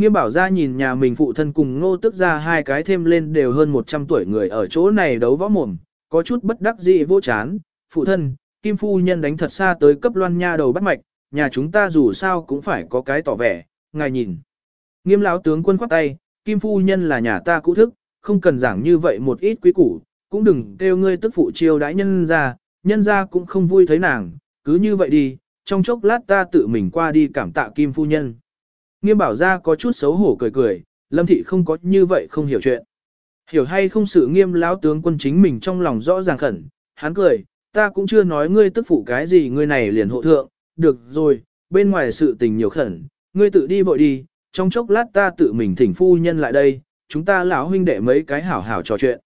Nghiêm bảo ra nhìn nhà mình phụ thân cùng ngô tức ra hai cái thêm lên đều hơn 100 tuổi người ở chỗ này đấu võ mồm, có chút bất đắc dĩ vô chán. Phụ thân, Kim Phu Nhân đánh thật xa tới cấp loan nha đầu bắt mạch, nhà chúng ta dù sao cũng phải có cái tỏ vẻ, ngài nhìn. Nghiêm lão tướng quân khoát tay, Kim Phu Nhân là nhà ta cũ thức, không cần giảng như vậy một ít quý củ, cũng đừng kêu ngươi tức phụ chiêu đãi nhân ra, nhân ra cũng không vui thấy nàng, cứ như vậy đi, trong chốc lát ta tự mình qua đi cảm tạ Kim Phu Nhân. Nghiêm bảo ra có chút xấu hổ cười cười, lâm thị không có như vậy không hiểu chuyện. Hiểu hay không sự nghiêm lão tướng quân chính mình trong lòng rõ ràng khẩn, hắn cười, ta cũng chưa nói ngươi tức phụ cái gì ngươi này liền hộ thượng, được rồi, bên ngoài sự tình nhiều khẩn, ngươi tự đi vội đi, trong chốc lát ta tự mình thỉnh phu nhân lại đây, chúng ta lão huynh đệ mấy cái hảo hảo trò chuyện.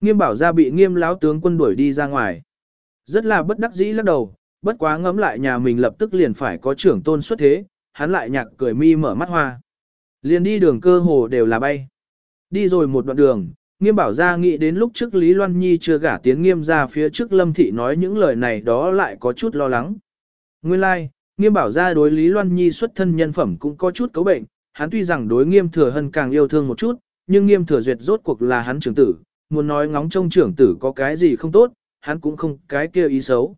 Nghiêm bảo ra bị nghiêm lão tướng quân đuổi đi ra ngoài. Rất là bất đắc dĩ lắc đầu, bất quá ngẫm lại nhà mình lập tức liền phải có trưởng tôn xuất thế, hắn lại nhạc cười mi mở mắt hoa. Liền đi đường cơ hồ đều là bay. Đi rồi một đoạn đường, nghiêm bảo ra nghĩ đến lúc trước Lý Loan Nhi chưa gả tiến nghiêm ra phía trước Lâm Thị nói những lời này đó lại có chút lo lắng. Nguyên lai, like, nghiêm bảo ra đối Lý Loan Nhi xuất thân nhân phẩm cũng có chút cấu bệnh, hắn tuy rằng đối nghiêm thừa hân càng yêu thương một chút, nhưng nghiêm thừa duyệt rốt cuộc là hắn trưởng tử, muốn nói ngóng trông trưởng tử có cái gì không tốt, hắn cũng không cái kia ý xấu.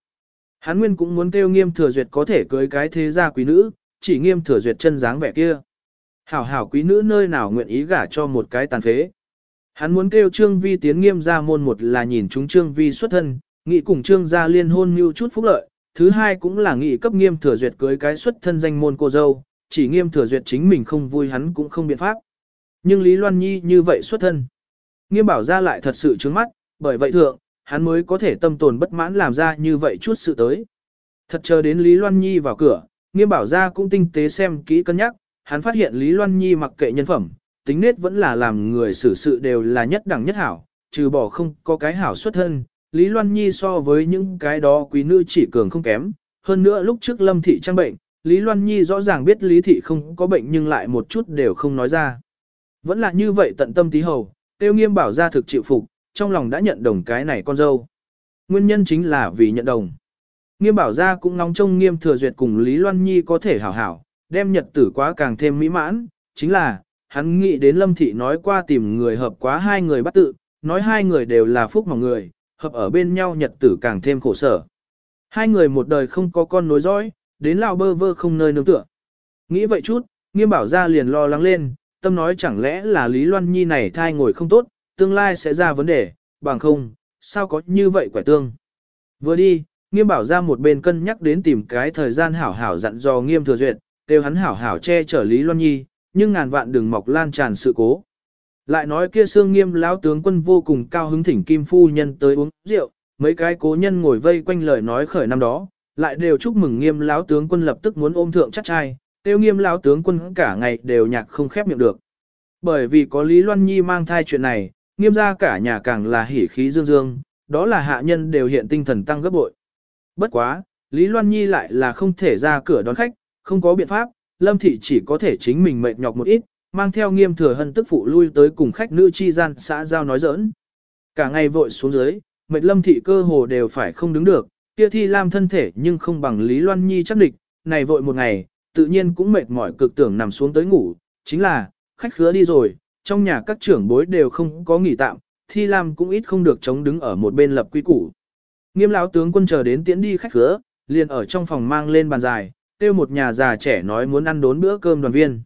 Hắn nguyên cũng muốn kêu nghiêm thừa duyệt có thể cưới cái thế gia quý nữ, chỉ nghiêm thừa duyệt chân dáng vẻ kia. Hảo hảo quý nữ nơi nào nguyện ý gả cho một cái tàn phế. Hắn muốn kêu Trương Vi tiến nghiêm ra môn một là nhìn chúng Trương Vi xuất thân, nghị cùng Trương gia liên hôn mưu chút phúc lợi, thứ hai cũng là nghị cấp nghiêm thừa duyệt cưới cái xuất thân danh môn cô dâu, chỉ nghiêm thừa duyệt chính mình không vui hắn cũng không biện pháp. Nhưng Lý Loan Nhi như vậy xuất thân. Nghiêm bảo ra lại thật sự trướng mắt, bởi vậy thượng, hắn mới có thể tâm tồn bất mãn làm ra như vậy chút sự tới. Thật chờ đến Lý Loan Nhi vào cửa, nghiêm bảo ra cũng tinh tế xem kỹ cân nhắc, hắn phát hiện Lý Loan Nhi mặc kệ nhân phẩm, tính nết vẫn là làm người xử sự đều là nhất đẳng nhất hảo, trừ bỏ không có cái hảo xuất thân, Lý Loan Nhi so với những cái đó quý nữ chỉ cường không kém, hơn nữa lúc trước lâm thị trang bệnh, Lý Loan Nhi rõ ràng biết Lý thị không có bệnh nhưng lại một chút đều không nói ra. Vẫn là như vậy tận tâm tí hầu, tiêu nghiêm bảo ra thực chịu phục, trong lòng đã nhận đồng cái này con dâu. Nguyên nhân chính là vì nhận đồng. Nghiêm bảo Gia cũng nóng trông nghiêm thừa duyệt cùng Lý Loan Nhi có thể hảo hảo, đem nhật tử quá càng thêm mỹ mãn, chính là, hắn nghĩ đến Lâm Thị nói qua tìm người hợp quá hai người bắt tự, nói hai người đều là phúc mỏng người, hợp ở bên nhau nhật tử càng thêm khổ sở. Hai người một đời không có con nối dõi, đến lao bơ vơ không nơi nương tựa. Nghĩ vậy chút, nghiêm bảo Gia liền lo lắng lên, tâm nói chẳng lẽ là Lý Loan Nhi này thai ngồi không tốt, tương lai sẽ ra vấn đề, bằng không, sao có như vậy quẻ tương. Vừa đi, nghiêm bảo ra một bên cân nhắc đến tìm cái thời gian hảo hảo dặn dò nghiêm thừa duyệt, đều hắn hảo hảo che chở Lý Loan Nhi, nhưng ngàn vạn đừng mọc lan tràn sự cố. Lại nói kia xương nghiêm lão tướng quân vô cùng cao hứng thỉnh kim phu nhân tới uống rượu, mấy cái cố nhân ngồi vây quanh lời nói khởi năm đó, lại đều chúc mừng nghiêm lão tướng quân lập tức muốn ôm thượng chắc trai, tiêu nghiêm lão tướng quân cả ngày đều nhạc không khép miệng được. Bởi vì có Lý Loan Nhi mang thai chuyện này, nghiêm ra cả nhà càng là hỉ khí dương dương, đó là hạ nhân đều hiện tinh thần tăng gấp bội. Bất quá, Lý Loan Nhi lại là không thể ra cửa đón khách, không có biện pháp, Lâm Thị chỉ có thể chính mình mệt nhọc một ít, mang theo nghiêm thừa hân tức phụ lui tới cùng khách nữ chi gian xã giao nói giỡn. Cả ngày vội xuống dưới, mệt Lâm Thị cơ hồ đều phải không đứng được, kia thi lam thân thể nhưng không bằng Lý Loan Nhi chắc địch, này vội một ngày, tự nhiên cũng mệt mỏi cực tưởng nằm xuống tới ngủ, chính là, khách khứa đi rồi, trong nhà các trưởng bối đều không có nghỉ tạm, thi lam cũng ít không được chống đứng ở một bên lập quy củ. Nghiêm lão tướng quân chờ đến tiễn đi khách khứa, liền ở trong phòng mang lên bàn dài, kêu một nhà già trẻ nói muốn ăn đốn bữa cơm đoàn viên.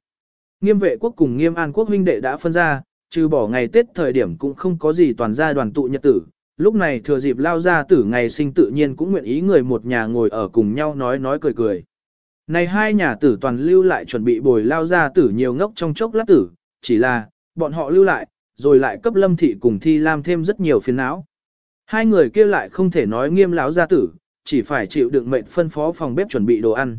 Nghiêm vệ quốc cùng nghiêm an quốc huynh đệ đã phân ra, trừ bỏ ngày Tết thời điểm cũng không có gì toàn gia đoàn tụ nhật tử. Lúc này thừa dịp lao ra tử ngày sinh tự nhiên cũng nguyện ý người một nhà ngồi ở cùng nhau nói nói cười cười. Này hai nhà tử toàn lưu lại chuẩn bị bồi lao ra tử nhiều ngốc trong chốc lát tử, chỉ là, bọn họ lưu lại, rồi lại cấp lâm thị cùng thi lam thêm rất nhiều phiền não. Hai người kia lại không thể nói nghiêm lão gia tử, chỉ phải chịu đựng mệnh phân phó phòng bếp chuẩn bị đồ ăn.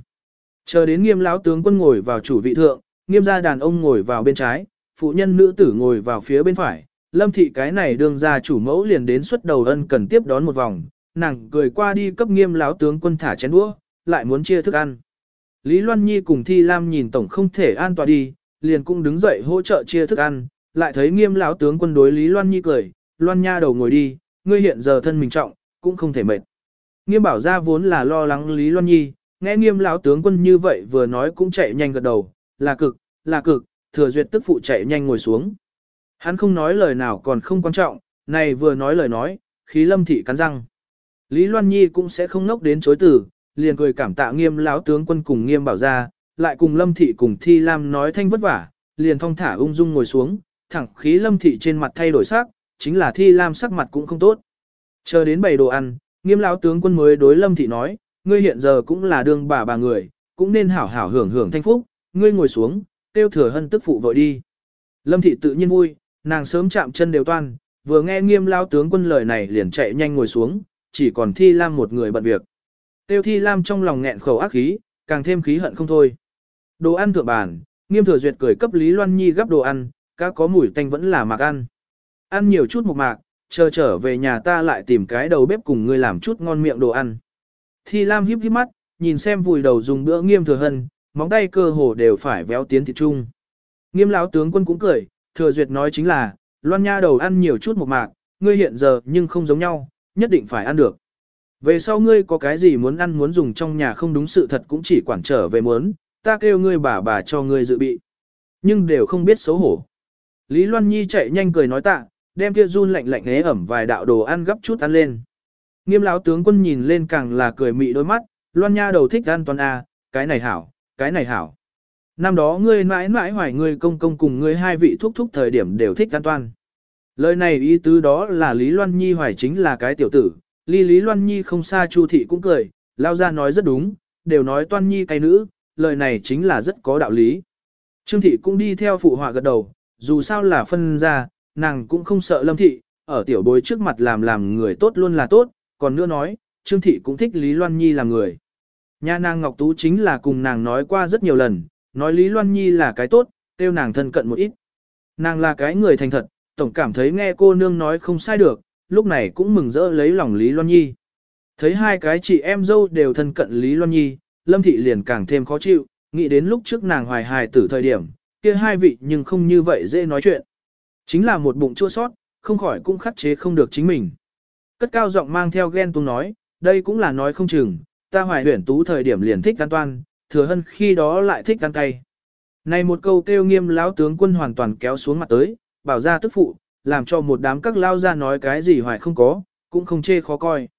Chờ đến nghiêm lão tướng quân ngồi vào chủ vị thượng, nghiêm gia đàn ông ngồi vào bên trái, phụ nhân nữ tử ngồi vào phía bên phải, lâm thị cái này đương ra chủ mẫu liền đến xuất đầu ân cần tiếp đón một vòng, nàng cười qua đi cấp nghiêm lão tướng quân thả chén đũa, lại muốn chia thức ăn. Lý Loan Nhi cùng Thi Lam nhìn tổng không thể an toàn đi, liền cũng đứng dậy hỗ trợ chia thức ăn, lại thấy nghiêm lão tướng quân đối Lý Loan Nhi cười, Loan Nha đầu ngồi đi, ngươi hiện giờ thân mình trọng, cũng không thể mệt. Nghiêm bảo ra vốn là lo lắng Lý Loan Nhi, nghe nghiêm lão tướng quân như vậy vừa nói cũng chạy nhanh gật đầu, là cực, là cực, thừa duyệt tức phụ chạy nhanh ngồi xuống. Hắn không nói lời nào còn không quan trọng, này vừa nói lời nói, khí lâm thị cắn răng. Lý Loan Nhi cũng sẽ không nốc đến chối từ, liền cười cảm tạ nghiêm lão tướng quân cùng nghiêm bảo ra, lại cùng lâm thị cùng thi lam nói thanh vất vả, liền thong thả ung dung ngồi xuống, thẳng khí lâm thị trên mặt thay đổi sắc, chính là thi lam sắc mặt cũng không tốt. Chờ đến bày đồ ăn, nghiêm lão tướng quân mới đối lâm thị nói, ngươi hiện giờ cũng là đương bà bà người, cũng nên hảo hảo hưởng hưởng thanh phúc, ngươi ngồi xuống, tiêu thừa hân tức phụ vội đi. Lâm thị tự nhiên vui, nàng sớm chạm chân đều toan, vừa nghe nghiêm lao tướng quân lời này liền chạy nhanh ngồi xuống, chỉ còn thi lam một người bận việc. Tiêu thi lam trong lòng nghẹn khẩu ác khí, càng thêm khí hận không thôi. Đồ ăn thượng bàn, nghiêm thừa duyệt cười cấp Lý Loan Nhi gấp đồ ăn, cá có mùi tanh vẫn là mạc ăn. Ăn nhiều chút một mạc, chờ trở về nhà ta lại tìm cái đầu bếp cùng ngươi làm chút ngon miệng đồ ăn. Thi Lam híp híp mắt, nhìn xem vùi đầu dùng bữa nghiêm thừa hân, móng tay cơ hồ đều phải véo tiến thịt chung. Nghiêm lão tướng quân cũng cười, thừa duyệt nói chính là, loan nha đầu ăn nhiều chút một mạc, ngươi hiện giờ nhưng không giống nhau, nhất định phải ăn được. Về sau ngươi có cái gì muốn ăn muốn dùng trong nhà không đúng sự thật cũng chỉ quản trở về muốn, ta kêu ngươi bà bà cho ngươi dự bị. Nhưng đều không biết xấu hổ. Lý Loan Nhi chạy nhanh cười nói tạ, đem kia run lạnh lạnh ế ẩm vài đạo đồ ăn gấp chút ăn lên. Nghiêm lão tướng quân nhìn lên càng là cười mị đôi mắt, Loan Nha đầu thích ăn toàn a, cái này hảo, cái này hảo. Năm đó ngươi mãi mãi hoài ngươi công công cùng ngươi hai vị thúc thúc thời điểm đều thích ăn toàn. Lời này ý tứ đó là Lý Loan Nhi hoài chính là cái tiểu tử, Ly Lý Loan Nhi không xa Chu thị cũng cười, lao ra nói rất đúng, đều nói Toan Nhi cái nữ, lời này chính là rất có đạo lý. Trương thị cũng đi theo phụ họa gật đầu, dù sao là phân ra, nàng cũng không sợ lâm thị, ở tiểu bối trước mặt làm làm người tốt luôn là tốt, còn nữa nói, Trương thị cũng thích Lý Loan Nhi làm người. Nhà nàng Ngọc Tú chính là cùng nàng nói qua rất nhiều lần, nói Lý Loan Nhi là cái tốt, tiêu nàng thân cận một ít. Nàng là cái người thành thật, tổng cảm thấy nghe cô nương nói không sai được, lúc này cũng mừng rỡ lấy lòng Lý Loan Nhi. Thấy hai cái chị em dâu đều thân cận Lý Loan Nhi, Lâm Thị liền càng thêm khó chịu, nghĩ đến lúc trước nàng hoài hài tử thời điểm, kia hai vị nhưng không như vậy dễ nói chuyện. Chính là một bụng chua sót, không khỏi cũng khắc chế không được chính mình. Cất cao giọng mang theo ghen tuông nói, đây cũng là nói không chừng, ta hoài huyển tú thời điểm liền thích ăn toan, thừa hơn khi đó lại thích ăn cay. Này một câu kêu nghiêm lão tướng quân hoàn toàn kéo xuống mặt tới, bảo ra tức phụ, làm cho một đám các lao ra nói cái gì hoài không có, cũng không chê khó coi.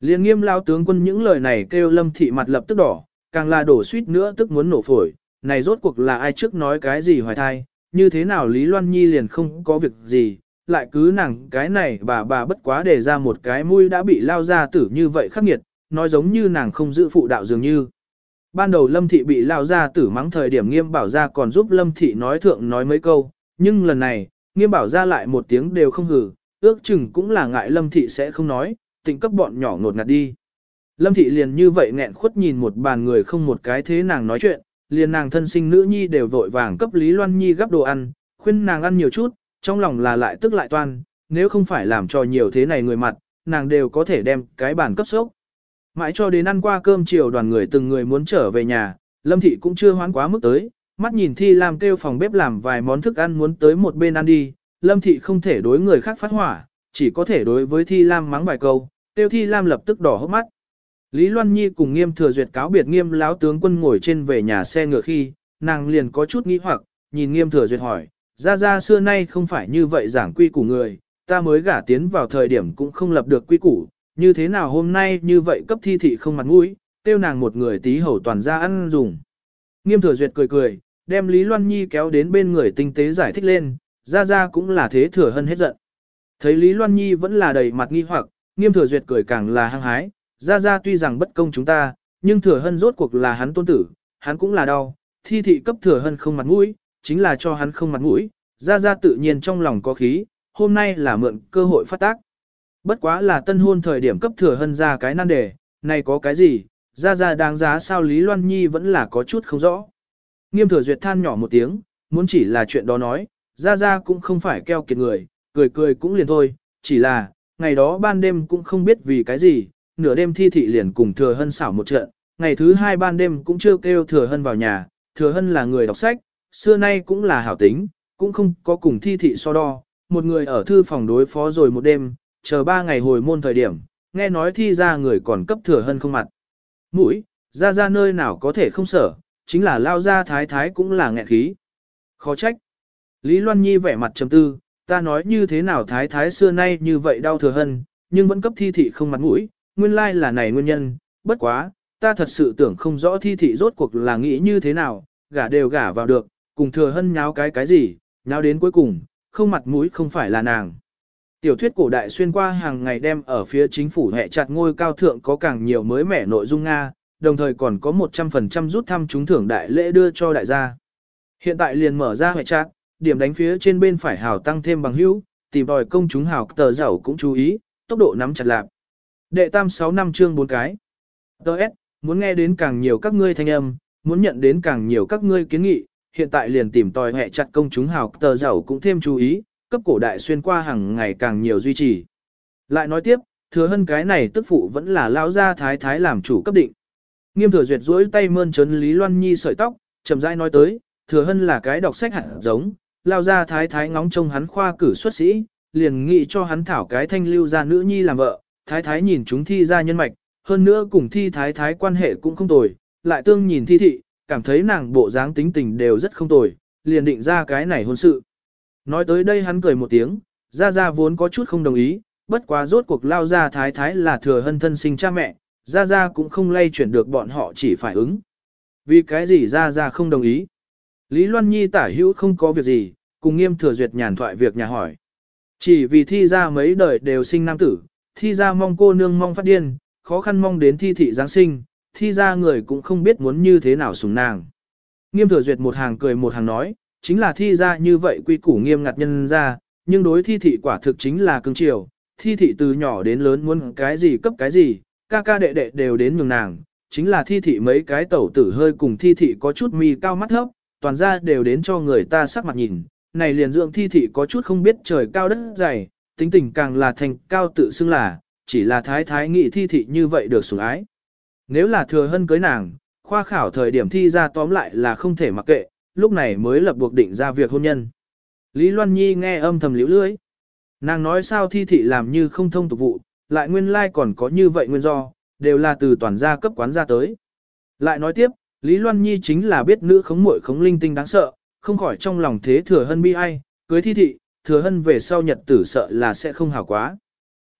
Liên nghiêm lao tướng quân những lời này kêu lâm thị mặt lập tức đỏ, càng là đổ suýt nữa tức muốn nổ phổi, này rốt cuộc là ai trước nói cái gì hoài thai, như thế nào Lý Loan Nhi liền không có việc gì, lại cứ nàng cái này bà bà bất quá để ra một cái mũi đã bị lao ra tử như vậy khắc nghiệt, nói giống như nàng không giữ phụ đạo dường như. Ban đầu Lâm Thị bị lao ra tử mắng thời điểm nghiêm bảo ra còn giúp Lâm Thị nói thượng nói mấy câu, nhưng lần này, nghiêm bảo ra lại một tiếng đều không hử, ước chừng cũng là ngại Lâm Thị sẽ không nói, tịnh cấp bọn nhỏ ngột ngạt đi. Lâm Thị liền như vậy nghẹn khuất nhìn một bàn người không một cái thế nàng nói chuyện, liền nàng thân sinh nữ nhi đều vội vàng cấp Lý Loan Nhi gấp đồ ăn, khuyên nàng ăn nhiều chút, trong lòng là lại tức lại toan, nếu không phải làm cho nhiều thế này người mặt, nàng đều có thể đem cái bàn cấp sốc. Mãi cho đến ăn qua cơm chiều đoàn người từng người muốn trở về nhà, Lâm Thị cũng chưa hoán quá mức tới, mắt nhìn Thi Lam kêu phòng bếp làm vài món thức ăn muốn tới một bên ăn đi, Lâm Thị không thể đối người khác phát hỏa, chỉ có thể đối với Thi Lam mắng vài câu, tiêu Thi Lam lập tức đỏ hốc mắt. Lý Loan Nhi cùng nghiêm thừa duyệt cáo biệt nghiêm láo tướng quân ngồi trên về nhà xe ngựa khi, nàng liền có chút nghĩ hoặc, nhìn nghiêm thừa duyệt hỏi, ra ra xưa nay không phải như vậy giảng quy củ người, ta mới gả tiến vào thời điểm cũng không lập được quy củ, như thế nào hôm nay như vậy cấp thi thị không mặt mũi, tiêu nàng một người tí hầu toàn ra ăn dùng. Nghiêm thừa duyệt cười cười, đem Lý Loan Nhi kéo đến bên người tinh tế giải thích lên, ra ra cũng là thế thừa hân hết giận. Thấy Lý Loan Nhi vẫn là đầy mặt nghi hoặc, nghiêm thừa duyệt cười càng là hăng hái, Gia gia tuy rằng bất công chúng ta, nhưng thừa hân rốt cuộc là hắn tôn tử, hắn cũng là đau, thi thị cấp thừa hân không mặt mũi, chính là cho hắn không mặt mũi, Gia gia tự nhiên trong lòng có khí, hôm nay là mượn cơ hội phát tác. Bất quá là tân hôn thời điểm cấp thừa hân ra cái nan đề, này có cái gì, gia gia đáng giá sao Lý Loan Nhi vẫn là có chút không rõ. Nghiêm thừa duyệt than nhỏ một tiếng, muốn chỉ là chuyện đó nói, gia gia cũng không phải keo kiệt người, cười cười cũng liền thôi, chỉ là, ngày đó ban đêm cũng không biết vì cái gì, nửa đêm thi thị liền cùng thừa hân xảo một trận, ngày thứ hai ban đêm cũng chưa kêu thừa hân vào nhà, thừa hân là người đọc sách, xưa nay cũng là hảo tính, cũng không có cùng thi thị so đo, một người ở thư phòng đối phó rồi một đêm, chờ ba ngày hồi môn thời điểm, nghe nói thi ra người còn cấp thừa hân không mặt. Mũi, ra ra nơi nào có thể không sở, chính là lao ra thái thái cũng là nghẹn khí. Khó trách. Lý Loan Nhi vẻ mặt trầm tư, ta nói như thế nào thái thái xưa nay như vậy đau thừa hân, nhưng vẫn cấp thi thị không mặt mũi, nguyên lai là này nguyên nhân, bất quá, ta thật sự tưởng không rõ thi thị rốt cuộc là nghĩ như thế nào, gả đều gả vào được, cùng thừa hân nháo cái cái gì, nháo đến cuối cùng, không mặt mũi không phải là nàng. Tiểu thuyết cổ đại xuyên qua hàng ngày đem ở phía chính phủ hệ chặt ngôi cao thượng có càng nhiều mới mẻ nội dung Nga, đồng thời còn có 100% rút thăm trúng thưởng đại lễ đưa cho đại gia. Hiện tại liền mở ra hệ chặt, điểm đánh phía trên bên phải hào tăng thêm bằng hữu, tìm đòi công chúng hào tờ giàu cũng chú ý, tốc độ nắm chặt lạc. Đệ tam 6 năm chương 4 cái. Đợt, muốn nghe đến càng nhiều các ngươi thanh âm, muốn nhận đến càng nhiều các ngươi kiến nghị, hiện tại liền tìm tòi hệ chặt công chúng hào tờ giàu cũng thêm chú ý, cấp cổ đại xuyên qua hàng ngày càng nhiều duy trì. Lại nói tiếp, thừa hân cái này tức phụ vẫn là lao gia thái thái làm chủ cấp định. Nghiêm thừa duyệt duỗi tay mơn trấn Lý Loan Nhi sợi tóc, chậm rãi nói tới, thừa hân là cái đọc sách hẳn giống, lao gia thái thái ngóng trông hắn khoa cử xuất sĩ, liền nghị cho hắn thảo cái thanh lưu gia nữ nhi làm vợ, thái thái nhìn chúng thi ra nhân mạch, hơn nữa cùng thi thái thái quan hệ cũng không tồi, lại tương nhìn thi thị, cảm thấy nàng bộ dáng tính tình đều rất không tồi, liền định ra cái này hôn sự. Nói tới đây hắn cười một tiếng, ra ra vốn có chút không đồng ý, bất quá rốt cuộc lao ra thái thái là thừa hân thân sinh cha mẹ, ra ra cũng không lay chuyển được bọn họ chỉ phải ứng. Vì cái gì ra ra không đồng ý? Lý Loan Nhi tả hữu không có việc gì, cùng nghiêm thừa duyệt nhàn thoại việc nhà hỏi. Chỉ vì thi ra mấy đời đều sinh nam tử, thi ra mong cô nương mong phát điên, khó khăn mong đến thi thị Giáng sinh, thi ra người cũng không biết muốn như thế nào sùng nàng. Nghiêm thừa duyệt một hàng cười một hàng nói, chính là thi ra như vậy quy củ nghiêm ngặt nhân ra, nhưng đối thi thị quả thực chính là cưng chiều, thi thị từ nhỏ đến lớn muốn cái gì cấp cái gì, ca ca đệ đệ đều đến nhường nàng, chính là thi thị mấy cái tẩu tử hơi cùng thi thị có chút mi cao mắt thấp, toàn ra đều đến cho người ta sắc mặt nhìn, này liền dưỡng thi thị có chút không biết trời cao đất dày, tính tình càng là thành cao tự xưng là, chỉ là thái thái nghị thi thị như vậy được sủng ái. Nếu là thừa hân cưới nàng, khoa khảo thời điểm thi ra tóm lại là không thể mặc kệ, lúc này mới lập buộc định ra việc hôn nhân. Lý Loan Nhi nghe âm thầm liễu lưới. Nàng nói sao thi thị làm như không thông tục vụ, lại nguyên lai like còn có như vậy nguyên do, đều là từ toàn gia cấp quán ra tới. Lại nói tiếp, Lý Loan Nhi chính là biết nữ khống muội khống linh tinh đáng sợ, không khỏi trong lòng thế thừa hân bi ai, cưới thi thị, thừa hân về sau nhật tử sợ là sẽ không hảo quá.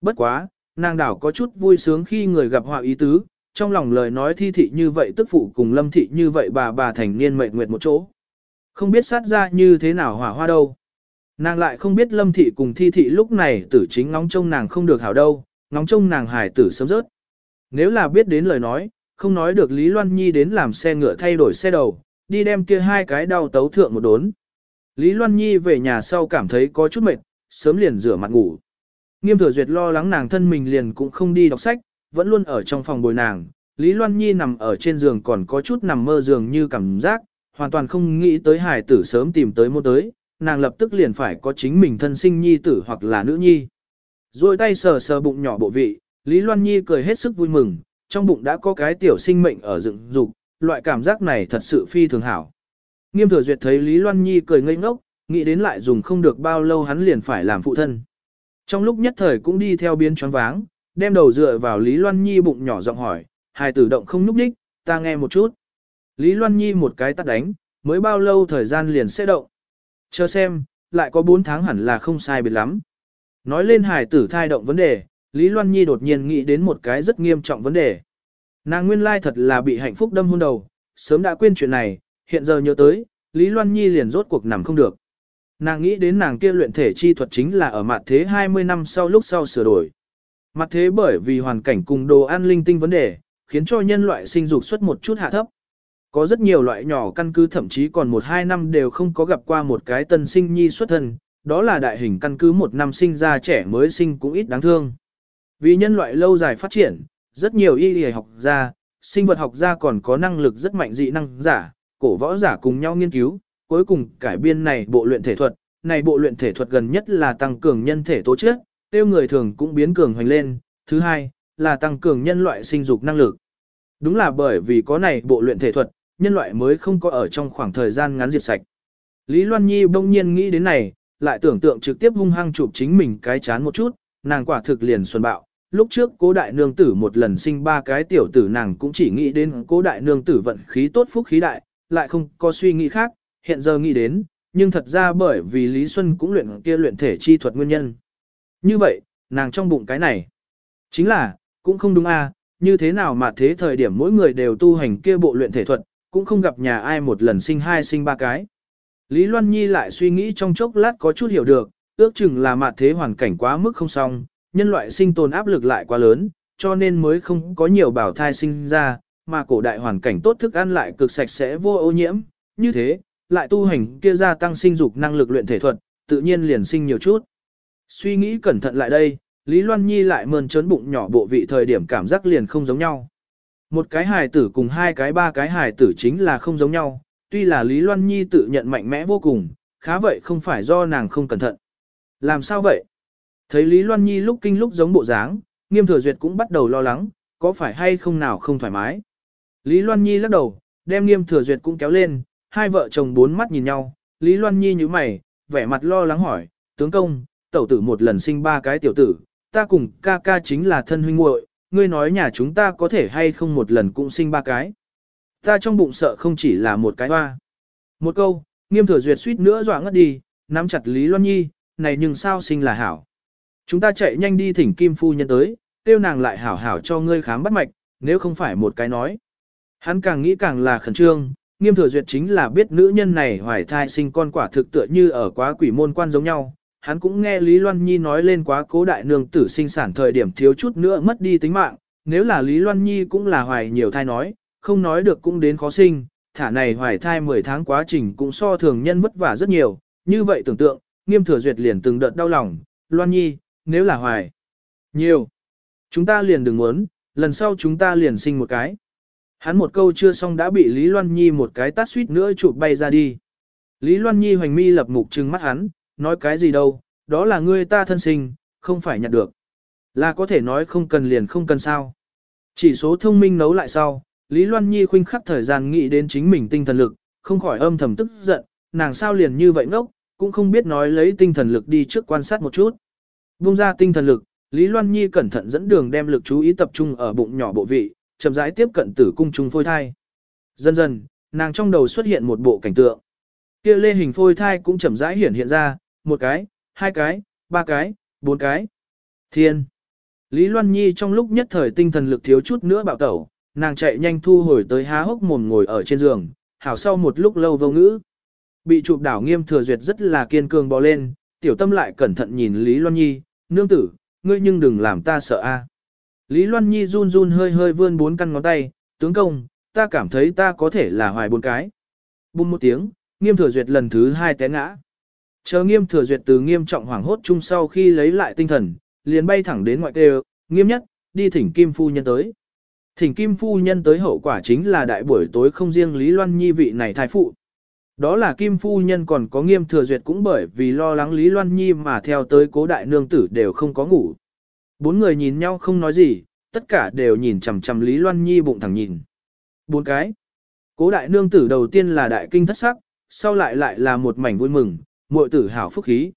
Bất quá, nàng đảo có chút vui sướng khi người gặp họa ý tứ, trong lòng lời nói thi thị như vậy tức phụ cùng lâm thị như vậy bà bà thành niên mệt nguyệt một chỗ. Không biết sát ra như thế nào hỏa hoa đâu. Nàng lại không biết lâm thị cùng thi thị lúc này tử chính ngóng trông nàng không được hảo đâu, ngóng trông nàng hải tử sớm rớt. Nếu là biết đến lời nói, không nói được Lý Loan Nhi đến làm xe ngựa thay đổi xe đầu, đi đem kia hai cái đau tấu thượng một đốn. Lý Loan Nhi về nhà sau cảm thấy có chút mệt, sớm liền rửa mặt ngủ. Nghiêm thừa duyệt lo lắng nàng thân mình liền cũng không đi đọc sách, vẫn luôn ở trong phòng bồi nàng. Lý Loan Nhi nằm ở trên giường còn có chút nằm mơ giường như cảm giác, hoàn toàn không nghĩ tới hải tử sớm tìm tới môn tới, nàng lập tức liền phải có chính mình thân sinh nhi tử hoặc là nữ nhi. Rồi tay sờ sờ bụng nhỏ bộ vị, Lý Loan Nhi cười hết sức vui mừng, trong bụng đã có cái tiểu sinh mệnh ở dựng dục, loại cảm giác này thật sự phi thường hảo. Nghiêm thừa duyệt thấy Lý Loan Nhi cười ngây ngốc, nghĩ đến lại dùng không được bao lâu hắn liền phải làm phụ thân. Trong lúc nhất thời cũng đi theo biến choáng váng, đem đầu dựa vào Lý Loan Nhi bụng nhỏ giọng hỏi, hài tử động không núp đích, ta nghe một chút. Lý Loan Nhi một cái tắt đánh, mới bao lâu thời gian liền sẽ động. Chờ xem, lại có 4 tháng hẳn là không sai biệt lắm. Nói lên hài tử thai động vấn đề, Lý Loan Nhi đột nhiên nghĩ đến một cái rất nghiêm trọng vấn đề. Nàng nguyên lai thật là bị hạnh phúc đâm hôn đầu, sớm đã quên chuyện này, hiện giờ nhớ tới, Lý Loan Nhi liền rốt cuộc nằm không được. Nàng nghĩ đến nàng kia luyện thể chi thuật chính là ở mặt thế 20 năm sau lúc sau sửa đổi. Mặt thế bởi vì hoàn cảnh cùng đồ ăn linh tinh vấn đề, khiến cho nhân loại sinh dục xuất một chút hạ thấp. Có rất nhiều loại nhỏ căn cứ thậm chí còn một hai năm đều không có gặp qua một cái tân sinh nhi xuất thân, đó là đại hình căn cứ một năm sinh ra trẻ mới sinh cũng ít đáng thương. Vì nhân loại lâu dài phát triển, rất nhiều y y học gia, sinh vật học gia còn có năng lực rất mạnh dị năng giả, cổ võ giả cùng nhau nghiên cứu, cuối cùng cải biên này bộ luyện thể thuật, này bộ luyện thể thuật gần nhất là tăng cường nhân thể tố chất, tiêu người thường cũng biến cường hoành lên, thứ hai là tăng cường nhân loại sinh dục năng lực. Đúng là bởi vì có này bộ luyện thể thuật, nhân loại mới không có ở trong khoảng thời gian ngắn diệt sạch. Lý Loan Nhi bỗng nhiên nghĩ đến này, lại tưởng tượng trực tiếp hung hăng chụp chính mình cái chán một chút, nàng quả thực liền xuân bạo, lúc trước cố đại nương tử một lần sinh ba cái tiểu tử nàng cũng chỉ nghĩ đến cố đại nương tử vận khí tốt phúc khí đại, lại không có suy nghĩ khác, hiện giờ nghĩ đến, nhưng thật ra bởi vì Lý Xuân cũng luyện kia luyện thể chi thuật nguyên nhân. Như vậy, nàng trong bụng cái này, chính là, cũng không đúng a như thế nào mà thế thời điểm mỗi người đều tu hành kia bộ luyện thể thuật, cũng không gặp nhà ai một lần sinh hai sinh ba cái. Lý Loan Nhi lại suy nghĩ trong chốc lát có chút hiểu được, ước chừng là mặt thế hoàn cảnh quá mức không xong, nhân loại sinh tồn áp lực lại quá lớn, cho nên mới không có nhiều bảo thai sinh ra, mà cổ đại hoàn cảnh tốt thức ăn lại cực sạch sẽ vô ô nhiễm, như thế, lại tu hành kia gia tăng sinh dục năng lực luyện thể thuật, tự nhiên liền sinh nhiều chút. Suy nghĩ cẩn thận lại đây, Lý Loan Nhi lại mơn trớn bụng nhỏ bộ vị thời điểm cảm giác liền không giống nhau. Một cái hài tử cùng hai cái ba cái hài tử chính là không giống nhau, tuy là Lý Loan Nhi tự nhận mạnh mẽ vô cùng, khá vậy không phải do nàng không cẩn thận. Làm sao vậy? Thấy Lý Loan Nhi lúc kinh lúc giống bộ dáng, nghiêm thừa duyệt cũng bắt đầu lo lắng, có phải hay không nào không thoải mái. Lý Loan Nhi lắc đầu, đem nghiêm thừa duyệt cũng kéo lên, hai vợ chồng bốn mắt nhìn nhau, Lý Loan Nhi như mày, vẻ mặt lo lắng hỏi, tướng công, tẩu tử một lần sinh ba cái tiểu tử, ta cùng ca ca chính là thân huynh muội, ngươi nói nhà chúng ta có thể hay không một lần cũng sinh ba cái. Ta trong bụng sợ không chỉ là một cái hoa. Một câu, nghiêm thừa duyệt suýt nữa dọa ngất đi, nắm chặt Lý Loan Nhi, này nhưng sao sinh là hảo. Chúng ta chạy nhanh đi thỉnh Kim Phu Nhân tới, tiêu nàng lại hảo hảo cho ngươi khám bắt mạch, nếu không phải một cái nói. Hắn càng nghĩ càng là khẩn trương, nghiêm thừa duyệt chính là biết nữ nhân này hoài thai sinh con quả thực tựa như ở quá quỷ môn quan giống nhau. Hắn cũng nghe Lý Loan Nhi nói lên quá cố đại nương tử sinh sản thời điểm thiếu chút nữa mất đi tính mạng, nếu là Lý Loan Nhi cũng là hoài nhiều thai nói, không nói được cũng đến khó sinh, thả này hoài thai 10 tháng quá trình cũng so thường nhân vất vả rất nhiều, như vậy tưởng tượng, nghiêm thừa duyệt liền từng đợt đau lòng, Loan Nhi, nếu là hoài nhiều, chúng ta liền đừng muốn, lần sau chúng ta liền sinh một cái. Hắn một câu chưa xong đã bị Lý Loan Nhi một cái tát suýt nữa chụp bay ra đi. Lý Loan Nhi hoành mi lập mục trừng mắt hắn, nói cái gì đâu, đó là ngươi ta thân sinh, không phải nhặt được. Là có thể nói không cần liền không cần sao. Chỉ số thông minh nấu lại sau, Lý Loan Nhi khuynh khắc thời gian nghĩ đến chính mình tinh thần lực, không khỏi âm thầm tức giận, nàng sao liền như vậy ngốc, cũng không biết nói lấy tinh thần lực đi trước quan sát một chút. Bung ra tinh thần lực, Lý Loan Nhi cẩn thận dẫn đường đem lực chú ý tập trung ở bụng nhỏ bộ vị, chậm rãi tiếp cận tử cung trung phôi thai. Dần dần, nàng trong đầu xuất hiện một bộ cảnh tượng. Kia lê hình phôi thai cũng chậm rãi hiển hiện ra, một cái, hai cái, ba cái, bốn cái. Thiên. Lý Loan Nhi trong lúc nhất thời tinh thần lực thiếu chút nữa bạo tẩu, nàng chạy nhanh thu hồi tới há hốc mồm ngồi ở trên giường, hảo sau một lúc lâu vô ngữ. Bị chụp đảo nghiêm thừa duyệt rất là kiên cường bò lên, tiểu tâm lại cẩn thận nhìn Lý Loan Nhi, nương tử, ngươi nhưng đừng làm ta sợ a. Lý Loan Nhi run run hơi hơi vươn bốn căn ngón tay, tướng công, ta cảm thấy ta có thể là hoài bốn cái. Bùm một tiếng, nghiêm thừa duyệt lần thứ hai té ngã. Chờ nghiêm thừa duyệt từ nghiêm trọng hoảng hốt chung sau khi lấy lại tinh thần, liền bay thẳng đến ngoại kêu, nghiêm nhất, đi thỉnh kim phu nhân tới. Thỉnh kim phu nhân tới hậu quả chính là đại buổi tối không riêng Lý Loan Nhi vị này thai phụ. Đó là kim phu nhân còn có nghiêm thừa duyệt cũng bởi vì lo lắng Lý Loan Nhi mà theo tới cố đại nương tử đều không có ngủ. Bốn người nhìn nhau không nói gì, tất cả đều nhìn chằm chằm Lý Loan Nhi bụng thẳng nhìn. Bốn cái. Cố đại nương tử đầu tiên là đại kinh thất sắc, sau lại lại là một mảnh vui mừng, muội tử hảo phúc khí.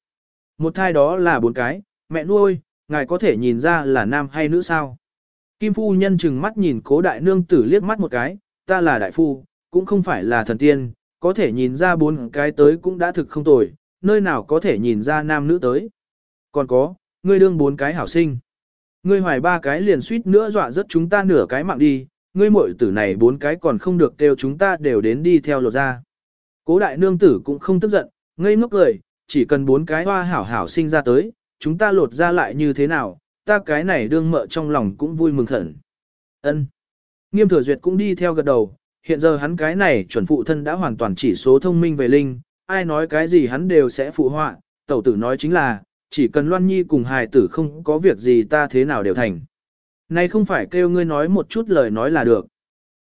Một thai đó là bốn cái, mẹ nuôi, ngài có thể nhìn ra là nam hay nữ sao? Kim phu nhân chừng mắt nhìn cố đại nương tử liếc mắt một cái, ta là đại phu, cũng không phải là thần tiên, có thể nhìn ra bốn cái tới cũng đã thực không tồi, nơi nào có thể nhìn ra nam nữ tới. Còn có, ngươi đương bốn cái hảo sinh. Ngươi hoài ba cái liền suýt nữa dọa rất chúng ta nửa cái mạng đi, ngươi muội tử này bốn cái còn không được kêu chúng ta đều đến đi theo lột ra. Cố đại nương tử cũng không tức giận, ngây ngốc cười, chỉ cần bốn cái hoa hảo hảo sinh ra tới, chúng ta lột ra lại như thế nào, ta cái này đương mợ trong lòng cũng vui mừng khẩn. Ân. Nghiêm thừa duyệt cũng đi theo gật đầu, hiện giờ hắn cái này chuẩn phụ thân đã hoàn toàn chỉ số thông minh về linh, ai nói cái gì hắn đều sẽ phụ họa, tẩu tử nói chính là, chỉ cần Loan Nhi cùng hài tử không có việc gì ta thế nào đều thành. Này không phải kêu ngươi nói một chút lời nói là được.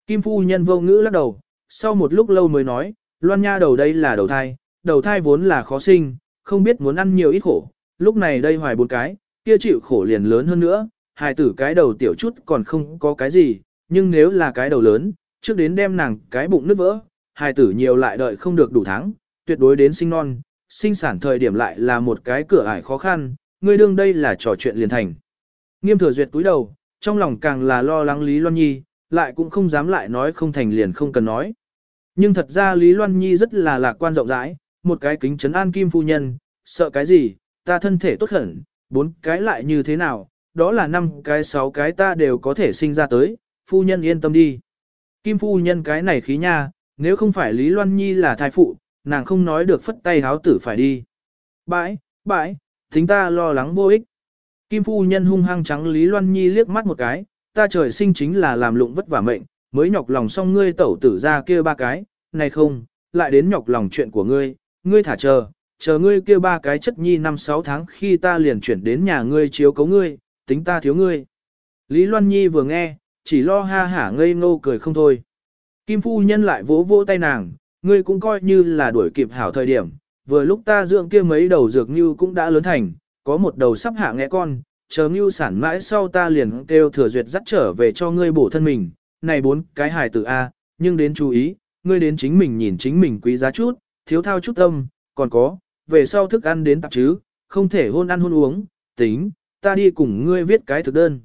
Kim phu nhân vô ngữ lắc đầu, sau một lúc lâu mới nói, Loan Nha đầu đây là đầu thai, đầu thai vốn là khó sinh, không biết muốn ăn nhiều ít khổ, lúc này đây hoài bốn cái, kia chịu khổ liền lớn hơn nữa, hài tử cái đầu tiểu chút còn không có cái gì, nhưng nếu là cái đầu lớn, trước đến đem nàng cái bụng nứt vỡ, hài tử nhiều lại đợi không được đủ tháng, tuyệt đối đến sinh non, sinh sản thời điểm lại là một cái cửa ải khó khăn, ngươi đương đây là trò chuyện liền thành. Nghiêm thừa duyệt túi đầu, trong lòng càng là lo lắng Lý Loan Nhi, lại cũng không dám lại nói không thành liền không cần nói. Nhưng thật ra Lý Loan Nhi rất là lạc quan rộng rãi, một cái kính chấn an kim phu nhân, sợ cái gì, ta thân thể tốt hẳn, bốn cái lại như thế nào, đó là năm cái sáu cái ta đều có thể sinh ra tới, phu nhân yên tâm đi. Kim phu nhân cái này khí nha, nếu không phải Lý Loan Nhi là thai phụ, nàng không nói được phất tay háo tử phải đi. Bãi, bãi, tính ta lo lắng vô ích. Kim phu nhân hung hăng trắng Lý Loan Nhi liếc mắt một cái, ta trời sinh chính là làm lụng vất vả mệnh, mới nhọc lòng xong ngươi tẩu tử ra kia ba cái, này không, lại đến nhọc lòng chuyện của ngươi, ngươi thả chờ, chờ ngươi kia ba cái chất nhi năm sáu tháng khi ta liền chuyển đến nhà ngươi chiếu cấu ngươi, tính ta thiếu ngươi. Lý Loan Nhi vừa nghe, chỉ lo ha hả ngây ngô cười không thôi. Kim phu nhân lại vỗ vỗ tay nàng, ngươi cũng coi như là đuổi kịp hảo thời điểm, vừa lúc ta dưỡng kia mấy đầu dược như cũng đã lớn thành, có một đầu sắp hạ nghe con, chờ như sản mãi sau ta liền kêu thừa duyệt dắt trở về cho ngươi bổ thân mình, này bốn cái hài tử A, nhưng đến chú ý, ngươi đến chính mình nhìn chính mình quý giá chút, thiếu thao chút tâm, còn có, về sau thức ăn đến tạp chứ, không thể hôn ăn hôn uống, tính, ta đi cùng ngươi viết cái thực đơn.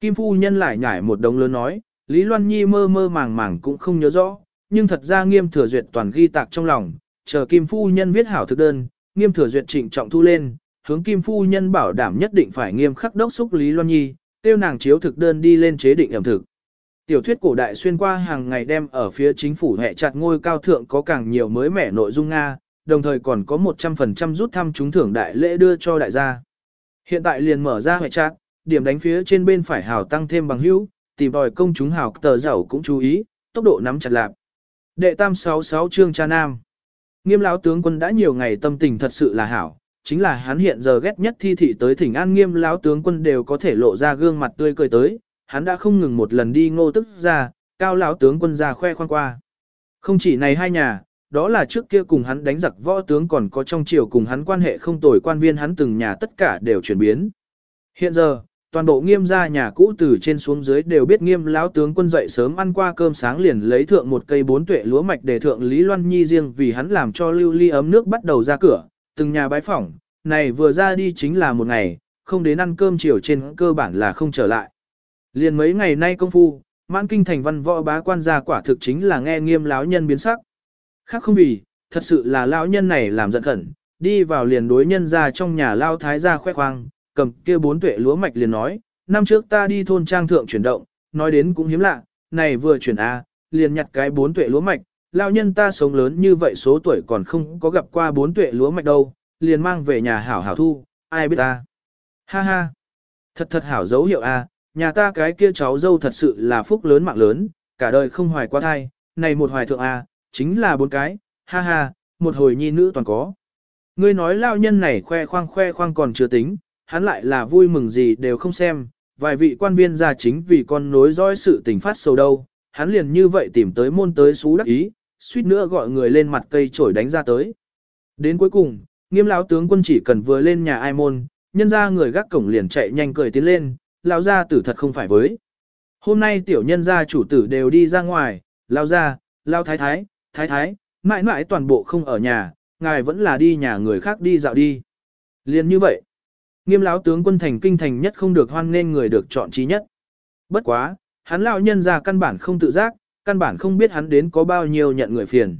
Kim phu nhân lại nhảy một đống lớn nói, Lý Loan Nhi mơ mơ màng màng cũng không nhớ rõ, nhưng thật ra nghiêm thừa duyệt toàn ghi tạc trong lòng, chờ Kim phu nhân viết hảo thực đơn, nghiêm thừa duyệt trịnh trọng thu lên, hướng Kim phu nhân bảo đảm nhất định phải nghiêm khắc đốc xúc Lý Loan Nhi, tiêu nàng chiếu thực đơn đi lên chế định ẩm thực. Tiểu thuyết cổ đại xuyên qua hàng ngày đem ở phía chính phủ hệ chặt ngôi cao thượng có càng nhiều mới mẻ nội dung Nga, đồng thời còn có 100% rút thăm trúng thưởng đại lễ đưa cho đại gia. Hiện tại liền mở ra hệ chặt, điểm đánh phía trên bên phải hào tăng thêm bằng hữu, tìm đòi công chúng hào tờ giàu cũng chú ý, tốc độ nắm chặt lạp. Đệ tam 66 chương cha nam. Nghiêm lão tướng quân đã nhiều ngày tâm tình thật sự là hảo, chính là hắn hiện giờ ghét nhất thi thị tới thỉnh an nghiêm lão tướng quân đều có thể lộ ra gương mặt tươi cười tới, hắn đã không ngừng một lần đi ngô tức ra, cao lão tướng quân ra khoe khoang qua. Không chỉ này hai nhà, đó là trước kia cùng hắn đánh giặc võ tướng còn có trong triều cùng hắn quan hệ không tồi quan viên hắn từng nhà tất cả đều chuyển biến. Hiện giờ, toàn bộ nghiêm gia nhà cũ từ trên xuống dưới đều biết nghiêm lão tướng quân dậy sớm ăn qua cơm sáng liền lấy thượng một cây bốn tuệ lúa mạch để thượng Lý Loan Nhi riêng vì hắn làm cho lưu ly ấm nước bắt đầu ra cửa, từng nhà bái phỏng, này vừa ra đi chính là một ngày, không đến ăn cơm chiều trên cơ bản là không trở lại. Liền mấy ngày nay công phu, mãn kinh thành văn võ bá quan gia quả thực chính là nghe nghiêm lão nhân biến sắc. Khác không vì, thật sự là lão nhân này làm giận khẩn, đi vào liền đối nhân ra trong nhà lao thái gia khoe khoang, cầm kia bốn tuệ lúa mạch liền nói, năm trước ta đi thôn trang thượng chuyển động, nói đến cũng hiếm lạ, này vừa chuyển A, liền nhặt cái bốn tuệ lúa mạch, lão nhân ta sống lớn như vậy số tuổi còn không có gặp qua bốn tuệ lúa mạch đâu, liền mang về nhà hảo hảo thu, ai biết ta. Ha ha, thật thật hảo dấu hiệu A, nhà ta cái kia cháu dâu thật sự là phúc lớn mạng lớn, cả đời không hoài qua thai, này một hoài thượng A, chính là bốn cái, ha ha, một hồi nhi nữ toàn có. Ngươi nói lao nhân này khoe khoang khoe khoang còn chưa tính, hắn lại là vui mừng gì đều không xem, vài vị quan viên ra chính vì con nối dõi sự tình phát sầu đâu, hắn liền như vậy tìm tới môn tới xú đắc ý, suýt nữa gọi người lên mặt cây trổi đánh ra tới. Đến cuối cùng, nghiêm lão tướng quân chỉ cần vừa lên nhà ai môn, nhân ra người gác cổng liền chạy nhanh cười tiến lên, lão gia tử thật không phải với. Hôm nay tiểu nhân gia chủ tử đều đi ra ngoài, lão gia, lão thái thái, thái thái, mãi mãi toàn bộ không ở nhà, ngài vẫn là đi nhà người khác đi dạo đi. Liên như vậy, nghiêm lão tướng quân thành kinh thành nhất không được hoan nên người được chọn trí nhất. Bất quá, hắn lão nhân ra căn bản không tự giác, căn bản không biết hắn đến có bao nhiêu nhận người phiền.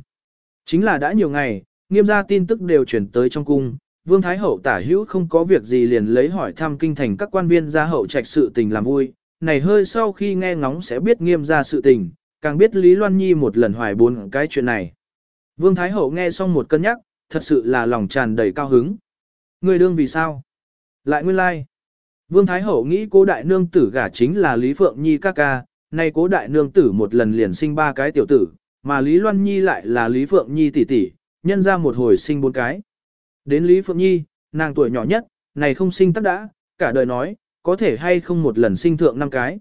Chính là đã nhiều ngày, nghiêm gia tin tức đều chuyển tới trong cung, Vương Thái Hậu tả hữu không có việc gì liền lấy hỏi thăm kinh thành các quan viên gia hậu trạch sự tình làm vui, này hơi sau khi nghe ngóng sẽ biết nghiêm gia sự tình, càng biết Lý Loan Nhi một lần hoài bốn cái chuyện này. Vương Thái Hậu nghe xong một cân nhắc, thật sự là lòng tràn đầy cao hứng. Người đương vì sao? Lại nguyên lai. Like. Vương Thái Hậu nghĩ cố đại nương tử gả chính là Lý Phượng Nhi ca ca, nay cố đại nương tử một lần liền sinh ba cái tiểu tử, mà Lý Loan Nhi lại là Lý Phượng Nhi tỷ tỷ, nhân ra một hồi sinh bốn cái. Đến Lý Phượng Nhi, nàng tuổi nhỏ nhất, này không sinh tắc đã, cả đời nói, có thể hay không một lần sinh thượng năm cái.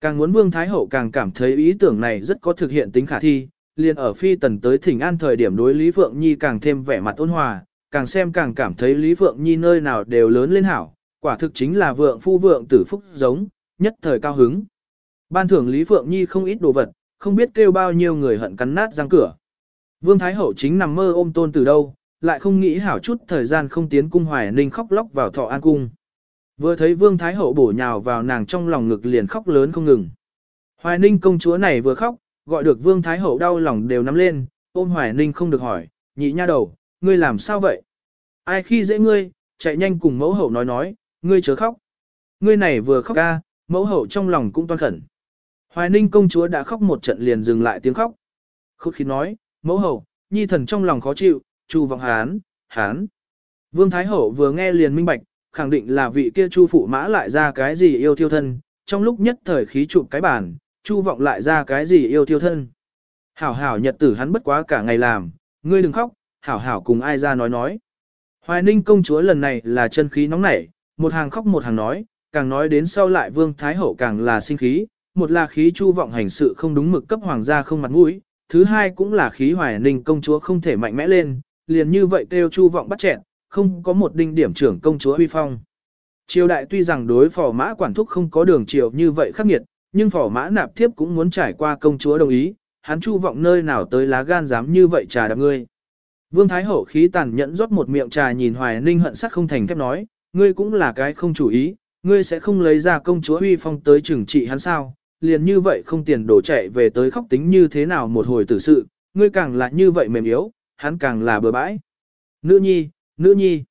Càng muốn Vương Thái Hậu càng cảm thấy ý tưởng này rất có thực hiện tính khả thi, liền ở phi tần tới thỉnh an thời điểm đối Lý Phượng Nhi càng thêm vẻ mặt ôn hòa, càng xem càng cảm thấy Lý Phượng Nhi nơi nào đều lớn lên hảo, quả thực chính là vượng phu vượng tử phúc giống, nhất thời cao hứng. Ban thưởng Lý Phượng Nhi không ít đồ vật, không biết kêu bao nhiêu người hận cắn nát răng cửa. Vương Thái Hậu chính nằm mơ ôm tôn từ đâu, lại không nghĩ hảo chút thời gian không tiến cung hoài ninh khóc lóc vào thọ an cung. Vừa thấy Vương Thái Hậu bổ nhào vào nàng trong lòng ngực liền khóc lớn không ngừng. Hoài ninh công chúa này vừa khóc, gọi được Vương Thái Hậu đau lòng đều nắm lên, ôm Hoài ninh không được hỏi, nhị nha đầu, ngươi làm sao vậy? Ai khi dễ ngươi, chạy nhanh cùng mẫu hậu nói nói, ngươi chớ khóc. Ngươi này vừa khóc ca, mẫu hậu trong lòng cũng toan khẩn. Hoài ninh công chúa đã khóc một trận liền dừng lại tiếng khóc. Khúc khí nói, mẫu hậu, nhi thần trong lòng khó chịu, chu vọng hán, hán. Vương Thái Hậu vừa nghe liền minh bạch, khẳng định là vị kia chu phụ mã lại ra cái gì yêu thiêu thân, trong lúc nhất thời khí chụp cái bản, chu vọng lại ra cái gì yêu thiêu thân. Hảo hảo nhật tử hắn bất quá cả ngày làm, ngươi đừng khóc, hảo hảo cùng ai ra nói nói. Hoài ninh công chúa lần này là chân khí nóng nảy, một hàng khóc một hàng nói, càng nói đến sau lại vương thái hậu càng là sinh khí, một là khí chu vọng hành sự không đúng mực cấp hoàng gia không mặt mũi, thứ hai cũng là khí hoài ninh công chúa không thể mạnh mẽ lên, liền như vậy kêu chu vọng bắt chẹn, không có một đinh điểm trưởng công chúa huy phong. Triều đại tuy rằng đối phò mã quản thúc không có đường triều như vậy khắc nghiệt, nhưng phò mã nạp thiếp cũng muốn trải qua công chúa đồng ý, hắn chu vọng nơi nào tới lá gan dám như vậy trà đạp ngươi. Vương Thái Hậu khí tàn nhẫn rót một miệng trà nhìn Hoài Ninh hận sắc không thành thép nói, ngươi cũng là cái không chủ ý, ngươi sẽ không lấy ra công chúa huy phong tới trừng trị hắn sao, liền như vậy không tiền đổ chạy về tới khóc tính như thế nào một hồi tử sự, ngươi càng là như vậy mềm yếu, hắn càng là bừa bãi. Nữ nhi, nữ nhi.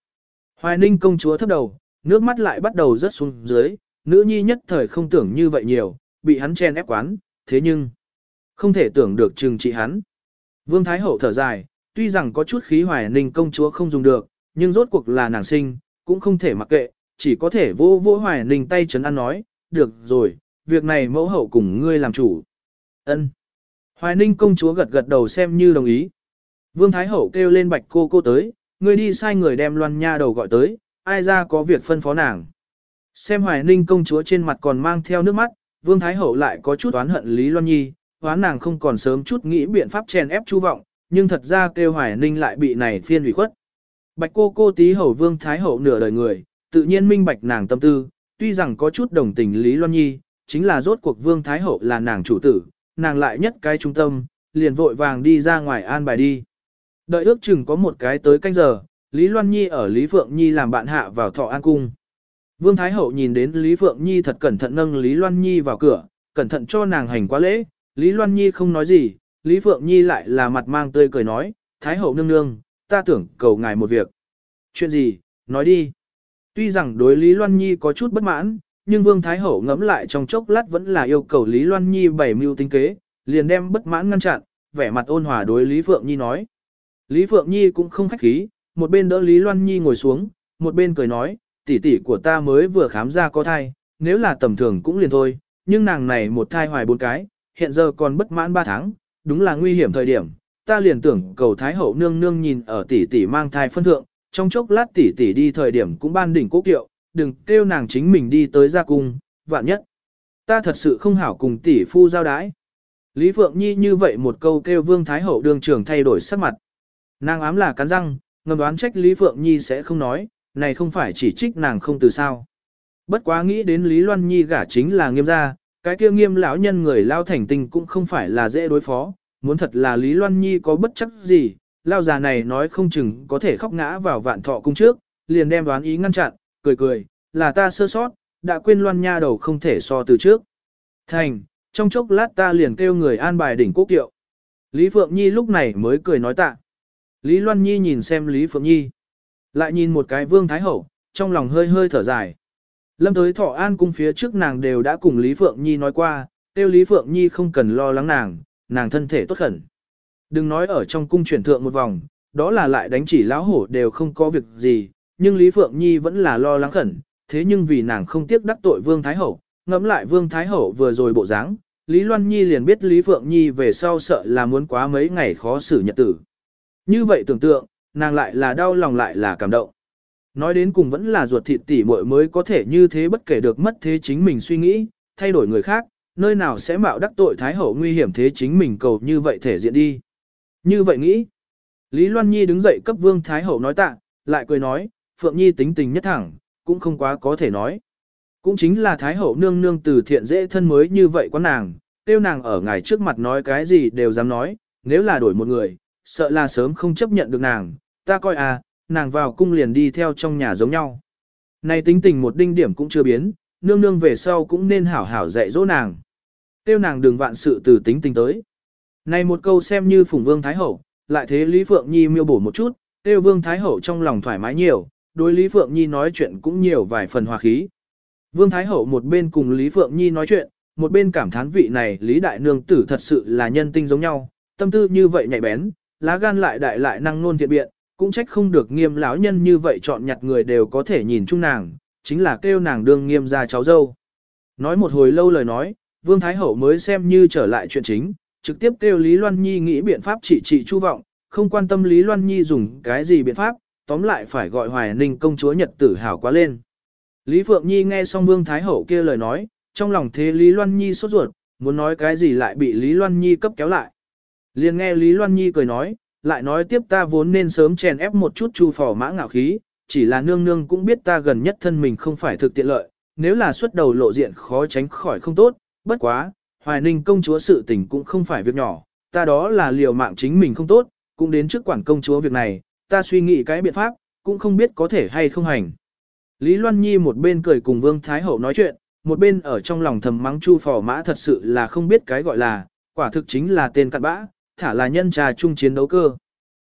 Hoài Ninh công chúa thấp đầu, nước mắt lại bắt đầu rớt xuống dưới, nữ nhi nhất thời không tưởng như vậy nhiều, bị hắn chen ép quán, thế nhưng, không thể tưởng được trừng trị hắn. Vương Thái Hậu thở dài, tuy rằng có chút khí hoài ninh công chúa không dùng được, nhưng rốt cuộc là nàng sinh, cũng không thể mặc kệ, chỉ có thể vô vô hoài ninh tay chấn an nói, được rồi, việc này mẫu hậu cùng ngươi làm chủ. ân Hoài ninh công chúa gật gật đầu xem như đồng ý. Vương Thái Hậu kêu lên bạch cô cô tới, ngươi đi sai người đem loan nha đầu gọi tới, ai ra có việc phân phó nàng. Xem hoài ninh công chúa trên mặt còn mang theo nước mắt, Vương Thái Hậu lại có chút oán hận Lý Loan Nhi, oán nàng không còn sớm chút nghĩ biện pháp chèn ép chu vọng, nhưng thật ra kêu hoài ninh lại bị này phiên ủy khuất. Bạch cô cô tí hầu Vương Thái Hậu nửa đời người, tự nhiên minh bạch nàng tâm tư, tuy rằng có chút đồng tình Lý Loan Nhi, chính là rốt cuộc Vương Thái Hậu là nàng chủ tử, nàng lại nhất cái trung tâm, liền vội vàng đi ra ngoài an bài đi. Đợi ước chừng có một cái tới canh giờ, Lý Loan Nhi ở Lý Phượng Nhi làm bạn hạ vào thọ an cung. Vương Thái Hậu nhìn đến Lý Phượng Nhi thật cẩn thận nâng Lý Loan Nhi vào cửa, cẩn thận cho nàng hành quá lễ, Lý Loan Nhi không nói gì, Lý Phượng Nhi lại là mặt mang tươi cười nói, Thái Hậu nương nương, ta tưởng cầu ngài một việc. Chuyện gì, nói đi. Tuy rằng đối Lý Loan Nhi có chút bất mãn, nhưng Vương Thái Hậu ngẫm lại trong chốc lát vẫn là yêu cầu Lý Loan Nhi bảy mưu tính kế, liền đem bất mãn ngăn chặn, vẻ mặt ôn hòa đối Lý Phượng Nhi nói. Lý Phượng Nhi cũng không khách khí, một bên đỡ Lý Loan Nhi ngồi xuống, một bên cười nói, tỷ tỷ của ta mới vừa khám ra có thai, nếu là tầm thường cũng liền thôi, nhưng nàng này một thai hoài bốn cái, hiện giờ còn bất mãn ba tháng, đúng là nguy hiểm thời điểm, ta liền tưởng cầu Thái Hậu nương nương nhìn ở tỷ tỷ mang thai phân thượng, trong chốc lát tỷ tỷ đi thời điểm cũng ban đỉnh cố kiệu, đừng kêu nàng chính mình đi tới gia cung, vạn nhất. Ta thật sự không hảo cùng tỷ phu giao đái. Lý Phượng Nhi như vậy một câu kêu Vương Thái Hậu đương trường thay đổi sắc mặt. Nàng ám là cắn răng, ngầm đoán trách Lý Phượng Nhi sẽ không nói, này không phải chỉ trích nàng không từ sao. Bất quá nghĩ đến Lý Loan Nhi gả chính là nghiêm gia, cái kia nghiêm lão nhân người lao thành tình cũng không phải là dễ đối phó, muốn thật là Lý Loan Nhi có bất chấp gì, lao già này nói không chừng có thể khóc ngã vào vạn thọ cung trước, liền đem đoán ý ngăn chặn, cười cười, là ta sơ sót, đã quên Loan Nha đầu không thể so từ trước. Thành, trong chốc lát ta liền kêu người an bài đỉnh quốc kiệu. Lý Phượng Nhi lúc này mới cười nói tạ. Lý Loan Nhi nhìn xem Lý Phượng Nhi. Lại nhìn một cái vương thái hậu, trong lòng hơi hơi thở dài. Lâm tới thọ an cung phía trước nàng đều đã cùng Lý Phượng Nhi nói qua, tiêu Lý Phượng Nhi không cần lo lắng nàng, nàng thân thể tốt khẩn. Đừng nói ở trong cung chuyển thượng một vòng, đó là lại đánh chỉ lão hổ đều không có việc gì, nhưng Lý Phượng Nhi vẫn là lo lắng khẩn, thế nhưng vì nàng không tiếc đắc tội Vương Thái Hậu, ngẫm lại Vương Thái Hậu vừa rồi bộ dáng, Lý Loan Nhi liền biết Lý Phượng Nhi về sau sợ là muốn quá mấy ngày khó xử nhật tử. Như vậy tưởng tượng, nàng lại là đau lòng lại là cảm động. Nói đến cùng vẫn là ruột thịt tỉ muội mới có thể như thế bất kể được mất thế chính mình suy nghĩ, thay đổi người khác, nơi nào sẽ mạo đắc tội Thái Hậu nguy hiểm thế chính mình cầu như vậy thể diện đi. Như vậy nghĩ. Lý Loan Nhi đứng dậy cấp Vương Thái Hậu nói tạ, lại cười nói, Phượng Nhi tính tình nhất thẳng, cũng không quá có thể nói. Cũng chính là Thái Hậu nương nương từ thiện dễ thân mới như vậy quá nàng, tiêu nàng ở ngài trước mặt nói cái gì đều dám nói, nếu là đổi một người, sợ là sớm không chấp nhận được nàng, ta coi à, nàng vào cung liền đi theo trong nhà giống nhau. Này tính tình một đinh điểm cũng chưa biến, nương nương về sau cũng nên hảo hảo dạy dỗ nàng. Tiêu nàng đừng vạn sự từ tính tình tới. Này một câu xem như phùng vương thái hậu, lại thế Lý Phượng Nhi miêu bổ một chút, tiêu vương thái hậu trong lòng thoải mái nhiều, đối Lý Phượng Nhi nói chuyện cũng nhiều vài phần hòa khí. Vương Thái Hậu một bên cùng Lý Phượng Nhi nói chuyện, một bên cảm thán vị này Lý Đại Nương tử thật sự là nhân tinh giống nhau, tâm tư như vậy nhạy bén, lá gan lại đại lại năng nôn thiện biện, cũng trách không được nghiêm lão nhân như vậy chọn nhặt người đều có thể nhìn chung nàng, chính là kêu nàng đương nghiêm ra cháu dâu. Nói một hồi lâu lời nói, Vương Thái Hậu mới xem như trở lại chuyện chính, trực tiếp kêu Lý Loan Nhi nghĩ biện pháp trị trị chu vọng, không quan tâm Lý Loan Nhi dùng cái gì biện pháp, tóm lại phải gọi Hoài Ninh công chúa Nhật tử hào quá lên. Lý Phượng Nhi nghe xong Vương Thái Hậu kia lời nói, trong lòng thế Lý Loan Nhi sốt ruột, muốn nói cái gì lại bị Lý Loan Nhi cấp kéo lại. Liền nghe Lý Loan Nhi cười nói, lại nói tiếp ta vốn nên sớm chèn ép một chút chu phò mã ngạo khí, chỉ là nương nương cũng biết ta gần nhất thân mình không phải thực tiện lợi, nếu là xuất đầu lộ diện khó tránh khỏi không tốt, bất quá, Hoài Ninh công chúa sự tình cũng không phải việc nhỏ, ta đó là liều mạng chính mình không tốt, cũng đến trước quản công chúa việc này, ta suy nghĩ cái biện pháp, cũng không biết có thể hay không hành. Lý Loan Nhi một bên cười cùng Vương Thái Hậu nói chuyện, một bên ở trong lòng thầm mắng Chu Phò Mã thật sự là không biết cái gọi là, quả thực chính là tên cặn bã, thả là nhân trà chung chiến đấu cơ.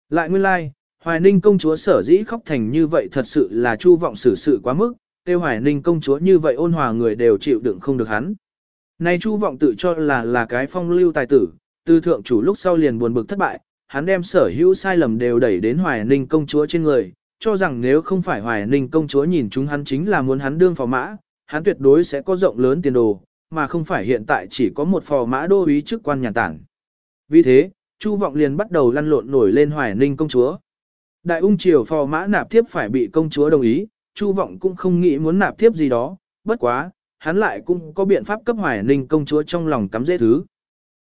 Lại nguyên lai, like, Hoài Ninh công chúa sở dĩ khóc thành như vậy thật sự là Chu vọng xử sự quá mức, tiêu Hoài Ninh công chúa như vậy ôn hòa người đều chịu đựng không được hắn. Này Chu vọng tự cho là là cái phong lưu tài tử, tư thượng chủ lúc sau liền buồn bực thất bại, hắn đem sở hữu sai lầm đều đẩy đến Hoài Ninh công chúa trên người, cho rằng nếu không phải Hoài Ninh công chúa nhìn chúng hắn chính là muốn hắn đương phò mã, hắn tuyệt đối sẽ có rộng lớn tiền đồ, mà không phải hiện tại chỉ có một phò mã đô úy chức quan nhà tảng. Vì thế, Chu Vọng liền bắt đầu lăn lộn nổi lên Hoài Ninh công chúa. Đại ung triều phò mã nạp thiếp phải bị công chúa đồng ý, Chu Vọng cũng không nghĩ muốn nạp thiếp gì đó, bất quá, hắn lại cũng có biện pháp cấp Hoài Ninh công chúa trong lòng cắm dễ thứ.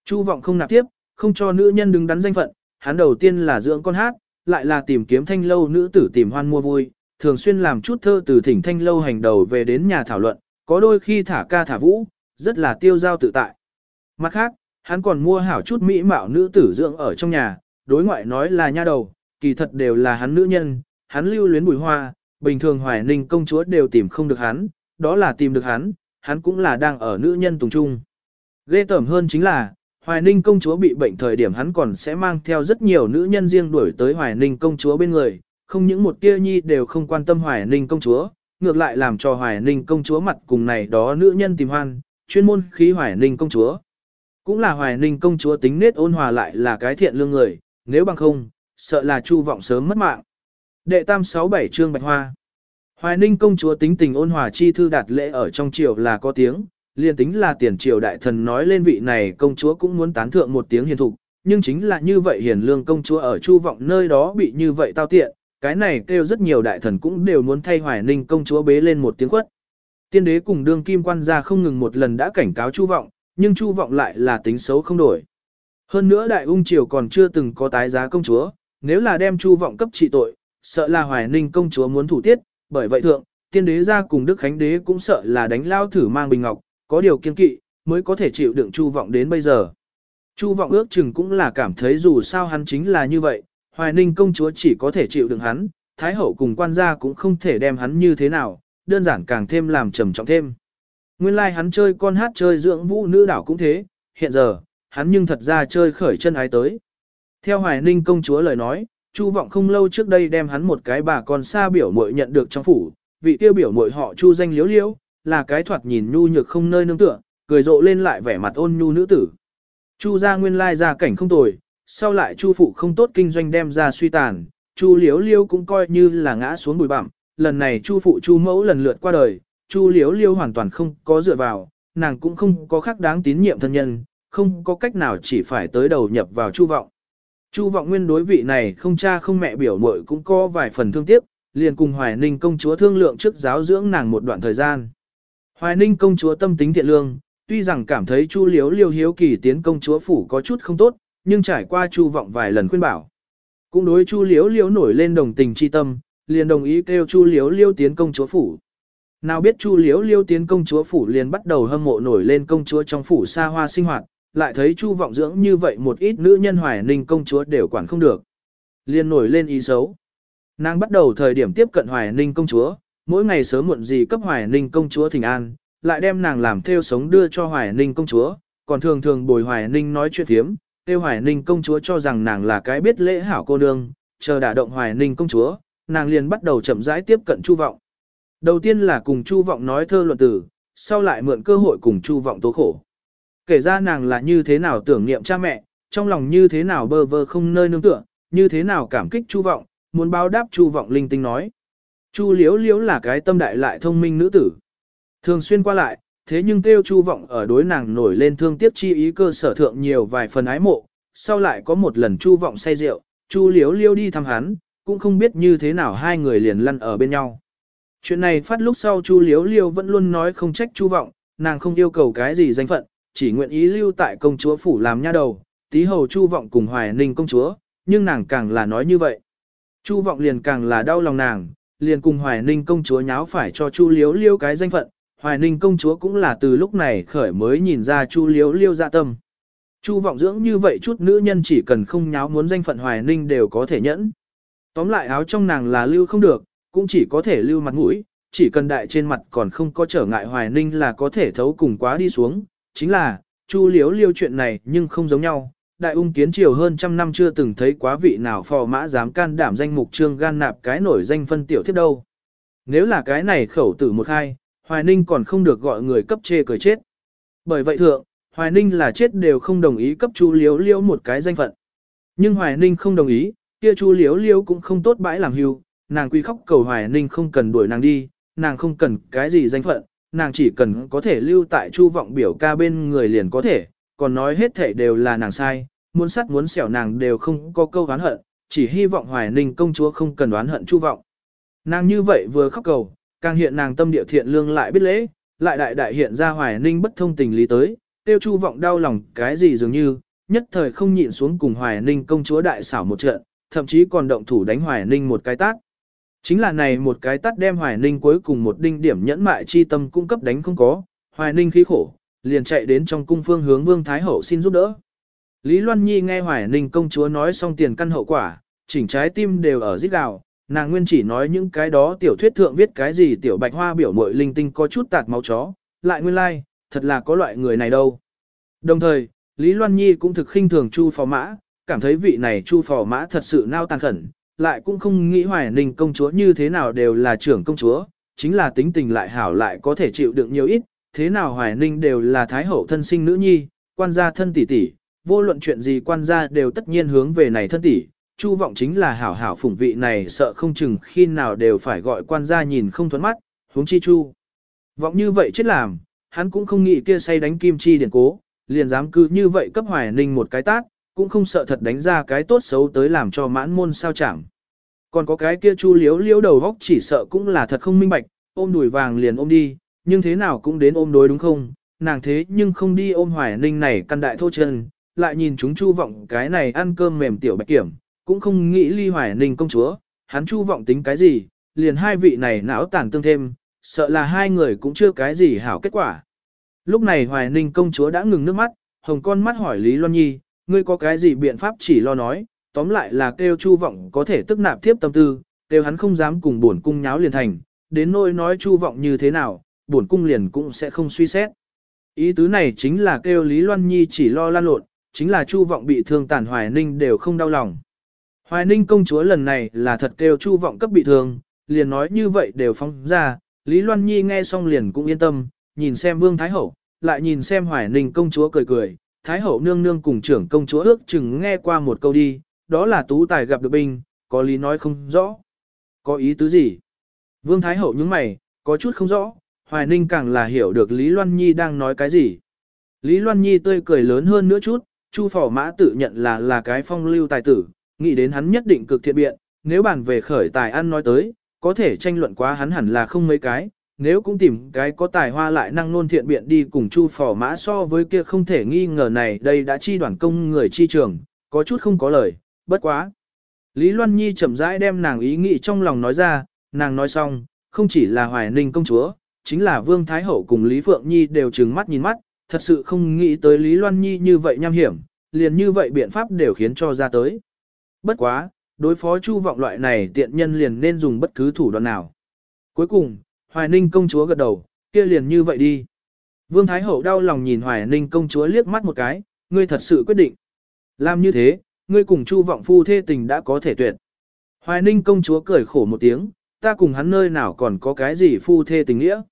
Chu Vọng không nạp tiếp không cho nữ nhân đứng đắn danh phận, hắn đầu tiên là dưỡng con hát, lại là tìm kiếm thanh lâu nữ tử tìm hoan mua vui, thường xuyên làm chút thơ từ thỉnh thanh lâu hành đầu về đến nhà thảo luận, có đôi khi thả ca thả vũ, rất là tiêu giao tự tại. Mặt khác, hắn còn mua hảo chút mỹ mạo nữ tử dưỡng ở trong nhà, đối ngoại nói là nha đầu, kỳ thật đều là hắn nữ nhân, hắn lưu luyến bùi hoa, bình thường hoài ninh công chúa đều tìm không được hắn, đó là tìm được hắn, hắn cũng là đang ở nữ nhân tùng trung. Ghê tởm hơn chính là, Hoài Ninh công chúa bị bệnh thời điểm hắn còn sẽ mang theo rất nhiều nữ nhân riêng đuổi tới Hoài Ninh công chúa bên người, không những một tia nhi đều không quan tâm Hoài Ninh công chúa, ngược lại làm cho Hoài Ninh công chúa mặt cùng này đó nữ nhân tìm hoan, chuyên môn khí Hoài Ninh công chúa. Cũng là Hoài Ninh công chúa tính nết ôn hòa lại là cái thiện lương người, nếu bằng không, sợ là chu vọng sớm mất mạng. Đệ tam sáu bảy trương Bạch Hoa Hoài Ninh công chúa tính tình ôn hòa chi thư đạt lễ ở trong triều là có tiếng, liền tính là tiền triều đại thần nói lên vị này công chúa cũng muốn tán thượng một tiếng hiền thục, nhưng chính là như vậy hiền lương công chúa ở chu vọng nơi đó bị như vậy tao tiện, cái này kêu rất nhiều đại thần cũng đều muốn thay hoài ninh công chúa bế lên một tiếng quất. Tiên đế cùng đương kim quan gia không ngừng một lần đã cảnh cáo chu vọng, nhưng chu vọng lại là tính xấu không đổi. Hơn nữa đại ung triều còn chưa từng có tái giá công chúa, nếu là đem chu vọng cấp trị tội, sợ là hoài ninh công chúa muốn thủ tiết, bởi vậy thượng, tiên đế ra cùng đức khánh đế cũng sợ là đánh lao thử mang bình ngọc, có điều kiên kỵ, mới có thể chịu đựng Chu Vọng đến bây giờ. Chu Vọng ước chừng cũng là cảm thấy dù sao hắn chính là như vậy, Hoài Ninh công chúa chỉ có thể chịu đựng hắn, Thái hậu cùng quan gia cũng không thể đem hắn như thế nào, đơn giản càng thêm làm trầm trọng thêm. Nguyên lai like hắn chơi con hát chơi dưỡng vũ nữ đảo cũng thế, hiện giờ, hắn nhưng thật ra chơi khởi chân ái tới. Theo Hoài Ninh công chúa lời nói, Chu Vọng không lâu trước đây đem hắn một cái bà con xa biểu muội nhận được trong phủ, vị tiêu biểu muội họ Chu danh liếu liếu, là cái thoạt nhìn nhu nhược không nơi nương tựa, cười rộ lên lại vẻ mặt ôn nhu nữ tử. Chu gia nguyên lai gia cảnh không tồi, sau lại Chu phụ không tốt kinh doanh đem ra suy tàn, Chu Liếu Liêu cũng coi như là ngã xuống bụi bặm, lần này Chu phụ Chu mẫu lần lượt qua đời, Chu Liếu Liêu hoàn toàn không có dựa vào, nàng cũng không có khác đáng tín nhiệm thân nhân, không có cách nào chỉ phải tới đầu nhập vào Chu vọng. Chu vọng nguyên đối vị này không cha không mẹ biểu muội cũng có vài phần thương tiếc, liền cùng Hoài Ninh công chúa thương lượng trước giáo dưỡng nàng một đoạn thời gian. Hoài Ninh công chúa tâm tính thiện lương, tuy rằng cảm thấy Chu Liếu Liêu hiếu kỳ tiến công chúa phủ có chút không tốt, nhưng trải qua Chu vọng vài lần khuyên bảo, cũng đối Chu Liếu Liêu nổi lên đồng tình chi tâm, liền đồng ý kêu Chu Liếu Liêu tiến công chúa phủ. Nào biết Chu Liếu Liêu tiến công chúa phủ liền bắt đầu hâm mộ nổi lên công chúa trong phủ xa hoa sinh hoạt, lại thấy Chu vọng dưỡng như vậy một ít nữ nhân Hoài Ninh công chúa đều quản không được. Liền nổi lên ý xấu. Nàng bắt đầu thời điểm tiếp cận Hoài Ninh công chúa, mỗi ngày sớm muộn gì cấp Hoài Ninh công chúa thỉnh an, lại đem nàng làm theo sống đưa cho Hoài Ninh công chúa, còn thường thường bồi Hoài Ninh nói chuyện thiếm, tiêu Hoài Ninh công chúa cho rằng nàng là cái biết lễ hảo cô nương, chờ đả động Hoài Ninh công chúa, nàng liền bắt đầu chậm rãi tiếp cận Chu Vọng. Đầu tiên là cùng Chu Vọng nói thơ luận tử, sau lại mượn cơ hội cùng Chu Vọng tố khổ. Kể ra nàng là như thế nào tưởng niệm cha mẹ, trong lòng như thế nào bơ vơ không nơi nương tựa, như thế nào cảm kích Chu Vọng, muốn báo đáp Chu Vọng linh tinh nói. Chu Liễu Liễu là cái tâm đại lại thông minh nữ tử. Thường xuyên qua lại, thế nhưng kêu Chu Vọng ở đối nàng nổi lên thương tiếc chi ý cơ sở thượng nhiều vài phần ái mộ, sau lại có một lần Chu Vọng say rượu, Chu Liễu Liễu đi thăm hắn, cũng không biết như thế nào hai người liền lăn ở bên nhau. Chuyện này phát lúc sau Chu Liễu Liễu vẫn luôn nói không trách Chu Vọng, nàng không yêu cầu cái gì danh phận, chỉ nguyện ý lưu tại công chúa phủ làm nha đầu, tí hầu Chu Vọng cùng Hoài Ninh công chúa, nhưng nàng càng là nói như vậy. Chu Vọng liền càng là đau lòng nàng, liền cùng Hoài Ninh công chúa nháo phải cho Chu liếu liêu cái danh phận, Hoài Ninh công chúa cũng là từ lúc này khởi mới nhìn ra Chu liếu liêu dạ tâm. Chu vọng dưỡng như vậy chút nữ nhân chỉ cần không nháo muốn danh phận Hoài Ninh đều có thể nhẫn. Tóm lại áo trong nàng là lưu không được, cũng chỉ có thể lưu mặt mũi, chỉ cần đại trên mặt còn không có trở ngại Hoài Ninh là có thể thấu cùng quá đi xuống. Chính là, Chu liếu Liêu chuyện này nhưng không giống nhau. Đại ung kiến triều hơn trăm năm chưa từng thấy quá vị nào phò mã dám can đảm danh mục trương gan nạp cái nổi danh phân tiểu thiết đâu. Nếu là cái này khẩu tử một hai, Hoài Ninh còn không được gọi người cấp chê cười chết. Bởi vậy thượng, Hoài Ninh là chết đều không đồng ý cấp Chu Liếu liêu một cái danh phận. Nhưng Hoài Ninh không đồng ý, kia Chu Liếu liêu cũng không tốt bãi làm hưu, nàng quy khóc cầu Hoài Ninh không cần đuổi nàng đi, nàng không cần cái gì danh phận, nàng chỉ cần có thể lưu tại Chu vọng biểu ca bên người liền có thể, còn nói hết thể đều là nàng sai, muốn sắt muốn xẻo nàng đều không có câu oán hận, chỉ hy vọng Hoài Ninh công chúa không cần oán hận Chu vọng. Nàng như vậy vừa khóc cầu, càng hiện nàng tâm địa thiện lương lại biết lễ, lại đại đại hiện ra Hoài Ninh bất thông tình lý tới, tiêu chu vọng đau lòng cái gì dường như, nhất thời không nhịn xuống cùng Hoài Ninh công chúa đại xảo một trận, thậm chí còn động thủ đánh Hoài Ninh một cái tát. Chính là này một cái tát đem Hoài Ninh cuối cùng một đinh điểm nhẫn mại chi tâm cung cấp đánh không có, Hoài Ninh khí khổ, liền chạy đến trong cung phương hướng Vương Thái Hậu xin giúp đỡ. Lý Loan Nhi nghe Hoài Ninh công chúa nói xong tiền căn hậu quả, chỉnh trái tim đều ở rít gào, nàng nguyên chỉ nói những cái đó tiểu thuyết thượng viết cái gì tiểu bạch hoa biểu mội linh tinh có chút tạt máu chó, lại nguyên lai, like, thật là có loại người này đâu. Đồng thời, Lý Loan Nhi cũng thực khinh thường Chu Phò Mã, cảm thấy vị này Chu Phò Mã thật sự nao tàn khẩn, lại cũng không nghĩ Hoài Ninh công chúa như thế nào đều là trưởng công chúa, chính là tính tình lại hảo lại có thể chịu đựng nhiều ít, thế nào Hoài Ninh đều là thái hậu thân sinh nữ nhi, quan gia thân tỷ tỷ, vô luận chuyện gì quan gia đều tất nhiên hướng về này thân tỷ. Chu vọng chính là hảo hảo phụng vị này sợ không chừng khi nào đều phải gọi quan gia nhìn không thuẫn mắt, huống chi chu. Vọng như vậy chết làm, hắn cũng không nghĩ kia say đánh kim chi điển cố, liền dám cứ như vậy cấp hoài ninh một cái tát, cũng không sợ thật đánh ra cái tốt xấu tới làm cho mãn môn sao chẳng. Còn có cái kia chu liếu liếu đầu góc chỉ sợ cũng là thật không minh bạch, ôm đùi vàng liền ôm đi, nhưng thế nào cũng đến ôm đối đúng không, nàng thế nhưng không đi ôm hoài ninh này căn đại thô chân, lại nhìn chúng chu vọng cái này ăn cơm mềm tiểu bạch kiểm, cũng không nghĩ ly hoài ninh công chúa, hắn chu vọng tính cái gì, liền hai vị này não tàn tương thêm, sợ là hai người cũng chưa cái gì hảo kết quả. Lúc này Hoài Ninh công chúa đã ngừng nước mắt, hồng con mắt hỏi Lý Loan Nhi, ngươi có cái gì biện pháp chỉ lo nói, tóm lại là kêu Chu Vọng có thể tức nạp tiếp tâm tư, kêu hắn không dám cùng bổn cung nháo liền thành, đến nỗi nói Chu Vọng như thế nào, bổn cung liền cũng sẽ không suy xét. Ý tứ này chính là kêu Lý Loan Nhi chỉ lo lan lộn, chính là Chu Vọng bị thương tàn Hoài Ninh đều không đau lòng. Hoài Ninh công chúa lần này là thật kêu Chu Vọng cấp bị thương, liền nói như vậy đều phóng ra, Lý Loan Nhi nghe xong liền cũng yên tâm, nhìn xem Vương Thái Hậu, lại nhìn xem Hoài Ninh công chúa cười cười, Thái Hậu nương nương cùng trưởng công chúa ước chừng nghe qua một câu đi, đó là tú tài gặp được binh, có lý nói không rõ. Có ý tứ gì? Vương Thái Hậu nhướng mày, có chút không rõ, Hoài Ninh càng là hiểu được Lý Loan Nhi đang nói cái gì. Lý Loan Nhi tươi cười lớn hơn nữa chút, Chu Phỏ Mã tự nhận là là cái phong lưu tài tử, nghĩ đến hắn nhất định cực thiện biện, nếu bàn về khởi tài ăn nói tới, có thể tranh luận quá hắn hẳn là không mấy cái, nếu cũng tìm cái có tài hoa lại năng nôn thiện biện đi cùng chu phò mã so với kia không thể nghi ngờ này đây đã chi đoàn công người chi trường, có chút không có lời, bất quá. Lý Loan Nhi chậm rãi đem nàng ý nghĩ trong lòng nói ra, nàng nói xong, không chỉ là Hoài Ninh công chúa, chính là Vương Thái Hậu cùng Lý Phượng Nhi đều trừng mắt nhìn mắt, thật sự không nghĩ tới Lý Loan Nhi như vậy nham hiểm, liền như vậy biện pháp đều khiến cho ra tới. Bất quá, đối phó chu vọng loại này tiện nhân liền nên dùng bất cứ thủ đoạn nào. Cuối cùng, Hoài Ninh công chúa gật đầu, kia liền như vậy đi. Vương Thái Hậu đau lòng nhìn Hoài Ninh công chúa liếc mắt một cái, ngươi thật sự quyết định. Làm như thế, ngươi cùng chu vọng phu thê tình đã có thể tuyệt. Hoài Ninh công chúa cười khổ một tiếng, ta cùng hắn nơi nào còn có cái gì phu thê tình nghĩa.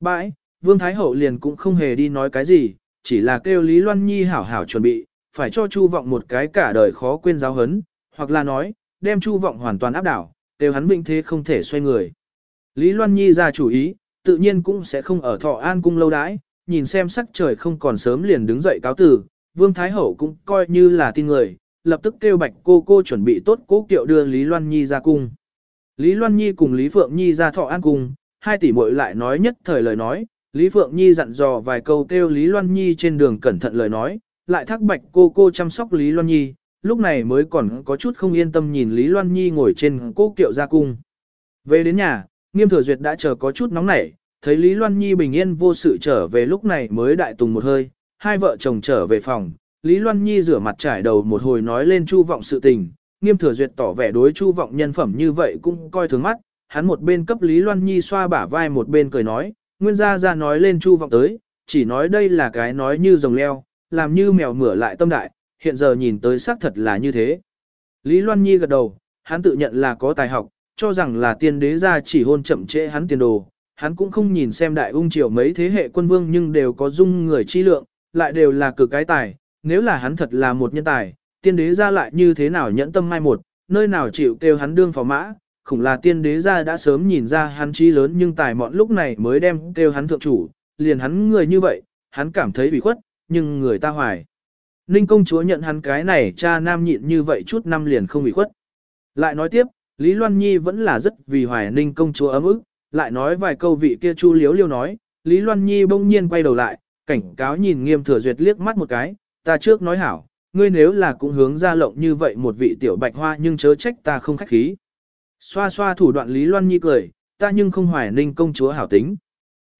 Bãi, Vương Thái Hậu liền cũng không hề đi nói cái gì, chỉ là kêu Lý Loan Nhi hảo hảo chuẩn bị, phải cho Chu Vọng một cái cả đời khó quên giáo hấn, hoặc là nói, đem Chu Vọng hoàn toàn áp đảo, kêu hắn vĩnh thế không thể xoay người. Lý Loan Nhi ra chủ ý, tự nhiên cũng sẽ không ở Thọ An cung lâu đãi, nhìn xem sắc trời không còn sớm liền đứng dậy cáo từ, Vương Thái Hậu cũng coi như là tin người, lập tức kêu bạch cô cô chuẩn bị tốt cố kiệu đưa Lý Loan Nhi ra cung. Lý Loan Nhi cùng Lý Phượng Nhi ra Thọ An cung, hai tỷ muội lại nói nhất thời lời nói, Lý Phượng Nhi dặn dò vài câu kêu Lý Loan Nhi trên đường cẩn thận lời nói, lại thắc bạch cô cô chăm sóc Lý Loan Nhi, lúc này mới còn có chút không yên tâm nhìn Lý Loan Nhi ngồi trên cố kiệu ra cung. Về đến nhà, nghiêm thừa duyệt đã chờ có chút nóng nảy, thấy Lý Loan Nhi bình yên vô sự trở về lúc này mới đại tùng một hơi, hai vợ chồng trở về phòng, Lý Loan Nhi rửa mặt trải đầu một hồi nói lên Chu Vọng sự tình, nghiêm thừa duyệt tỏ vẻ đối Chu Vọng nhân phẩm như vậy cũng coi thường mắt, hắn một bên cấp Lý Loan Nhi xoa bả vai một bên cười nói, nguyên gia ra nói lên Chu Vọng tới, chỉ nói đây là cái nói như rồng leo, làm như mèo mửa lại tâm đại, hiện giờ nhìn tới xác thật là như thế. Lý Loan Nhi gật đầu, hắn tự nhận là có tài học, cho rằng là tiên đế gia chỉ hôn chậm trễ hắn tiền đồ, hắn cũng không nhìn xem đại ung triều mấy thế hệ quân vương nhưng đều có dung người chi lượng, lại đều là cực cái tài, nếu là hắn thật là một nhân tài, tiên đế gia lại như thế nào nhẫn tâm mai một, nơi nào chịu kêu hắn đương phò mã, khủng là tiên đế gia đã sớm nhìn ra hắn trí lớn nhưng tài mọn lúc này mới đem kêu hắn thượng chủ, liền hắn người như vậy, hắn cảm thấy bị khuất, nhưng người ta hoài. Ninh công chúa nhận hắn cái này cha nam nhịn như vậy chút năm liền không bị khuất. Lại nói tiếp, Lý Loan Nhi vẫn là rất vì hoài ninh công chúa ấm ức, lại nói vài câu vị kia chu liếu liêu nói, Lý Loan Nhi bỗng nhiên quay đầu lại, cảnh cáo nhìn nghiêm thừa duyệt liếc mắt một cái, ta trước nói hảo, ngươi nếu là cũng hướng ra lộng như vậy một vị tiểu bạch hoa nhưng chớ trách ta không khách khí. Xoa xoa thủ đoạn Lý Loan Nhi cười, ta nhưng không hoài ninh công chúa hảo tính.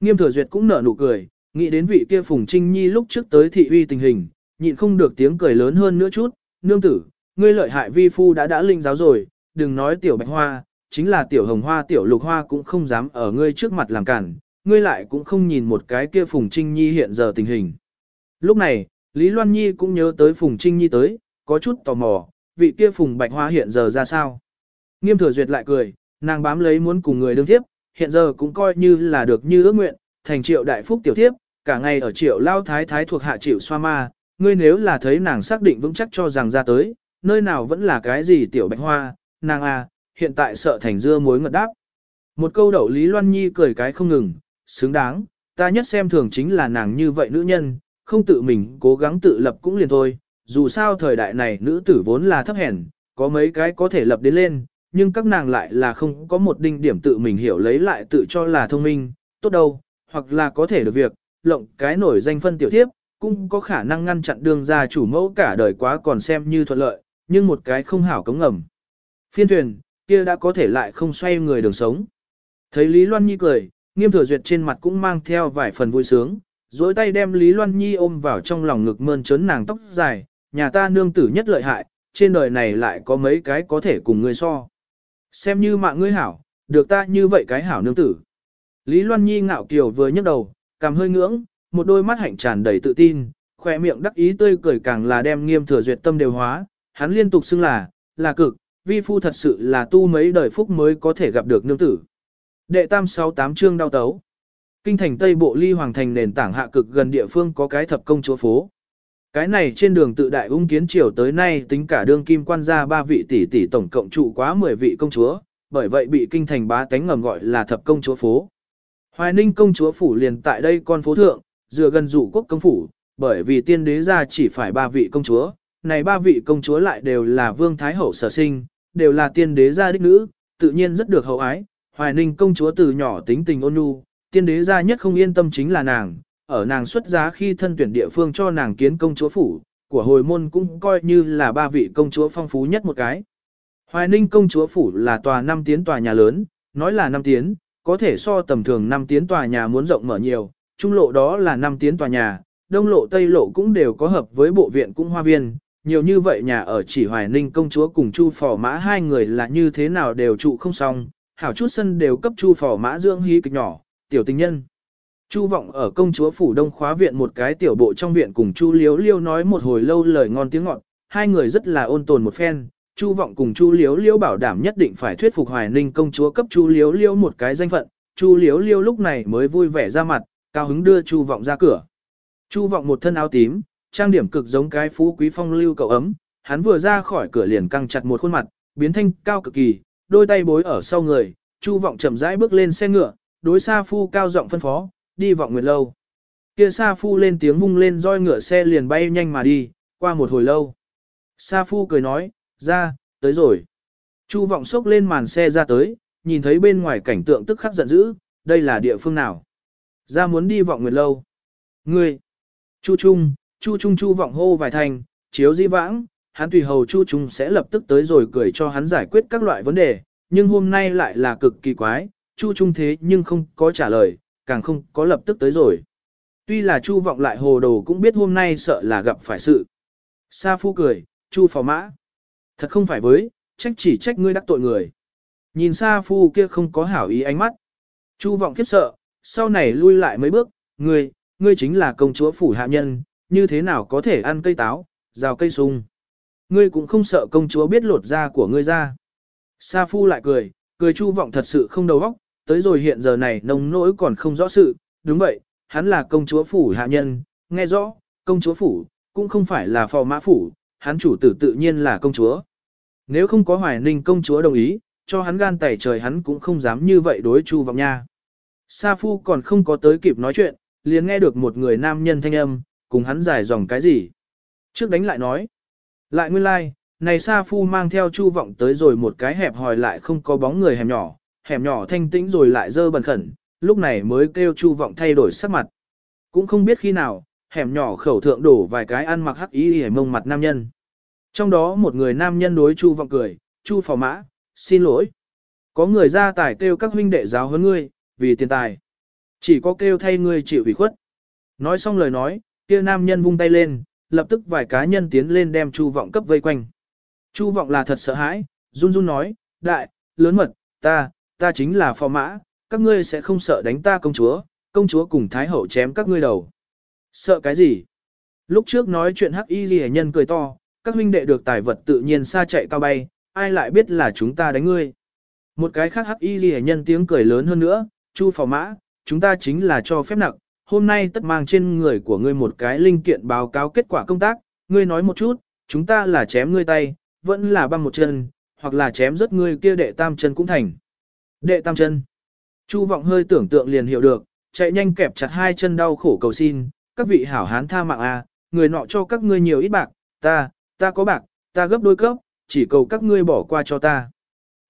Nghiêm thừa duyệt cũng nở nụ cười, nghĩ đến vị kia Phùng Trinh Nhi lúc trước tới thị uy tình hình, nhịn không được tiếng cười lớn hơn nữa chút, nương tử, ngươi lợi hại vi phu đã đã linh giáo rồi, đừng nói tiểu bạch hoa, chính là tiểu hồng hoa tiểu lục hoa cũng không dám ở ngươi trước mặt làm cản, ngươi lại cũng không nhìn một cái kia Phùng Trinh Nhi hiện giờ tình hình. Lúc này, Lý Loan Nhi cũng nhớ tới Phùng Trinh Nhi tới, có chút tò mò, vị kia Phùng Bạch Hoa hiện giờ ra sao. Nghiêm thừa duyệt lại cười, nàng bám lấy muốn cùng người đương tiếp, hiện giờ cũng coi như là được như ước nguyện, thành triệu đại phúc tiểu tiếp, cả ngày ở triệu lao thái thái thuộc hạ triệu xoa ma, ngươi nếu là thấy nàng xác định vững chắc cho rằng ra tới, nơi nào vẫn là cái gì tiểu bạch hoa, nàng à, hiện tại sợ thành dưa muối ngật đáp. Một câu đậu Lý Loan Nhi cười cái không ngừng, xứng đáng, ta nhất xem thường chính là nàng như vậy nữ nhân, không tự mình cố gắng tự lập cũng liền thôi, dù sao thời đại này nữ tử vốn là thấp hèn, có mấy cái có thể lập đến lên, nhưng các nàng lại là không có một đinh điểm tự mình hiểu lấy lại tự cho là thông minh, tốt đâu, hoặc là có thể được việc, lộng cái nổi danh phân tiểu thiếp, cũng có khả năng ngăn chặn đường ra chủ mẫu cả đời quá còn xem như thuận lợi, nhưng một cái không hảo cống ngầm. Phiên thuyền, kia đã có thể lại không xoay người đường sống. Thấy Lý Loan Nhi cười, nghiêm thừa duyệt trên mặt cũng mang theo vài phần vui sướng, dối tay đem Lý Loan Nhi ôm vào trong lòng ngực mơn trớn nàng tóc dài, nhà ta nương tử nhất lợi hại, trên đời này lại có mấy cái có thể cùng ngươi so. Xem như mạng ngươi hảo, được ta như vậy cái hảo nương tử. Lý Loan Nhi ngạo kiều vừa nhấc đầu, cảm hơi ngưỡng, một đôi mắt hạnh tràn đầy tự tin, khoe miệng đắc ý tươi cười càng là đem nghiêm thừa duyệt tâm đều hóa, hắn liên tục xưng là, là cực, vi phu thật sự là tu mấy đời phúc mới có thể gặp được nương tử. Đệ tam sáu tám chương đau tấu. Kinh thành Tây Bộ Ly Hoàng Thành nền tảng hạ cực gần địa phương có cái thập công chúa phố. Cái này trên đường tự đại ung kiến triều tới nay tính cả đương kim quan gia ba vị tỷ tỷ tổng cộng trụ quá 10 vị công chúa, bởi vậy bị kinh thành bá tánh ngầm gọi là thập công chúa phố. Hoài Ninh công chúa phủ liền tại đây con phố thượng, dựa gần dụ quốc công phủ, bởi vì tiên đế gia chỉ phải ba vị công chúa, này ba vị công chúa lại đều là vương thái hậu sở sinh, đều là tiên đế gia đích nữ, tự nhiên rất được hậu ái. Hoài Ninh công chúa từ nhỏ tính tình ôn nhu, tiên đế gia nhất không yên tâm chính là nàng, ở nàng xuất giá khi thân tuyển địa phương cho nàng kiến công chúa phủ, của hồi môn cũng coi như là ba vị công chúa phong phú nhất một cái. Hoài Ninh công chúa phủ là tòa năm tiến tòa nhà lớn, nói là năm tiến, có thể so tầm thường năm tiến tòa nhà muốn rộng mở nhiều, trung lộ đó là năm tiến tòa nhà, đông lộ tây lộ cũng đều có hợp với bộ viện cũng hoa viên, nhiều như vậy nhà ở chỉ Hoài Ninh công chúa cùng Chu Phò Mã hai người là như thế nào đều trụ không xong, hảo chút sân đều cấp Chu Phò Mã dưỡng hí kịch nhỏ, tiểu tình nhân. Chu vọng ở công chúa phủ đông khóa viện một cái tiểu bộ trong viện cùng Chu Liếu Liêu nói một hồi lâu lời ngon tiếng ngọt, hai người rất là ôn tồn một phen, Chu Vọng cùng Chu Liếu Liêu bảo đảm nhất định phải thuyết phục Hoài Ninh công chúa cấp Chu Liếu Liêu một cái danh phận, Chu Liếu Liêu lúc này mới vui vẻ ra mặt, cao hứng đưa Chu Vọng ra cửa. Chu Vọng một thân áo tím, trang điểm cực giống cái phú quý phong lưu cậu ấm, hắn vừa ra khỏi cửa liền căng chặt một khuôn mặt, biến thanh cao cực kỳ, đôi tay bối ở sau người, Chu Vọng chậm rãi bước lên xe ngựa, đối Sa Phu cao giọng phân phó, đi vọng nguyệt lâu. Kia Sa Phu lên tiếng vung lên roi ngựa xe liền bay nhanh mà đi, qua một hồi lâu. Sa Phu cười nói, ra, tới rồi. Chu Vọng xốc lên màn xe ra tới, nhìn thấy bên ngoài cảnh tượng tức khắc giận dữ, đây là địa phương nào? Ra muốn đi vọng nguyệt lâu. Ngươi, Chu Trung, Chu Trung Chu Vọng hô vài thành, chiếu di vãng, hắn tùy hầu Chu Trung sẽ lập tức tới rồi cười cho hắn giải quyết các loại vấn đề, nhưng hôm nay lại là cực kỳ quái, Chu Trung thế nhưng không có trả lời, càng không có lập tức tới rồi. Tuy là Chu vọng lại hồ đồ cũng biết hôm nay sợ là gặp phải sự. Sa Phu cười, Chu phò mã. Thật không phải với, trách chỉ trách ngươi đắc tội người. Nhìn Sa Phu kia không có hảo ý ánh mắt. Chu vọng khiếp sợ, sau này lui lại mấy bước, ngươi, ngươi chính là công chúa phủ hạ nhân, như thế nào có thể ăn cây táo, rào cây sung. Ngươi cũng không sợ công chúa biết lột da của ngươi ra. Sa Phu lại cười, cười Chu vọng thật sự không đầu óc, tới rồi hiện giờ này nông nỗi còn không rõ sự, đúng vậy, hắn là công chúa phủ hạ nhân, nghe rõ, công chúa phủ, cũng không phải là phò mã phủ, hắn chủ tử tự nhiên là công chúa. Nếu không có hoài ninh công chúa đồng ý, cho hắn gan tẩy trời hắn cũng không dám như vậy đối chu vọng nha. Sa Phu còn không có tới kịp nói chuyện, liền nghe được một người nam nhân thanh âm, cùng hắn giải dòng cái gì. Trước đánh lại nói, lại nguyên lai, like, này Sa Phu mang theo chu vọng tới rồi một cái hẹp hòi lại không có bóng người hẻm nhỏ, hẻm nhỏ thanh tĩnh rồi lại dơ bẩn khẩn, lúc này mới kêu Chu Vọng thay đổi sắc mặt. Cũng không biết khi nào, hẻm nhỏ khẩu thượng đổ vài cái ăn mặc hắc ý hề mông mặt nam nhân. Trong đó một người nam nhân đối Chu Vọng cười, Chu phò mã, xin lỗi. Có người ra tài kêu các huynh đệ giáo huấn ngươi, vì tiền tài. Chỉ có kêu thay ngươi chịu ủy khuất. Nói xong lời nói, kia nam nhân vung tay lên, lập tức vài cá nhân tiến lên đem Chu Vọng cấp vây quanh. Chu Vọng là thật sợ hãi, run run nói, đại, lớn mật, ta, ta chính là phò mã, các ngươi sẽ không sợ đánh ta công chúa, công chúa cùng thái hậu chém các ngươi đầu. Sợ cái gì? Lúc trước nói chuyện hắc y ghi nhân cười to, các huynh đệ được tài vật tự nhiên xa chạy cao bay, ai lại biết là chúng ta đánh ngươi. Một cái khác hắc y ghi nhân tiếng cười lớn hơn nữa, chu phò mã, chúng ta chính là cho phép nặng, hôm nay tất mang trên người của ngươi một cái linh kiện báo cáo kết quả công tác, ngươi nói một chút, chúng ta là chém ngươi tay, vẫn là băng một chân, hoặc là chém rất ngươi kia đệ tam chân cũng thành. Đệ tam chân. Chu vọng hơi tưởng tượng liền hiểu được, chạy nhanh kẹp chặt hai chân đau khổ cầu xin, các vị hảo hán tha mạng a, người nọ cho các ngươi nhiều ít bạc, ta, ta có bạc, ta gấp đôi cấp, chỉ cầu các ngươi bỏ qua cho ta.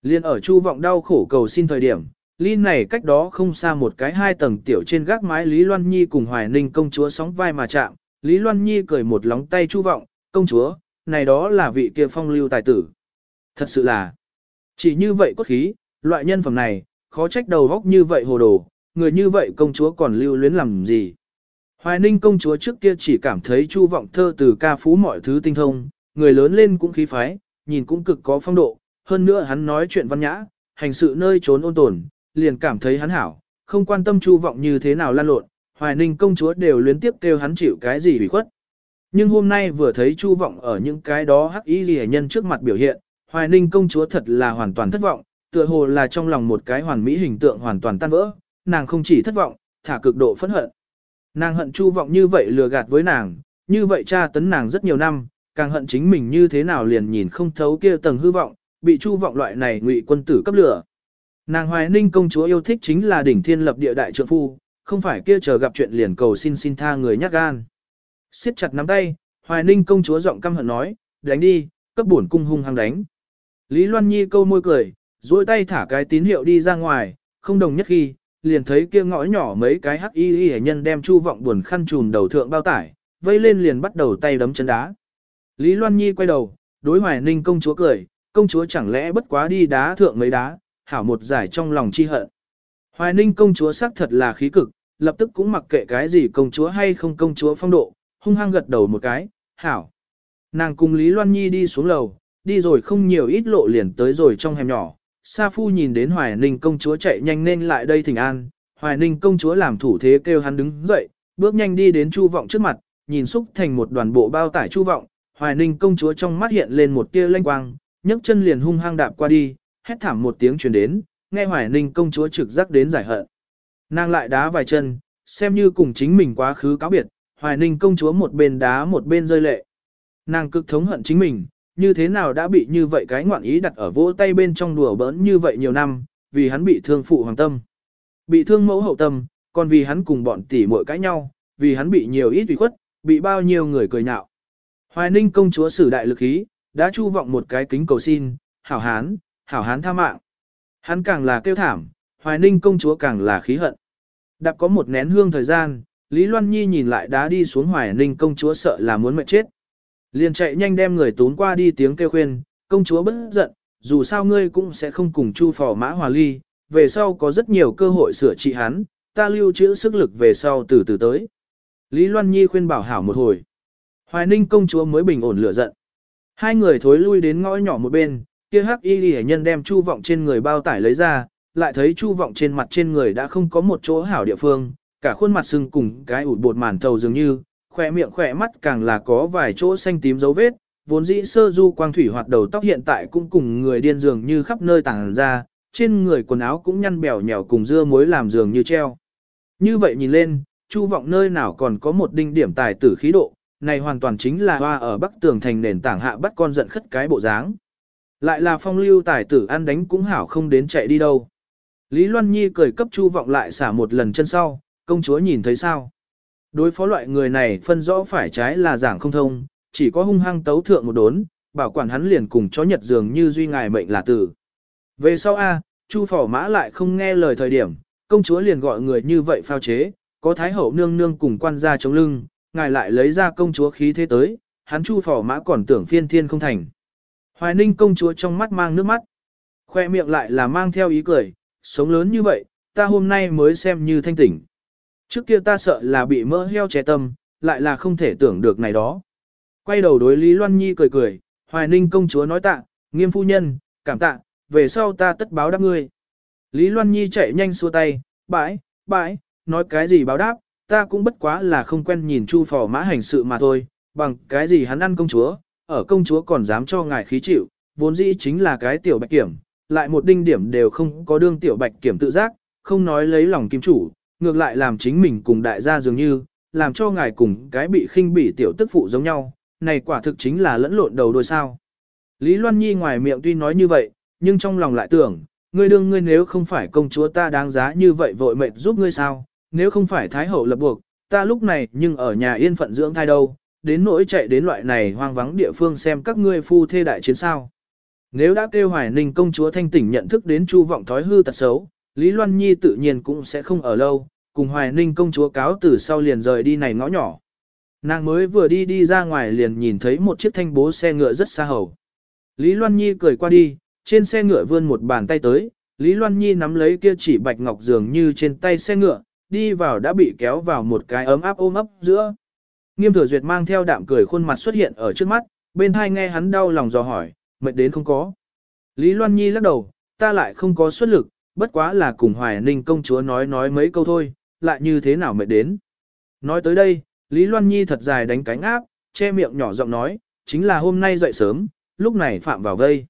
Liên ở Chu vọng đau khổ cầu xin thời điểm, ly này cách đó không xa một cái hai tầng tiểu trên gác mái Lý Loan Nhi cùng Hoài Ninh công chúa sóng vai mà chạm, Lý Loan Nhi cười một lóng tay Chu vọng, công chúa, này đó là vị kia phong lưu tài tử. Thật sự là, chỉ như vậy cốt khí, Loại nhân phẩm này, khó trách đầu góc như vậy hồ đồ, người như vậy công chúa còn lưu luyến làm gì. Hoài Ninh công chúa trước kia chỉ cảm thấy chu vọng thơ từ ca phú mọi thứ tinh thông, người lớn lên cũng khí phái, nhìn cũng cực có phong độ, hơn nữa hắn nói chuyện văn nhã, hành sự nơi trốn ôn tồn, liền cảm thấy hắn hảo, không quan tâm chu vọng như thế nào lan lộn, Hoài Ninh công chúa đều luyến tiếp kêu hắn chịu cái gì hủy khuất. Nhưng hôm nay vừa thấy chu vọng ở những cái đó hắc ý gì nhân trước mặt biểu hiện, Hoài Ninh công chúa thật là hoàn toàn thất vọng, tựa hồ là trong lòng một cái hoàn mỹ hình tượng hoàn toàn tan vỡ, nàng không chỉ thất vọng, thả cực độ phẫn hận. Nàng hận Chu vọng như vậy lừa gạt với nàng, như vậy tra tấn nàng rất nhiều năm, càng hận chính mình như thế nào liền nhìn không thấu kia tầng hư vọng, bị Chu vọng loại này ngụy quân tử cấp lửa. Nàng Hoài Ninh công chúa yêu thích chính là đỉnh thiên lập địa đại trượng phu, không phải kia chờ gặp chuyện liền cầu xin xin tha người nhát gan. Siết chặt nắm tay, Hoài Ninh công chúa giọng căm hận nói, đánh đi, cấp bổn cung hung hăng đánh. Lý Loan Nhi câu môi cười, duỗi tay thả cái tín hiệu đi ra ngoài, không đồng nhất khi, liền thấy kia ngõ nhỏ mấy cái hắc y y nhân đem chu vọng buồn khăn trùm đầu thượng bao tải, vây lên liền bắt đầu tay đấm chân đá. Lý Loan Nhi quay đầu, đối Hoài Ninh công chúa cười, công chúa chẳng lẽ bất quá đi đá thượng mấy đá, hảo một giải trong lòng chi hận. Hoài Ninh công chúa sắc thật là khí cực, lập tức cũng mặc kệ cái gì công chúa hay không công chúa phong độ, hung hăng gật đầu một cái, hảo. Nàng cùng Lý Loan Nhi đi xuống lầu, đi rồi không nhiều ít lộ liền tới rồi trong hẻm nhỏ, Sa Phu nhìn đến Hoài Ninh công chúa chạy nhanh nên lại đây thỉnh an, Hoài Ninh công chúa làm thủ thế kêu hắn đứng dậy, bước nhanh đi đến Chu Vọng trước mặt, nhìn xúc thành một đoàn bộ bao tải Chu Vọng, Hoài Ninh công chúa trong mắt hiện lên một tia lanh quang, nhấc chân liền hung hăng đạp qua đi, hét thảm một tiếng truyền đến, nghe Hoài Ninh công chúa trực giác đến giải hận. Nàng lại đá vài chân, xem như cùng chính mình quá khứ cáo biệt, Hoài Ninh công chúa một bên đá một bên rơi lệ. Nàng cực thống hận chính mình, như thế nào đã bị như vậy cái ngoạn ý đặt ở vỗ tay bên trong đùa bỡn như vậy nhiều năm, vì hắn bị thương phụ hoàng tâm. Bị thương mẫu hậu tâm, còn vì hắn cùng bọn tỷ muội cãi nhau, vì hắn bị nhiều ít ủy khuất, bị bao nhiêu người cười nhạo. Hoài Ninh công chúa sử đại lực khí, đã chu vọng một cái kính cầu xin, hảo hán, hảo hán tha mạng. Hắn càng là kêu thảm, Hoài Ninh công chúa càng là khí hận. Đạp có một nén hương thời gian, Lý Loan Nhi nhìn lại đá đi xuống Hoài Ninh công chúa sợ là muốn mệt chết. Liền chạy nhanh đem người tốn qua đi tiếng kêu khuyên, công chúa bất giận, dù sao ngươi cũng sẽ không cùng chu phò mã hòa ly, về sau có rất nhiều cơ hội sửa trị hắn, ta lưu trữ sức lực về sau từ từ tới. Lý Loan Nhi khuyên bảo hảo một hồi. Hoài Ninh công chúa mới bình ổn lửa giận. Hai người thối lui đến ngõ nhỏ một bên, kia hắc y hệ nhân đem chu vọng trên người bao tải lấy ra, lại thấy chu vọng trên mặt trên người đã không có một chỗ hảo địa phương, cả khuôn mặt sưng cùng cái ủi bột màn thầu dường như, khỏe miệng khỏe mắt càng là có vài chỗ xanh tím dấu vết, vốn dĩ sơ du quang thủy hoạt đầu tóc hiện tại cũng cùng người điên dường như khắp nơi tàng ra, trên người quần áo cũng nhăn bèo nhèo cùng dưa muối làm dường như treo. Như vậy nhìn lên, chu vọng nơi nào còn có một đinh điểm tài tử khí độ, này hoàn toàn chính là hoa ở bắc tường thành nền tảng hạ bắt con giận khất cái bộ dáng. Lại là phong lưu tài tử ăn đánh cũng hảo không đến chạy đi đâu. Lý Loan Nhi cười cấp chu vọng lại xả một lần chân sau, công chúa nhìn thấy sao. Đối phó loại người này phân rõ phải trái là giảng không thông, chỉ có hung hăng tấu thượng một đốn, bảo quản hắn liền cùng chó nhật dường như duy ngài mệnh là tử. Về sau A, Chu phỏ mã lại không nghe lời thời điểm, công chúa liền gọi người như vậy phao chế, có thái hậu nương nương cùng quan gia chống lưng, ngài lại lấy ra công chúa khí thế tới, hắn chu phỏ mã còn tưởng phiên thiên không thành. Hoài ninh công chúa trong mắt mang nước mắt, khoe miệng lại là mang theo ý cười, sống lớn như vậy, ta hôm nay mới xem như thanh tỉnh. Trước kia ta sợ là bị mỡ heo trẻ tâm, lại là không thể tưởng được này đó. Quay đầu đối Lý Loan Nhi cười cười, Hoài Ninh công chúa nói tạ, nghiêm phu nhân, cảm tạ, về sau ta tất báo đáp ngươi. Lý Loan Nhi chạy nhanh xua tay, bãi, bãi, nói cái gì báo đáp, ta cũng bất quá là không quen nhìn chu phò mã hành sự mà thôi, bằng cái gì hắn ăn công chúa, ở công chúa còn dám cho ngài khí chịu, vốn dĩ chính là cái tiểu bạch kiểm, lại một đinh điểm đều không có đương tiểu bạch kiểm tự giác, không nói lấy lòng kim chủ, ngược lại làm chính mình cùng đại gia dường như, làm cho ngài cùng cái bị khinh bỉ tiểu tức phụ giống nhau, này quả thực chính là lẫn lộn đầu đôi sao. Lý Loan Nhi ngoài miệng tuy nói như vậy, nhưng trong lòng lại tưởng, ngươi đương ngươi nếu không phải công chúa ta đáng giá như vậy vội mệt giúp ngươi sao, nếu không phải thái hậu lập buộc, ta lúc này nhưng ở nhà yên phận dưỡng thai đâu, đến nỗi chạy đến loại này hoang vắng địa phương xem các ngươi phu thê đại chiến sao. Nếu đã kêu hoài ninh công chúa thanh tỉnh nhận thức đến chu vọng thói hư tật xấu, Lý Loan Nhi tự nhiên cũng sẽ không ở lâu, cùng hoài ninh công chúa cáo từ sau liền rời đi này ngõ nhỏ. Nàng mới vừa đi đi ra ngoài liền nhìn thấy một chiếc thanh bố xe ngựa rất xa hầu. Lý Loan Nhi cười qua đi, trên xe ngựa vươn một bàn tay tới, Lý Loan Nhi nắm lấy kia chỉ bạch ngọc dường như trên tay xe ngựa, đi vào đã bị kéo vào một cái ấm áp ôm ấp giữa. Nghiêm thừa duyệt mang theo đạm cười khuôn mặt xuất hiện ở trước mắt, bên hai nghe hắn đau lòng dò hỏi, mệt đến không có. Lý Loan Nhi lắc đầu, ta lại không có xuất lực, bất quá là cùng Hoài Ninh công chúa nói nói mấy câu thôi, lại như thế nào mệt đến. Nói tới đây, Lý Loan Nhi thật dài đánh cánh áp, che miệng nhỏ giọng nói, chính là hôm nay dậy sớm, lúc này phạm vào vây.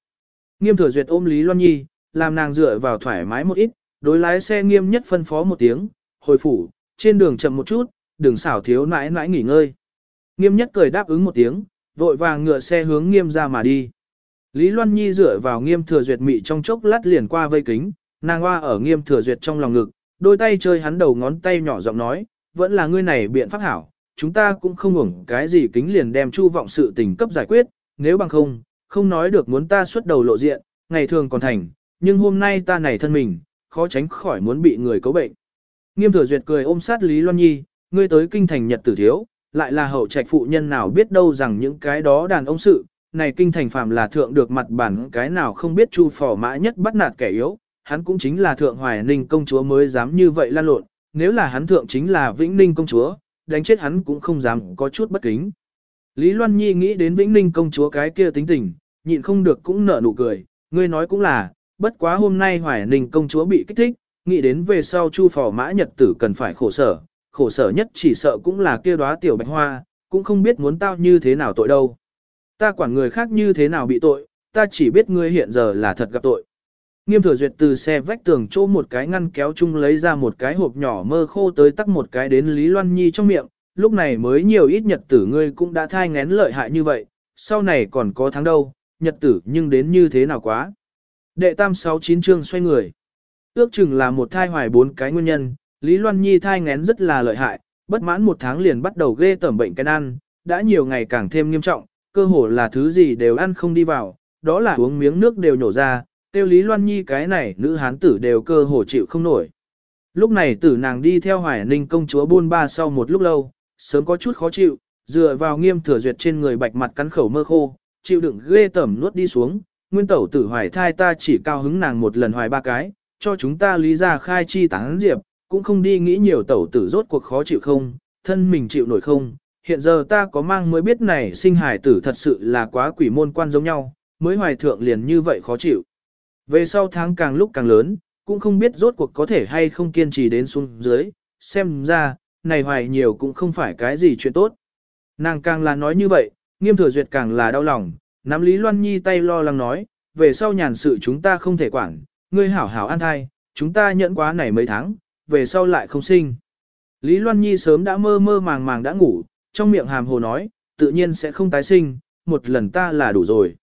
Nghiêm thừa duyệt ôm Lý Loan Nhi, làm nàng dựa vào thoải mái một ít, đối lái xe nghiêm nhất phân phó một tiếng, hồi phủ, trên đường chậm một chút, đừng xảo thiếu nãi nãi nghỉ ngơi. Nghiêm nhất cười đáp ứng một tiếng, vội vàng ngựa xe hướng nghiêm ra mà đi. Lý Loan Nhi dựa vào nghiêm thừa duyệt mị trong chốc lát liền qua vây kính, nàng hoa ở nghiêm thừa duyệt trong lòng ngực, đôi tay chơi hắn đầu ngón tay nhỏ giọng nói, vẫn là ngươi này biện pháp hảo, chúng ta cũng không ngủng cái gì kính liền đem chu vọng sự tình cấp giải quyết, nếu bằng không, không nói được muốn ta xuất đầu lộ diện, ngày thường còn thành, nhưng hôm nay ta này thân mình, khó tránh khỏi muốn bị người cấu bệnh. Nghiêm thừa duyệt cười ôm sát Lý Loan Nhi, ngươi tới kinh thành nhật tử thiếu, lại là hậu trạch phụ nhân nào biết đâu rằng những cái đó đàn ông sự, này kinh thành phàm là thượng được mặt bản cái nào không biết chu phò mã nhất bắt nạt kẻ yếu, hắn cũng chính là thượng hoài ninh công chúa mới dám như vậy lan lộn, nếu là hắn thượng chính là vĩnh ninh công chúa, đánh chết hắn cũng không dám có chút bất kính. Lý Loan Nhi nghĩ đến vĩnh ninh công chúa cái kia tính tình, nhịn không được cũng nở nụ cười, ngươi nói cũng là, bất quá hôm nay hoài ninh công chúa bị kích thích, nghĩ đến về sau chu phò mã nhật tử cần phải khổ sở, khổ sở nhất chỉ sợ cũng là kia đóa tiểu bạch hoa, cũng không biết muốn tao như thế nào tội đâu. Ta quản người khác như thế nào bị tội, ta chỉ biết ngươi hiện giờ là thật gặp tội. Nghiêm thừa duyệt từ xe vách tường chỗ một cái ngăn kéo chung lấy ra một cái hộp nhỏ mơ khô tới tắc một cái đến Lý Loan Nhi trong miệng, lúc này mới nhiều ít nhật tử ngươi cũng đã thai ngén lợi hại như vậy, sau này còn có tháng đâu, nhật tử nhưng đến như thế nào quá. Đệ tam sáu chín chương xoay người. Ước chừng là một thai hoài bốn cái nguyên nhân, Lý Loan Nhi thai ngén rất là lợi hại, bất mãn một tháng liền bắt đầu ghê tẩm bệnh cái ăn, đã nhiều ngày càng thêm nghiêm trọng, cơ hồ là thứ gì đều ăn không đi vào, đó là uống miếng nước đều nhổ ra, tiêu Lý Loan Nhi cái này nữ hán tử đều cơ hồ chịu không nổi. Lúc này tử nàng đi theo hoài ninh công chúa buôn ba sau một lúc lâu, sớm có chút khó chịu, dựa vào nghiêm thừa duyệt trên người bạch mặt cắn khẩu mơ khô, chịu đựng ghê tẩm nuốt đi xuống, nguyên tẩu tử hoài thai ta chỉ cao hứng nàng một lần hoài ba cái, cho chúng ta lý ra khai chi tán diệp, cũng không đi nghĩ nhiều tẩu tử rốt cuộc khó chịu không, thân mình chịu nổi không, hiện giờ ta có mang mới biết này sinh hải tử thật sự là quá quỷ môn quan giống nhau, mới hoài thượng liền như vậy khó chịu. Về sau tháng càng lúc càng lớn, cũng không biết rốt cuộc có thể hay không kiên trì đến xuống dưới, xem ra, này hoài nhiều cũng không phải cái gì chuyện tốt. Nàng càng là nói như vậy, nghiêm thừa duyệt càng là đau lòng, nắm Lý Loan Nhi tay lo lắng nói, về sau nhàn sự chúng ta không thể quản, ngươi hảo hảo an thai, chúng ta nhẫn quá này mấy tháng, về sau lại không sinh. Lý Loan Nhi sớm đã mơ mơ màng màng đã ngủ, trong miệng hàm hồ nói, tự nhiên sẽ không tái sinh, một lần ta là đủ rồi.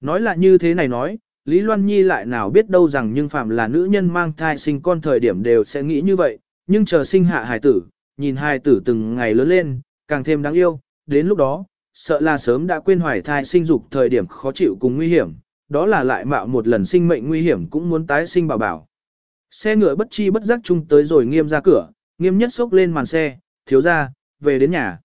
Nói là như thế này nói, Lý Loan Nhi lại nào biết đâu rằng nhưng phạm là nữ nhân mang thai sinh con thời điểm đều sẽ nghĩ như vậy, nhưng chờ sinh hạ hài tử, nhìn hài tử từng ngày lớn lên, càng thêm đáng yêu, đến lúc đó, sợ là sớm đã quên hoài thai sinh dục thời điểm khó chịu cùng nguy hiểm, đó là lại mạo một lần sinh mệnh nguy hiểm cũng muốn tái sinh bảo bảo. Xe ngựa bất chi bất giác chung tới rồi nghiêm ra cửa, nghiêm nhất xốc lên màn xe, thiếu ra, về đến nhà.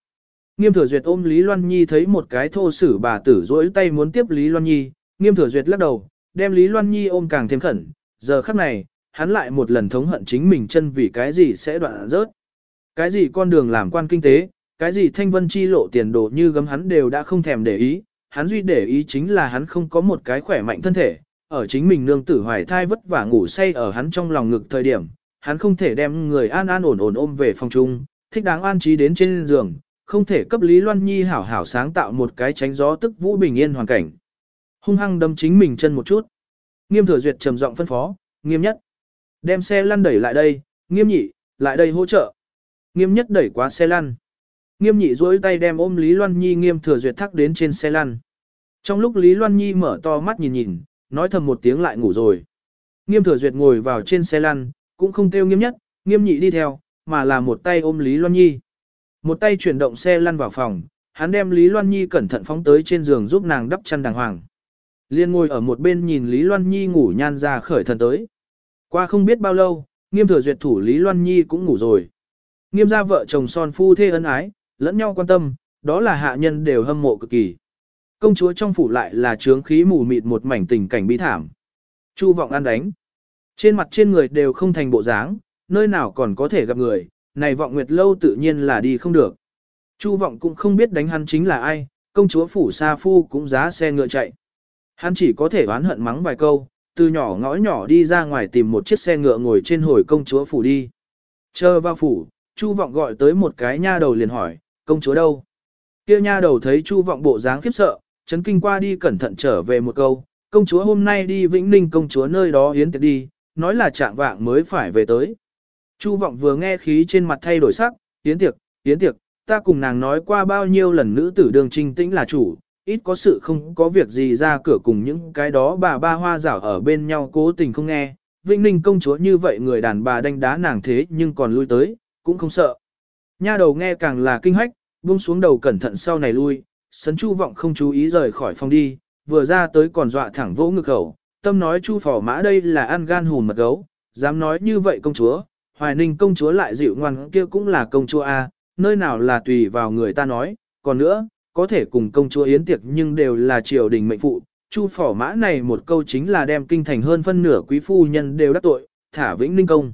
Nghiêm thừa duyệt ôm Lý Loan Nhi thấy một cái thô sử bà tử rỗi tay muốn tiếp Lý Loan Nhi, nghiêm thừa duyệt lắc đầu, đem Lý Loan Nhi ôm càng thêm khẩn, giờ khắc này, hắn lại một lần thống hận chính mình chân vì cái gì sẽ đoạn rớt. Cái gì con đường làm quan kinh tế, cái gì thanh vân chi lộ tiền đồ như gấm hắn đều đã không thèm để ý, hắn duy để ý chính là hắn không có một cái khỏe mạnh thân thể, ở chính mình nương tử hoài thai vất vả ngủ say ở hắn trong lòng ngực thời điểm, hắn không thể đem người an an ổn ổn ôm về phòng chung, thích đáng an trí đến trên giường, không thể cấp Lý Loan Nhi hảo hảo sáng tạo một cái tránh gió tức vũ bình yên hoàn cảnh. Hung hăng đâm chính mình chân một chút. Nghiêm thừa duyệt trầm giọng phân phó, nghiêm nhất. Đem xe lăn đẩy lại đây, nghiêm nhị, lại đây hỗ trợ. Nghiêm nhất đẩy qua xe lăn. Nghiêm nhị duỗi tay đem ôm Lý Loan Nhi nghiêm thừa duyệt thắc đến trên xe lăn. Trong lúc Lý Loan Nhi mở to mắt nhìn nhìn, nói thầm một tiếng lại ngủ rồi. Nghiêm thừa duyệt ngồi vào trên xe lăn, cũng không kêu nghiêm nhất, nghiêm nhị đi theo, mà là một tay ôm Lý Loan Nhi. Một tay chuyển động xe lăn vào phòng, hắn đem Lý Loan Nhi cẩn thận phóng tới trên giường giúp nàng đắp chăn đàng hoàng. Liên ngồi ở một bên nhìn Lý Loan Nhi ngủ nhan ra khởi thần tới. Qua không biết bao lâu, nghiêm thừa duyệt thủ Lý Loan Nhi cũng ngủ rồi. Nghiêm gia vợ chồng son phu thê ân ái, lẫn nhau quan tâm, đó là hạ nhân đều hâm mộ cực kỳ. Công chúa trong phủ lại là trướng khí mù mịt một mảnh tình cảnh bi thảm. Chu vọng ăn đánh. Trên mặt trên người đều không thành bộ dáng, nơi nào còn có thể gặp người, này vọng nguyệt lâu tự nhiên là đi không được. Chu vọng cũng không biết đánh hắn chính là ai, công chúa phủ sa phu cũng giá xe ngựa chạy. Hắn chỉ có thể oán hận mắng vài câu, từ nhỏ ngõ nhỏ đi ra ngoài tìm một chiếc xe ngựa ngồi trên hồi công chúa phủ đi. Chờ vào phủ, Chu vọng gọi tới một cái nha đầu liền hỏi, công chúa đâu? Kia nha đầu thấy Chu vọng bộ dáng khiếp sợ, chấn kinh qua đi cẩn thận trở về một câu, công chúa hôm nay đi Vĩnh Ninh công chúa nơi đó hiến tiệc đi, nói là trạng vạng mới phải về tới. Chu vọng vừa nghe khí trên mặt thay đổi sắc, hiến tiệc, hiến tiệc, ta cùng nàng nói qua bao nhiêu lần nữ tử đường trinh tĩnh là chủ, ít có sự không có việc gì ra cửa cùng những cái đó bà ba hoa rảo ở bên nhau cố tình không nghe. Vĩnh Ninh công chúa như vậy người đàn bà đánh đá nàng thế nhưng còn lui tới, cũng không sợ. Nha đầu nghe càng là kinh hách, buông xuống đầu cẩn thận sau này lui, sấn chu vọng không chú ý rời khỏi phòng đi, vừa ra tới còn dọa thẳng vỗ ngực khẩu, tâm nói chu phỏ mã đây là ăn gan hùn mật gấu, dám nói như vậy công chúa, hoài ninh công chúa lại dịu ngoan kia cũng là công chúa A, nơi nào là tùy vào người ta nói, còn nữa, có thể cùng công chúa yến tiệc nhưng đều là triều đình mệnh phụ, chu phỏ mã này một câu chính là đem kinh thành hơn phân nửa quý phu nhân đều đắc tội, thả vĩnh ninh công.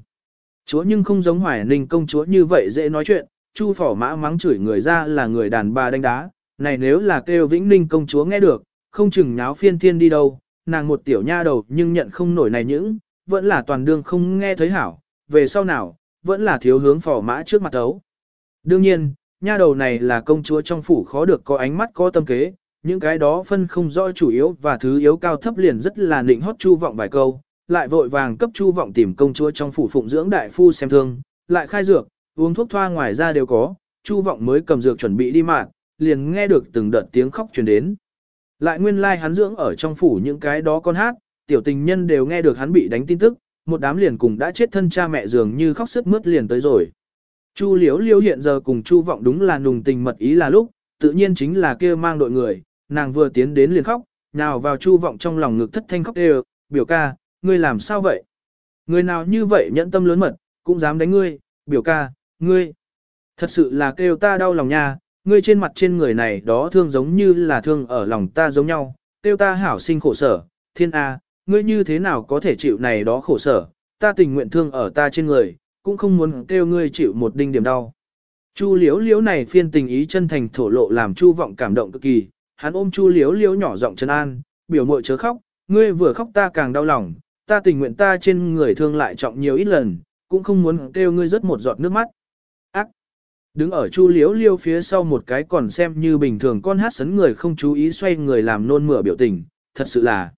Chúa nhưng không giống hoài ninh công chúa như vậy dễ nói chuyện, chu phỏ mã mắng chửi người ra là người đàn bà đánh đá, này nếu là kêu Vĩnh Ninh công chúa nghe được, không chừng nháo phiên thiên đi đâu, nàng một tiểu nha đầu nhưng nhận không nổi này những, vẫn là toàn đương không nghe thấy hảo, về sau nào, vẫn là thiếu hướng phò mã trước mặt ấu. Đương nhiên, nha đầu này là công chúa trong phủ khó được có ánh mắt có tâm kế, những cái đó phân không rõ chủ yếu và thứ yếu cao thấp liền rất là nịnh hót chu vọng vài câu, lại vội vàng cấp chu vọng tìm công chúa trong phủ phụng dưỡng đại phu xem thương, lại khai dược, uống thuốc thoa ngoài ra đều có, chu vọng mới cầm dược chuẩn bị đi mạng, liền nghe được từng đợt tiếng khóc truyền đến. Lại nguyên lai like hắn dưỡng ở trong phủ những cái đó con hát, tiểu tình nhân đều nghe được hắn bị đánh tin tức, một đám liền cùng đã chết thân cha mẹ dường như khóc sức mướt liền tới rồi. Chu Liễu Liễu hiện giờ cùng Chu Vọng đúng là nùng tình mật ý là lúc, tự nhiên chính là kia mang đội người, nàng vừa tiến đến liền khóc, nào vào Chu Vọng trong lòng ngực thất thanh khóc đều, biểu ca, ngươi làm sao vậy? Người nào như vậy nhẫn tâm lớn mật, cũng dám đánh ngươi, biểu ca, ngươi. Thật sự là kêu ta đau lòng nha, ngươi trên mặt trên người này đó thương giống như là thương ở lòng ta giống nhau, tiêu ta hảo sinh khổ sở, thiên A, ngươi như thế nào có thể chịu này đó khổ sở, ta tình nguyện thương ở ta trên người, cũng không muốn kêu ngươi chịu một đinh điểm đau. Chu liếu liếu này phiên tình ý chân thành thổ lộ làm chu vọng cảm động cực kỳ, hắn ôm chu liếu liếu nhỏ giọng chân an, biểu mội chớ khóc, ngươi vừa khóc ta càng đau lòng, ta tình nguyện ta trên người thương lại trọng nhiều ít lần, cũng không muốn kêu ngươi rớt một giọt nước mắt. Đứng ở chu liếu liêu phía sau một cái còn xem như bình thường con hát sấn người không chú ý xoay người làm nôn mửa biểu tình, thật sự là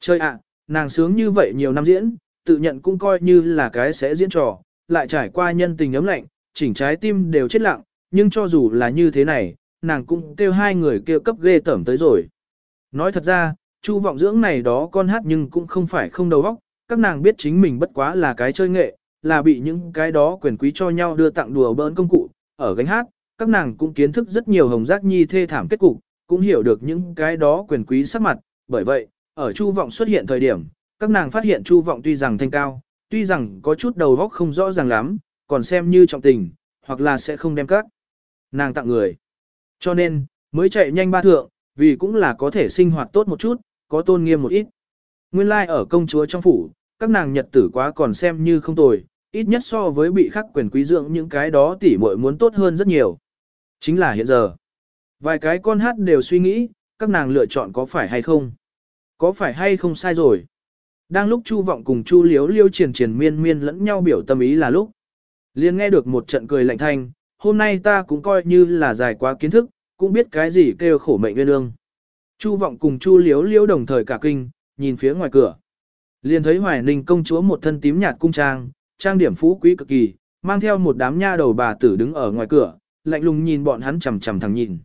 Chơi ạ, nàng sướng như vậy nhiều năm diễn, tự nhận cũng coi như là cái sẽ diễn trò, lại trải qua nhân tình ấm lạnh, chỉnh trái tim đều chết lặng, nhưng cho dù là như thế này, nàng cũng kêu hai người kêu cấp ghê tởm tới rồi. Nói thật ra, chu vọng dưỡng này đó con hát nhưng cũng không phải không đầu óc, các nàng biết chính mình bất quá là cái chơi nghệ, là bị những cái đó quyền quý cho nhau đưa tặng đùa bỡn công cụ, ở gánh hát, các nàng cũng kiến thức rất nhiều hồng giác nhi thê thảm kết cục, cũng hiểu được những cái đó quyền quý sắc mặt, bởi vậy, ở Chu Vọng xuất hiện thời điểm, các nàng phát hiện Chu Vọng tuy rằng thanh cao, tuy rằng có chút đầu óc không rõ ràng lắm, còn xem như trọng tình, hoặc là sẽ không đem các nàng tặng người. Cho nên, mới chạy nhanh ba thượng, vì cũng là có thể sinh hoạt tốt một chút, có tôn nghiêm một ít. Nguyên lai like ở công chúa trong phủ, các nàng nhật tử quá còn xem như không tồi, ít nhất so với bị khắc quyền quý dưỡng những cái đó tỉ muội muốn tốt hơn rất nhiều. Chính là hiện giờ. Vài cái con hát đều suy nghĩ, các nàng lựa chọn có phải hay không. Có phải hay không sai rồi? Đang lúc Chu Vọng cùng Chu Liếu Liêu triển triển miên miên lẫn nhau biểu tâm ý là lúc. liền nghe được một trận cười lạnh thanh, hôm nay ta cũng coi như là dài quá kiến thức, cũng biết cái gì kêu khổ mệnh nguyên ương. Chu Vọng cùng Chu Liếu Liêu đồng thời cả kinh, nhìn phía ngoài cửa. liền thấy Hoài Ninh công chúa một thân tím nhạt cung trang, trang điểm phú quý cực kỳ, mang theo một đám nha đầu bà tử đứng ở ngoài cửa, lạnh lùng nhìn bọn hắn chằm chằm thẳng nhìn.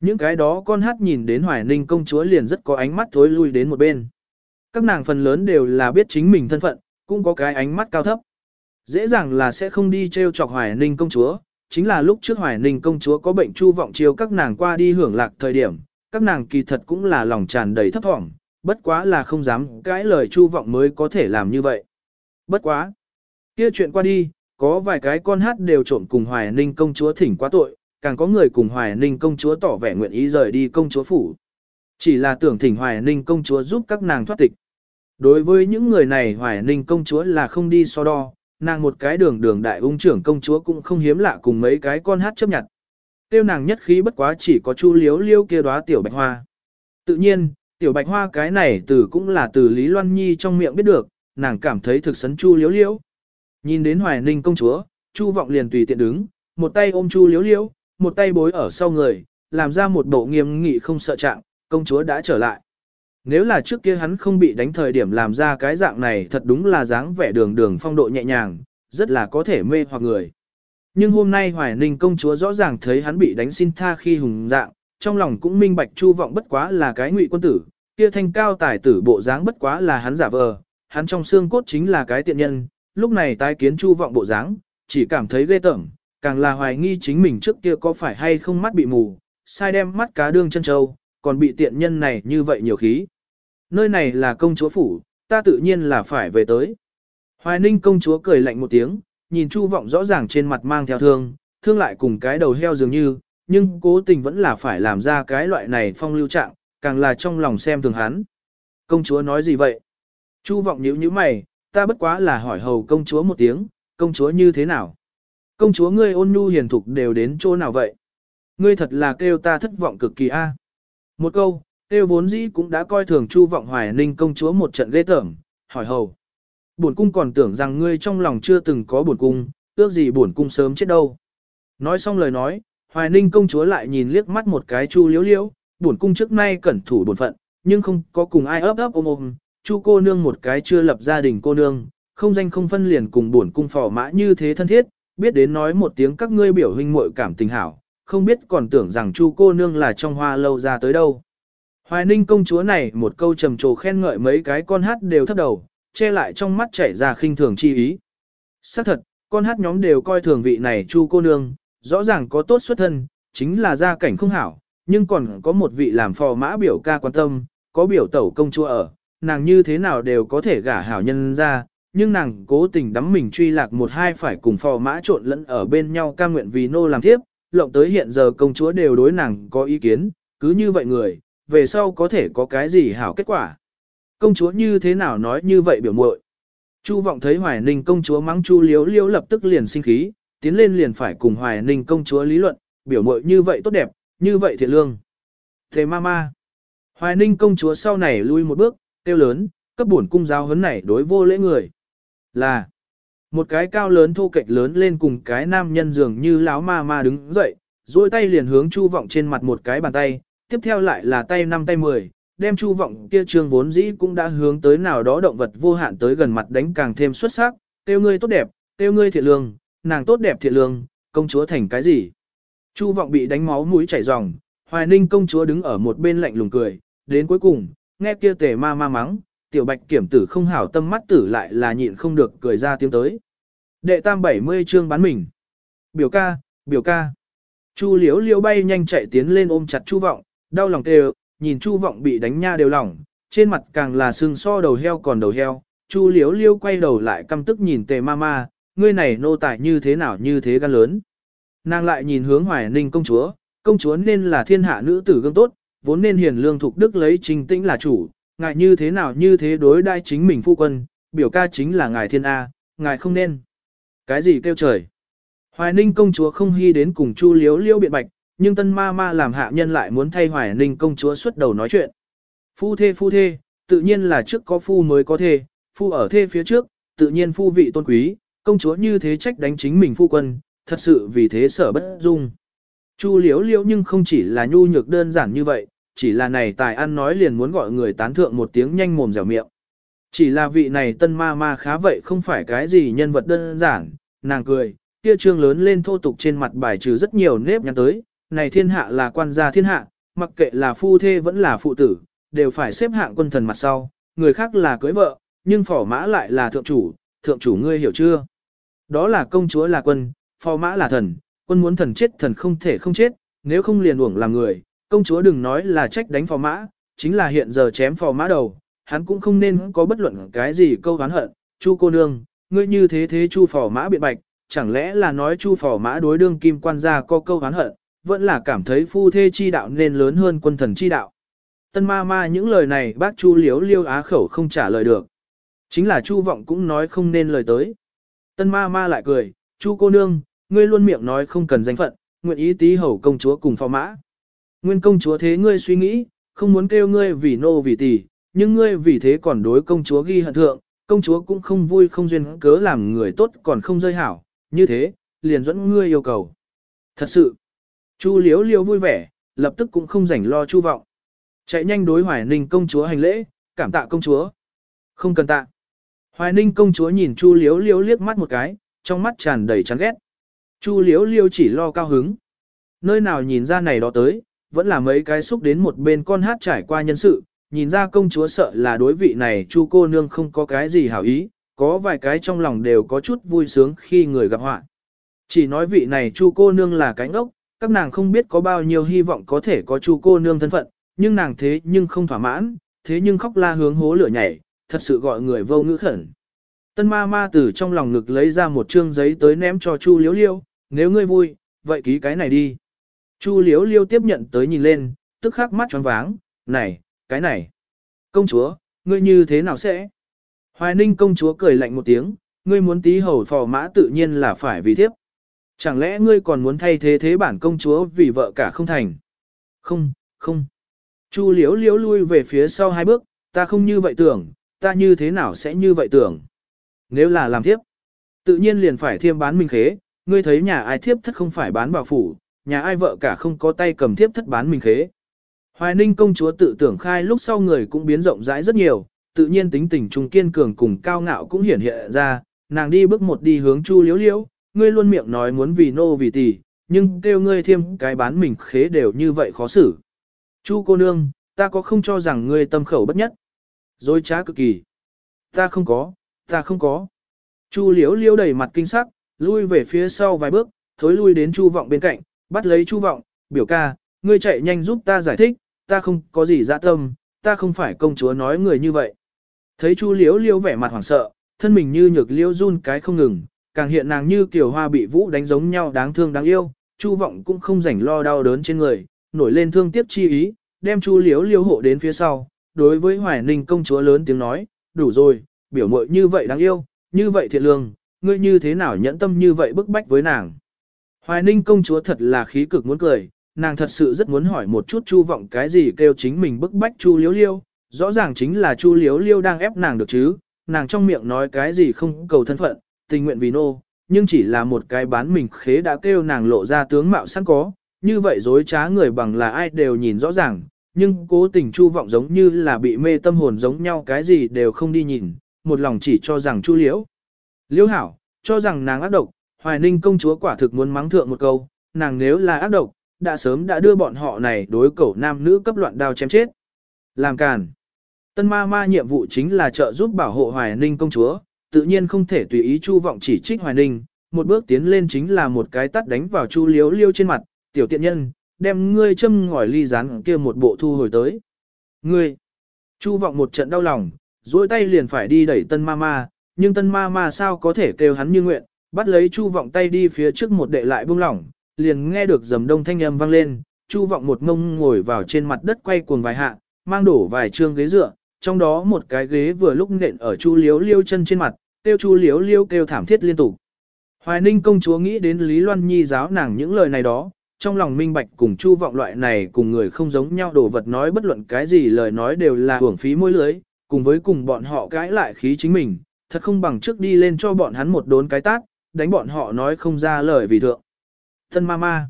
Những cái đó con hát nhìn đến Hoài Ninh công chúa liền rất có ánh mắt thối lui đến một bên. Các nàng phần lớn đều là biết chính mình thân phận, cũng có cái ánh mắt cao thấp. Dễ dàng là sẽ không đi treo chọc Hoài Ninh công chúa, chính là lúc trước Hoài Ninh công chúa có bệnh chu vọng chiếu các nàng qua đi hưởng lạc thời điểm, các nàng kỳ thật cũng là lòng tràn đầy thấp thỏm, bất quá là không dám cãi lời chu vọng mới có thể làm như vậy. Bất quá. Kia chuyện qua đi, có vài cái con hát đều trộn cùng Hoài Ninh công chúa thỉnh quá tội, càng có người cùng Hoài Ninh công chúa tỏ vẻ nguyện ý rời đi công chúa phủ. Chỉ là tưởng thỉnh Hoài Ninh công chúa giúp các nàng thoát tịch. Đối với những người này Hoài Ninh công chúa là không đi so đo, nàng một cái đường đường đại ung trưởng công chúa cũng không hiếm lạ cùng mấy cái con hát chấp nhận. Tiêu nàng nhất khí bất quá chỉ có chu liếu liêu kia đóa tiểu bạch hoa. Tự nhiên, tiểu bạch hoa cái này từ cũng là từ Lý Loan Nhi trong miệng biết được, nàng cảm thấy thực sấn chu liếu liêu. Nhìn đến Hoài Ninh công chúa, chu vọng liền tùy tiện đứng, một tay ôm chu liếu liếu một tay bối ở sau người, làm ra một bộ nghiêm nghị không sợ trạng, công chúa đã trở lại. Nếu là trước kia hắn không bị đánh thời điểm làm ra cái dạng này thật đúng là dáng vẻ đường đường phong độ nhẹ nhàng, rất là có thể mê hoặc người. Nhưng hôm nay Hoài Ninh công chúa rõ ràng thấy hắn bị đánh xin tha khi hùng dạng, trong lòng cũng minh bạch chu vọng bất quá là cái ngụy quân tử, kia thanh cao tài tử bộ dáng bất quá là hắn giả vờ, hắn trong xương cốt chính là cái tiện nhân, lúc này tái kiến chu vọng bộ dáng, chỉ cảm thấy ghê tởm, càng là hoài nghi chính mình trước kia có phải hay không mắt bị mù, sai đem mắt cá đương chân châu, còn bị tiện nhân này như vậy nhiều khí. Nơi này là công chúa phủ, ta tự nhiên là phải về tới. Hoài ninh công chúa cười lạnh một tiếng, nhìn Chu vọng rõ ràng trên mặt mang theo thương, thương lại cùng cái đầu heo dường như, nhưng cố tình vẫn là phải làm ra cái loại này phong lưu trạng, càng là trong lòng xem thường hắn. Công chúa nói gì vậy? Chu vọng nhíu nhíu mày, ta bất quá là hỏi hầu công chúa một tiếng, công chúa như thế nào? Công chúa ngươi ôn nhu hiền thục đều đến chỗ nào vậy? Ngươi thật là kêu ta thất vọng cực kỳ a. Một câu, kêu vốn dĩ cũng đã coi thường Chu vọng hoài ninh công chúa một trận ghê tởm, hỏi hầu. Bổn cung còn tưởng rằng ngươi trong lòng chưa từng có bổn cung, ước gì bổn cung sớm chết đâu. Nói xong lời nói, hoài ninh công chúa lại nhìn liếc mắt một cái Chu liễu liễu, buồn cung trước nay cẩn thủ bổn phận, nhưng không có cùng ai ấp ấp ôm ôm, chu cô nương một cái chưa lập gia đình cô nương, không danh không phân liền cùng buồn cung phò mã như thế thân thiết, biết đến nói một tiếng các ngươi biểu huynh muội cảm tình hảo, không biết còn tưởng rằng chu cô nương là trong hoa lâu ra tới đâu. Hoài ninh công chúa này một câu trầm trồ khen ngợi mấy cái con hát đều thấp đầu, che lại trong mắt chảy ra khinh thường chi ý. xác thật, con hát nhóm đều coi thường vị này chu cô nương, rõ ràng có tốt xuất thân, chính là gia cảnh không hảo, nhưng còn có một vị làm phò mã biểu ca quan tâm, có biểu tẩu công chúa ở, nàng như thế nào đều có thể gả hảo nhân ra, nhưng nàng cố tình đắm mình truy lạc một hai phải cùng phò mã trộn lẫn ở bên nhau ca nguyện vì nô làm thiếp lộng tới hiện giờ công chúa đều đối nàng có ý kiến, cứ như vậy người, về sau có thể có cái gì hảo kết quả. Công chúa như thế nào nói như vậy biểu muội Chu vọng thấy Hoài Ninh công chúa mắng Chu liếu liếu lập tức liền sinh khí, tiến lên liền phải cùng Hoài Ninh công chúa lý luận, biểu muội như vậy tốt đẹp, như vậy thiện lương. Thế ma ma. Hoài Ninh công chúa sau này lui một bước, tiêu lớn, cấp bổn cung giáo huấn này đối vô lễ người. Là một cái cao lớn thô kệch lớn lên cùng cái nam nhân dường như láo ma ma đứng dậy, duỗi tay liền hướng Chu vọng trên mặt một cái bàn tay, tiếp theo lại là tay năm tay mười, đem Chu vọng kia trường vốn dĩ cũng đã hướng tới nào đó động vật vô hạn tới gần mặt đánh càng thêm xuất sắc, tiêu ngươi tốt đẹp, tiêu ngươi thiện lương, nàng tốt đẹp thiện lương, công chúa thành cái gì? Chu vọng bị đánh máu mũi chảy ròng, Hoài Ninh công chúa đứng ở một bên lạnh lùng cười, đến cuối cùng, nghe kia tề ma ma mắng, tiểu bạch kiểm tử không hảo tâm mắt tử lại là nhịn không được cười ra tiếng tới. Đệ tam 70 chương bán mình. Biểu ca, biểu ca. Chu liếu liếu bay nhanh chạy tiến lên ôm chặt chu vọng, đau lòng kêu, nhìn chu vọng bị đánh nha đều lỏng, trên mặt càng là sưng so đầu heo còn đầu heo. Chu liếu liễu quay đầu lại căm tức nhìn tề ma ma, ngươi này nô tài như thế nào như thế gan lớn. Nàng lại nhìn hướng hoài ninh công chúa, công chúa nên là thiên hạ nữ tử gương tốt, vốn nên hiền lương thục đức lấy trình tĩnh là chủ, ngài như thế nào như thế đối đai chính mình phu quân, biểu ca chính là ngài thiên A, ngài không nên. Cái gì kêu trời? Hoài Ninh công chúa không hy đến cùng Chu Liếu Liêu biện bạch, nhưng tân ma ma làm hạ nhân lại muốn thay Hoài Ninh công chúa xuất đầu nói chuyện. Phu thê phu thê, tự nhiên là trước có phu mới có thê, phu ở thê phía trước, tự nhiên phu vị tôn quý, công chúa như thế trách đánh chính mình phu quân, thật sự vì thế sở bất dung. Chu liếu liễu nhưng không chỉ là nhu nhược đơn giản như vậy, chỉ là này tài ăn nói liền muốn gọi người tán thượng một tiếng nhanh mồm dẻo miệng. Chỉ là vị này tân ma ma khá vậy không phải cái gì nhân vật đơn giản, nàng cười, kia trương lớn lên thô tục trên mặt bài trừ rất nhiều nếp nhăn tới, này thiên hạ là quan gia thiên hạ, mặc kệ là phu thê vẫn là phụ tử, đều phải xếp hạng quân thần mặt sau, người khác là cưới vợ, nhưng phỏ mã lại là thượng chủ, thượng chủ ngươi hiểu chưa? Đó là công chúa là quân, phò mã là thần, quân muốn thần chết thần không thể không chết, nếu không liền uổng làm người, công chúa đừng nói là trách đánh phò mã, chính là hiện giờ chém phò mã đầu, hắn cũng không nên có bất luận cái gì câu hán hận, chu cô nương, ngươi như thế thế chu phò mã biện bạch, chẳng lẽ là nói chu phò mã đối đương kim quan gia có câu hán hận, vẫn là cảm thấy phu thê chi đạo nên lớn hơn quân thần chi đạo. Tân ma ma những lời này bác chu liếu liêu á khẩu không trả lời được. Chính là chu vọng cũng nói không nên lời tới. Tân ma ma lại cười, chu cô nương, ngươi luôn miệng nói không cần danh phận, nguyện ý tí hầu công chúa cùng phò mã. Nguyên công chúa thế ngươi suy nghĩ, không muốn kêu ngươi vì nô vì tỷ, nhưng ngươi vì thế còn đối công chúa ghi hận thượng, công chúa cũng không vui không duyên cớ làm người tốt còn không rơi hảo, như thế, liền dẫn ngươi yêu cầu. Thật sự, Chu liếu liếu vui vẻ, lập tức cũng không rảnh lo chu vọng. Chạy nhanh đối Hoài Ninh công chúa hành lễ, cảm tạ công chúa. Không cần tạ. Hoài Ninh công chúa nhìn Chu liếu liếu liếc mắt một cái, trong mắt tràn đầy chán ghét. Chu liếu liêu chỉ lo cao hứng. Nơi nào nhìn ra này đó tới, vẫn là mấy cái xúc đến một bên con hát trải qua nhân sự, nhìn ra công chúa sợ là đối vị này chu cô nương không có cái gì hảo ý, có vài cái trong lòng đều có chút vui sướng khi người gặp họa. Chỉ nói vị này chu cô nương là cánh ốc, các nàng không biết có bao nhiêu hy vọng có thể có chu cô nương thân phận, nhưng nàng thế nhưng không thỏa mãn, thế nhưng khóc la hướng hố lửa nhảy, thật sự gọi người vô ngữ khẩn. Tân ma ma từ trong lòng ngực lấy ra một trương giấy tới ném cho chu liếu liêu, nếu ngươi vui, vậy ký cái này đi. Chu liếu liêu tiếp nhận tới nhìn lên, tức khắc mắt tròn váng, này, cái này. Công chúa, ngươi như thế nào sẽ? Hoài ninh công chúa cười lạnh một tiếng, ngươi muốn tí hầu phò mã tự nhiên là phải vì thiếp. Chẳng lẽ ngươi còn muốn thay thế thế bản công chúa vì vợ cả không thành? Không, không. Chu liếu liếu lui về phía sau hai bước, ta không như vậy tưởng, ta như thế nào sẽ như vậy tưởng? Nếu là làm thiếp, tự nhiên liền phải thiêm bán mình khế, ngươi thấy nhà ai thiếp thất không phải bán vào phủ, nhà ai vợ cả không có tay cầm thiếp thất bán mình khế. Hoài Ninh công chúa tự tưởng khai lúc sau người cũng biến rộng rãi rất nhiều, tự nhiên tính tình trung kiên cường cùng cao ngạo cũng hiển hiện ra, nàng đi bước một đi hướng Chu Liễu Liễu, ngươi luôn miệng nói muốn vì nô vì tỷ, nhưng kêu ngươi thêm cái bán mình khế đều như vậy khó xử. Chu cô nương, ta có không cho rằng ngươi tâm khẩu bất nhất. Dối trá cực kỳ. Ta không có, ta không có. Chu liễu liễu đầy mặt kinh sắc, lui về phía sau vài bước, thối lui đến chu vọng bên cạnh, bắt lấy chu vọng, biểu ca, ngươi chạy nhanh giúp ta giải thích, ta không có gì dạ tâm, ta không phải công chúa nói người như vậy. Thấy chu liễu liễu vẻ mặt hoảng sợ, thân mình như nhược liễu run cái không ngừng, càng hiện nàng như kiều hoa bị vũ đánh giống nhau đáng thương đáng yêu, chu vọng cũng không rảnh lo đau đớn trên người, nổi lên thương tiếc chi ý, đem chu liễu liễu hộ đến phía sau, đối với hoài ninh công chúa lớn tiếng nói, đủ rồi, biểu muội như vậy đáng yêu, như vậy thiệt lương, ngươi như thế nào nhẫn tâm như vậy bức bách với nàng. Hoài ninh công chúa thật là khí cực muốn cười, nàng thật sự rất muốn hỏi một chút chu vọng cái gì kêu chính mình bức bách chu liếu liêu, rõ ràng chính là chu liếu liêu đang ép nàng được chứ, nàng trong miệng nói cái gì không cầu thân phận, tình nguyện vì nô, nhưng chỉ là một cái bán mình khế đã kêu nàng lộ ra tướng mạo sẵn có, như vậy dối trá người bằng là ai đều nhìn rõ ràng, nhưng cố tình chu vọng giống như là bị mê tâm hồn giống nhau cái gì đều không đi nhìn, một lòng chỉ cho rằng chu liễu. Liễu hảo, cho rằng nàng ác độc, hoài ninh công chúa quả thực muốn mắng thượng một câu, nàng nếu là ác độc, đã sớm đã đưa bọn họ này đối cẩu nam nữ cấp loạn đao chém chết. Làm càn. Tân ma ma nhiệm vụ chính là trợ giúp bảo hộ hoài ninh công chúa, tự nhiên không thể tùy ý chu vọng chỉ trích hoài ninh, một bước tiến lên chính là một cái tắt đánh vào chu liếu liêu trên mặt, tiểu tiện nhân, đem ngươi châm ngòi ly rán kia một bộ thu hồi tới. Ngươi, chu vọng một trận đau lòng, duỗi tay liền phải đi đẩy tân ma ma, nhưng tân ma ma sao có thể kêu hắn như nguyện, bắt lấy chu vọng tay đi phía trước một đệ lại buông lỏng, liền nghe được dầm đông thanh âm vang lên, chu vọng một ngông ngồi vào trên mặt đất quay cuồng vài hạ, mang đổ vài trương ghế dựa, trong đó một cái ghế vừa lúc nện ở chu liếu liêu chân trên mặt, kêu chu liếu liêu kêu thảm thiết liên tục. Hoài Ninh công chúa nghĩ đến Lý Loan Nhi giáo nàng những lời này đó, trong lòng minh bạch cùng chu vọng loại này cùng người không giống nhau đồ vật nói bất luận cái gì lời nói đều là hưởng phí môi lưới, cùng với cùng bọn họ cãi lại khí chính mình, thật không bằng trước đi lên cho bọn hắn một đốn cái tát, đánh bọn họ nói không ra lời vì thượng. Thân ma ma.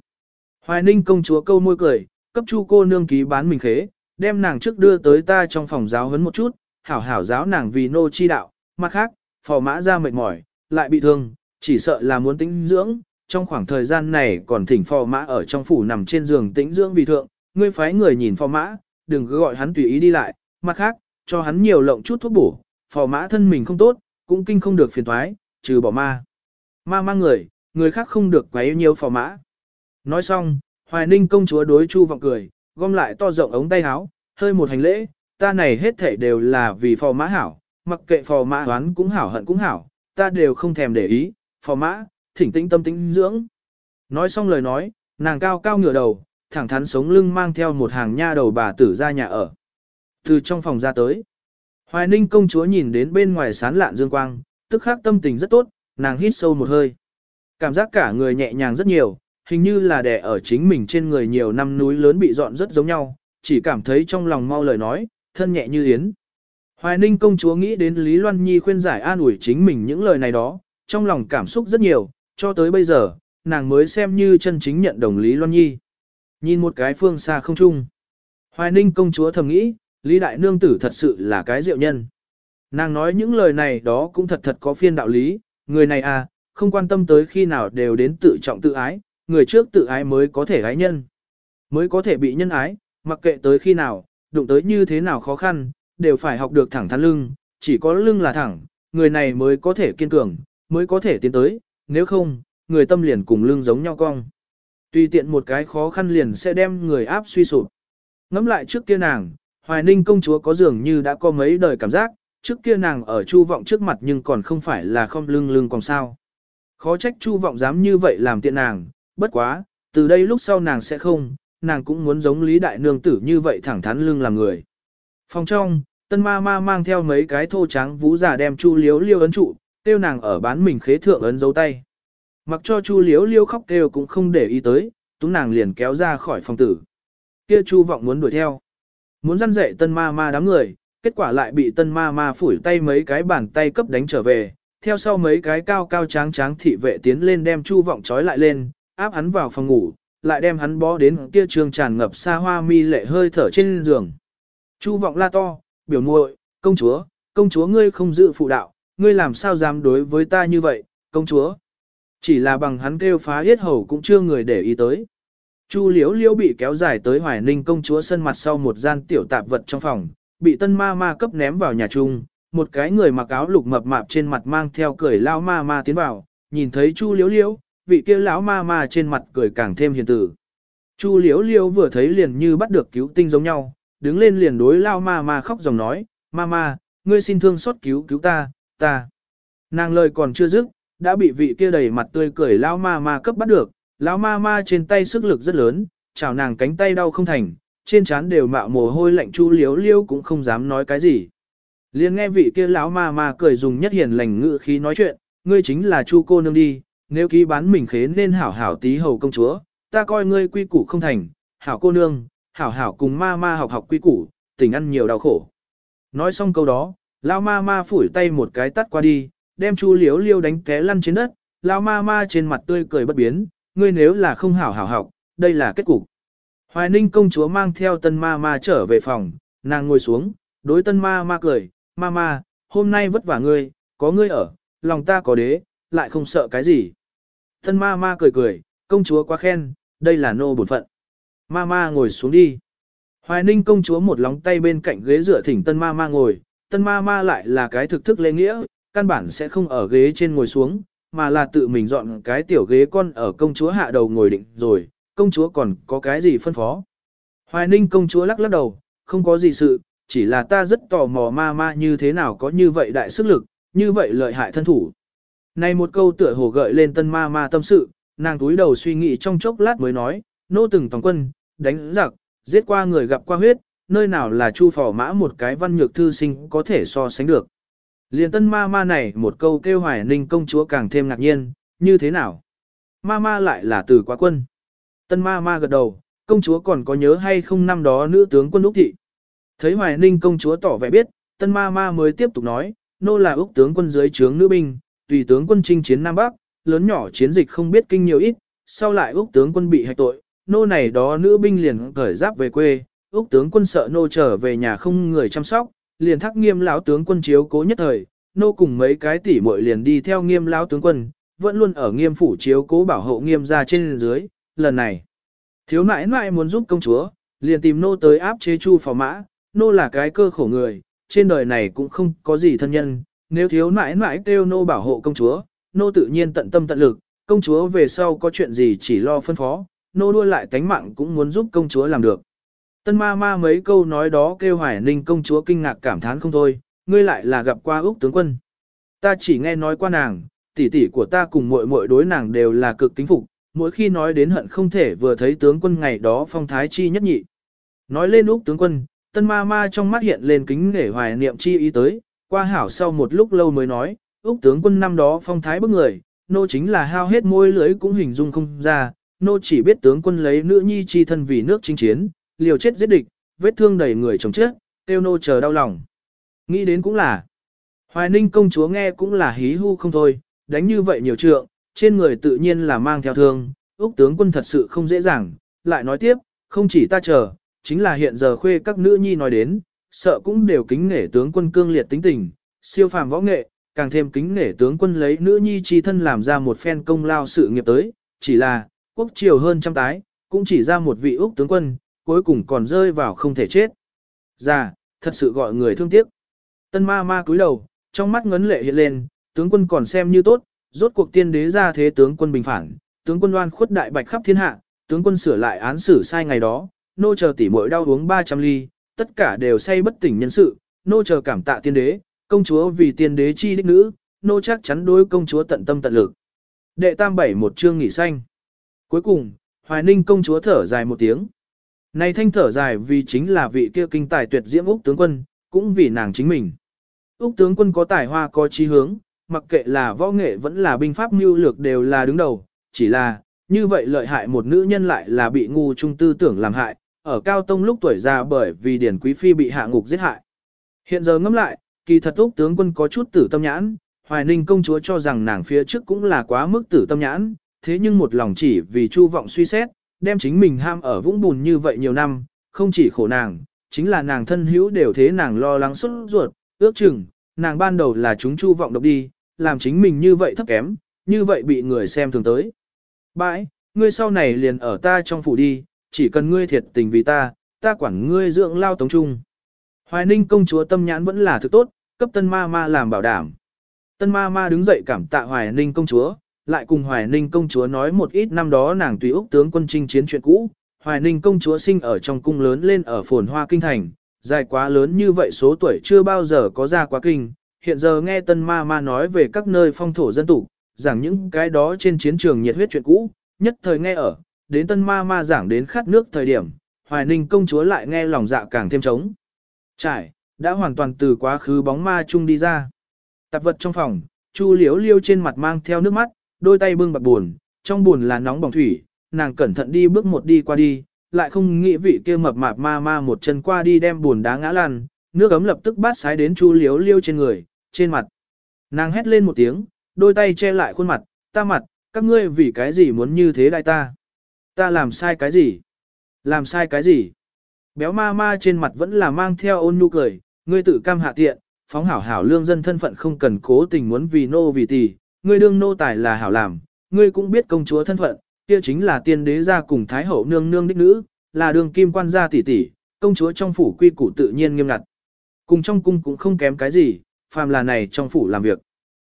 Hoài Ninh công chúa câu môi cười, cấp chu cô nương ký bán mình khế, đem nàng trước đưa tới ta trong phòng giáo huấn một chút, hảo hảo giáo nàng vì nô chi đạo, mặt khác, phò mã ra mệt mỏi, lại bị thương, chỉ sợ là muốn tĩnh dưỡng, trong khoảng thời gian này còn thỉnh phò mã ở trong phủ nằm trên giường tĩnh dưỡng vì thượng, ngươi phái người nhìn phò mã, đừng cứ gọi hắn tùy ý đi lại, mặt khác, cho hắn nhiều lộng chút thuốc bổ, phò mã thân mình không tốt, cũng kinh không được phiền thoái, trừ bỏ ma. Ma mang người, người khác không được quấy nhiều phò mã. Nói xong, Hoài Ninh công chúa đối Chu vọng cười, gom lại to rộng ống tay áo, hơi một hành lễ, ta này hết thể đều là vì phò mã hảo, mặc kệ phò mã đoán cũng hảo hận cũng hảo, ta đều không thèm để ý, phò mã, thỉnh tĩnh tâm tĩnh dưỡng. Nói xong lời nói, nàng cao cao ngửa đầu, thẳng thắn sống lưng mang theo một hàng nha đầu bà tử ra nhà ở. Từ trong phòng ra tới, Hoài Ninh công chúa nhìn đến bên ngoài sán lạn dương quang, tức khắc tâm tình rất tốt, nàng hít sâu một hơi. Cảm giác cả người nhẹ nhàng rất nhiều, hình như là đè ở chính mình trên người nhiều năm núi lớn bị dọn rất giống nhau, chỉ cảm thấy trong lòng mau lời nói, thân nhẹ như yến. Hoài Ninh công chúa nghĩ đến Lý Loan Nhi khuyên giải an ủi chính mình những lời này đó, trong lòng cảm xúc rất nhiều, cho tới bây giờ, nàng mới xem như chân chính nhận đồng Lý Loan Nhi. Nhìn một cái phương xa không chung. Hoài Ninh công chúa thầm nghĩ, Lý Đại Nương Tử thật sự là cái diệu nhân. Nàng nói những lời này đó cũng thật thật có phiên đạo lý, người này à, không quan tâm tới khi nào đều đến tự trọng tự ái, người trước tự ái mới có thể ái nhân. Mới có thể bị nhân ái, mặc kệ tới khi nào, đụng tới như thế nào khó khăn, đều phải học được thẳng thắn lưng, chỉ có lưng là thẳng, người này mới có thể kiên cường, mới có thể tiến tới, nếu không, người tâm liền cùng lưng giống nhau cong. Tùy tiện một cái khó khăn liền sẽ đem người áp suy sụp. Ngắm lại trước kia nàng, Hoài Ninh công chúa có dường như đã có mấy đời cảm giác, trước kia nàng ở Chu Vọng trước mặt nhưng còn không phải là không lưng lưng còn sao. Khó trách Chu Vọng dám như vậy làm tiện nàng, bất quá, từ đây lúc sau nàng sẽ không, nàng cũng muốn giống Lý Đại Nương tử như vậy thẳng thắn lưng làm người. Phòng trong, tân ma ma mang theo mấy cái thô trắng vũ giả đem Chu Liếu Liêu ấn trụ, tiêu nàng ở bán mình khế thượng ấn dấu tay. Mặc cho Chu Liếu Liêu khóc kêu cũng không để ý tới, tú nàng liền kéo ra khỏi phòng tử. Kia Chu vọng muốn đuổi theo. Muốn dăn dạy tân ma ma đám người, kết quả lại bị tân ma ma phủi tay mấy cái bàn tay cấp đánh trở về. Theo sau mấy cái cao cao tráng tráng thị vệ tiến lên đem Chu vọng trói lại lên, áp hắn vào phòng ngủ, lại đem hắn bó đến kia trường tràn ngập xa hoa mi lệ hơi thở trên giường. Chu vọng la to, biểu muội, công chúa, công chúa ngươi không giữ phụ đạo, ngươi làm sao dám đối với ta như vậy, công chúa. Chỉ là bằng hắn kêu phá yết hầu cũng chưa người để ý tới. Chu liễu liễu bị kéo dài tới hoài ninh công chúa sân mặt sau một gian tiểu tạp vật trong phòng, bị tân ma ma cấp ném vào nhà chung, một cái người mặc áo lục mập mạp trên mặt mang theo cười lao ma ma tiến vào, nhìn thấy chu liễu liễu, vị kia lão ma ma trên mặt cười càng thêm hiền tử. Chu liễu liễu vừa thấy liền như bắt được cứu tinh giống nhau, đứng lên liền đối lao ma ma khóc dòng nói, ma ma, ngươi xin thương xót cứu cứu ta, ta. Nàng lời còn chưa dứt, đã bị vị kia đầy mặt tươi cười lao ma ma cấp bắt được, lão ma ma trên tay sức lực rất lớn, chảo nàng cánh tay đau không thành, trên trán đều mạo mồ hôi lạnh chu liếu liêu cũng không dám nói cái gì. Liền nghe vị kia lão ma ma cười dùng nhất hiền lành ngữ khí nói chuyện, ngươi chính là chu cô nương đi, nếu ký bán mình khế nên hảo hảo tí hầu công chúa, ta coi ngươi quy củ không thành, hảo cô nương, hảo hảo cùng ma ma học học quy củ, tình ăn nhiều đau khổ. Nói xong câu đó, lão ma ma phủi tay một cái tắt qua đi, đem chu liếu liêu đánh té lăn trên đất, lão ma ma trên mặt tươi cười bất biến, ngươi nếu là không hảo hảo học, đây là kết cục. Hoài Ninh công chúa mang theo tân ma ma trở về phòng, nàng ngồi xuống, đối tân ma ma cười, ma ma, hôm nay vất vả ngươi, có ngươi ở, lòng ta có đế, lại không sợ cái gì. Tân ma ma cười cười, công chúa quá khen, đây là nô bổn phận. Ma ma ngồi xuống đi. Hoài Ninh công chúa một lóng tay bên cạnh ghế dựa thỉnh tân ma ma ngồi, tân ma ma lại là cái thực thức lễ nghĩa, căn bản sẽ không ở ghế trên ngồi xuống, mà là tự mình dọn cái tiểu ghế con ở công chúa hạ đầu ngồi định rồi, công chúa còn có cái gì phân phó. Hoài ninh công chúa lắc lắc đầu, không có gì sự, chỉ là ta rất tò mò ma ma như thế nào có như vậy đại sức lực, như vậy lợi hại thân thủ. Này một câu tựa hồ gợi lên tân ma ma tâm sự, nàng túi đầu suy nghĩ trong chốc lát mới nói, nô từng tổng quân, đánh giặc, giết qua người gặp qua huyết, nơi nào là chu phò mã một cái văn nhược thư sinh có thể so sánh được. Liên tân ma ma này một câu kêu hoài ninh công chúa càng thêm ngạc nhiên, như thế nào? Ma ma lại là từ quá quân. Tân ma ma gật đầu, công chúa còn có nhớ hay không năm đó nữ tướng quân Úc Thị. Thấy hoài ninh công chúa tỏ vẻ biết, tân ma ma mới tiếp tục nói, nô là Úc tướng quân dưới trướng nữ binh, tùy tướng quân chinh chiến Nam Bắc, lớn nhỏ chiến dịch không biết kinh nhiều ít, sau lại Úc tướng quân bị hạch tội, nô này đó nữ binh liền cởi giáp về quê, Úc tướng quân sợ nô trở về nhà không người chăm sóc, liền thắc nghiêm lão tướng quân chiếu cố nhất thời, nô cùng mấy cái tỷ muội liền đi theo nghiêm lão tướng quân, vẫn luôn ở nghiêm phủ chiếu cố bảo hộ nghiêm ra trên dưới, lần này. Thiếu nãi nãi muốn giúp công chúa, liền tìm nô tới áp chế chu phò mã, nô là cái cơ khổ người, trên đời này cũng không có gì thân nhân, nếu thiếu nãi nãi kêu nô bảo hộ công chúa, nô tự nhiên tận tâm tận lực, công chúa về sau có chuyện gì chỉ lo phân phó, nô đua lại tánh mạng cũng muốn giúp công chúa làm được. Tân ma ma mấy câu nói đó kêu hoài ninh công chúa kinh ngạc cảm thán không thôi, ngươi lại là gặp qua Úc tướng quân. Ta chỉ nghe nói qua nàng, tỷ tỷ của ta cùng muội muội đối nàng đều là cực kính phục, mỗi khi nói đến hận không thể vừa thấy tướng quân ngày đó phong thái chi nhất nhị. Nói lên Úc tướng quân, tân ma ma trong mắt hiện lên kính nể hoài niệm chi ý tới, qua hảo sau một lúc lâu mới nói, Úc tướng quân năm đó phong thái bức người, nô chính là hao hết môi lưới cũng hình dung không ra, nô chỉ biết tướng quân lấy nữ nhi chi thân vì nước chinh chiến, liều chết giết địch, vết thương đầy người chồng chết, tiêu nô chờ đau lòng. Nghĩ đến cũng là, Hoài Ninh công chúa nghe cũng là hí hu không thôi, đánh như vậy nhiều trượng, trên người tự nhiên là mang theo thương, Úc tướng quân thật sự không dễ dàng, lại nói tiếp, không chỉ ta chờ, chính là hiện giờ khuê các nữ nhi nói đến, sợ cũng đều kính nể tướng quân cương liệt tính tình, siêu phàm võ nghệ, càng thêm kính nể tướng quân lấy nữ nhi chi thân làm ra một phen công lao sự nghiệp tới, chỉ là, quốc triều hơn trăm tái, cũng chỉ ra một vị Úc tướng quân, cuối cùng còn rơi vào không thể chết. Già, thật sự gọi người thương tiếc. Tân ma ma cúi đầu, trong mắt ngấn lệ hiện lên, tướng quân còn xem như tốt, rốt cuộc tiên đế ra thế tướng quân bình phản, tướng quân đoan khuất đại bạch khắp thiên hạ, tướng quân sửa lại án xử sai ngày đó, nô chờ tỉ muội đau uống 300 ly, tất cả đều say bất tỉnh nhân sự, nô chờ cảm tạ tiên đế, công chúa vì tiên đế chi đích nữ, nô chắc chắn đối công chúa tận tâm tận lực. Đệ tam bảy một chương nghỉ xanh. Cuối cùng, Hoài Ninh công chúa thở dài một tiếng. Này thanh thở dài vì chính là vị kia kinh tài tuyệt diễm Úc tướng quân, cũng vì nàng chính mình. Úc tướng quân có tài hoa có chí hướng, mặc kệ là võ nghệ vẫn là binh pháp mưu lược đều là đứng đầu, chỉ là, như vậy lợi hại một nữ nhân lại là bị ngu trung tư tưởng làm hại, ở cao tông lúc tuổi già bởi vì điển quý phi bị hạ ngục giết hại. Hiện giờ ngẫm lại, kỳ thật Úc tướng quân có chút tử tâm nhãn, Hoài Ninh công chúa cho rằng nàng phía trước cũng là quá mức tử tâm nhãn, thế nhưng một lòng chỉ vì chu vọng suy xét, đem chính mình ham ở vũng bùn như vậy nhiều năm, không chỉ khổ nàng, chính là nàng thân hữu đều thế nàng lo lắng xuất ruột, ước chừng, nàng ban đầu là chúng chu vọng độc đi, làm chính mình như vậy thấp kém, như vậy bị người xem thường tới. Bãi, ngươi sau này liền ở ta trong phủ đi, chỉ cần ngươi thiệt tình vì ta, ta quản ngươi dưỡng lao tống trung. Hoài Ninh công chúa tâm nhãn vẫn là thứ tốt, cấp tân ma ma làm bảo đảm. Tân ma ma đứng dậy cảm tạ Hoài Ninh công chúa, lại cùng Hoài Ninh công chúa nói một ít năm đó nàng tùy Úc tướng quân chinh chiến chuyện cũ. Hoài Ninh công chúa sinh ở trong cung lớn lên ở phồn hoa kinh thành, dài quá lớn như vậy số tuổi chưa bao giờ có ra quá kinh. Hiện giờ nghe tân ma ma nói về các nơi phong thổ dân tục, giảng những cái đó trên chiến trường nhiệt huyết chuyện cũ, nhất thời nghe ở, đến tân ma ma giảng đến khát nước thời điểm, Hoài Ninh công chúa lại nghe lòng dạ càng thêm trống. Trải, đã hoàn toàn từ quá khứ bóng ma chung đi ra. Tạp vật trong phòng, Chu Liễu Liêu trên mặt mang theo nước mắt, đôi tay bưng bạc buồn, trong buồn là nóng bỏng thủy, nàng cẩn thận đi bước một đi qua đi, lại không nghĩ vị kia mập mạp ma ma một chân qua đi đem buồn đá ngã lăn, nước ấm lập tức bát sái đến Chu liếu Liêu trên người, trên mặt. Nàng hét lên một tiếng, đôi tay che lại khuôn mặt, ta mặt, các ngươi vì cái gì muốn như thế đại ta? Ta làm sai cái gì? Làm sai cái gì? Béo ma ma trên mặt vẫn là mang theo ôn nhu cười, ngươi tự cam hạ tiện, phóng hảo hảo lương dân thân phận không cần cố tình muốn vì nô vì tỷ, ngươi đương nô tài là hảo làm, ngươi cũng biết công chúa thân phận, kia chính là tiên đế gia cùng thái hậu nương nương đích nữ, là đường kim quan gia tỷ tỷ, công chúa trong phủ quy củ tự nhiên nghiêm ngặt. Cùng trong cung cũng không kém cái gì, phàm là này trong phủ làm việc.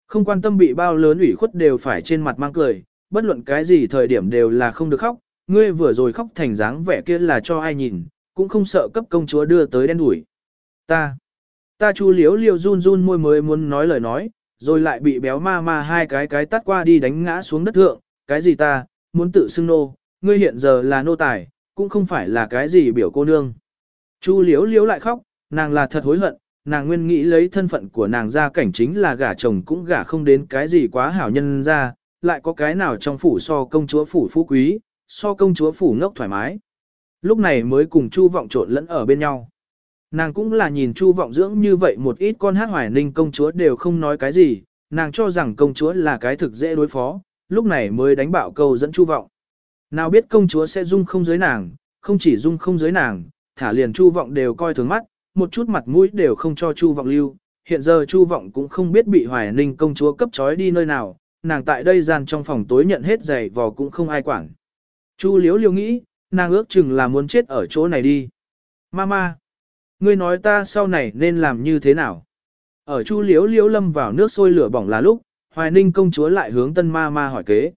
Không quan tâm bị bao lớn ủy khuất đều phải trên mặt mang cười, bất luận cái gì thời điểm đều là không được khóc, ngươi vừa rồi khóc thành dáng vẻ kia là cho ai nhìn, cũng không sợ cấp công chúa đưa tới đen đuổi. Ta, ta chu liếu liều run run môi mới muốn nói lời nói, rồi lại bị béo ma ma hai cái cái tắt qua đi đánh ngã xuống đất thượng, cái gì ta, muốn tự xưng nô, ngươi hiện giờ là nô tài, cũng không phải là cái gì biểu cô nương. Chu liếu liếu lại khóc, nàng là thật hối hận, nàng nguyên nghĩ lấy thân phận của nàng ra cảnh chính là gả chồng cũng gả không đến cái gì quá hảo nhân ra, lại có cái nào trong phủ so công chúa phủ phú quý, so công chúa phủ ngốc thoải mái. Lúc này mới cùng Chu Vọng trộn lẫn ở bên nhau. Nàng cũng là nhìn Chu Vọng dưỡng như vậy một ít con hát hoài ninh công chúa đều không nói cái gì, nàng cho rằng công chúa là cái thực dễ đối phó, lúc này mới đánh bạo câu dẫn Chu Vọng. Nào biết công chúa sẽ dung không giới nàng, không chỉ dung không giới nàng, thả liền Chu Vọng đều coi thường mắt, một chút mặt mũi đều không cho Chu Vọng lưu. Hiện giờ Chu Vọng cũng không biết bị Hoài Ninh công chúa cấp trói đi nơi nào, nàng tại đây gian trong phòng tối nhận hết giày vò cũng không ai quản. Chu Liễu Liễu nghĩ, nàng ước chừng là muốn chết ở chỗ này đi. Mama, ngươi nói ta sau này nên làm như thế nào? Ở Chu Liễu Liễu lâm vào nước sôi lửa bỏng là lúc, Hoài Ninh công chúa lại hướng Tân Ma Ma hỏi kế.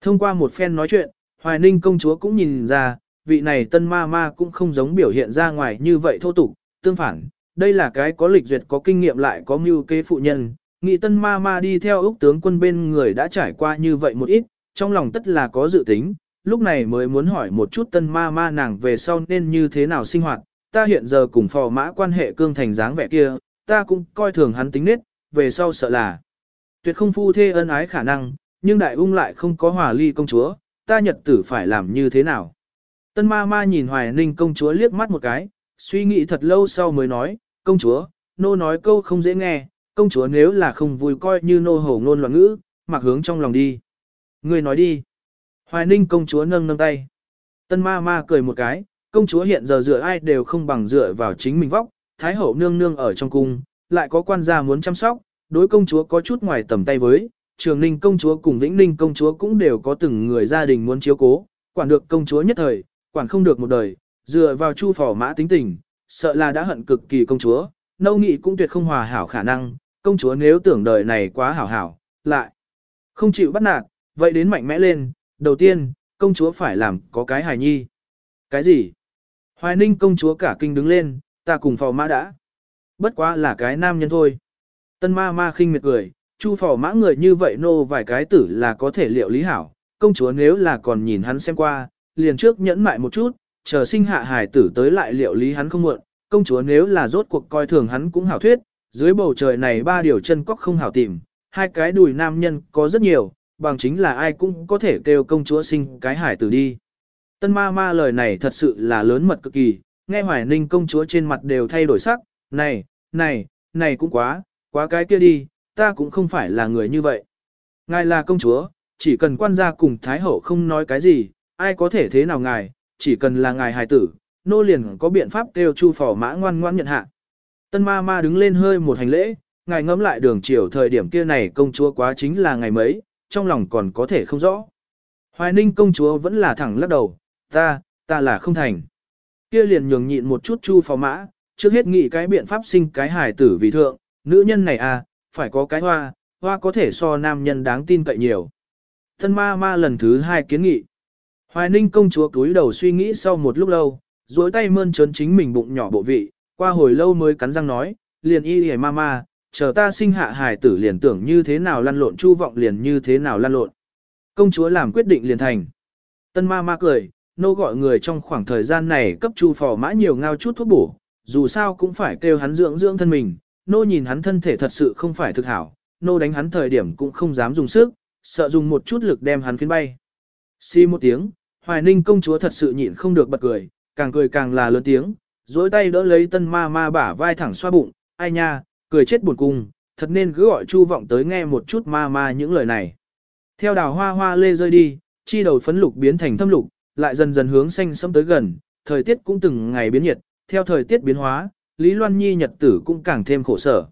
Thông qua một phen nói chuyện, Hoài Ninh công chúa cũng nhìn ra, vị này Tân Ma Ma cũng không giống biểu hiện ra ngoài như vậy thô tục, tương phản, đây là cái có lịch duyệt có kinh nghiệm lại có mưu kế phụ nhân. Nghị Tân Ma Ma đi theo Úc tướng quân bên người đã trải qua như vậy một ít, trong lòng tất là có dự tính, lúc này mới muốn hỏi một chút tân ma ma nàng về sau nên như thế nào sinh hoạt, ta hiện giờ cùng phò mã quan hệ cương thành dáng vẻ kia, ta cũng coi thường hắn tính nết, về sau sợ là tuyệt không phu thê ân ái khả năng, nhưng đại ung lại không có hòa ly công chúa, ta nhật tử phải làm như thế nào. Tân ma ma nhìn hoài ninh công chúa liếc mắt một cái, suy nghĩ thật lâu sau mới nói, công chúa, nô nói câu không dễ nghe, công chúa nếu là không vui coi như nô hổ ngôn loạn ngữ, mặc hướng trong lòng đi. Người nói đi. Hoài Ninh công chúa nâng nâng tay. Tân ma ma cười một cái, công chúa hiện giờ dựa ai đều không bằng dựa vào chính mình vóc, thái hậu nương nương ở trong cung, lại có quan gia muốn chăm sóc, đối công chúa có chút ngoài tầm tay với, trường ninh công chúa cùng vĩnh ninh công chúa cũng đều có từng người gia đình muốn chiếu cố, quản được công chúa nhất thời, quản không được một đời, dựa vào chu phỏ mã tính tình, sợ là đã hận cực kỳ công chúa, nâu nghị cũng tuyệt không hòa hảo khả năng, công chúa nếu tưởng đời này quá hảo hảo, lại không chịu bắt nạt, vậy đến mạnh mẽ lên, Đầu tiên, công chúa phải làm có cái hài nhi. Cái gì? Hoài ninh công chúa cả kinh đứng lên, ta cùng phò mã đã. Bất quá là cái nam nhân thôi. Tân ma ma khinh miệt cười, chu phò mã người như vậy nô vài cái tử là có thể liệu lý hảo. Công chúa nếu là còn nhìn hắn xem qua, liền trước nhẫn mại một chút, chờ sinh hạ hài tử tới lại liệu lý hắn không muộn. Công chúa nếu là rốt cuộc coi thường hắn cũng hảo thuyết, dưới bầu trời này ba điều chân cóc không hảo tìm, hai cái đùi nam nhân có rất nhiều, bằng chính là ai cũng có thể kêu công chúa sinh cái hải tử đi. Tân ma ma lời này thật sự là lớn mật cực kỳ, nghe hoài ninh công chúa trên mặt đều thay đổi sắc, này, này, này cũng quá, quá cái kia đi, ta cũng không phải là người như vậy. Ngài là công chúa, chỉ cần quan gia cùng thái hậu không nói cái gì, ai có thể thế nào ngài, chỉ cần là ngài hài tử, nô liền có biện pháp kêu chu phò mã ngoan ngoan nhận hạ. Tân ma ma đứng lên hơi một hành lễ, ngài ngẫm lại đường chiều thời điểm kia này công chúa quá chính là ngày mấy, trong lòng còn có thể không rõ. Hoài ninh công chúa vẫn là thẳng lắc đầu, ta, ta là không thành. Kia liền nhường nhịn một chút chu phò mã, trước hết nghĩ cái biện pháp sinh cái hài tử vì thượng, nữ nhân này à, phải có cái hoa, hoa có thể so nam nhân đáng tin cậy nhiều. Thân ma ma lần thứ hai kiến nghị. Hoài ninh công chúa cúi đầu suy nghĩ sau một lúc lâu, duỗi tay mơn trớn chính mình bụng nhỏ bộ vị, qua hồi lâu mới cắn răng nói, liền y hề ma ma, chờ ta sinh hạ hài tử liền tưởng như thế nào lăn lộn chu vọng liền như thế nào lăn lộn. Công chúa làm quyết định liền thành. Tân ma ma cười, nô gọi người trong khoảng thời gian này cấp chu phò mã nhiều ngao chút thuốc bổ, dù sao cũng phải kêu hắn dưỡng dưỡng thân mình, nô nhìn hắn thân thể thật sự không phải thực hảo, nô đánh hắn thời điểm cũng không dám dùng sức, sợ dùng một chút lực đem hắn phiến bay. Xi một tiếng, Hoài Ninh công chúa thật sự nhịn không được bật cười, càng cười càng là lớn tiếng, dối tay đỡ lấy tân ma ma bả vai thẳng xoa bụng, ai nha, cười chết buồn cung, thật nên cứ gọi chu vọng tới nghe một chút ma ma những lời này. Theo đào hoa hoa lê rơi đi, chi đầu phấn lục biến thành thâm lục, lại dần dần hướng xanh sẫm tới gần, thời tiết cũng từng ngày biến nhiệt, theo thời tiết biến hóa, Lý Loan Nhi nhật tử cũng càng thêm khổ sở.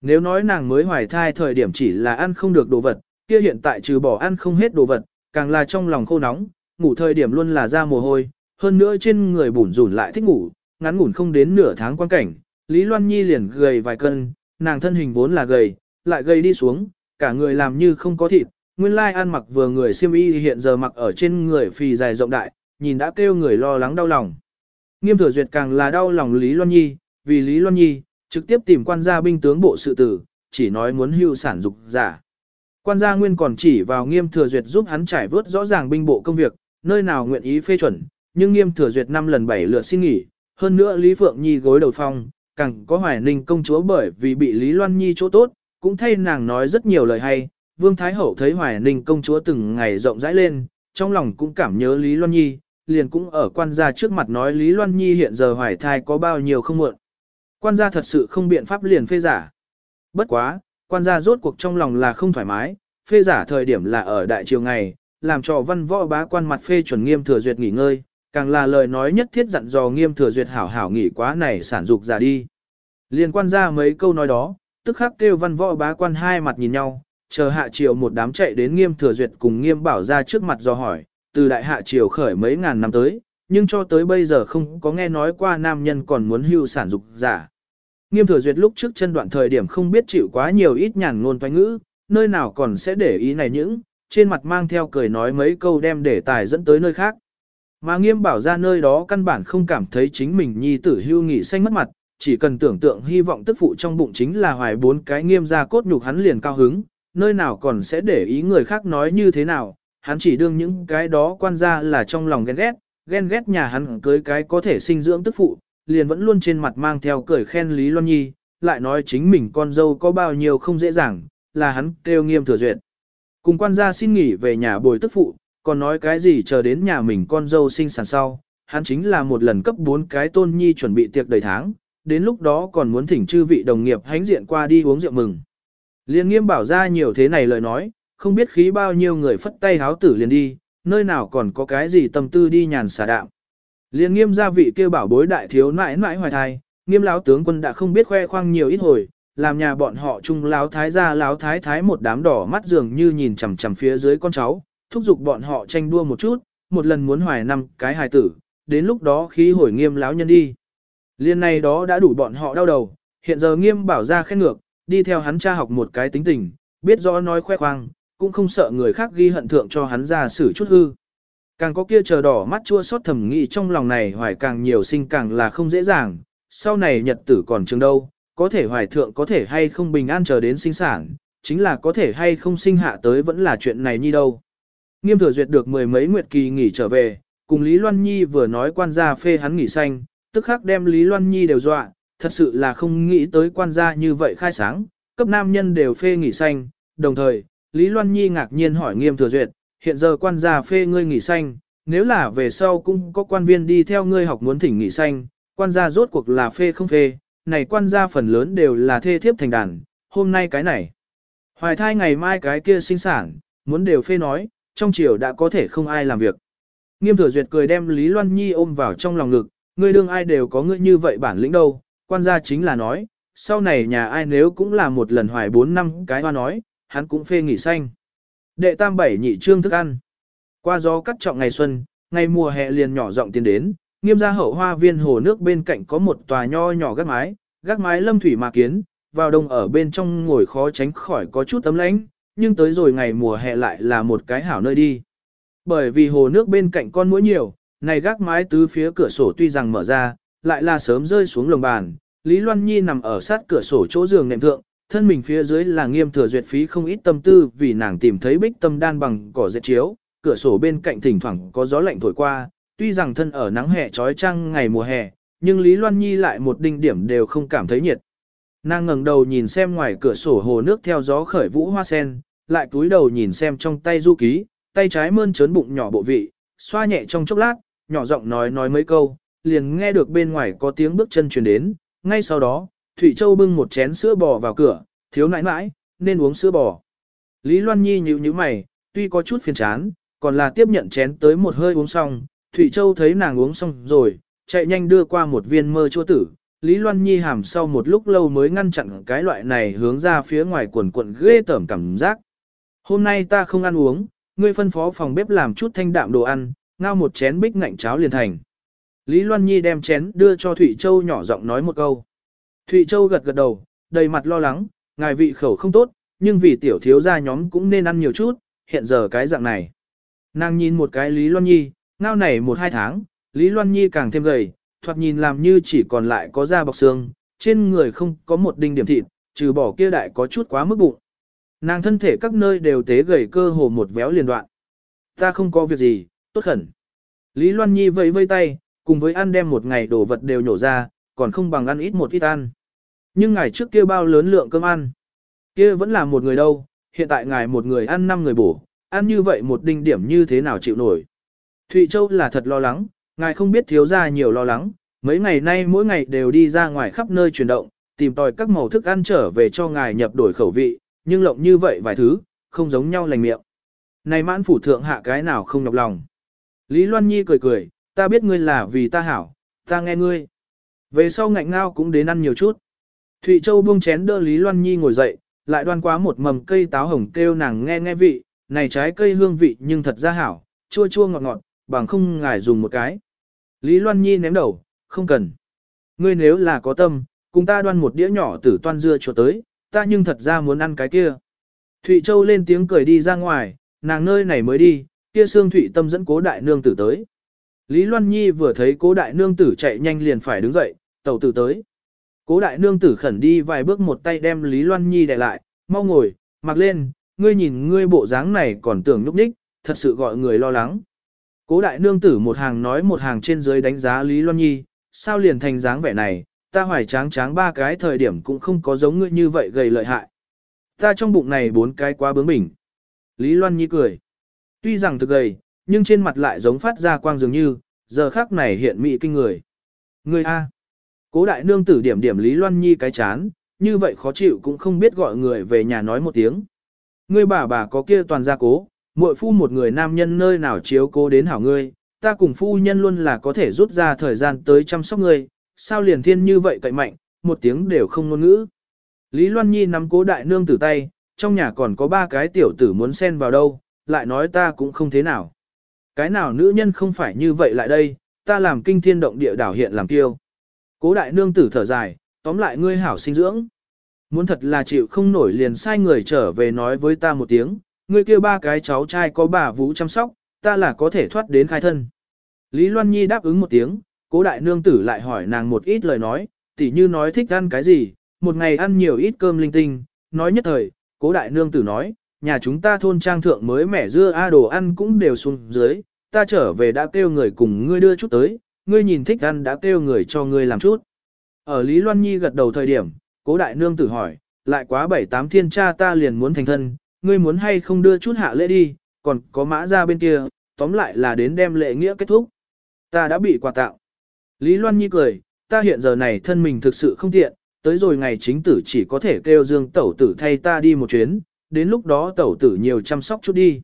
Nếu nói nàng mới hoài thai thời điểm chỉ là ăn không được đồ vật, kia hiện tại trừ bỏ ăn không hết đồ vật, càng là trong lòng khô nóng, ngủ thời điểm luôn là ra mồ hôi, hơn nữa trên người bủn rủn lại thích ngủ, ngắn ngủn không đến nửa tháng quan cảnh, Lý Loan Nhi liền gầy vài cân, nàng thân hình vốn là gầy, lại gầy đi xuống, cả người làm như không có thịt, nguyên lai ăn mặc vừa người xiêm y hiện giờ mặc ở trên người phì dài rộng đại, nhìn đã kêu người lo lắng đau lòng. Nghiêm thừa duyệt càng là đau lòng Lý Loan Nhi, vì Lý Loan Nhi, trực tiếp tìm quan gia binh tướng bộ sự tử, chỉ nói muốn hưu sản dục giả. Quan gia nguyên còn chỉ vào nghiêm thừa duyệt giúp hắn trải vớt rõ ràng binh bộ công việc, nơi nào nguyện ý phê chuẩn, nhưng nghiêm thừa duyệt năm lần bảy lượt xin nghỉ, hơn nữa Lý Phượng Nhi gối đầu phong, càng có hoài ninh công chúa bởi vì bị Lý Loan Nhi chỗ tốt, cũng thay nàng nói rất nhiều lời hay, Vương Thái Hậu thấy hoài ninh công chúa từng ngày rộng rãi lên, trong lòng cũng cảm nhớ Lý Loan Nhi, liền cũng ở quan gia trước mặt nói Lý Loan Nhi hiện giờ hoài thai có bao nhiêu không muộn. Quan gia thật sự không biện pháp liền phê giả. Bất quá, quan gia rốt cuộc trong lòng là không thoải mái, phê giả thời điểm là ở đại triều ngày, làm cho văn võ bá quan mặt phê chuẩn nghiêm thừa duyệt nghỉ ngơi, càng là lời nói nhất thiết dặn dò nghiêm thừa duyệt hảo hảo nghỉ quá này sản dục giả đi. Liên quan ra mấy câu nói đó, tức khắc kêu văn võ bá quan hai mặt nhìn nhau, chờ hạ triều một đám chạy đến nghiêm thừa duyệt cùng nghiêm bảo ra trước mặt do hỏi, từ đại hạ triều khởi mấy ngàn năm tới, nhưng cho tới bây giờ không có nghe nói qua nam nhân còn muốn hưu sản dục giả. Nghiêm thừa duyệt lúc trước chân đoạn thời điểm không biết chịu quá nhiều ít nhàn ngôn toanh ngữ, nơi nào còn sẽ để ý này những, trên mặt mang theo cười nói mấy câu đem để tài dẫn tới nơi khác. Mà nghiêm bảo ra nơi đó căn bản không cảm thấy chính mình nhi tử hưu nghỉ xanh mất mặt, chỉ cần tưởng tượng hy vọng tức phụ trong bụng chính là hoài bốn cái nghiêm ra cốt nhục hắn liền cao hứng, nơi nào còn sẽ để ý người khác nói như thế nào, hắn chỉ đương những cái đó quan ra là trong lòng ghen ghét, ghen ghét nhà hắn cưới cái có thể sinh dưỡng tức phụ, liền vẫn luôn trên mặt mang theo cười khen Lý Loan Nhi, lại nói chính mình con dâu có bao nhiêu không dễ dàng, là hắn kêu nghiêm thừa duyệt. Cùng quan gia xin nghỉ về nhà bồi tức phụ, còn nói cái gì chờ đến nhà mình con dâu sinh sản sau, hắn chính là một lần cấp 4 cái tôn nhi chuẩn bị tiệc đầy tháng, đến lúc đó còn muốn thỉnh chư vị đồng nghiệp hánh diện qua đi uống rượu mừng. Liên nghiêm bảo ra nhiều thế này lời nói, không biết khí bao nhiêu người phất tay háo tử liền đi, nơi nào còn có cái gì tâm tư đi nhàn xả đạo. Liên nghiêm gia vị kêu bảo bối đại thiếu nãi nãi hoài thai, nghiêm lão tướng quân đã không biết khoe khoang nhiều ít hồi, làm nhà bọn họ chung lão thái gia lão thái thái một đám đỏ mắt dường như nhìn chằm chằm phía dưới con cháu, thúc giục bọn họ tranh đua một chút, một lần muốn hoài năm cái hài tử, đến lúc đó khí hồi nghiêm lão nhân đi. Liên này đó đã đủ bọn họ đau đầu, hiện giờ nghiêm bảo ra khen ngược, đi theo hắn cha học một cái tính tình, biết rõ nói khoe khoang, cũng không sợ người khác ghi hận thượng cho hắn ra xử chút hư. Càng có kia chờ đỏ mắt chua xót thầm nghĩ trong lòng này hoài càng nhiều sinh càng là không dễ dàng, sau này nhật tử còn trường đâu, có thể hoài thượng có thể hay không bình an chờ đến sinh sản, chính là có thể hay không sinh hạ tới vẫn là chuyện này như đâu. Nghiêm thừa duyệt được mười mấy nguyệt kỳ nghỉ trở về, cùng Lý Loan Nhi vừa nói quan gia phê hắn nghỉ xanh, tức khắc đem Lý Loan Nhi đều dọa, thật sự là không nghĩ tới quan gia như vậy khai sáng, cấp nam nhân đều phê nghỉ xanh, đồng thời, Lý Loan Nhi ngạc nhiên hỏi nghiêm thừa duyệt, hiện giờ quan gia phê ngươi nghỉ xanh, nếu là về sau cũng có quan viên đi theo ngươi học muốn thỉnh nghỉ xanh, quan gia rốt cuộc là phê không phê, này quan gia phần lớn đều là thê thiếp thành đàn, hôm nay cái này. Hoài thai ngày mai cái kia sinh sản, muốn đều phê nói, trong triều đã có thể không ai làm việc. Nghiêm thừa duyệt cười đem Lý Loan Nhi ôm vào trong lòng ngực, ngươi đương ai đều có ngươi như vậy bản lĩnh đâu, quan gia chính là nói, sau này nhà ai nếu cũng là một lần hoài 4 năm cái hoa nói, hắn cũng phê nghỉ xanh. Đệ tam bảy nhị trương thức ăn. Qua gió cắt trọng ngày xuân, ngày mùa hè liền nhỏ rộng tiến đến, nghiêm gia hậu hoa viên hồ nước bên cạnh có một tòa nho nhỏ gác mái, gác mái lâm thủy mà kiến, vào đông ở bên trong ngồi khó tránh khỏi có chút tấm lánh nhưng tới rồi ngày mùa hè lại là một cái hảo nơi đi. Bởi vì hồ nước bên cạnh con muỗi nhiều, này gác mái tứ phía cửa sổ tuy rằng mở ra, lại là sớm rơi xuống lồng bàn. Lý Loan Nhi nằm ở sát cửa sổ chỗ giường nệm thượng, thân mình phía dưới là nghiêm thừa duyệt phí không ít tâm tư vì nàng tìm thấy bích tâm đan bằng cỏ dệt chiếu, cửa sổ bên cạnh thỉnh thoảng có gió lạnh thổi qua, tuy rằng thân ở nắng hè trói trăng ngày mùa hè, nhưng Lý Loan Nhi lại một đinh điểm đều không cảm thấy nhiệt. Nàng ngẩng đầu nhìn xem ngoài cửa sổ hồ nước theo gió khởi vũ hoa sen, lại cúi đầu nhìn xem trong tay du ký, tay trái mơn trớn bụng nhỏ bộ vị, xoa nhẹ trong chốc lát, nhỏ giọng nói nói mấy câu, liền nghe được bên ngoài có tiếng bước chân truyền đến, ngay sau đó, Thủy Châu bưng một chén sữa bò vào cửa, thiếu nãi nãi, nên uống sữa bò. Lý Loan Nhi nhíu nhíu mày, tuy có chút phiền chán, còn là tiếp nhận chén tới một hơi uống xong, Thủy Châu thấy nàng uống xong rồi, chạy nhanh đưa qua một viên mơ chua tử. Lý Loan Nhi hàm sau một lúc lâu mới ngăn chặn cái loại này hướng ra phía ngoài quần quận ghê tởm cảm giác. Hôm nay ta không ăn uống, ngươi phân phó phòng bếp làm chút thanh đạm đồ ăn, ngao một chén bích ngạnh cháo liền thành. Lý Loan Nhi đem chén đưa cho Thủy Châu nhỏ giọng nói một câu. Thụy Châu gật gật đầu, đầy mặt lo lắng, ngài vị khẩu không tốt, nhưng vì tiểu thiếu gia nhóm cũng nên ăn nhiều chút, hiện giờ cái dạng này. Nàng nhìn một cái Lý Loan Nhi, ngao này một hai tháng, Lý Loan Nhi càng thêm gầy, thoạt nhìn làm như chỉ còn lại có da bọc xương, trên người không có một đinh điểm thịt, trừ bỏ kia đại có chút quá mức bụng. Nàng thân thể các nơi đều tế gầy cơ hồ một véo liền đoạn. Ta không có việc gì, tốt khẩn. Lý Loan Nhi vẫy vây tay, cùng với ăn đem một ngày đồ vật đều nhổ ra, còn không bằng ăn ít một ít ăn. Nhưng ngài trước kia bao lớn lượng cơm ăn. Kia vẫn là một người đâu, hiện tại ngài một người ăn năm người bổ, ăn như vậy một đinh điểm như thế nào chịu nổi. Thụy Châu là thật lo lắng, ngài không biết thiếu ra nhiều lo lắng, mấy ngày nay mỗi ngày đều đi ra ngoài khắp nơi chuyển động, tìm tòi các màu thức ăn trở về cho ngài nhập đổi khẩu vị, nhưng lộng như vậy vài thứ, không giống nhau lành miệng. Này mãn phủ thượng hạ cái nào không nhọc lòng. Lý Loan Nhi cười cười, ta biết ngươi là vì ta hảo, ta nghe ngươi. Về sau ngạnh ngao cũng đến ăn nhiều chút. Thụy Châu buông chén đỡ Lý Loan Nhi ngồi dậy, lại đoan quá một mầm cây táo hồng kêu nàng nghe nghe vị, này trái cây hương vị nhưng thật ra hảo, chua chua ngọt ngọt, bằng không ngài dùng một cái. Lý Loan Nhi ném đầu, không cần. Ngươi nếu là có tâm, cùng ta đoan một đĩa nhỏ tử toan dưa chuột tới, ta nhưng thật ra muốn ăn cái kia. Thụy Châu lên tiếng cười đi ra ngoài, nàng nơi này mới đi, kia xương Thụy Tâm dẫn cố đại nương tử tới. Lý Loan Nhi vừa thấy cố đại nương tử chạy nhanh liền phải đứng dậy, tàu tử tới. Cố đại nương tử khẩn đi vài bước một tay đem Lý Loan Nhi đè lại, mau ngồi, mặc lên, ngươi nhìn ngươi bộ dáng này còn tưởng nhúc nhích, thật sự gọi người lo lắng. Cố đại nương tử một hàng nói một hàng trên dưới đánh giá Lý Loan Nhi, sao liền thành dáng vẻ này, ta hoài tráng tráng ba cái thời điểm cũng không có giống ngươi như vậy gầy lợi hại. Ta trong bụng này bốn cái quá bướng bỉnh. Lý Loan Nhi cười. Tuy rằng thực gầy, nhưng trên mặt lại giống phát ra quang dường như, giờ khác này hiện mị kinh người. Ngươi A. Cố đại nương tử điểm điểm Lý Loan Nhi cái chán, như vậy khó chịu cũng không biết gọi người về nhà nói một tiếng. Ngươi bà bà có kia toàn gia cố, muội phu một người nam nhân nơi nào chiếu cố đến hảo ngươi, ta cùng phu nhân luôn là có thể rút ra thời gian tới chăm sóc ngươi, sao liền thiên như vậy cậy mạnh, một tiếng đều không ngôn ngữ. Lý Loan Nhi nắm cố đại nương tử tay, trong nhà còn có ba cái tiểu tử muốn xen vào đâu, lại nói ta cũng không thế nào. Cái nào nữ nhân không phải như vậy lại đây, ta làm kinh thiên động địa đảo hiện làm tiêu. Cố đại nương tử thở dài, tóm lại ngươi hảo sinh dưỡng. Muốn thật là chịu không nổi liền sai người trở về nói với ta một tiếng, ngươi kêu ba cái cháu trai có bà vũ chăm sóc, ta là có thể thoát đến khai thân. Lý Loan Nhi đáp ứng một tiếng, cố đại nương tử lại hỏi nàng một ít lời nói, tỉ như nói thích ăn cái gì, một ngày ăn nhiều ít cơm linh tinh, nói nhất thời, cố đại nương tử nói, nhà chúng ta thôn trang thượng mới mẻ dưa a đồ ăn cũng đều xuống dưới, ta trở về đã kêu người cùng ngươi đưa chút tới, ngươi nhìn thích ăn đã kêu người cho ngươi làm chút. Ở Lý Loan Nhi gật đầu thời điểm, cố đại nương tử hỏi, lại quá bảy tám thiên cha ta liền muốn thành thân, ngươi muốn hay không đưa chút hạ lễ đi, còn có mã ra bên kia, tóm lại là đến đem lễ nghĩa kết thúc. Ta đã bị quà tạo. Lý Loan Nhi cười, ta hiện giờ này thân mình thực sự không tiện, tới rồi ngày chính tử chỉ có thể kêu dương tẩu tử thay ta đi một chuyến, đến lúc đó tẩu tử nhiều chăm sóc chút đi.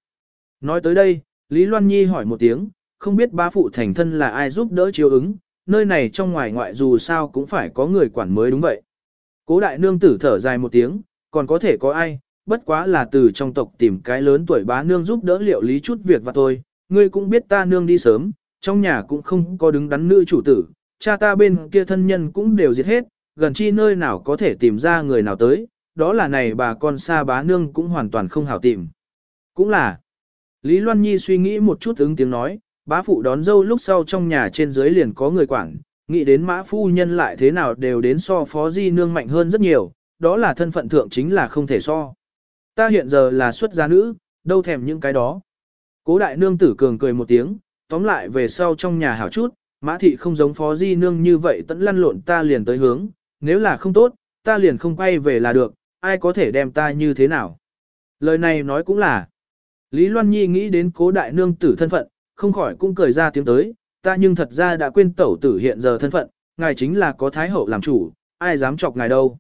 Nói tới đây, Lý Loan Nhi hỏi một tiếng, không biết bá phụ thành thân là ai giúp đỡ chiếu ứng, nơi này trong ngoài ngoại dù sao cũng phải có người quản mới đúng vậy. Cố đại nương tử thở dài một tiếng, còn có thể có ai, bất quá là từ trong tộc tìm cái lớn tuổi bá nương giúp đỡ liệu lý chút việc và thôi, ngươi cũng biết ta nương đi sớm, trong nhà cũng không có đứng đắn nữ chủ tử, cha ta bên kia thân nhân cũng đều diệt hết, gần chi nơi nào có thể tìm ra người nào tới, đó là này bà con xa bá nương cũng hoàn toàn không hảo tìm. Cũng là, Lý Loan Nhi suy nghĩ một chút ứng tiếng nói, bá phụ đón dâu lúc sau trong nhà trên dưới liền có người quản, nghĩ đến mã phu nhân lại thế nào đều đến so phó di nương mạnh hơn rất nhiều, đó là thân phận thượng chính là không thể so. Ta hiện giờ là xuất gia nữ, đâu thèm những cái đó. Cố đại nương tử cường cười một tiếng, tóm lại về sau trong nhà hảo chút, mã thị không giống phó di nương như vậy tẫn lăn lộn ta liền tới hướng, nếu là không tốt, ta liền không quay về là được, ai có thể đem ta như thế nào. Lời này nói cũng là, Lý Loan Nhi nghĩ đến cố đại nương tử thân phận, không khỏi cũng cười ra tiếng tới, ta nhưng thật ra đã quên tẩu tử hiện giờ thân phận, ngài chính là có thái hậu làm chủ, ai dám chọc ngài đâu.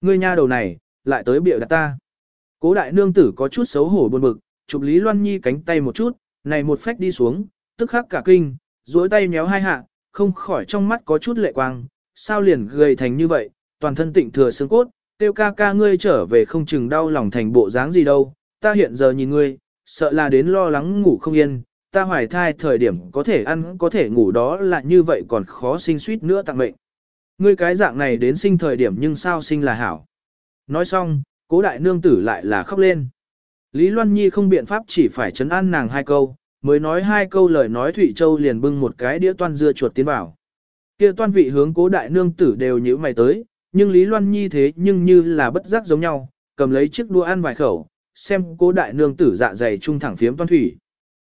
Ngươi nha đầu này, lại tới bịa đặt ta. Cố đại nương tử có chút xấu hổ buồn bực, chụp Lý Loan Nhi cánh tay một chút, này một phách đi xuống, tức khắc cả kinh, duỗi tay méo hai hạ, không khỏi trong mắt có chút lệ quang, sao liền gầy thành như vậy, toàn thân tịnh thừa xương cốt, tiêu ca ca ngươi trở về không chừng đau lòng thành bộ dáng gì đâu, ta hiện giờ nhìn ngươi, sợ là đến lo lắng ngủ không yên, ta hoài thai thời điểm có thể ăn có thể ngủ đó là như vậy còn khó sinh suýt nữa tặng mệnh. Ngươi cái dạng này đến sinh thời điểm nhưng sao sinh là hảo. Nói xong, cố đại nương tử lại là khóc lên. Lý Loan Nhi không biện pháp chỉ phải chấn an nàng hai câu, mới nói hai câu lời nói Thụy Châu liền bưng một cái đĩa toan dưa chuột tiến vào. Kia toan vị hướng cố đại nương tử đều nhíu mày tới, nhưng Lý Loan Nhi thế nhưng như là bất giác giống nhau, cầm lấy chiếc đũa ăn vài khẩu, xem cố đại nương tử dạ dày trung thẳng phiếm toan thủy.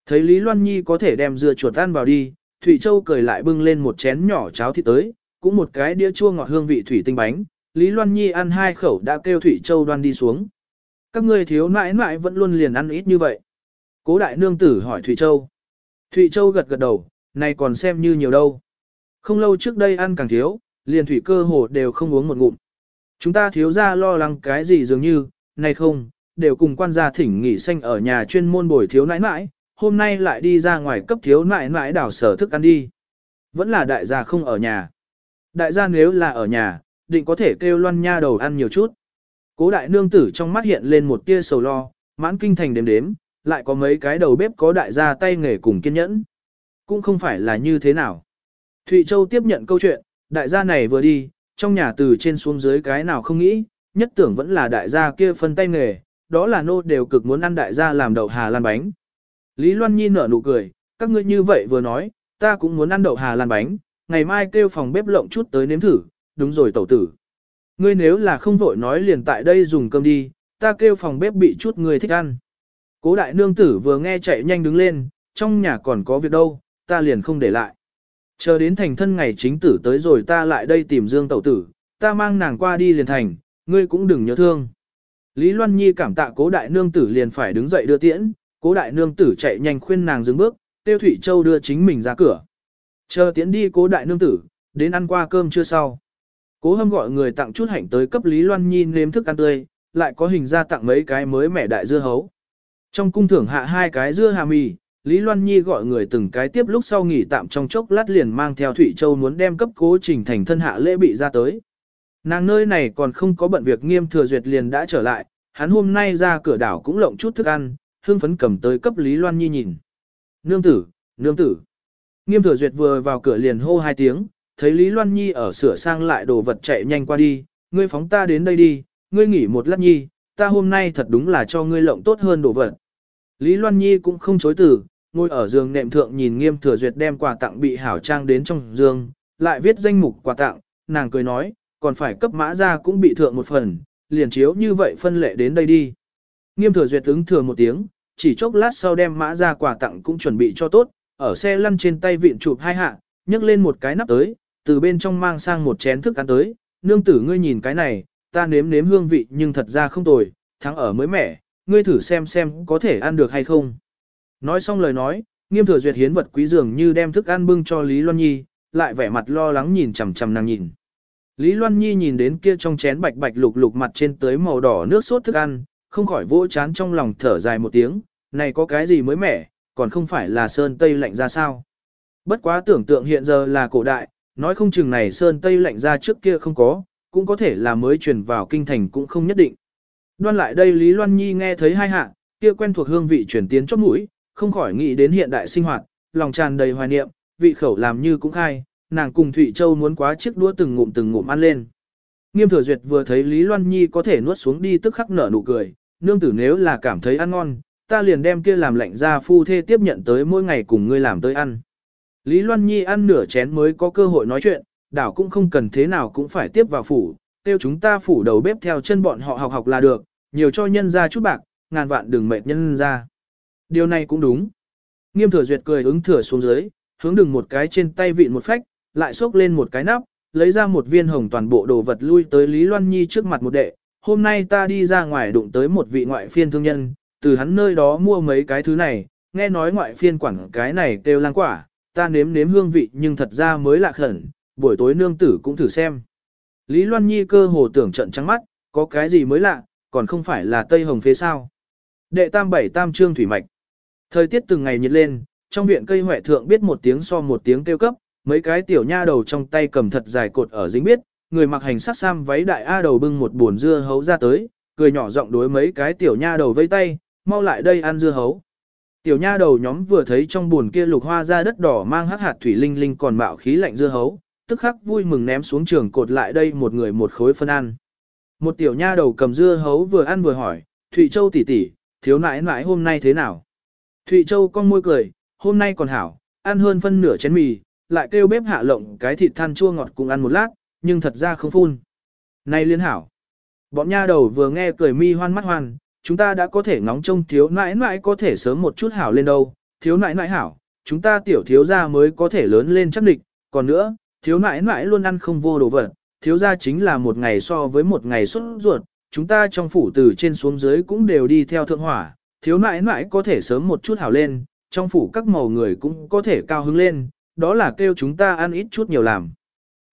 Thấy Lý Loan Nhi có thể đem dưa chuột ăn vào đi, Thủy Châu cười lại bưng lên một chén nhỏ cháo thịt tới, cũng một cái đĩa chua ngọt hương vị thủy tinh bánh, Lý Loan Nhi ăn hai khẩu đã kêu Thủy Châu đoan đi xuống. Các ngươi thiếu nãi nãi vẫn luôn liền ăn ít như vậy. Cố đại nương tử hỏi Thủy Châu. Thủy Châu gật gật đầu, này còn xem như nhiều đâu. Không lâu trước đây ăn càng thiếu, liền thủy cơ hồ đều không uống một ngụm. Chúng ta thiếu ra lo lắng cái gì dường như, này không, đều cùng quan gia thỉnh nghỉ xanh ở nhà chuyên môn bồi thiếu nãi nãi, hôm nay lại đi ra ngoài cấp thiếu nãi nãi đảo sở thức ăn đi. Vẫn là đại gia không ở nhà. Đại gia nếu là ở nhà, định có thể kêu loan nha đầu ăn nhiều chút. Cố đại nương tử trong mắt hiện lên một tia sầu lo, mãn kinh thành đếm đếm, lại có mấy cái đầu bếp có đại gia tay nghề cùng kiên nhẫn. Cũng không phải là như thế nào. Thụy Châu tiếp nhận câu chuyện, đại gia này vừa đi, trong nhà từ trên xuống dưới cái nào không nghĩ, nhất tưởng vẫn là đại gia kia phân tay nghề, đó là nô đều cực muốn ăn đại gia làm đậu hà lan bánh. Lý Loan Nhi nở nụ cười, các ngươi như vậy vừa nói, ta cũng muốn ăn đậu hà lan bánh, ngày mai kêu phòng bếp lộng chút tới nếm thử, đúng rồi tẩu tử. Ngươi nếu là không vội nói liền tại đây dùng cơm đi, ta kêu phòng bếp bị chút người thích ăn. Cố đại nương tử vừa nghe chạy nhanh đứng lên, trong nhà còn có việc đâu, ta liền không để lại. Chờ đến thành thân ngày chính tử tới rồi ta lại đây tìm Dương tẩu tử, ta mang nàng qua đi liền thành, ngươi cũng đừng nhớ thương. Lý Loan Nhi cảm tạ cố đại nương tử liền phải đứng dậy đưa tiễn, cố đại nương tử chạy nhanh khuyên nàng dừng bước, tiêu Thủy Châu đưa chính mình ra cửa. Chờ tiến đi cố đại nương tử, đến ăn qua cơm chưa sau. Cố hâm gọi người tặng chút hạnh tới cấp Lý Loan Nhi nếm thức ăn tươi, lại có hình ra tặng mấy cái mới mẻ đại dưa hấu. Trong cung thưởng hạ hai cái dưa hà mì, Lý Loan Nhi gọi người từng cái tiếp lúc sau nghỉ tạm trong chốc lát liền mang theo Thụy Châu muốn đem cấp cố trình thành thân hạ lễ bị ra tới. Nàng nơi này còn không có bận việc nghiêm thừa duyệt liền đã trở lại, hắn hôm nay ra cửa đảo cũng lộng chút thức ăn, hương phấn cầm tới cấp Lý Loan Nhi nhìn. Nương tử, nương tử. Nghiêm thừa duyệt vừa vào cửa liền hô hai tiếng, thấy Lý Loan Nhi ở sửa sang lại đồ vật chạy nhanh qua đi, ngươi phóng ta đến đây đi, ngươi nghỉ một lát nhi, ta hôm nay thật đúng là cho ngươi lộng tốt hơn đồ vật. Lý Loan Nhi cũng không chối từ, ngồi ở giường nệm thượng nhìn nghiêm thừa duyệt đem quà tặng bị hảo trang đến trong giường, lại viết danh mục quà tặng, nàng cười nói, còn phải cấp mã ra cũng bị thượng một phần, liền chiếu như vậy phân lệ đến đây đi. Nghiêm thừa duyệt ứng thừa một tiếng, chỉ chốc lát sau đem mã ra quà tặng cũng chuẩn bị cho tốt, ở xe lăn trên tay vịn chụp hai hạ, nhấc lên một cái nắp tới, từ bên trong mang sang một chén thức ăn tới, nương tử ngươi nhìn cái này, ta nếm nếm hương vị nhưng thật ra không tồi, thắng ở mới mẻ, ngươi thử xem xem có thể ăn được hay không. Nói xong lời nói, nghiêm thừa duyệt hiến vật quý dường như đem thức ăn bưng cho Lý Loan Nhi, lại vẻ mặt lo lắng nhìn chằm chằm nàng nhìn. Lý Loan Nhi nhìn đến kia trong chén bạch bạch lục lục mặt trên tới màu đỏ nước sốt thức ăn, không khỏi vỗ chán trong lòng thở dài một tiếng, này có cái gì mới mẻ, còn không phải là sơn tây lạnh ra sao. Bất quá tưởng tượng hiện giờ là cổ đại, nói không chừng này sơn tây lạnh ra trước kia không có, cũng có thể là mới truyền vào kinh thành cũng không nhất định. Đoan lại đây Lý Loan Nhi nghe thấy hai hạ, kia quen thuộc hương vị truyền tiến chót mũi, không khỏi nghĩ đến hiện đại sinh hoạt, lòng tràn đầy hoài niệm, vị khẩu làm như cũng khai, nàng cùng Thụy Châu muốn quá chiếc đũa từng ngụm từng ngụm ăn lên. Nghiêm thừa duyệt vừa thấy Lý Loan Nhi có thể nuốt xuống đi tức khắc nở nụ cười, nương tử nếu là cảm thấy ăn ngon, ta liền đem kia làm lạnh ra phu thê tiếp nhận tới mỗi ngày cùng ngươi làm tới ăn. Lý Loan Nhi ăn nửa chén mới có cơ hội nói chuyện, đảo cũng không cần thế nào cũng phải tiếp vào phủ, tiêu chúng ta phủ đầu bếp theo chân bọn họ học học là được, nhiều cho nhân ra chút bạc, ngàn vạn đừng mệt nhân ra. Điều này cũng đúng. Nghiêm thừa duyệt cười ứng thừa xuống dưới, hướng đừng một cái trên tay vịn một phách, lại xốc lên một cái nắp, lấy ra một viên hồng toàn bộ đồ vật lui tới Lý Loan Nhi trước mặt một đệ. Hôm nay ta đi ra ngoài đụng tới một vị ngoại phiên thương nhân, từ hắn nơi đó mua mấy cái thứ này, nghe nói ngoại phiên quảng cái này kêu lang quả, ta nếm nếm hương vị nhưng thật ra mới lạ khẩn, buổi tối nương tử cũng thử xem. Lý Loan Nhi cơ hồ tưởng trận trắng mắt, có cái gì mới lạ, còn không phải là Tây Hồng phế sao. Đệ tam bảy tam trương thủy mạch. Thời tiết từng ngày nhiệt lên, trong viện cây huệ thượng biết một tiếng so một tiếng kêu cấp, mấy cái tiểu nha đầu trong tay cầm thật dài cột ở dính biết, người mặc hành sắc sam váy đại A đầu bưng một buồn dưa hấu ra tới, cười nhỏ giọng đối mấy cái tiểu nha đầu vây tay, mau lại đây ăn dưa hấu. Tiểu nha đầu nhóm vừa thấy trong buồn kia lục hoa ra đất đỏ mang hắc hạt thủy linh linh còn mạo khí lạnh dưa hấu, tức khắc vui mừng ném xuống trường cột lại đây một người một khối phân ăn. Một tiểu nha đầu cầm dưa hấu vừa ăn vừa hỏi, Thụy Châu tỷ tỷ, thiếu nãi nãi hôm nay thế nào? Thụy Châu con môi cười, hôm nay còn hảo, ăn hơn phân nửa chén mì, lại kêu bếp hạ lộng cái thịt than chua ngọt cùng ăn một lát, nhưng thật ra không phun. Này liên hảo. Bọn nha đầu vừa nghe cười mi hoan mắt hoan, chúng ta đã có thể ngóng trông thiếu nãi nãi có thể sớm một chút hảo lên đâu, thiếu nãi nãi hảo, chúng ta tiểu thiếu gia mới có thể lớn lên chắc địch, còn nữa, thiếu nãi nãi luôn ăn không vô đồ vật, thiếu gia chính là một ngày so với một ngày xuất ruột, chúng ta trong phủ từ trên xuống dưới cũng đều đi theo thượng hỏa, thiếu nãi nãi có thể sớm một chút hảo lên, trong phủ các màu người cũng có thể cao hứng lên, đó là kêu chúng ta ăn ít chút nhiều làm.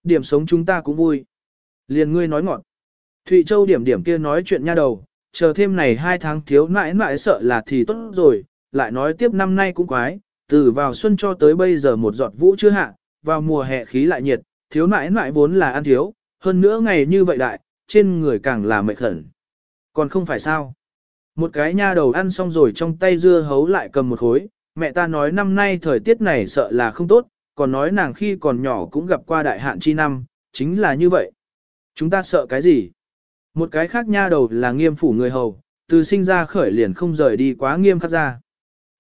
Điểm sống chúng ta cũng vui. Liền ngươi nói ngọn. Thụy Châu điểm điểm kia nói chuyện nha đầu, chờ thêm này hai tháng thiếu nãi nãi sợ là thì tốt rồi, lại nói tiếp năm nay cũng quái, từ vào xuân cho tới bây giờ một giọt vũ chưa hạ, vào mùa hè khí lại nhiệt, thiếu nãi nãi vốn là ăn thiếu, hơn nữa ngày như vậy đại, trên người càng là mệt khẩn. Còn không phải sao? Một cái nha đầu ăn xong rồi trong tay dưa hấu lại cầm một khối, mẹ ta nói năm nay thời tiết này sợ là không tốt, còn nói nàng khi còn nhỏ cũng gặp qua đại hạn chi năm, chính là như vậy. Chúng ta sợ cái gì? Một cái khác nha đầu là nghiêm phủ người hầu, từ sinh ra khởi liền không rời đi quá nghiêm khắc ra.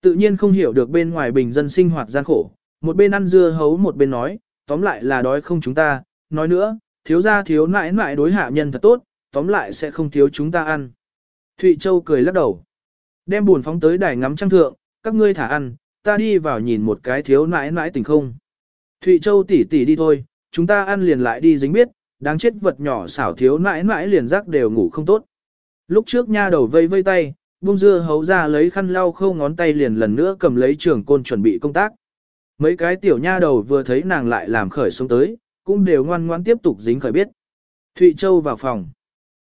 Tự nhiên không hiểu được bên ngoài bình dân sinh hoạt gian khổ, một bên ăn dưa hấu một bên nói, tóm lại là đói không chúng ta, nói nữa, thiếu gia thiếu nãi nãi đối hạ nhân thật tốt, tóm lại sẽ không thiếu chúng ta ăn. Thụy Châu cười lắc đầu. Đem buồn phóng tới đài ngắm trăng thượng, các ngươi thả ăn, ta đi vào nhìn một cái thiếu nãi nãi tình không. Thụy Châu tỷ tỷ đi thôi, chúng ta ăn liền lại đi dính biết, đáng chết vật nhỏ xảo thiếu nãi nãi liền rắc đều ngủ không tốt. Lúc trước nha đầu vây vây tay, buông dưa hấu ra lấy khăn lau khâu ngón tay liền lần nữa cầm lấy trường côn chuẩn bị công tác. Mấy cái tiểu nha đầu vừa thấy nàng lại làm khởi xuống tới, cũng đều ngoan ngoan tiếp tục dính khởi biết. Thụy Châu vào phòng.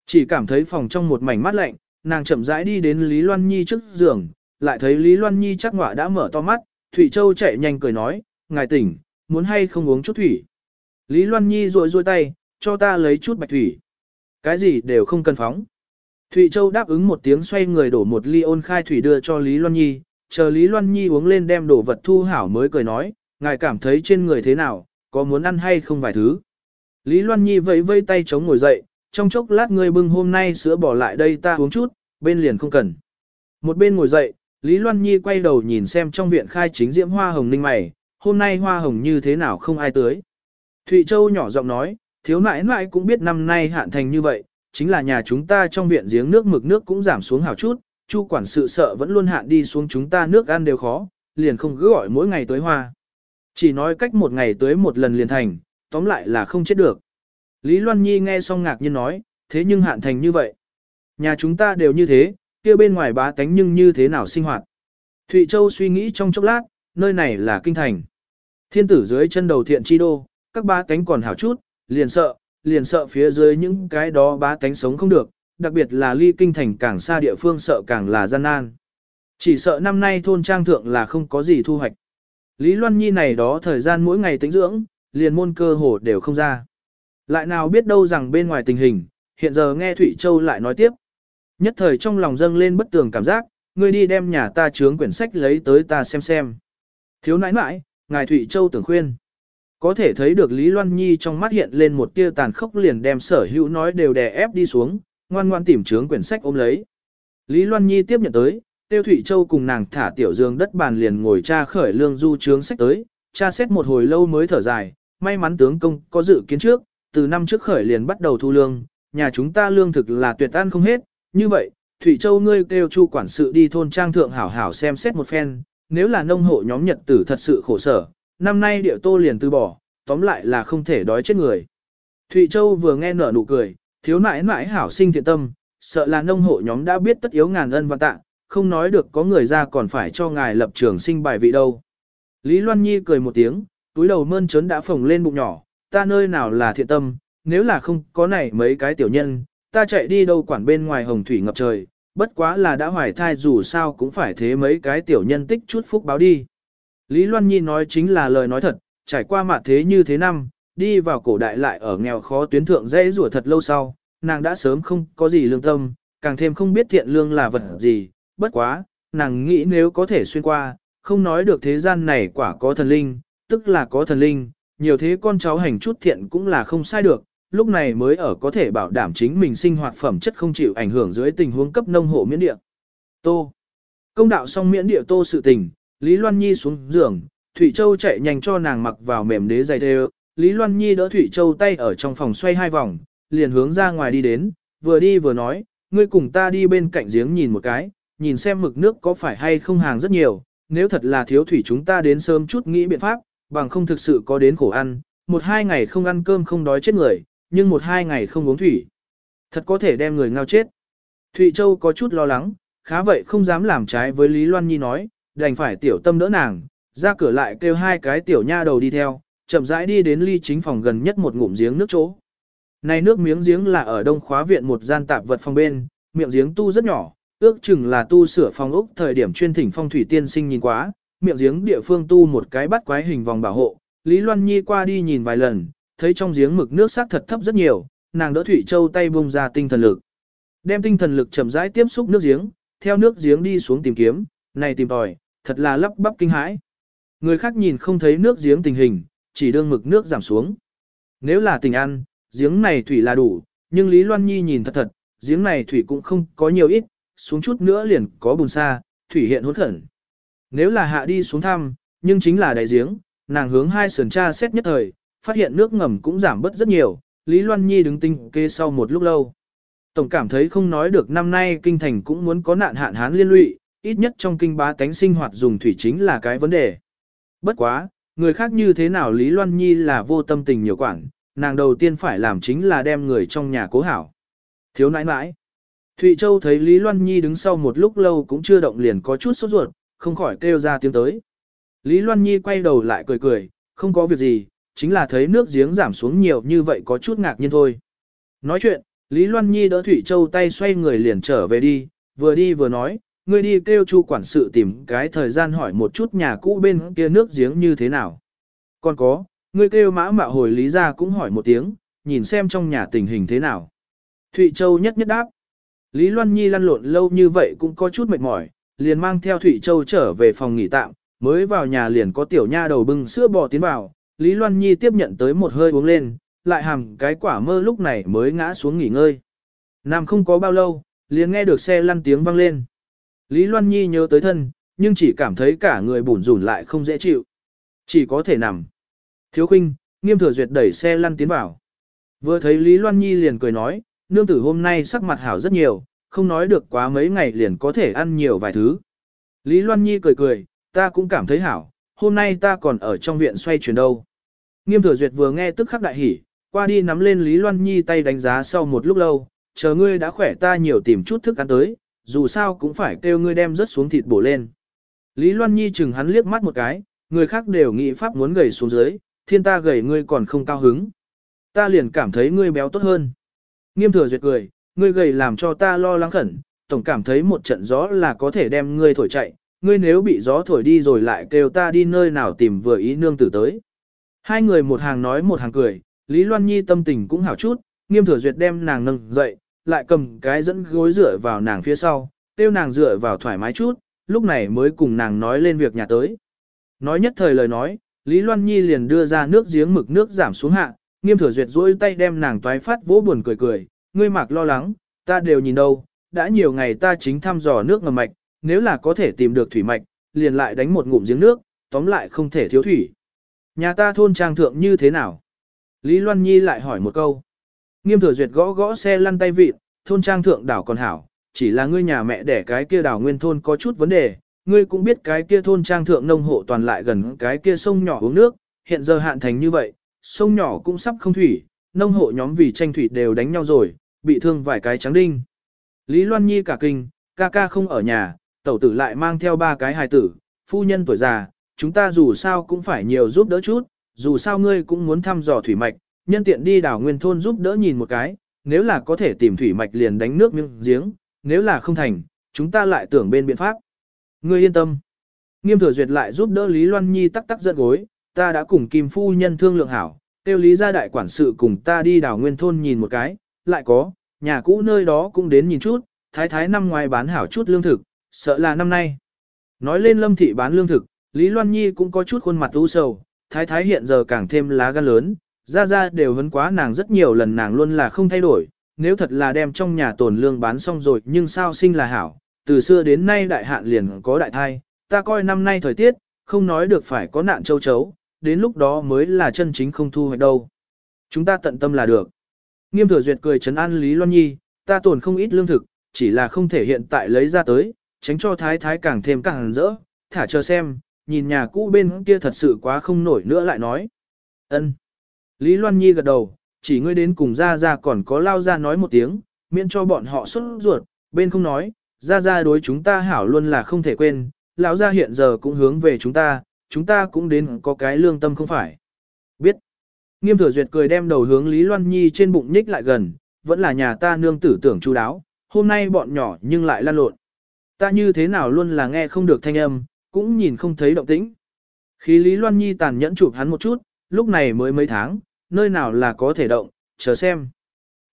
Chỉ cảm thấy phòng trong một mảnh mát lạnh, nàng chậm rãi đi đến Lý Loan Nhi trước giường, lại thấy Lý Loan Nhi chắc ngọa đã mở to mắt, Thụy Châu chạy nhanh cười nói, ngài tỉnh, muốn hay không uống chút thủy. Lý Loan Nhi rội rội tay, cho ta lấy chút bạch thủy. Cái gì đều không cần phóng. Thụy Châu đáp ứng một tiếng xoay người đổ một ly ôn khai thủy đưa cho Lý Loan Nhi, chờ Lý Loan Nhi uống lên đem đổ vật thu hảo mới cười nói, ngài cảm thấy trên người thế nào, có muốn ăn hay không vài thứ. Lý Loan Nhi vẫy vây tay chống ngồi dậy, trong chốc lát ngươi bưng hôm nay sữa bỏ lại đây ta uống chút, bên liền không cần. Một bên ngồi dậy, Lý Loan Nhi quay đầu nhìn xem trong viện khai chính diễm hoa hồng ninh mày, hôm nay hoa hồng như thế nào không ai tưới. Thụy Châu nhỏ giọng nói, thiếu nãi nãi cũng biết năm nay hạn thành như vậy, chính là nhà chúng ta trong viện giếng nước mực nước cũng giảm xuống hào chút, chu quản sự sợ vẫn luôn hạn đi xuống chúng ta nước ăn đều khó, liền không cứ gọi mỗi ngày tới hoa. Chỉ nói cách một ngày tới một lần liền thành, tóm lại là không chết được. Lý Loan Nhi nghe xong ngạc nhiên nói, thế nhưng hạn thành như vậy. Nhà chúng ta đều như thế, kia bên ngoài bá tánh nhưng như thế nào sinh hoạt. Thụy Châu suy nghĩ trong chốc lát, nơi này là kinh thành. Thiên tử dưới chân đầu thiện chi đô, các ba tánh còn hảo chút, liền sợ, liền sợ phía dưới những cái đó ba tánh sống không được, đặc biệt là ly kinh thành càng xa địa phương sợ càng là gian nan. Chỉ sợ năm nay thôn trang thượng là không có gì thu hoạch. Lý Loan Nhi này đó thời gian mỗi ngày tính dưỡng, liền môn cơ hồ đều không ra. Lại nào biết đâu rằng bên ngoài tình hình, hiện giờ nghe Thụy Châu lại nói tiếp. Nhất thời trong lòng dâng lên bất tường cảm giác, ngươi đi đem nhà ta chướng quyển sách lấy tới ta xem xem. Thiếu nãi nãi, ngài Thụy Châu tưởng khuyên. Có thể thấy được Lý Loan Nhi trong mắt hiện lên một tia tàn khốc liền đem sở hữu nói đều đè ép đi xuống, ngoan ngoan tìm trướng quyển sách ôm lấy. Lý Loan Nhi tiếp nhận tới, Tiêu Thụy Châu cùng nàng thả tiểu dương đất bàn liền ngồi tra khởi lương du trướng sách tới, tra xét một hồi lâu mới thở dài, may mắn tướng công có dự kiến trước, từ năm trước khởi liền bắt đầu thu lương, nhà chúng ta lương thực là tuyệt ăn không hết, như vậy, Thụy Châu ngươi kêu chu quản sự đi thôn trang thượng hảo hảo xem xét một phen, nếu là nông hộ nhóm nhật tử thật sự khổ sở, năm nay địa tô liền từ bỏ, tóm lại là không thể đói chết người. Thụy Châu vừa nghe nở nụ cười, thiếu nãi nãi hảo sinh thiện tâm, sợ là nông hộ nhóm đã biết tất yếu ngàn ân và tạ, không nói được có người ra còn phải cho ngài lập trường sinh bài vị đâu. Lý Loan Nhi cười một tiếng, túi đầu mơn trớn đã phồng lên bụng nhỏ, ta nơi nào là thiện tâm, nếu là không có này mấy cái tiểu nhân, ta chạy đi đâu quản bên ngoài hồng thủy ngập trời, bất quá là đã hoài thai dù sao cũng phải thế mấy cái tiểu nhân tích chút phúc báo đi. Lý Loan Nhi nói chính là lời nói thật, trải qua mặt thế như thế năm, đi vào cổ đại lại ở nghèo khó tuyến thượng dễ rủa thật lâu sau, nàng đã sớm không có gì lương tâm, càng thêm không biết thiện lương là vật gì, bất quá, nàng nghĩ nếu có thể xuyên qua, không nói được thế gian này quả có thần linh, tức là có thần linh, nhiều thế con cháu hành chút thiện cũng là không sai được, lúc này mới ở có thể bảo đảm chính mình sinh hoạt phẩm chất không chịu ảnh hưởng dưới tình huống cấp nông hộ miễn địa. Tô. Công đạo xong miễn địa tô sự tình, Lý Loan Nhi xuống giường, Thủy Châu chạy nhanh cho nàng mặc vào mềm đế dày thêu. Lý Loan Nhi đỡ Thủy Châu tay ở trong phòng xoay hai vòng, liền hướng ra ngoài đi đến, vừa đi vừa nói, ngươi cùng ta đi bên cạnh giếng nhìn một cái, nhìn xem mực nước có phải hay không hàng rất nhiều, nếu thật là thiếu thủy chúng ta đến sớm chút nghĩ biện pháp, bằng không thực sự có đến khổ ăn, một hai ngày không ăn cơm không đói chết người, nhưng một hai ngày không uống thủy. Thật có thể đem người ngao chết. Thụy Châu có chút lo lắng, khá vậy không dám làm trái với Lý Loan Nhi nói, đành phải tiểu tâm đỡ nàng, ra cửa lại kêu hai cái tiểu nha đầu đi theo, chậm rãi đi đến ly chính phòng gần nhất một ngụm giếng nước chỗ. Này nước miếng giếng là ở đông khóa viện một gian tạp vật phòng bên, miệng giếng tu rất nhỏ, ước chừng là tu sửa phòng ốc thời điểm chuyên thỉnh phong thủy tiên sinh nhìn quá, miệng giếng địa phương tu một cái bắt quái hình vòng bảo hộ. Lý Loan Nhi qua đi nhìn vài lần, thấy trong giếng mực nước sắc thật thấp rất nhiều, nàng đỡ Thủy Châu tay bung ra tinh thần lực. Đem tinh thần lực chậm rãi tiếp xúc nước giếng, theo nước giếng đi xuống tìm kiếm, này tìm tòi, thật là lắp bắp kinh hãi. Người khác nhìn không thấy nước giếng tình hình, chỉ đương mực nước giảm xuống. Nếu là tình ăn, giếng này thủy là đủ, nhưng Lý Loan Nhi nhìn thật thật, giếng này thủy cũng không có nhiều ít, xuống chút nữa liền có bùn xa, thủy hiện hỗn khẩn. Nếu là hạ đi xuống thăm, nhưng chính là đại giếng, nàng hướng hai sườn tra xét nhất thời, phát hiện nước ngầm cũng giảm bớt rất nhiều, Lý Loan Nhi đứng tinh kê sau một lúc lâu. Tổng cảm thấy không nói được năm nay kinh thành cũng muốn có nạn hạn hán liên lụy, ít nhất trong kinh bá tánh sinh hoạt dùng thủy chính là cái vấn đề. Bất quá, người khác như thế nào Lý Loan Nhi là vô tâm tình nhiều quản, nàng đầu tiên phải làm chính là đem người trong nhà cố hảo. Thiếu nãi nãi. Thụy Châu thấy Lý Loan Nhi đứng sau một lúc lâu cũng chưa động liền có chút sốt ruột, không khỏi kêu ra tiếng tới. Lý Loan Nhi quay đầu lại cười cười, không có việc gì, chính là thấy nước giếng giảm xuống nhiều như vậy có chút ngạc nhiên thôi. Nói chuyện, Lý Loan Nhi đỡ Thụy Châu tay xoay người liền trở về đi, vừa đi vừa nói, ngươi đi kêu chu quản sự tìm cái thời gian hỏi một chút nhà cũ bên kia nước giếng như thế nào. Còn có, ngươi kêu mã mạo hồi Lý ra cũng hỏi một tiếng, nhìn xem trong nhà tình hình thế nào. Thụy Châu nhất nhất đáp. Lý Loan Nhi lăn lộn lâu như vậy cũng có chút mệt mỏi, liền mang theo Thụy Châu trở về phòng nghỉ tạm, mới vào nhà liền có tiểu nha đầu bưng sữa bò tiến vào, Lý Loan Nhi tiếp nhận tới một hơi uống lên, lại hàm cái quả mơ lúc này mới ngã xuống nghỉ ngơi. Nằm không có bao lâu, liền nghe được xe lăn tiếng vang lên. Lý Loan Nhi nhớ tới thân, nhưng chỉ cảm thấy cả người bủn rủn lại không dễ chịu. Chỉ có thể nằm. Thiếu khinh, nghiêm thừa duyệt đẩy xe lăn tiến vào. Vừa thấy Lý Loan Nhi liền cười nói, nương tử hôm nay sắc mặt hảo rất nhiều, không nói được quá mấy ngày liền có thể ăn nhiều vài thứ. Lý Loan Nhi cười cười, ta cũng cảm thấy hảo, hôm nay ta còn ở trong viện xoay chuyển đâu. Nghiêm thừa duyệt vừa nghe tức khắc đại hỉ, qua đi nắm lên Lý Loan Nhi tay đánh giá sau một lúc lâu, chờ ngươi đã khỏe ta nhiều tìm chút thức ăn tới, dù sao cũng phải kêu ngươi đem rớt xuống thịt bổ lên. Lý Loan Nhi chừng hắn liếc mắt một cái, người khác đều nghĩ pháp muốn gầy xuống dưới, thiên ta gầy ngươi còn không cao hứng. Ta liền cảm thấy ngươi béo tốt hơn. Nghiêm thừa duyệt cười, ngươi gầy làm cho ta lo lắng khẩn, tổng cảm thấy một trận gió là có thể đem ngươi thổi chạy, ngươi nếu bị gió thổi đi rồi lại kêu ta đi nơi nào tìm vừa ý nương tử tới. Hai người một hàng nói một hàng cười, Lý Loan Nhi tâm tình cũng hảo chút, nghiêm thừa duyệt đem nàng nâng dậy, lại cầm cái dẫn gối dựa vào nàng phía sau, tiêu nàng dựa vào thoải mái chút, lúc này mới cùng nàng nói lên việc nhà tới. Nói nhất thời lời nói, Lý Loan Nhi liền đưa ra nước giếng mực nước giảm xuống hạ, nghiêm thừa duyệt duỗi tay đem nàng toái phát vỗ buồn cười cười, ngươi mặc lo lắng, ta đều nhìn đâu, đã nhiều ngày ta chính thăm dò nước ngầm mạch, nếu là có thể tìm được thủy mạch, liền lại đánh một ngụm giếng nước, tóm lại không thể thiếu thủy. Nhà ta thôn trang thượng như thế nào? Lý Loan Nhi lại hỏi một câu. Nghiêm thừa duyệt gõ gõ xe lăn tay vịt, thôn trang thượng đảo còn hảo, chỉ là ngươi nhà mẹ đẻ cái kia đảo nguyên thôn có chút vấn đề, ngươi cũng biết cái kia thôn trang thượng nông hộ toàn lại gần cái kia sông nhỏ uống nước, hiện giờ hạn thành như vậy, sông nhỏ cũng sắp không thủy, nông hộ nhóm vì tranh thủy đều đánh nhau rồi, bị thương vài cái trắng đinh. Lý Loan Nhi cả kinh, ca ca không ở nhà, tẩu tử lại mang theo ba cái hài tử, phu nhân tuổi già, chúng ta dù sao cũng phải nhiều giúp đỡ chút, dù sao ngươi cũng muốn thăm dò thủy mạch, nhân tiện đi đảo nguyên thôn giúp đỡ nhìn một cái, nếu là có thể tìm thủy mạch liền đánh nước miếng giếng, nếu là không thành, chúng ta lại tưởng bên biện pháp. Ngươi yên tâm. Nghiêm thừa duyệt lại giúp đỡ Lý Loan Nhi tắc tắc giận gối, ta đã cùng Kim Phu Nhân thương lượng hảo, tiêu Lý gia đại quản sự cùng ta đi đảo nguyên thôn nhìn một cái, lại có, nhà cũ nơi đó cũng đến nhìn chút, thái thái năm ngoài bán hảo chút lương thực, sợ là năm nay. Nói lên lâm thị bán lương thực, Lý Loan Nhi cũng có chút khuôn mặt u sầu, thái thái hiện giờ càng thêm lá gan lớn, ra ra đều hấn quá nàng rất nhiều lần nàng luôn là không thay đổi, nếu thật là đem trong nhà tồn lương bán xong rồi nhưng sao sinh là hảo, từ xưa đến nay đại hạn liền có đại thai, ta coi năm nay thời tiết, không nói được phải có nạn châu chấu, đến lúc đó mới là chân chính không thu hoạch đâu. Chúng ta tận tâm là được. Nghiêm thừa duyệt cười trấn an Lý Loan Nhi, ta tồn không ít lương thực, chỉ là không thể hiện tại lấy ra tới, tránh cho thái thái càng thêm càng rỡ, thả chờ xem, nhìn nhà cũ bên kia thật sự quá không nổi nữa lại nói. ân Lý Loan Nhi gật đầu, chỉ ngươi đến cùng ra ra còn có lao ra nói một tiếng, miễn cho bọn họ xuất ruột, bên không nói, ra ra đối chúng ta hảo luôn là không thể quên, lão gia hiện giờ cũng hướng về chúng ta, chúng ta cũng đến có cái lương tâm không phải. Biết. Nghiêm thừa duyệt cười đem đầu hướng Lý Loan Nhi trên bụng nhích lại gần, vẫn là nhà ta nương tử tưởng chú đáo, hôm nay bọn nhỏ nhưng lại lan lộn. Ta như thế nào luôn là nghe không được thanh âm, cũng nhìn không thấy động tĩnh. Khi Lý Loan Nhi tàn nhẫn chụp hắn một chút, lúc này mới mấy tháng, nơi nào là có thể động, chờ xem.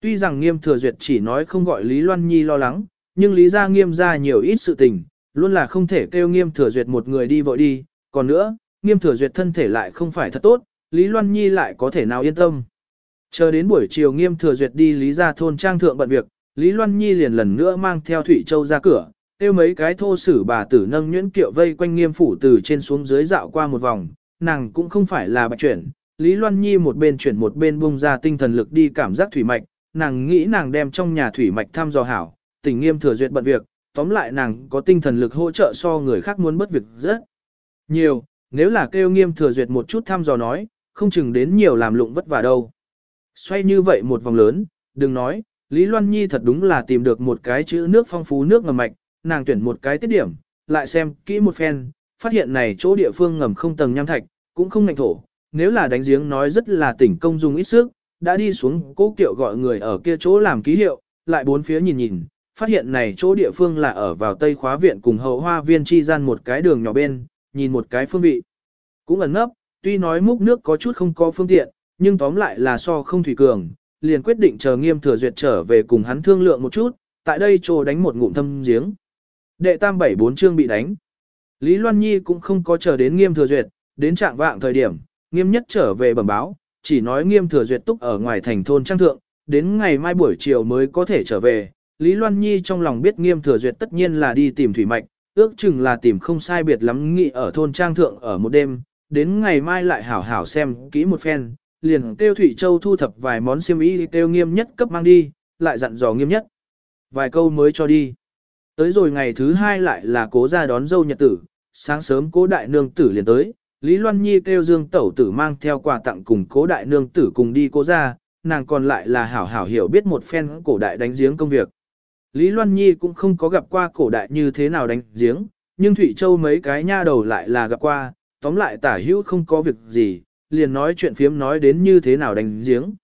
Tuy rằng nghiêm thừa duyệt chỉ nói không gọi Lý Loan Nhi lo lắng, nhưng Lý gia nghiêm ra nhiều ít sự tình, luôn là không thể kêu nghiêm thừa duyệt một người đi vội đi, còn nữa, nghiêm thừa duyệt thân thể lại không phải thật tốt, Lý Loan Nhi lại có thể nào yên tâm. Chờ đến buổi chiều nghiêm thừa duyệt đi Lý gia thôn trang thượng bận việc, Lý Loan Nhi liền lần nữa mang theo Thủy Châu ra cửa, tiêu mấy cái thô sử bà tử nâng nhuyễn kiệu vây quanh nghiêm phủ từ trên xuống dưới dạo qua một vòng, nàng cũng không phải là bạch chuyển. Lý Loan Nhi một bên chuyển một bên bung ra tinh thần lực đi cảm giác thủy mạch, nàng nghĩ nàng đem trong nhà thủy mạch thăm dò hảo, tình nghiêm thừa duyệt bận việc, tóm lại nàng có tinh thần lực hỗ trợ so người khác muốn bất việc rất nhiều, nếu là kêu nghiêm thừa duyệt một chút thăm dò nói, không chừng đến nhiều làm lụng vất vả đâu. Xoay như vậy một vòng lớn, đừng nói, Lý Loan Nhi thật đúng là tìm được một cái chữ nước phong phú nước ngầm mạch, nàng tuyển một cái tiết điểm, lại xem kỹ một phen, phát hiện này chỗ địa phương ngầm không tầng nham thạch, cũng không ngạnh thổ, nếu là đánh giếng nói rất là tỉnh công dùng ít sức, đã đi xuống cố kiệu gọi người ở kia chỗ làm ký hiệu, lại bốn phía nhìn nhìn, phát hiện này chỗ địa phương là ở vào tây khóa viện cùng hậu hoa viên chi gian một cái đường nhỏ bên, nhìn một cái phương vị. Cũng ẩn nấp, tuy nói múc nước có chút không có phương tiện, nhưng tóm lại là so không thủy cường, liền quyết định chờ nghiêm thừa duyệt trở về cùng hắn thương lượng một chút, tại đây trồ đánh một ngụm thâm giếng. Đệ tam bảy bốn chương bị đánh. Lý Loan Nhi cũng không có chờ đến nghiêm thừa duyệt, đến trạng vạng thời điểm, nghiêm nhất trở về bẩm báo, chỉ nói nghiêm thừa duyệt túc ở ngoài thành thôn trang thượng, đến ngày mai buổi chiều mới có thể trở về. Lý Loan Nhi trong lòng biết nghiêm thừa duyệt tất nhiên là đi tìm thủy mạch, ước chừng là tìm không sai biệt lắm nghị ở thôn trang thượng ở một đêm, đến ngày mai lại hảo hảo xem kỹ một phen, liền kêu Thủy Châu thu thập vài món xiêm y kêu nghiêm nhất cấp mang đi, lại dặn dò nghiêm nhất. Vài câu mới cho đi. Tới rồi ngày thứ hai lại là cố ra đón dâu nhật tử, sáng sớm cố đại nương tử liền tới, Lý Loan Nhi kêu Dương Tẩu tử mang theo quà tặng cùng cố đại nương tử cùng đi cố ra, nàng còn lại là hảo hảo hiểu biết một phen cổ đại đánh giếng công việc. Lý Loan Nhi cũng không có gặp qua cổ đại như thế nào đánh giếng, nhưng Thủy Châu mấy cái nha đầu lại là gặp qua, tóm lại tả hữu không có việc gì, liền nói chuyện phiếm nói đến như thế nào đánh giếng.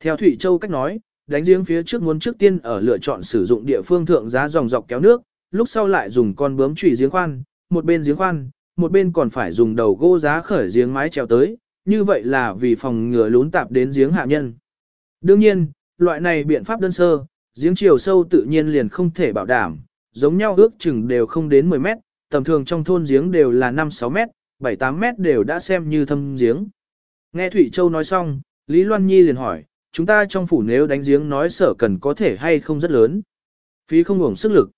Theo Thủy Châu cách nói, đánh giếng phía trước muốn trước tiên ở lựa chọn sử dụng địa phương thượng giá dòng dọc kéo nước, lúc sau lại dùng con bướm chủy giếng khoan, một bên giếng khoan, một bên còn phải dùng đầu gỗ giá khởi giếng mái treo tới, như vậy là vì phòng ngừa lún tạp đến giếng hạ nhân. Đương nhiên, loại này biện pháp đơn sơ, giếng chiều sâu tự nhiên liền không thể bảo đảm, giống nhau ước chừng đều không đến 10 mét, tầm thường trong thôn giếng đều là 5-6 mét, 7-8 mét đều đã xem như thâm giếng. Nghe Thụy Châu nói xong, Lý Loan Nhi liền hỏi, chúng ta trong phủ nếu đánh giếng nói sở cần có thể hay không rất lớn. Phí không hưởng sức lực.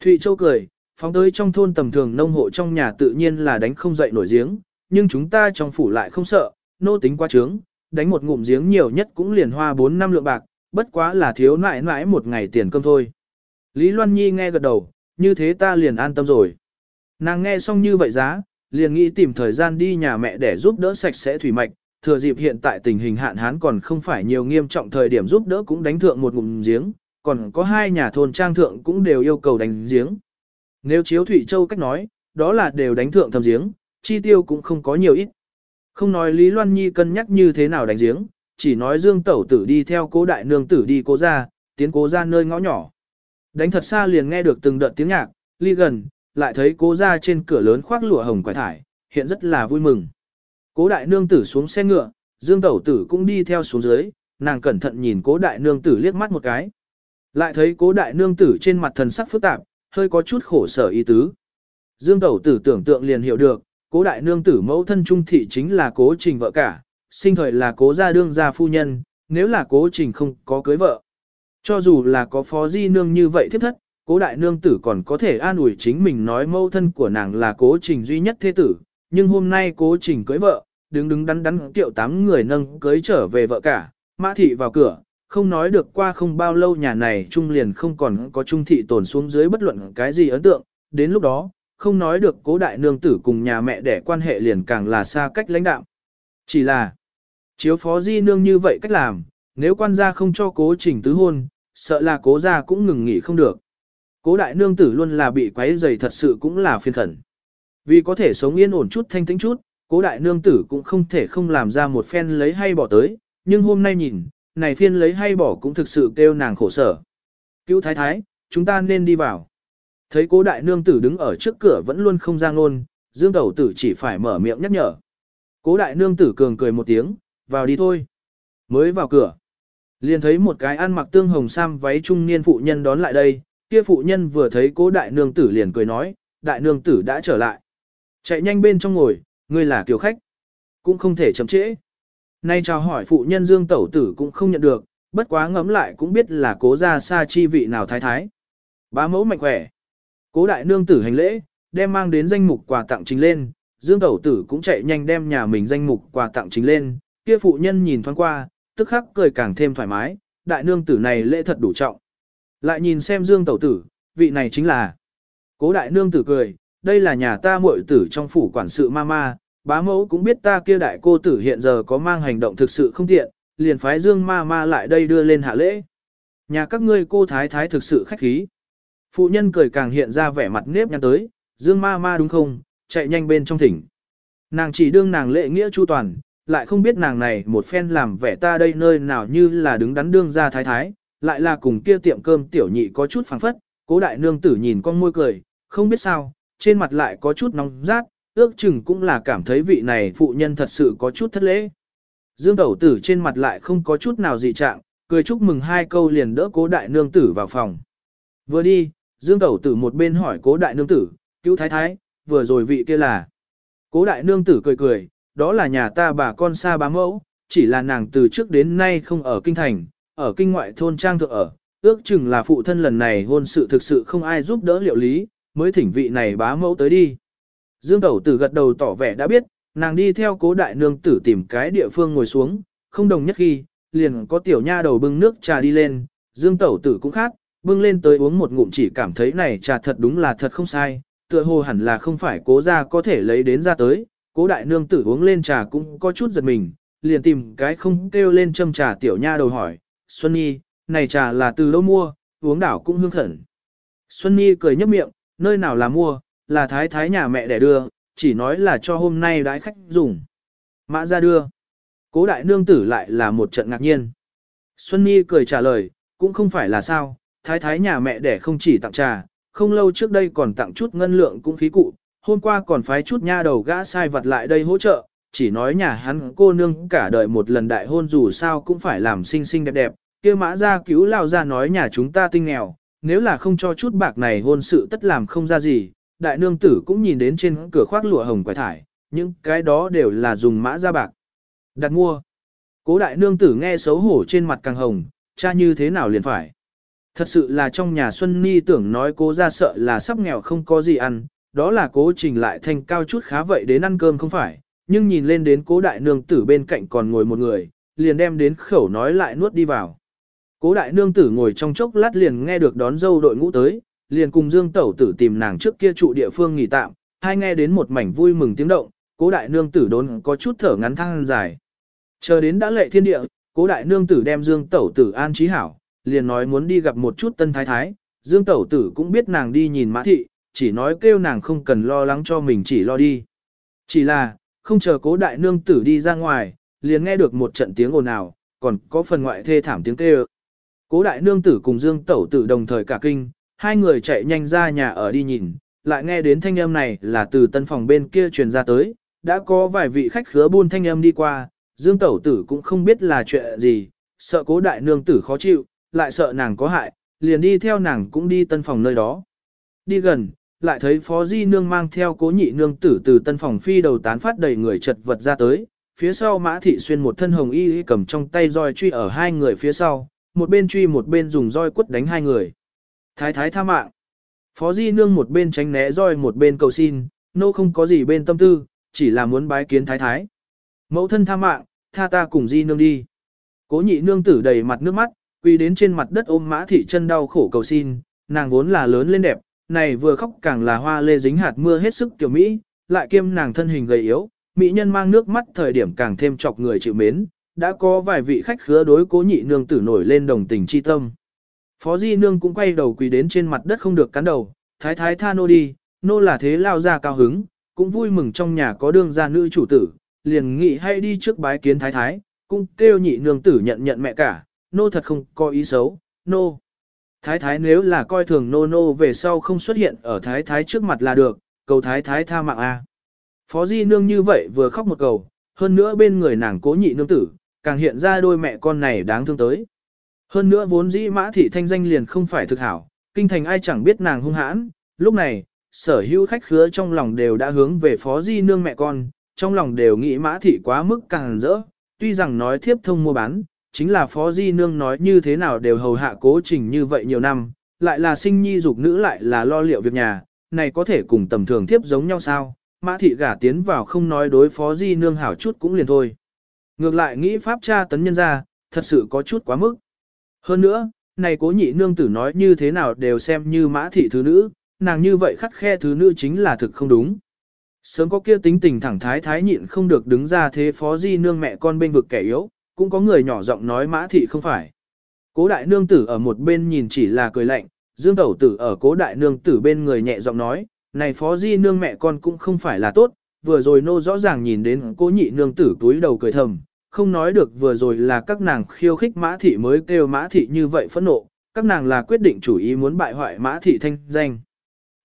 Thụy Châu cười, phóng tới trong thôn tầm thường nông hộ trong nhà tự nhiên là đánh không dậy nổi giếng, nhưng chúng ta trong phủ lại không sợ, nô tính quá trướng, đánh một ngụm giếng nhiều nhất cũng liền hoa 4 năm lượng bạc, bất quá là thiếu nãi nãi một ngày tiền cơm thôi. Lý Loan Nhi nghe gật đầu, như thế ta liền an tâm rồi. Nàng nghe xong như vậy giá, liền nghĩ tìm thời gian đi nhà mẹ để giúp đỡ sạch sẽ thủy mạch, thừa dịp hiện tại tình hình hạn hán còn không phải nhiều nghiêm trọng thời điểm giúp đỡ cũng đánh thượng một ngụm giếng, còn có hai nhà thôn trang thượng cũng đều yêu cầu đánh giếng. Nếu chiếu Thủy Châu cách nói, đó là đều đánh thượng thầm giếng, chi tiêu cũng không có nhiều ít. Không nói Lý Loan Nhi cân nhắc như thế nào đánh giếng, chỉ nói Dương Tẩu Tử đi theo cố đại nương tử đi cố ra, tiến cố ra nơi ngõ nhỏ. Đánh thật xa liền nghe được từng đợt tiếng nhạc, ly gần, lại thấy cố ra trên cửa lớn khoác lụa hồng quải thải, hiện rất là vui mừng. Cố đại nương tử xuống xe ngựa, Dương Tẩu Tử cũng đi theo xuống dưới, nàng cẩn thận nhìn cố đại nương tử liếc mắt một cái. Lại thấy cố đại nương tử trên mặt thần sắc phức tạp, hơi có chút khổ sở ý tứ. Dương Tẩu Tử tưởng tượng liền hiểu được, cố đại nương tử mẫu thân trung thị chính là cố trình vợ cả, sinh thời là cố gia đương gia phu nhân, nếu là cố trình không có cưới vợ. Cho dù là có phó di nương như vậy thiết thất, cố đại nương tử còn có thể an ủi chính mình nói mẫu thân của nàng là cố trình duy nhất thế tử, nhưng hôm nay cố trình cưới vợ, đứng đứng đắn đắn tiệu tám người nâng cưới trở về vợ cả, mã thị vào cửa, không nói được qua không bao lâu nhà này trung liền không còn có trung thị tồn xuống dưới bất luận cái gì ấn tượng, đến lúc đó, không nói được cố đại nương tử cùng nhà mẹ để quan hệ liền càng là xa cách lãnh đạo. Chỉ là, chiếu phó di nương như vậy cách làm, nếu quan gia không cho cố trình tứ hôn, sợ là cố gia cũng ngừng nghỉ không được. Cố đại nương tử luôn là bị quấy giày thật sự cũng là phiền khẩn. Vì có thể sống yên ổn chút thanh tĩnh chút, cố đại nương tử cũng không thể không làm ra một phen lấy hay bỏ tới, nhưng hôm nay nhìn, này phiên lấy hay bỏ cũng thực sự kêu nàng khổ sở. Cứu thái thái, chúng ta nên đi vào. Thấy cố đại nương tử đứng ở trước cửa vẫn luôn không ra ngôn, dương đầu tử chỉ phải mở miệng nhắc nhở. Cố đại nương tử cường cười một tiếng, vào đi thôi. Mới vào cửa. Liền thấy một cái ăn mặc tương hồng sam váy trung niên phụ nhân đón lại đây, kia phụ nhân vừa thấy cố đại nương tử liền cười nói, đại nương tử đã trở lại. Chạy nhanh bên trong ngồi, ngươi là kiều khách. Cũng không thể chậm trễ. Nay chào hỏi phụ nhân dương tẩu tử cũng không nhận được, bất quá ngẫm lại cũng biết là cố ra xa chi vị nào thái thái. Bá mẫu mạnh khỏe. Cố đại nương tử hành lễ, đem mang đến danh mục quà tặng trình lên, dương tẩu tử cũng chạy nhanh đem nhà mình danh mục quà tặng trình lên, kia phụ nhân nhìn thoáng qua, tức khắc cười càng thêm thoải mái, đại nương tử này lễ thật đủ trọng. Lại nhìn xem dương tẩu tử, vị này chính là. Cố đại nương tử cười, đây là nhà ta muội tử trong phủ quản sự mama, bá mẫu cũng biết ta kia đại cô tử hiện giờ có mang hành động thực sự không tiện, liền phái dương Mama lại đây đưa lên hạ lễ. Nhà các ngươi cô thái thái thực sự khách khí. Phụ nhân cười càng hiện ra vẻ mặt nếp nhăn tới, dương ma ma đúng không, chạy nhanh bên trong thỉnh. Nàng chỉ đương nàng lễ nghĩa chu toàn, lại không biết nàng này một phen làm vẻ ta đây nơi nào như là đứng đắn đương ra thái thái, lại là cùng kia tiệm cơm tiểu nhị có chút phảng phất, cố đại nương tử nhìn con môi cười, không biết sao, trên mặt lại có chút nóng rát, ước chừng cũng là cảm thấy vị này phụ nhân thật sự có chút thất lễ. Dương tẩu tử trên mặt lại không có chút nào dị trạng, cười chúc mừng hai câu liền đỡ cố đại nương tử vào phòng. Vừa đi, Dương tẩu tử một bên hỏi cố đại nương tử, cứu thái thái, vừa rồi vị kia là. Cố đại nương tử cười cười, đó là nhà ta bà con xa bá mẫu, chỉ là nàng từ trước đến nay không ở kinh thành, ở kinh ngoại thôn trang thượng ở, ước chừng là phụ thân lần này hôn sự thực sự không ai giúp đỡ liệu lý, mới thỉnh vị này bá mẫu tới đi. Dương Tẩu Tử gật đầu tỏ vẻ đã biết, nàng đi theo cố đại nương tử tìm cái địa phương ngồi xuống, không đồng nhất khi, liền có tiểu nha đầu bưng nước trà đi lên, Dương Tẩu Tử cũng khác, bưng lên tới uống một ngụm chỉ cảm thấy này trà thật đúng là thật không sai, tựa hồ hẳn là không phải cố ra có thể lấy đến ra tới, cố đại nương tử uống lên trà cũng có chút giật mình, liền tìm cái không kêu lên châm trà tiểu nha đầu hỏi, Xuân Nhi, này trà là từ đâu mua, uống đảo cũng hương khẩn. Xuân Nhi cười nhấp miệng, nơi nào là mua, là thái thái nhà mẹ để đưa, chỉ nói là cho hôm nay đái khách dùng. Mã ra đưa. Cố đại nương tử lại là một trận ngạc nhiên. Xuân Nhi cười trả lời, cũng không phải là sao, thái thái nhà mẹ đẻ không chỉ tặng trà, không lâu trước đây còn tặng chút ngân lượng cũng khí cụ, hôm qua còn phái chút nha đầu gã sai vật lại đây hỗ trợ, chỉ nói nhà hắn cô nương cả đời một lần đại hôn dù sao cũng phải làm xinh xinh đẹp đẹp, kia mã ra cứu lao ra nói nhà chúng ta tinh nghèo, nếu là không cho chút bạc này hôn sự tất làm không ra gì, đại nương tử cũng nhìn đến trên cửa khoác lụa hồng quải thải, những cái đó đều là dùng mã ra bạc. Đặt mua. Cố đại nương tử nghe xấu hổ trên mặt càng hồng, cha như thế nào liền phải. Thật sự là trong nhà Xuân Ni tưởng nói cố ra sợ là sắp nghèo không có gì ăn, đó là cố trình lại thành cao chút khá vậy đến ăn cơm không phải, nhưng nhìn lên đến cố đại nương tử bên cạnh còn ngồi một người, liền đem đến khẩu nói lại nuốt đi vào. Cố đại nương tử ngồi trong chốc lát liền nghe được đón dâu đội ngũ tới, liền cùng Dương Tẩu tử tìm nàng trước kia trụ địa phương nghỉ tạm, hai nghe đến một mảnh vui mừng tiếng động, cố đại nương tử đốn có chút thở ngắn thăng dài. Chờ đến đã lệ thiên địa, cố đại nương tử đem Dương Tẩu tử an trí hảo, liền nói muốn đi gặp một chút tân thái thái, Dương Tẩu tử cũng biết nàng đi nhìn mã thị, chỉ nói kêu nàng không cần lo lắng cho mình chỉ lo đi. Chỉ là, không chờ cố đại nương tử đi ra ngoài, liền nghe được một trận tiếng ồn ào, còn có phần ngoại thê thảm tiếng kêu. Cố đại nương tử cùng Dương Tẩu tử đồng thời cả kinh, hai người chạy nhanh ra nhà ở đi nhìn, lại nghe đến thanh âm này là từ tân phòng bên kia truyền ra tới, đã có vài vị khách khứa buôn thanh âm đi qua, Dương Tẩu tử cũng không biết là chuyện gì, sợ cố đại nương tử khó chịu, lại sợ nàng có hại, liền đi theo nàng cũng đi tân phòng nơi đó. Đi gần, lại thấy Phó Di Nương mang theo cố nhị nương tử từ tân phòng phi đầu tán phát đầy người chật vật ra tới, phía sau mã thị xuyên một thân hồng y cầm trong tay roi truy ở hai người phía sau, một bên truy một bên dùng roi quất đánh hai người. Thái thái tha mạng. Phó Di Nương một bên tránh né roi một bên cầu xin, nô không có gì bên tâm tư, chỉ là muốn bái kiến thái thái. Mẫu thân tha mạng, tha ta cùng Di Nương đi. Cố nhị nương tử đầy mặt nước mắt, quỳ đến trên mặt đất ôm mã thị chân đau khổ cầu xin, nàng vốn là lớn lên đẹp, này vừa khóc càng là hoa lê dính hạt mưa hết sức tiểu Mỹ, lại kiêm nàng thân hình gầy yếu, Mỹ nhân mang nước mắt thời điểm càng thêm chọc người chịu mến, đã có vài vị khách khứa đối cố nhị nương tử nổi lên đồng tình chi tâm. Phó Di Nương cũng quay đầu quỳ đến trên mặt đất không được cắn đầu, thái thái tha nô đi, nô là thế lao ra cao hứng, cũng vui mừng trong nhà có đương gia nữ chủ tử, liền nghị hay đi trước bái kiến thái thái, cũng kêu nhị nương tử nhận nhận mẹ cả, nô thật không có ý xấu, nô. Thái thái nếu là coi thường nô nô về sau không xuất hiện ở thái thái trước mặt là được, cầu thái thái tha mạng a. Phó Di Nương như vậy vừa khóc một cầu, hơn nữa bên người nàng cố nhị nương tử, càng hiện ra đôi mẹ con này đáng thương tới. Hơn nữa vốn dĩ mã thị thanh danh liền không phải thực hảo, kinh thành ai chẳng biết nàng hung hãn, lúc này, sở hữu khách khứa trong lòng đều đã hướng về phó di nương mẹ con, trong lòng đều nghĩ mã thị quá mức càng rỡ, tuy rằng nói thiếp thông mua bán, chính là phó di nương nói như thế nào đều hầu hạ cố trình như vậy nhiều năm, lại là sinh nhi dục nữ lại là lo liệu việc nhà, này có thể cùng tầm thường thiếp giống nhau sao, mã thị gả tiến vào không nói đối phó di nương hảo chút cũng liền thôi. Ngược lại nghĩ pháp cha tấn nhân ra, thật sự có chút quá mức. Hơn nữa, này cố nhị nương tử nói như thế nào đều xem như mã thị thứ nữ, nàng như vậy khắt khe thứ nữ chính là thực không đúng. Sớm có kia tính tình thẳng thái thái nhịn không được đứng ra thế phó di nương mẹ con bên vực kẻ yếu, cũng có người nhỏ giọng nói mã thị không phải. Cố đại nương tử ở một bên nhìn chỉ là cười lạnh, dương tẩu tử ở cố đại nương tử bên người nhẹ giọng nói, này phó di nương mẹ con cũng không phải là tốt, vừa rồi nô rõ ràng nhìn đến cố nhị nương tử túi đầu cười thầm, không nói được vừa rồi là các nàng khiêu khích mã thị mới kêu mã thị như vậy phẫn nộ, các nàng là quyết định chủ ý muốn bại hoại mã thị thanh danh.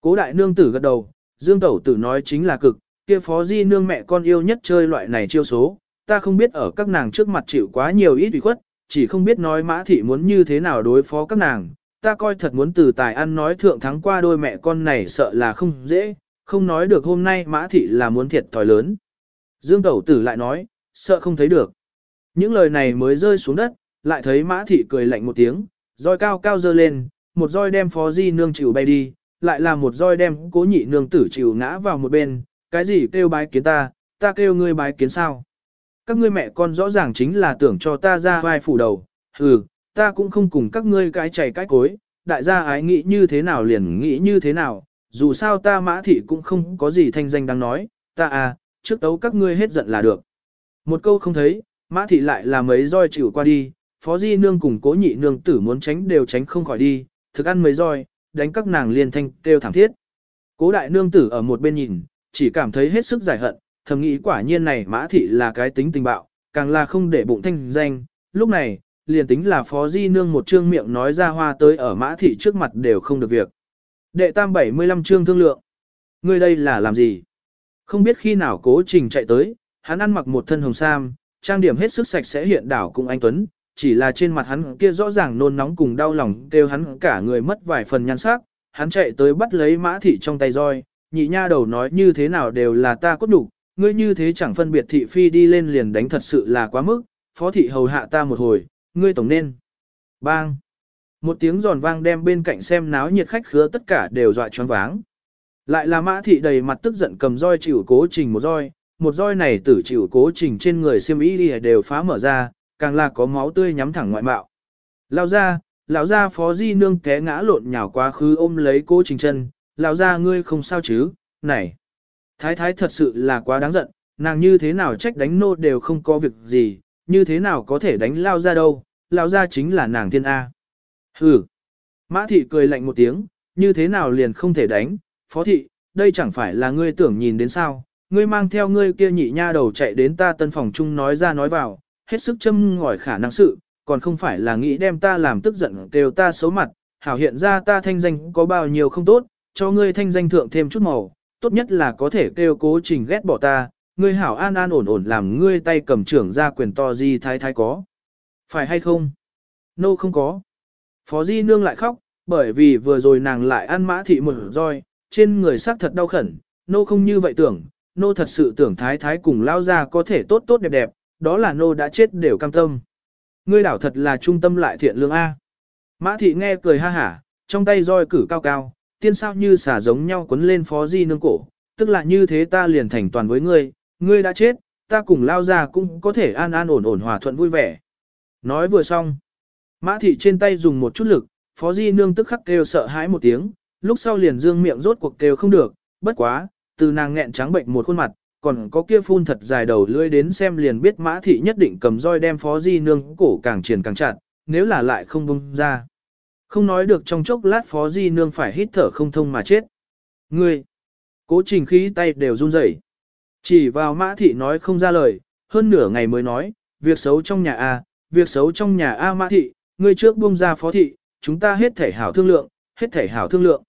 Cố đại nương tử gật đầu, dương tẩu tử nói chính là cực, kia phó di nương mẹ con yêu nhất chơi loại này chiêu số, ta không biết ở các nàng trước mặt chịu quá nhiều ít ủy khuất, chỉ không biết nói mã thị muốn như thế nào đối phó các nàng, ta coi thật muốn từ tài ăn nói thượng thắng qua đôi mẹ con này sợ là không dễ, không nói được hôm nay mã thị là muốn thiệt thòi lớn. Dương tẩu tử lại nói, sợ không thấy được. Những lời này mới rơi xuống đất, lại thấy mã thị cười lạnh một tiếng, roi cao cao dơ lên, một roi đem phó di nương chịu bay đi, lại là một roi đem cố nhị nương tử chịu ngã vào một bên, cái gì kêu bái kiến ta, ta kêu ngươi bái kiến sao. Các ngươi mẹ con rõ ràng chính là tưởng cho ta ra vai phủ đầu, ừ, ta cũng không cùng các ngươi cái chảy cái cối, đại gia ái nghĩ như thế nào liền nghĩ như thế nào, dù sao ta mã thị cũng không có gì thanh danh đáng nói, ta à, trước tấu các ngươi hết giận là được. Một câu không thấy, Mã thị lại là mấy roi chịu qua đi, phó di nương cùng cố nhị nương tử muốn tránh đều tránh không khỏi đi, thực ăn mấy roi, đánh các nàng liên thanh kêu thảm thiết. Cố đại nương tử ở một bên nhìn, chỉ cảm thấy hết sức giải hận, thầm nghĩ quả nhiên này mã thị là cái tính tình bạo, càng là không để bụng thanh danh, lúc này, liền tính là phó di nương một trương miệng nói ra hoa tới ở mã thị trước mặt đều không được việc. Đệ tam 75 Chương thương lượng. Ngươi đây là làm gì? Không biết khi nào cố trình chạy tới, hắn ăn mặc một thân hồng sam, trang điểm hết sức sạch sẽ hiện đảo cùng anh Tuấn, chỉ là trên mặt hắn kia rõ ràng nôn nóng cùng đau lòng kêu hắn cả người mất vài phần nhan sắc, hắn chạy tới bắt lấy mã thị trong tay roi, nhị nha đầu nói như thế nào đều là ta cốt đủ, ngươi như thế chẳng phân biệt thị phi đi lên liền đánh thật sự là quá mức, phó thị hầu hạ ta một hồi, ngươi tổng nên. Bang! Một tiếng giòn vang đem bên cạnh xem náo nhiệt khách khứa tất cả đều dọa choáng váng. Lại là mã thị đầy mặt tức giận cầm roi chịu cố trình một roi, một roi này tử chịu cố trình trên người xiêm y đều phá mở ra, càng là có máu tươi nhắm thẳng ngoại mạo. Lao ra, lão ra phó di nương té ngã lộn nhào quá khứ ôm lấy cố trình chân, lão ra ngươi không sao chứ, này. Thái thái thật sự là quá đáng giận, nàng như thế nào trách đánh nô đều không có việc gì, như thế nào có thể đánh lao ra đâu, lao ra chính là nàng thiên A. Hừ. Mã thị cười lạnh một tiếng, như thế nào liền không thể đánh, phó thị, đây chẳng phải là ngươi tưởng nhìn đến sao, ngươi mang theo ngươi kia nhị nha đầu chạy đến ta tân phòng chung nói ra nói vào, hết sức châm ngòi khả năng sự, còn không phải là nghĩ đem ta làm tức giận kêu ta xấu mặt, hảo hiện ra ta thanh danh có bao nhiêu không tốt, cho ngươi thanh danh thượng thêm chút màu, tốt nhất là có thể kêu cố trình ghét bỏ ta, ngươi hảo an an ổn ổn làm ngươi tay cầm trưởng ra quyền to di thái thái có. Phải hay không? Nô no, không có. Phó di nương lại khóc, bởi vì vừa rồi nàng lại ăn mã thị một roi, trên người xác thật đau khẩn, nô không như vậy tưởng, nô thật sự tưởng thái thái cùng lao ra có thể tốt tốt đẹp đẹp, đó là nô đã chết đều cam tâm. Ngươi đảo thật là trung tâm lại thiện lương A. Mã thị nghe cười ha hả, trong tay roi cử cao cao, tiên sao như xả giống nhau quấn lên phó di nương cổ, tức là như thế ta liền thành toàn với ngươi, ngươi đã chết, ta cùng lao ra cũng có thể an an ổn ổn hòa thuận vui vẻ. Nói vừa xong, mã thị trên tay dùng một chút lực, phó di nương tức khắc kêu sợ hãi một tiếng, lúc sau liền dương miệng rốt cuộc kêu không được, bất quá, từ nàng nghẹn trắng bệnh một khuôn mặt, còn có kia phun thật dài đầu lưỡi đến xem liền biết mã thị nhất định cầm roi đem phó di nương cổ càng triển càng chặt, nếu là lại không bông ra. Không nói được trong chốc lát phó di nương phải hít thở không thông mà chết. Ngươi, cố trình khí tay đều run rẩy. Chỉ vào mã thị nói không ra lời, hơn nửa ngày mới nói, việc xấu trong nhà A, việc xấu trong nhà A mã thị, ngươi trước buông ra phó thị, chúng ta hết thể hảo thương lượng, hết thể hảo thương lượng.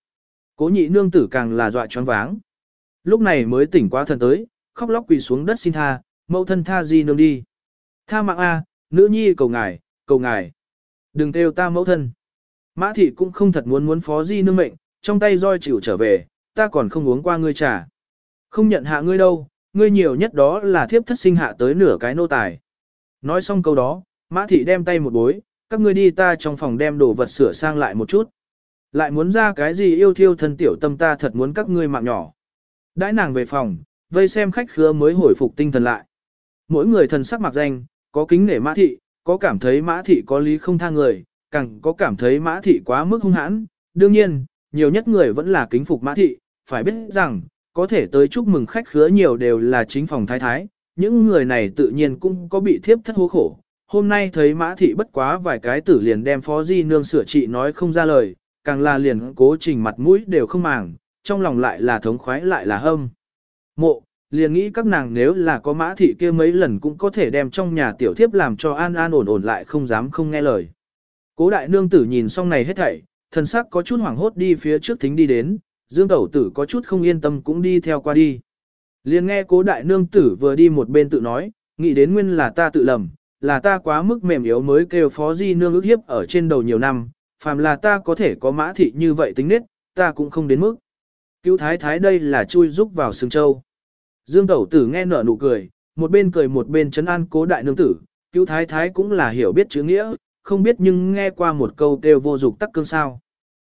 Cố nhị nương tử càng là dọa choáng váng. Lúc này mới tỉnh quá thần tới, khóc lóc quỳ xuống đất xin tha, mẫu thân tha di nương đi. Tha mạng A, nữ nhi cầu ngài, cầu ngài. Đừng kêu ta mẫu thân. Mã thị cũng không thật muốn muốn phó di nương mệnh, trong tay roi chịu trở về, ta còn không uống qua ngươi trà. Không nhận hạ ngươi đâu, ngươi nhiều nhất đó là thiếp thất sinh hạ tới nửa cái nô tài. Nói xong câu đó, mã thị đem tay một bối, các ngươi đi ta trong phòng đem đồ vật sửa sang lại một chút. Lại muốn ra cái gì yêu thiêu thân tiểu tâm ta thật muốn các ngươi mạng nhỏ. Đãi nàng về phòng, vây xem khách khứa mới hồi phục tinh thần lại. Mỗi người thần sắc mặc danh, có kính nể mã thị, có cảm thấy mã thị có lý không tha người, càng có cảm thấy mã thị quá mức hung hãn. Đương nhiên, nhiều nhất người vẫn là kính phục mã thị, phải biết rằng, có thể tới chúc mừng khách khứa nhiều đều là chính phòng thái thái, những người này tự nhiên cũng có bị thiếp thất hố khổ. Hôm nay thấy mã thị bất quá vài cái tử liền đem phó di nương sửa trị nói không ra lời, càng là liền cố trình mặt mũi đều không màng, trong lòng lại là thống khoái lại là hâm. Mộ, liền nghĩ các nàng nếu là có mã thị kia mấy lần cũng có thể đem trong nhà tiểu thiếp làm cho an an ổn ổn lại không dám không nghe lời. Cố đại nương tử nhìn xong này hết thảy, thần sắc có chút hoảng hốt đi phía trước thính đi đến, Dương Tẩu Tử có chút không yên tâm cũng đi theo qua đi. Liền nghe cố đại nương tử vừa đi một bên tự nói, nghĩ đến nguyên là ta tự lầm, là ta quá mức mềm yếu mới kêu phó di nương ước hiếp ở trên đầu nhiều năm, phàm là ta có thể có mã thị như vậy tính nết, ta cũng không đến mức. Cứu thái thái đây là chui giúp vào sừng châu. Dương Tẩu Tử nghe nở nụ cười, một bên cười một bên chấn an cố đại nương tử, cứu thái thái cũng là hiểu biết chữ nghĩa, không biết nhưng nghe qua một câu kêu vô dục tắc cương sao.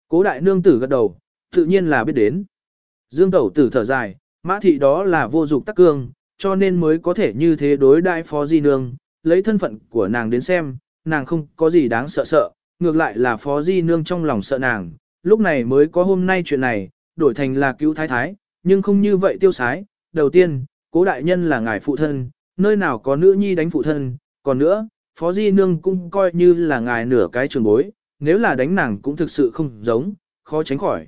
Cố đại nương tử gật đầu, tự nhiên là biết đến. Dương Tẩu tử thở dài, mã thị đó là vô dục tắc cương, cho nên mới có thể như thế đối đại phó di nương, lấy thân phận của nàng đến xem, nàng không có gì đáng sợ sợ, ngược lại là phó di nương trong lòng sợ nàng, lúc này mới có hôm nay chuyện này, đổi thành là cứu thái thái, nhưng không như vậy tiêu sái. Đầu tiên, cố đại nhân là ngài phụ thân, nơi nào có nữ nhi đánh phụ thân, còn nữa, phó di nương cũng coi như là ngài nửa cái trường bối, nếu là đánh nàng cũng thực sự không giống, khó tránh khỏi.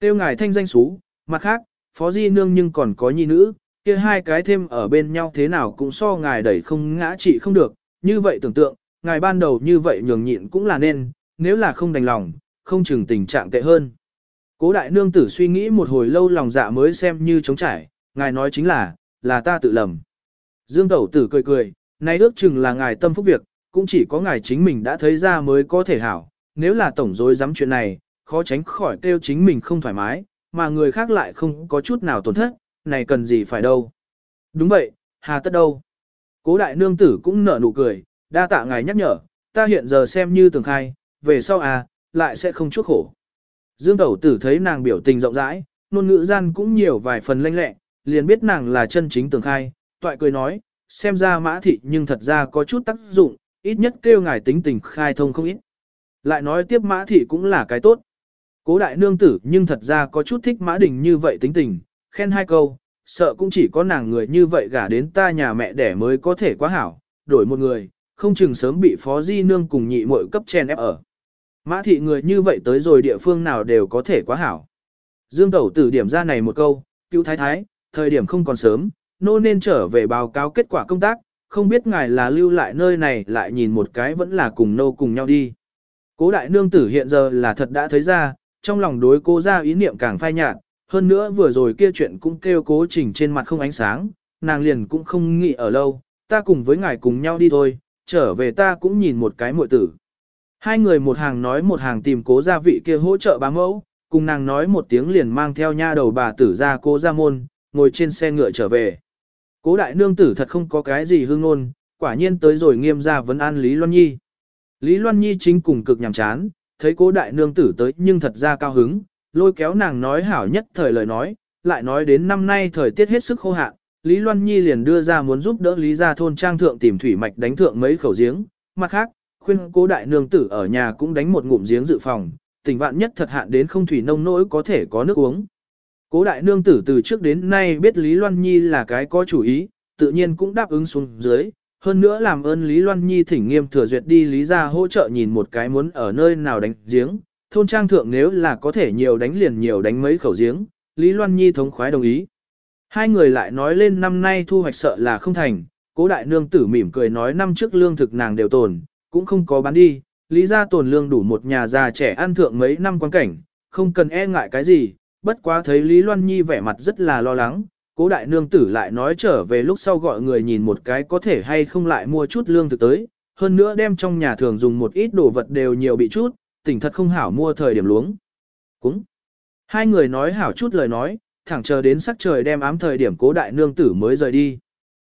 Tiêu ngài thanh danh xú, mặt khác, phó di nương nhưng còn có nhi nữ, kia hai cái thêm ở bên nhau thế nào cũng so ngài đẩy không ngã trị không được, như vậy tưởng tượng, ngài ban đầu như vậy nhường nhịn cũng là nên, nếu là không đành lòng, không chừng tình trạng tệ hơn. Cố đại nương tử suy nghĩ một hồi lâu lòng dạ mới xem như chống trải, ngài nói chính là, là ta tự lầm. Dương tẩu tử cười cười, nay ước chừng là ngài tâm phúc việc, cũng chỉ có ngài chính mình đã thấy ra mới có thể hảo, nếu là tổng dối dám chuyện này, khó tránh khỏi kêu chính mình không thoải mái, mà người khác lại không có chút nào tổn thất, này cần gì phải đâu. Đúng vậy, hà tất đâu. Cố đại nương tử cũng nở nụ cười, đa tạ ngài nhắc nhở, ta hiện giờ xem như tường khai, về sau à, lại sẽ không chuốc khổ. Dương tẩu tử thấy nàng biểu tình rộng rãi, ngôn ngữ gian cũng nhiều vài phần lanh lẹ, liền biết nàng là chân chính tường khai, toại cười nói, xem ra mã thị nhưng thật ra có chút tác dụng, ít nhất kêu ngài tính tình khai thông không ít. Lại nói tiếp mã thị cũng là cái tốt. Cố đại nương tử nhưng thật ra có chút thích mã đình như vậy tính tình, khen hai câu, sợ cũng chỉ có nàng người như vậy gả đến ta nhà mẹ đẻ mới có thể quá hảo, đổi một người, không chừng sớm bị phó di nương cùng nhị muội cấp chen ép ở. Mã thị người như vậy tới rồi địa phương nào đều có thể quá hảo. Dương Tẩu tử điểm ra này một câu, cứu thái thái, thời điểm không còn sớm, nô nên trở về báo cáo kết quả công tác, không biết ngài là lưu lại nơi này lại nhìn một cái vẫn là cùng nô cùng nhau đi. Cố đại nương tử hiện giờ là thật đã thấy ra, trong lòng đối cô ra ý niệm càng phai nhạt, hơn nữa vừa rồi kia chuyện cũng kêu cố trình trên mặt không ánh sáng, nàng liền cũng không nghĩ ở lâu, ta cùng với ngài cùng nhau đi thôi, trở về ta cũng nhìn một cái muội tử. Hai người một hàng nói một hàng tìm cố gia vị kia hỗ trợ bá mẫu, cùng nàng nói một tiếng liền mang theo nha đầu bà tử ra cố gia môn, ngồi trên xe ngựa trở về. Cố đại nương tử thật không có cái gì hương ngôn, quả nhiên tới rồi nghiêm ra vấn an Lý Loan Nhi. Lý Loan Nhi chính cùng cực nhàm chán, thấy cố đại nương tử tới nhưng thật ra cao hứng, lôi kéo nàng nói hảo nhất thời lời nói, lại nói đến năm nay thời tiết hết sức khô hạn, Lý Loan Nhi liền đưa ra muốn giúp đỡ Lý gia thôn trang thượng tìm thủy mạch đánh thượng mấy khẩu giếng, mặt khác, khuyên cố đại nương tử ở nhà cũng đánh một ngụm giếng dự phòng, tình vạn nhất thật hạn đến không thủy nông nỗi có thể có nước uống. Cố đại nương tử từ trước đến nay biết Lý Loan Nhi là cái có chủ ý, tự nhiên cũng đáp ứng xuống dưới, hơn nữa làm ơn Lý Loan Nhi thỉnh nghiêm thừa duyệt đi Lý ra hỗ trợ nhìn một cái muốn ở nơi nào đánh giếng, thôn trang thượng nếu là có thể nhiều đánh liền nhiều đánh mấy khẩu giếng, Lý Loan Nhi thống khoái đồng ý. Hai người lại nói lên năm nay thu hoạch sợ là không thành, cố đại nương tử mỉm cười nói năm trước lương thực nàng đều tồn, cũng không có bán đi, Lý ra tồn lương đủ một nhà già trẻ ăn thượng mấy năm quan cảnh, không cần e ngại cái gì, bất quá thấy Lý Loan Nhi vẻ mặt rất là lo lắng, cố đại nương tử lại nói trở về lúc sau gọi người nhìn một cái có thể hay không lại mua chút lương thực tới, hơn nữa đem trong nhà thường dùng một ít đồ vật đều nhiều bị chút, tỉnh thật không hảo mua thời điểm luống. Cũng. Hai người nói hảo chút lời nói, thẳng chờ đến sắc trời đem ám thời điểm cố đại nương tử mới rời đi.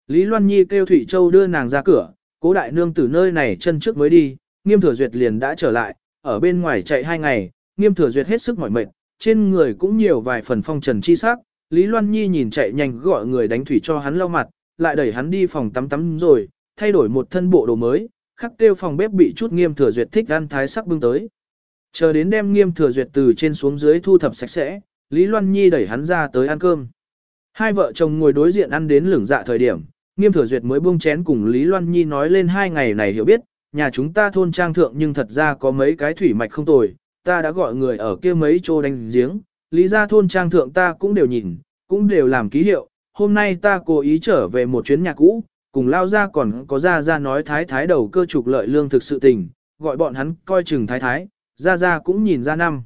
Lý Loan Nhi kêu thủy Châu đưa nàng ra cửa, cố đại nương tử nơi này chân trước mới đi, nghiêm thừa duyệt liền đã trở lại, ở bên ngoài chạy hai ngày, nghiêm thừa duyệt hết sức mỏi mệt, trên người cũng nhiều vài phần phong trần chi sắc, Lý Loan Nhi nhìn chạy nhanh gọi người đánh thủy cho hắn lau mặt, lại đẩy hắn đi phòng tắm tắm rồi, thay đổi một thân bộ đồ mới, khắc tiêu phòng bếp bị chút nghiêm thừa duyệt thích ăn thái sắc bưng tới. Chờ đến đem nghiêm thừa duyệt từ trên xuống dưới thu thập sạch sẽ, Lý Loan Nhi đẩy hắn ra tới ăn cơm. Hai vợ chồng ngồi đối diện ăn đến lửng dạ thời điểm, nghiêm thừa duyệt mới buông chén cùng Lý Loan Nhi nói lên hai ngày này hiểu biết, nhà chúng ta thôn trang thượng nhưng thật ra có mấy cái thủy mạch không tồi, ta đã gọi người ở kia mấy chỗ đánh giếng, lý ra thôn trang thượng ta cũng đều nhìn, cũng đều làm ký hiệu, hôm nay ta cố ý trở về một chuyến nhà cũ, cùng lao ra còn có ra ra nói thái thái đầu cơ trục lợi lương thực sự tình, gọi bọn hắn coi chừng thái thái, ra ra cũng nhìn ra năm.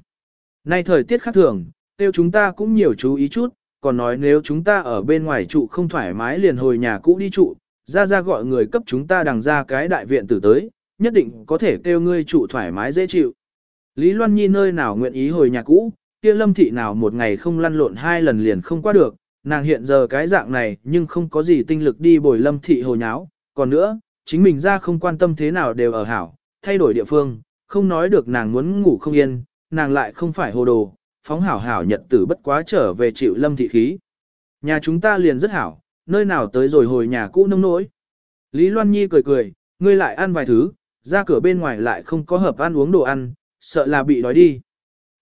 Nay thời tiết khác thường, tiêu chúng ta cũng nhiều chú ý chút, còn nói nếu chúng ta ở bên ngoài trụ không thoải mái liền hồi nhà cũ đi trụ, ra ra gọi người cấp chúng ta đằng ra cái đại viện tử tới, nhất định có thể kêu ngươi trụ thoải mái dễ chịu. Lý Loan Nhi nơi nào nguyện ý hồi nhà cũ, kia lâm thị nào một ngày không lăn lộn hai lần liền không qua được, nàng hiện giờ cái dạng này nhưng không có gì tinh lực đi bồi lâm thị hồi nháo, còn nữa, chính mình ra không quan tâm thế nào đều ở hảo, thay đổi địa phương, không nói được nàng muốn ngủ không yên, nàng lại không phải hồ đồ, phóng hảo hảo nhật tử bất quá trở về chịu lâm thị khí. Nhà chúng ta liền rất hảo, nơi nào tới rồi hồi nhà cũ nông nỗi. Lý Loan Nhi cười cười, ngươi lại ăn vài thứ, ra cửa bên ngoài lại không có hợp ăn uống đồ ăn, sợ là bị đói đi.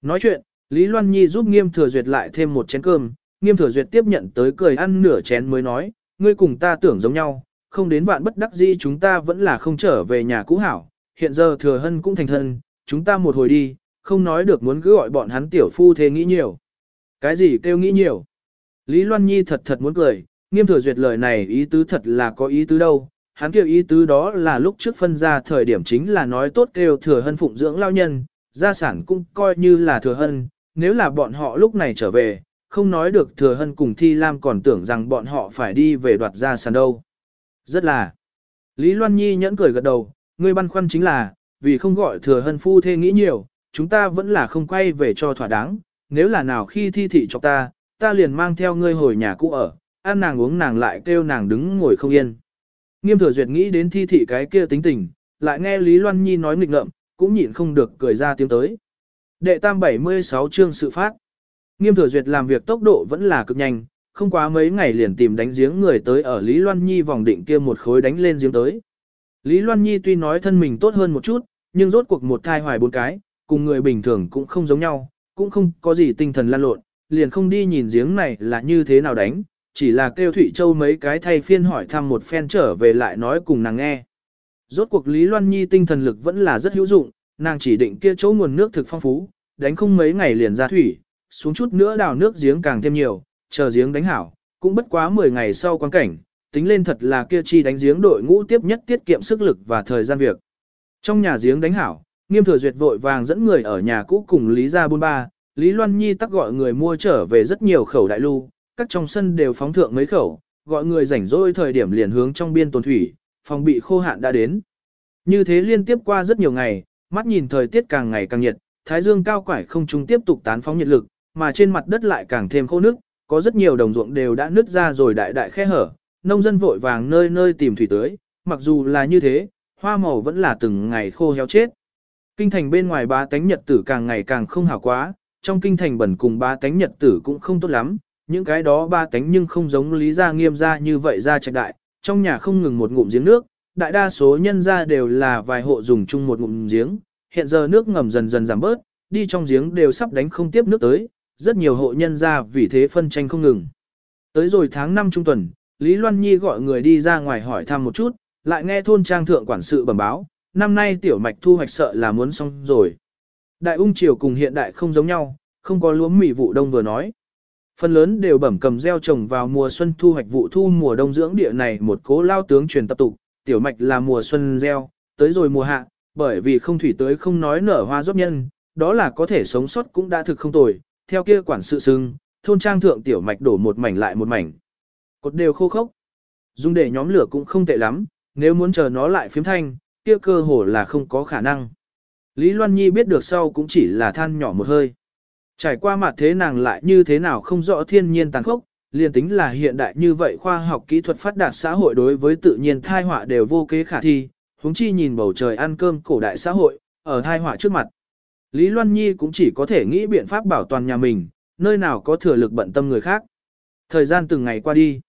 Nói chuyện, Lý Loan Nhi giúp Nghiêm Thừa Duyệt lại thêm một chén cơm, Nghiêm Thừa Duyệt tiếp nhận tới cười ăn nửa chén mới nói, ngươi cùng ta tưởng giống nhau, không đến vạn bất đắc dĩ chúng ta vẫn là không trở về nhà cũ hảo, hiện giờ Thừa Hân cũng thành thân, chúng ta một hồi đi, không nói được muốn cứ gọi bọn hắn tiểu phu thế nghĩ nhiều. Cái gì kêu nghĩ nhiều? Lý Loan Nhi thật thật muốn cười, Nghiêm Thừa Duyệt lời này ý tứ thật là có ý tứ đâu, hắn kêu ý tứ đó là lúc trước phân ra thời điểm chính là nói tốt kêu thừa hân phụng dưỡng lao nhân, gia sản cũng coi như là thừa hân, nếu là bọn họ lúc này trở về, không nói được thừa hân cùng thi lam còn tưởng rằng bọn họ phải đi về đoạt gia sản đâu. Rất là. Lý Loan Nhi nhẫn cười gật đầu, ngươi băn khoăn chính là, vì không gọi thừa hân phu thê nghĩ nhiều, chúng ta vẫn là không quay về cho thỏa đáng, nếu là nào khi thi thị cho ta, ta liền mang theo ngươi hồi nhà cũ ở, ăn nàng uống nàng lại kêu nàng đứng ngồi không yên. Nghiêm thừa duyệt nghĩ đến thi thị cái kia tính tình, lại nghe Lý Loan Nhi nói nghịch ngợm, cũng nhịn không được cười ra tiếng tới. Đệ tam 76 chương sự phát. Nghiêm thừa duyệt làm việc tốc độ vẫn là cực nhanh, không quá mấy ngày liền tìm đánh giếng người tới ở Lý Loan Nhi vòng định kia một khối đánh lên giếng tới. Lý Loan Nhi tuy nói thân mình tốt hơn một chút, nhưng rốt cuộc một thai hoài bốn cái, cùng người bình thường cũng không giống nhau, cũng không có gì tinh thần lan lộn, liền không đi nhìn giếng này là như thế nào đánh, chỉ là kêu Thụy Châu mấy cái thay phiên hỏi thăm một phen trở về lại nói cùng nàng nghe. Rốt cuộc Lý Loan Nhi tinh thần lực vẫn là rất hữu dụng, nàng chỉ định kia chỗ nguồn nước thực phong phú, đánh không mấy ngày liền ra thủy, xuống chút nữa đào nước giếng càng thêm nhiều, chờ giếng đánh hảo, cũng bất quá 10 ngày sau quan cảnh, tính lên thật là kia chi đánh giếng đội ngũ tiếp nhất tiết kiệm sức lực và thời gian việc. Trong nhà giếng đánh hảo, nghiêm thừa duyệt vội vàng dẫn người ở nhà cũ cùng Lý gia buôn ba, Lý Loan Nhi tắc gọi người mua trở về rất nhiều khẩu đại lưu, các trong sân đều phóng thượng mấy khẩu, gọi người rảnh rỗi thời điểm liền hướng trong biên tồn thủy, phòng bị khô hạn đã đến. Như thế liên tiếp qua rất nhiều ngày, mắt nhìn thời tiết càng ngày càng nhiệt, thái dương cao quải không trung tiếp tục tán phóng nhiệt lực, mà trên mặt đất lại càng thêm khô nước, có rất nhiều đồng ruộng đều đã nứt ra rồi đại đại khe hở, nông dân vội vàng nơi nơi tìm thủy tưới, mặc dù là như thế, hoa màu vẫn là từng ngày khô héo chết. Kinh thành bên ngoài ba tánh nhật tử càng ngày càng không hảo quá, trong kinh thành bẩn cùng ba tánh nhật tử cũng không tốt lắm, những cái đó ba tánh nhưng không giống lý gia nghiêm gia như vậy ra trạch đại, trong nhà không ngừng một ngụm giếng nước, đại đa số nhân gia đều là vài hộ dùng chung một ngụm giếng, hiện giờ nước ngầm dần dần giảm bớt, đi trong giếng đều sắp đánh không tiếp nước tới, rất nhiều hộ nhân gia vì thế phân tranh không ngừng. Tới rồi tháng 5 trung tuần, Lý Loan Nhi gọi người đi ra ngoài hỏi thăm một chút, lại nghe thôn trang thượng quản sự bẩm báo, năm nay tiểu mạch thu hoạch sợ là muốn xong rồi. Đại ung triều cùng hiện đại không giống nhau, không có lúa mì vụ đông vừa nói. Phần lớn đều bẩm cầm gieo trồng vào mùa xuân thu hoạch vụ thu mùa đông dưỡng địa này một cố lao tướng truyền tập tục, tiểu mạch là mùa xuân gieo, tới rồi mùa hạ, bởi vì không thủy tới không nói nở hoa giúp nhân, đó là có thể sống sót cũng đã thực không tồi, theo kia quản sự sưng, thôn trang thượng tiểu mạch đổ một mảnh lại một mảnh. Cột đều khô khốc. Dùng để nhóm lửa cũng không tệ lắm, nếu muốn chờ nó lại phiếm thanh, kia cơ hồ là không có khả năng. Lý Loan Nhi biết được sau cũng chỉ là than nhỏ một hơi. Trải qua mặt thế nàng lại như thế nào không rõ thiên nhiên tàn khốc, liền tính là hiện đại như vậy khoa học kỹ thuật phát đạt xã hội đối với tự nhiên thai họa đều vô kế khả thi, huống chi nhìn bầu trời ăn cơm cổ đại xã hội, ở thai họa trước mặt. Lý Loan Nhi cũng chỉ có thể nghĩ biện pháp bảo toàn nhà mình, nơi nào có thừa lực bận tâm người khác. Thời gian từng ngày qua đi,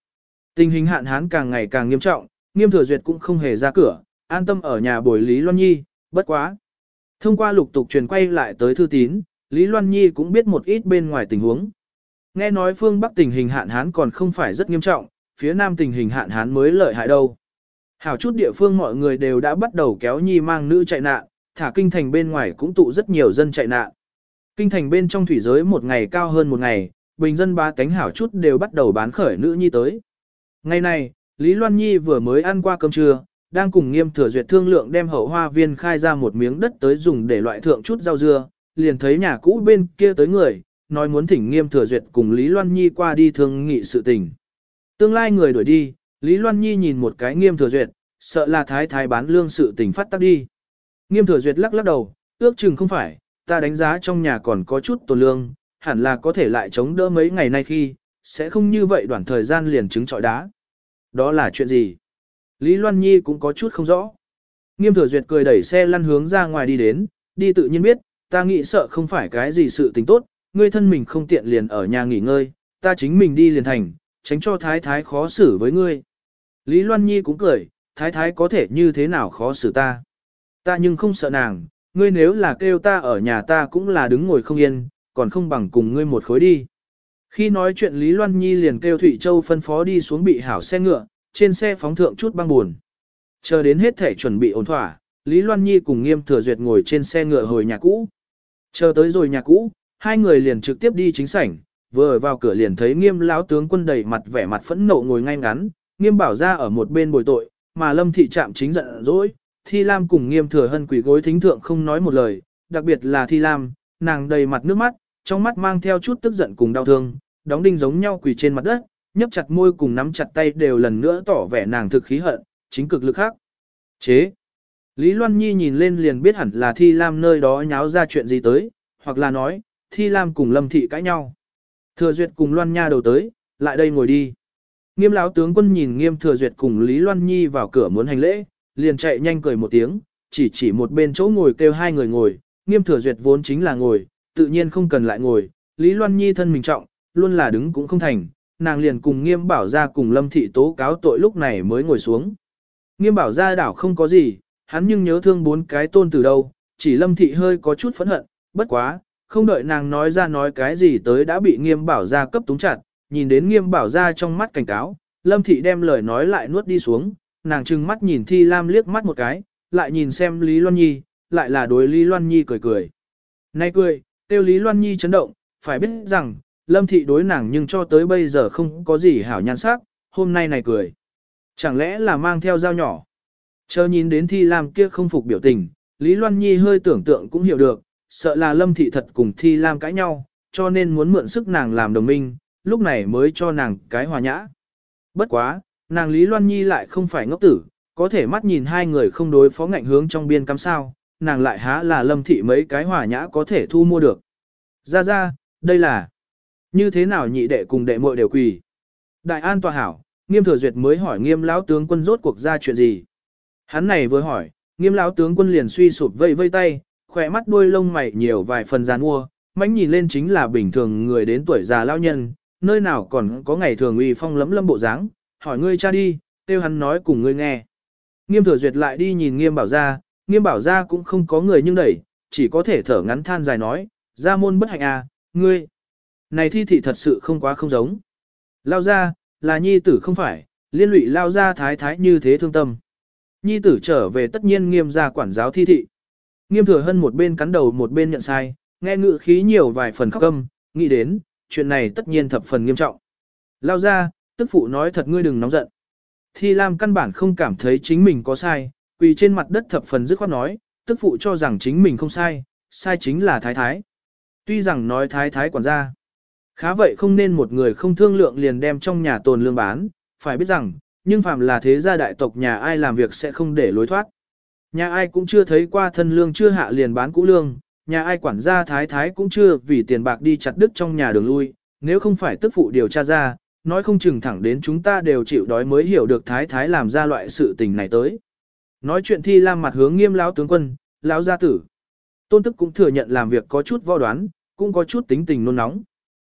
tình hình hạn hán càng ngày càng nghiêm trọng, nghiêm thừa duyệt cũng không hề ra cửa, an tâm ở nhà bồi Lý Loan Nhi, bất quá. Thông qua lục tục truyền quay lại tới thư tín, Lý Loan Nhi cũng biết một ít bên ngoài tình huống. Nghe nói phương Bắc tình hình hạn hán còn không phải rất nghiêm trọng, phía Nam tình hình hạn hán mới lợi hại đâu. Hảo chút địa phương mọi người đều đã bắt đầu kéo Nhi mang nữ chạy nạn, thả kinh thành bên ngoài cũng tụ rất nhiều dân chạy nạn. Kinh thành bên trong thủy giới một ngày cao hơn một ngày, bình dân ba cánh hảo chút đều bắt đầu bán khởi nữ nhi tới. Ngày này, Lý Loan Nhi vừa mới ăn qua cơm trưa, đang cùng nghiêm thừa duyệt thương lượng đem hậu hoa viên khai ra một miếng đất tới dùng để loại thượng chút rau dưa, liền thấy nhà cũ bên kia tới người, nói muốn thỉnh nghiêm thừa duyệt cùng Lý Loan Nhi qua đi thương nghị sự tình. Tương lai người đuổi đi, Lý Loan Nhi nhìn một cái nghiêm thừa duyệt, sợ là thái thái bán lương sự tình phát tác đi. Nghiêm thừa duyệt lắc lắc đầu, ước chừng không phải, ta đánh giá trong nhà còn có chút tồn lương, hẳn là có thể lại chống đỡ mấy ngày nay khi, sẽ không như vậy đoạn thời gian liền chứng trọi đá. Đó là chuyện gì? Lý Loan Nhi cũng có chút không rõ. Nghiêm thừa duyệt cười đẩy xe lăn hướng ra ngoài đi đến, đi tự nhiên biết, ta nghĩ sợ không phải cái gì sự tình tốt, ngươi thân mình không tiện liền ở nhà nghỉ ngơi, ta chính mình đi liền thành, tránh cho thái thái khó xử với ngươi. Lý Loan Nhi cũng cười, thái thái có thể như thế nào khó xử ta. Ta nhưng không sợ nàng, ngươi nếu là kêu ta ở nhà ta cũng là đứng ngồi không yên, còn không bằng cùng ngươi một khối đi. Khi nói chuyện Lý Loan Nhi liền kêu Thụy Châu phân phó đi xuống bị hảo xe ngựa, trên xe phóng thượng chút băng buồn. Chờ đến hết thể chuẩn bị ổn thỏa, Lý Loan Nhi cùng Nghiêm Thừa Duyệt ngồi trên xe ngựa hồi nhà cũ. Chờ tới rồi nhà cũ, hai người liền trực tiếp đi chính sảnh, vừa vào cửa liền thấy Nghiêm lão tướng quân đầy mặt vẻ mặt phẫn nộ ngồi ngay ngắn, Nghiêm bảo ra ở một bên bồi tội, mà lâm thị Trạm chính giận dỗi, thi lam cùng nghiêm thừa hân quỷ gối thính thượng không nói một lời, đặc biệt là thi lam, nàng đầy mặt nước mắt, trong mắt mang theo chút tức giận cùng đau thương, đóng đinh giống nhau quỳ trên mặt đất, nhấp chặt môi cùng nắm chặt tay đều lần nữa tỏ vẻ nàng thực khí hận, chính cực lực khác. Chế. Lý Loan Nhi nhìn lên liền biết hẳn là Thi Lam nơi đó nháo ra chuyện gì tới, hoặc là nói, Thi Lam cùng Lâm Thị cãi nhau. Thừa Duyệt cùng Loan Nha đầu tới, lại đây ngồi đi. Nghiêm lão tướng quân nhìn Nghiêm Thừa Duyệt cùng Lý Loan Nhi vào cửa muốn hành lễ, liền chạy nhanh cười một tiếng, chỉ chỉ một bên chỗ ngồi kêu hai người ngồi, Nghiêm Thừa Duyệt vốn chính là ngồi, tự nhiên không cần lại ngồi, Lý Loan Nhi thân mình trọng, luôn là đứng cũng không thành, nàng liền cùng Nghiêm Bảo gia cùng Lâm Thị tố cáo tội lúc này mới ngồi xuống. Nghiêm Bảo gia đảo không có gì, hắn nhưng nhớ thương bốn cái tôn từ đâu, chỉ Lâm Thị hơi có chút phẫn hận, bất quá, không đợi nàng nói ra nói cái gì tới đã bị Nghiêm Bảo gia cấp túng chặt, nhìn đến Nghiêm Bảo gia trong mắt cảnh cáo, Lâm Thị đem lời nói lại nuốt đi xuống, nàng trừng mắt nhìn Thi Lam liếc mắt một cái, lại nhìn xem Lý Loan Nhi, lại là đối Lý Loan Nhi cười cười. Nay cười, tiêu Lý Loan Nhi chấn động, phải biết rằng, Lâm Thị đối nàng nhưng cho tới bây giờ không có gì hảo nhan sắc, hôm nay này cười. Chẳng lẽ là mang theo dao nhỏ? Chờ nhìn đến Thi Lam kia không phục biểu tình, Lý Loan Nhi hơi tưởng tượng cũng hiểu được, sợ là Lâm Thị thật cùng Thi Lam cãi nhau, cho nên muốn mượn sức nàng làm đồng minh, lúc này mới cho nàng cái hòa nhã. Bất quá, nàng Lý Loan Nhi lại không phải ngốc tử, có thể mắt nhìn hai người không đối phó ngạnh hướng trong biên cắm sao, nàng lại há là Lâm Thị mấy cái hòa nhã có thể thu mua được. Ra ra, đây là như thế nào nhị đệ cùng đệ muội đều quỳ. Đại an tòa hảo, nghiêm thừa duyệt mới hỏi nghiêm lão tướng quân rốt cuộc ra chuyện gì. Hắn này vừa hỏi, nghiêm lão tướng quân liền suy sụp vây vây tay, khỏe mắt đuôi lông mày nhiều vài phần giàn mua, mánh nhìn lên chính là bình thường người đến tuổi già lao nhân, nơi nào còn có ngày thường uy phong lấm lâm bộ dáng, hỏi ngươi cha đi, tiêu hắn nói cùng ngươi nghe. Nghiêm thừa duyệt lại đi nhìn nghiêm bảo ra, nghiêm bảo ra cũng không có người nhưng đẩy, chỉ có thể thở ngắn than dài nói, ra môn bất hạnh à, ngươi. Này thi thị thật sự không quá không giống. Lao ra, là nhi tử không phải, liên lụy lao ra thái thái như thế thương tâm. Nhi tử trở về tất nhiên nghiêm ra quản giáo thi thị. Nghiêm thừa hân một bên cắn đầu một bên nhận sai, nghe ngự khí nhiều vài phần khóc câm, nghĩ đến, chuyện này tất nhiên thập phần nghiêm trọng. Lao ra, tức phụ nói thật ngươi đừng nóng giận. Thi Lam căn bản không cảm thấy chính mình có sai, quỳ trên mặt đất thập phần dứt khoát nói, tức phụ cho rằng chính mình không sai, sai chính là thái thái. Tuy rằng nói thái thái quản gia, khá vậy không nên một người không thương lượng liền đem trong nhà tồn lương bán, phải biết rằng, nhưng phạm là thế gia đại tộc nhà ai làm việc sẽ không để lối thoát. Nhà ai cũng chưa thấy qua thân lương chưa hạ liền bán cũ lương, nhà ai quản gia thái thái cũng chưa vì tiền bạc đi chặt đứt trong nhà đường lui, nếu không phải tức phụ điều tra ra, nói không chừng thẳng đến chúng ta đều chịu đói mới hiểu được thái thái làm ra loại sự tình này tới. Nói chuyện thi lam mặt hướng nghiêm lão tướng quân, lão gia tử. Tôn tức cũng thừa nhận làm việc có chút vo đoán, cũng có chút tính tình nôn nóng.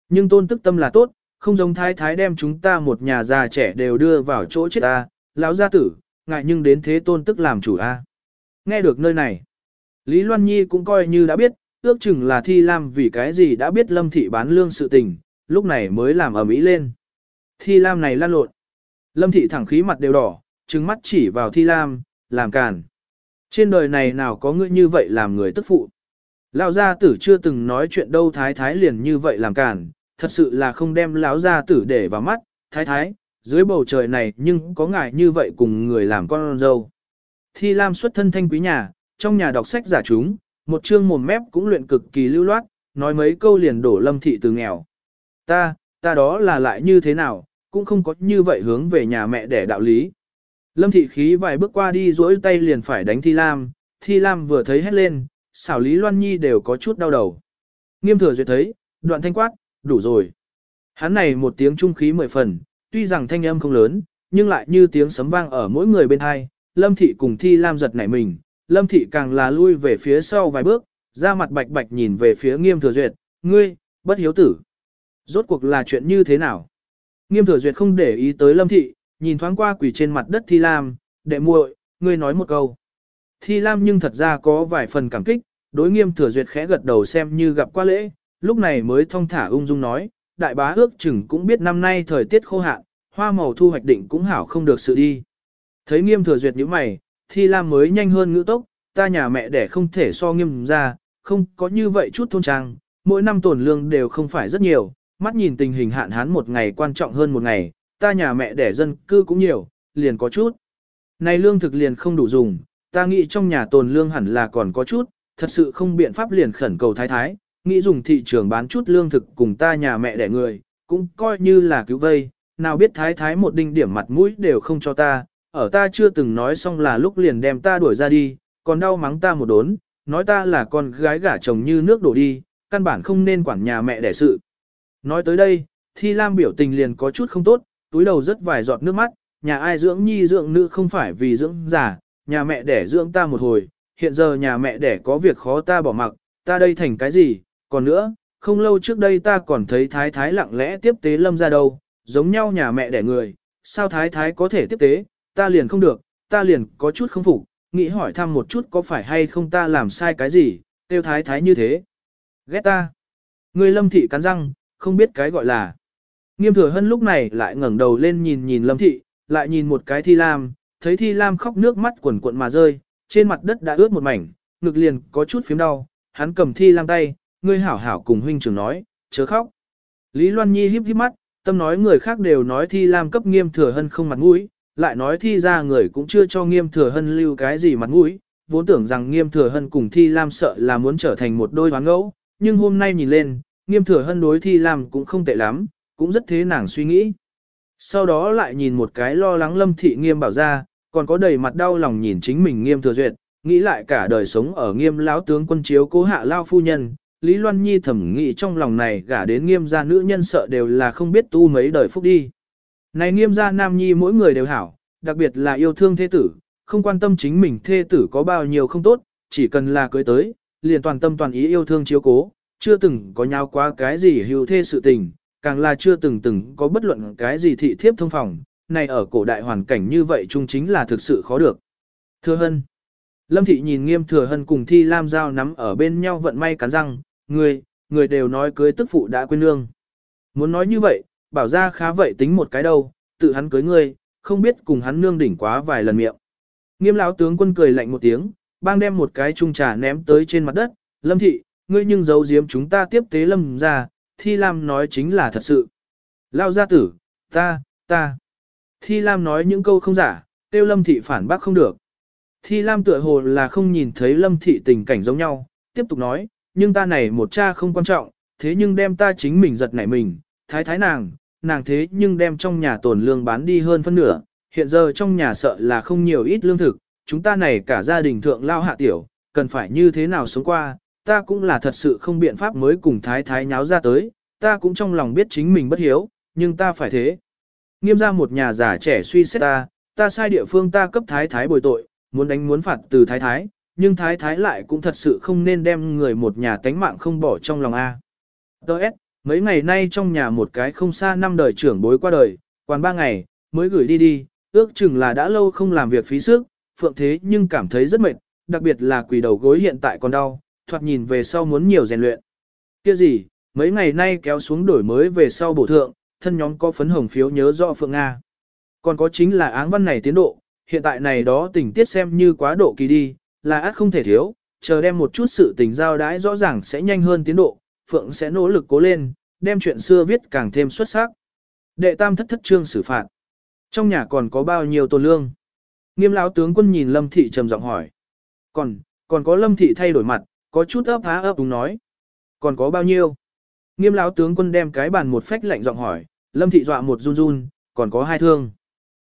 Nhưng tôn tức tâm là tốt, không giống thái thái đem chúng ta một nhà già trẻ đều đưa vào chỗ chết ta, lão gia tử, ngại nhưng đến thế tôn tức làm chủ a. Nghe được nơi này, Lý Loan Nhi cũng coi như đã biết, ước chừng là thi lam vì cái gì đã biết lâm thị bán lương sự tình, lúc này mới làm ở mỹ lên. Thi lam này lan lộn. Lâm thị thẳng khí mặt đều đỏ, trừng mắt chỉ vào thi lam, làm càn. Trên đời này nào có ngươi như vậy làm người tức phụ. Lão gia tử chưa từng nói chuyện đâu thái thái liền như vậy làm càn, thật sự là không đem lão gia tử để vào mắt, thái thái, dưới bầu trời này nhưng có ngài như vậy cùng người làm con dâu. Thi Lam xuất thân thanh quý nhà, trong nhà đọc sách giả chúng, một chương mồm mép cũng luyện cực kỳ lưu loát, nói mấy câu liền đổ lâm thị từ nghèo. Ta, ta đó là lại như thế nào, cũng không có như vậy hướng về nhà mẹ để đạo lý. Lâm thị khí vài bước qua đi duỗi tay liền phải đánh Thi Lam, Thi Lam vừa thấy hét lên, xảo Lý Loan Nhi đều có chút đau đầu. Nghiêm thừa duyệt thấy, đoạn thanh quát, đủ rồi. Hắn này một tiếng trung khí mười phần, tuy rằng thanh âm không lớn, nhưng lại như tiếng sấm vang ở mỗi người bên hai, Lâm Thị cùng Thi Lam giật nảy mình, Lâm Thị càng là lui về phía sau vài bước, ra mặt bạch bạch nhìn về phía nghiêm thừa duyệt, ngươi, bất hiếu tử. Rốt cuộc là chuyện như thế nào? Nghiêm thừa duyệt không để ý tới Lâm Thị, nhìn thoáng qua quỷ trên mặt đất Thi Lam, đệ muội, ngươi nói một câu. Thi Lam nhưng thật ra có vài phần cảm kích, đối nghiêm thừa duyệt khẽ gật đầu xem như gặp qua lễ, lúc này mới thong thả ung dung nói, đại bá ước chừng cũng biết năm nay thời tiết khô hạn, hoa màu thu hoạch định cũng hảo không được sự đi. Thấy nghiêm thừa duyệt như mày, Thi Lam mới nhanh hơn ngữ tốc, ta nhà mẹ đẻ không thể so nghiêm ra, không có như vậy chút thôn trang, mỗi năm tổn lương đều không phải rất nhiều, mắt nhìn tình hình hạn hán một ngày quan trọng hơn một ngày, ta nhà mẹ đẻ dân cư cũng nhiều, liền có chút. này lương thực liền không đủ dùng, ta nghĩ trong nhà tồn lương hẳn là còn có chút, thật sự không biện pháp liền khẩn cầu thái thái, nghĩ dùng thị trường bán chút lương thực cùng ta nhà mẹ đẻ người, cũng coi như là cứu vây, nào biết thái thái một đinh điểm mặt mũi đều không cho ta, ở ta chưa từng nói xong là lúc liền đem ta đuổi ra đi, còn đau mắng ta một đốn, nói ta là con gái gả chồng như nước đổ đi, căn bản không nên quản nhà mẹ đẻ sự. Nói tới đây, Thi Lam biểu tình liền có chút không tốt, túi đầu rất vài giọt nước mắt, nhà ai dưỡng nhi dưỡng nữ không phải vì dưỡng giả nhà mẹ đẻ dưỡng ta một hồi, hiện giờ nhà mẹ đẻ có việc khó ta bỏ mặc, ta đây thành cái gì, còn nữa, không lâu trước đây ta còn thấy thái thái lặng lẽ tiếp tế lâm ra đâu, giống nhau nhà mẹ đẻ người, sao thái thái có thể tiếp tế, ta liền không được, ta liền có chút không phục, nghĩ hỏi thăm một chút có phải hay không ta làm sai cái gì, tiêu thái thái như thế. Ghét ta. Người lâm thị cắn răng, không biết cái gọi là. Nghiêm thừa hân lúc này lại ngẩng đầu lên nhìn nhìn lâm thị, lại nhìn một cái thi lam, thấy thi lam khóc nước mắt quần cuộn mà rơi, trên mặt đất đã ướt một mảnh, ngực liền có chút phím đau, hắn cầm thi lam tay, ngươi hảo hảo cùng huynh trưởng nói, chớ khóc. Lý Loan Nhi híp híp mắt, tâm nói người khác đều nói thi lam cấp nghiêm thừa hân không mặt mũi, lại nói thi ra người cũng chưa cho nghiêm thừa hân lưu cái gì mặt mũi, vốn tưởng rằng nghiêm thừa hân cùng thi lam sợ là muốn trở thành một đôi hoán ngẫu, nhưng hôm nay nhìn lên, nghiêm thừa hân đối thi lam cũng không tệ lắm, cũng rất thế nàng suy nghĩ. Sau đó lại nhìn một cái lo lắng lâm thị nghiêm bảo ra, còn có đầy mặt đau lòng nhìn chính mình nghiêm thừa duyệt, nghĩ lại cả đời sống ở nghiêm lão tướng quân chiếu cố hạ lao phu nhân. Lý Loan Nhi thẩm nghĩ trong lòng này gả đến nghiêm gia nữ nhân sợ đều là không biết tu mấy đời phúc đi. Này nghiêm gia nam nhi mỗi người đều hảo, đặc biệt là yêu thương thế tử, không quan tâm chính mình thê tử có bao nhiêu không tốt, chỉ cần là cưới tới, liền toàn tâm toàn ý yêu thương chiếu cố, chưa từng có nhau quá cái gì hưu thê sự tình, càng là chưa từng từng có bất luận cái gì thị thiếp thông phòng, này ở cổ đại hoàn cảnh như vậy chung chính là thực sự khó được. Thừa Hân Lâm Thị nhìn nghiêm Thừa Hân cùng Thi Lam Giao nắm ở bên nhau vận may cắn răng, người, người đều nói cưới tức phụ đã quên nương. Muốn nói như vậy, bảo ra khá vậy tính một cái đâu, tự hắn cưới ngươi, không biết cùng hắn nương đỉnh quá vài lần miệng. Nghiêm lão tướng quân cười lạnh một tiếng, bang đem một cái chung trà ném tới trên mặt đất, Lâm Thị, ngươi nhưng giấu giếm chúng ta tiếp tế Lâm ra, Thi Lam nói chính là thật sự. Lao gia tử, ta, ta. Thi Lam nói những câu không giả, tiêu Lâm Thị phản bác không được. Thi Lam tựa hồ là không nhìn thấy Lâm Thị tình cảnh giống nhau, tiếp tục nói, nhưng ta này một cha không quan trọng, thế nhưng đem ta chính mình giật nảy mình, thái thái nàng, nàng thế nhưng đem trong nhà tổn lương bán đi hơn phân nửa, hiện giờ trong nhà sợ là không nhiều ít lương thực, chúng ta này cả gia đình thượng lao hạ tiểu, cần phải như thế nào sống qua, ta cũng là thật sự không biện pháp mới cùng thái thái nháo ra tới, ta cũng trong lòng biết chính mình bất hiếu, nhưng ta phải thế. Nghiêm ra một nhà già trẻ suy xét ta, ta sai địa phương ta cấp thái thái bồi tội, muốn đánh muốn phạt từ thái thái, nhưng thái thái lại cũng thật sự không nên đem người một nhà tánh mạng không bỏ trong lòng A. Đợt, mấy ngày nay trong nhà một cái không xa năm đời trưởng bối qua đời, quan ba ngày, mới gửi đi đi, ước chừng là đã lâu không làm việc phí sức, phượng thế nhưng cảm thấy rất mệt, đặc biệt là quỳ đầu gối hiện tại còn đau, thoạt nhìn về sau muốn nhiều rèn luyện. Kia gì, mấy ngày nay kéo xuống đổi mới về sau bổ thượng, thân nhóm có phấn hồng phiếu nhớ rõ Phượng Nga. Còn có chính là áng văn này tiến độ, hiện tại này đó tình tiết xem như quá độ kỳ đi, là át không thể thiếu, chờ đem một chút sự tình giao đãi rõ ràng sẽ nhanh hơn tiến độ, Phượng sẽ nỗ lực cố lên, đem chuyện xưa viết càng thêm xuất sắc. Đệ tam thất thất trương xử phạt. Trong nhà còn có bao nhiêu tôn lương? Nghiêm lão tướng quân nhìn Lâm Thị trầm giọng hỏi. Còn, còn có Lâm Thị thay đổi mặt, có chút ấp há ấp đúng nói. Còn có bao nhiêu? Nghiêm lão tướng quân đem cái bàn một phách lạnh giọng hỏi, Lâm Thị dọa một run run, còn có hai thương.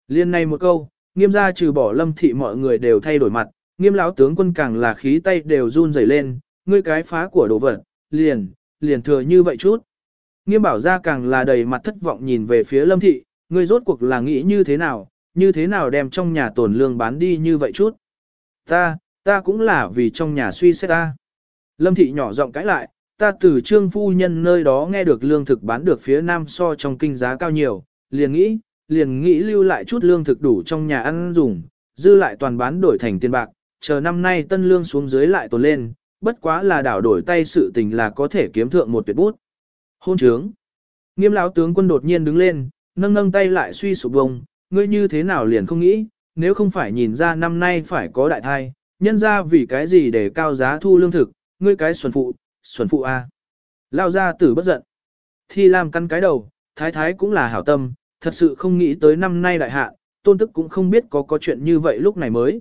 Liên này một câu, nghiêm gia trừ bỏ Lâm Thị mọi người đều thay đổi mặt, nghiêm lão tướng quân càng là khí tay đều run rẩy lên, ngươi cái phá của đồ vật, liền, liền thừa như vậy chút. Nghiêm bảo gia càng là đầy mặt thất vọng nhìn về phía Lâm Thị, ngươi rốt cuộc là nghĩ như thế nào, như thế nào đem trong nhà tổn lương bán đi như vậy chút. Ta, ta cũng là vì trong nhà suy xét ta. Lâm Thị nhỏ giọng cãi lại, ta từ trương phu nhân nơi đó nghe được lương thực bán được phía nam so trong kinh giá cao nhiều, liền nghĩ, liền nghĩ lưu lại chút lương thực đủ trong nhà ăn dùng, dư lại toàn bán đổi thành tiền bạc, chờ năm nay tân lương xuống dưới lại tồn lên, bất quá là đảo đổi tay sự tình là có thể kiếm thượng một tuyệt bút. Hôn trướng. Nghiêm lão tướng quân đột nhiên đứng lên, nâng nâng tay lại suy sụp bông, ngươi như thế nào liền không nghĩ, nếu không phải nhìn ra năm nay phải có đại thai, nhân ra vì cái gì để cao giá thu lương thực, ngươi cái xuẩn phụ, xuân phụ A. Lao ra tử bất giận. Thi Lam căn cái đầu, thái thái cũng là hảo tâm, thật sự không nghĩ tới năm nay đại hạ, tôn tức cũng không biết có có chuyện như vậy lúc này mới.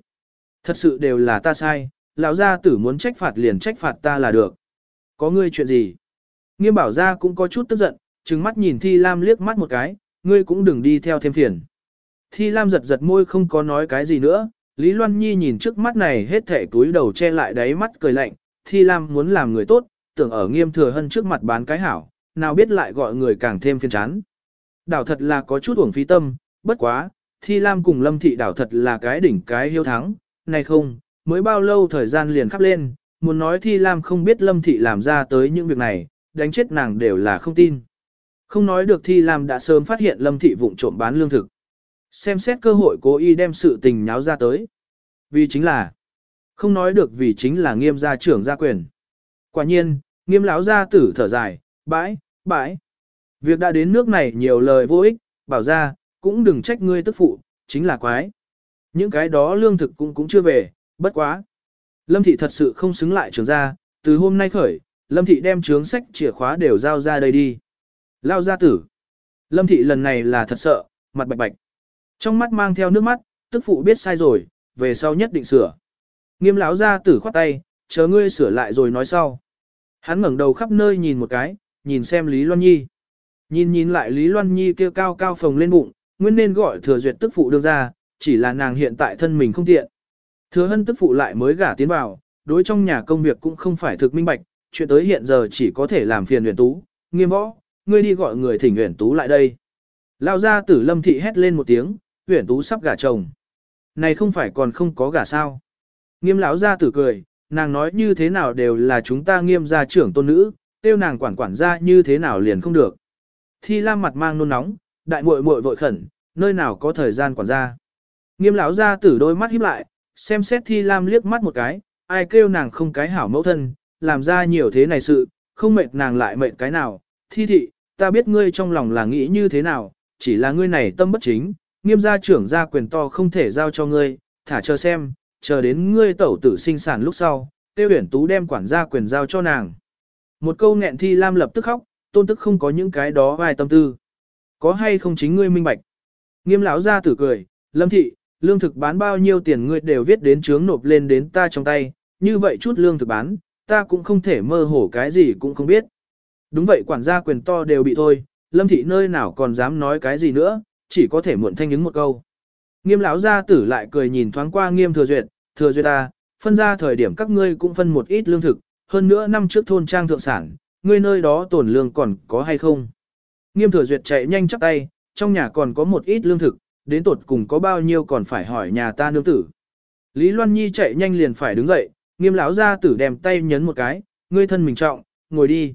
Thật sự đều là ta sai, lão gia tử muốn trách phạt liền trách phạt ta là được. Có ngươi chuyện gì? Nghiêm bảo gia cũng có chút tức giận, trừng mắt nhìn Thi Lam liếc mắt một cái, ngươi cũng đừng đi theo thêm phiền. Thi Lam giật giật môi không có nói cái gì nữa, Lý Loan Nhi nhìn trước mắt này hết thể túi đầu che lại đáy mắt cười lạnh, Thi Lam muốn làm người tốt, tưởng ở nghiêm thừa hân trước mặt bán cái hảo, nào biết lại gọi người càng thêm phiền chán. Đảo thật là có chút uổng phí tâm, bất quá, Thi Lam cùng Lâm Thị đảo thật là cái đỉnh cái hiếu thắng, này không, mới bao lâu thời gian liền khắp lên, muốn nói Thi Lam không biết Lâm Thị làm ra tới những việc này, đánh chết nàng đều là không tin. Không nói được Thi Lam đã sớm phát hiện Lâm Thị vụng trộm bán lương thực. Xem xét cơ hội cố ý đem sự tình nháo ra tới. Vì chính là, không nói được vì chính là nghiêm gia trưởng gia quyền. Quả nhiên, nghiêm lão gia tử thở dài, bãi, bãi. Việc đã đến nước này nhiều lời vô ích, bảo ra, cũng đừng trách ngươi tức phụ, chính là quái. Những cái đó lương thực cũng cũng chưa về, bất quá. Lâm thị thật sự không xứng lại trưởng gia, từ hôm nay khởi, Lâm thị đem trướng sách chìa khóa đều giao ra đây đi. Lao gia tử. Lâm thị lần này là thật sợ, mặt bạch bạch. Trong mắt mang theo nước mắt, tức phụ biết sai rồi, về sau nhất định sửa. Nghiêm lão gia tử khoát tay, chờ ngươi sửa lại rồi nói sau. Hắn ngẩng đầu khắp nơi nhìn một cái, nhìn xem Lý Loan Nhi. Nhìn nhìn lại Lý Loan Nhi kia cao cao phồng lên bụng, nguyên nên gọi thừa duyệt tức phụ đưa ra, chỉ là nàng hiện tại thân mình không tiện. Thừa hân tức phụ lại mới gả tiến vào, đối trong nhà công việc cũng không phải thực minh bạch, chuyện tới hiện giờ chỉ có thể làm phiền huyền tú, nghiêm võ, ngươi đi gọi người thỉnh huyền tú lại đây. Lao ra tử lâm thị hét lên một tiếng, huyền tú sắp gả chồng. Này không phải còn không có gả sao. Nghiêm lão gia tử cười, nàng nói như thế nào đều là chúng ta nghiêm gia trưởng tôn nữ, tiêu nàng quản quản gia như thế nào liền không được. Thi Lam mặt mang nôn nóng, đại muội muội vội khẩn, nơi nào có thời gian quản gia. Nghiêm lão gia tử đôi mắt híp lại, xem xét Thi Lam liếc mắt một cái, ai kêu nàng không cái hảo mẫu thân, làm ra nhiều thế này sự, không mệt nàng lại mệt cái nào. Thi thị, ta biết ngươi trong lòng là nghĩ như thế nào, chỉ là ngươi này tâm bất chính, nghiêm gia trưởng gia quyền to không thể giao cho ngươi, thả chờ xem, chờ đến ngươi tẩu tử sinh sản lúc sau, tiêu huyển tú đem quản gia quyền giao cho nàng. Một câu nghẹn thi Lam lập tức khóc, tôn tức không có những cái đó vài tâm tư. Có hay không chính ngươi minh bạch. Nghiêm lão gia tử cười, lâm thị, lương thực bán bao nhiêu tiền ngươi đều viết đến chướng nộp lên đến ta trong tay, như vậy chút lương thực bán, ta cũng không thể mơ hồ cái gì cũng không biết. Đúng vậy quản gia quyền to đều bị thôi, lâm thị nơi nào còn dám nói cái gì nữa, chỉ có thể muộn thanh những một câu. Nghiêm lão gia tử lại cười nhìn thoáng qua nghiêm thừa duyệt, thừa duyệt ta, phân ra thời điểm các ngươi cũng phân một ít lương thực, hơn nữa năm trước thôn trang thượng sản, ngươi nơi đó tổn lương còn có hay không. Nghiêm thừa duyệt chạy nhanh chắp tay, trong nhà còn có một ít lương thực, đến tột cùng có bao nhiêu còn phải hỏi nhà ta nương tử. Lý Loan Nhi chạy nhanh liền phải đứng dậy, nghiêm lão gia tử đem tay nhấn một cái, ngươi thân mình trọng, ngồi đi.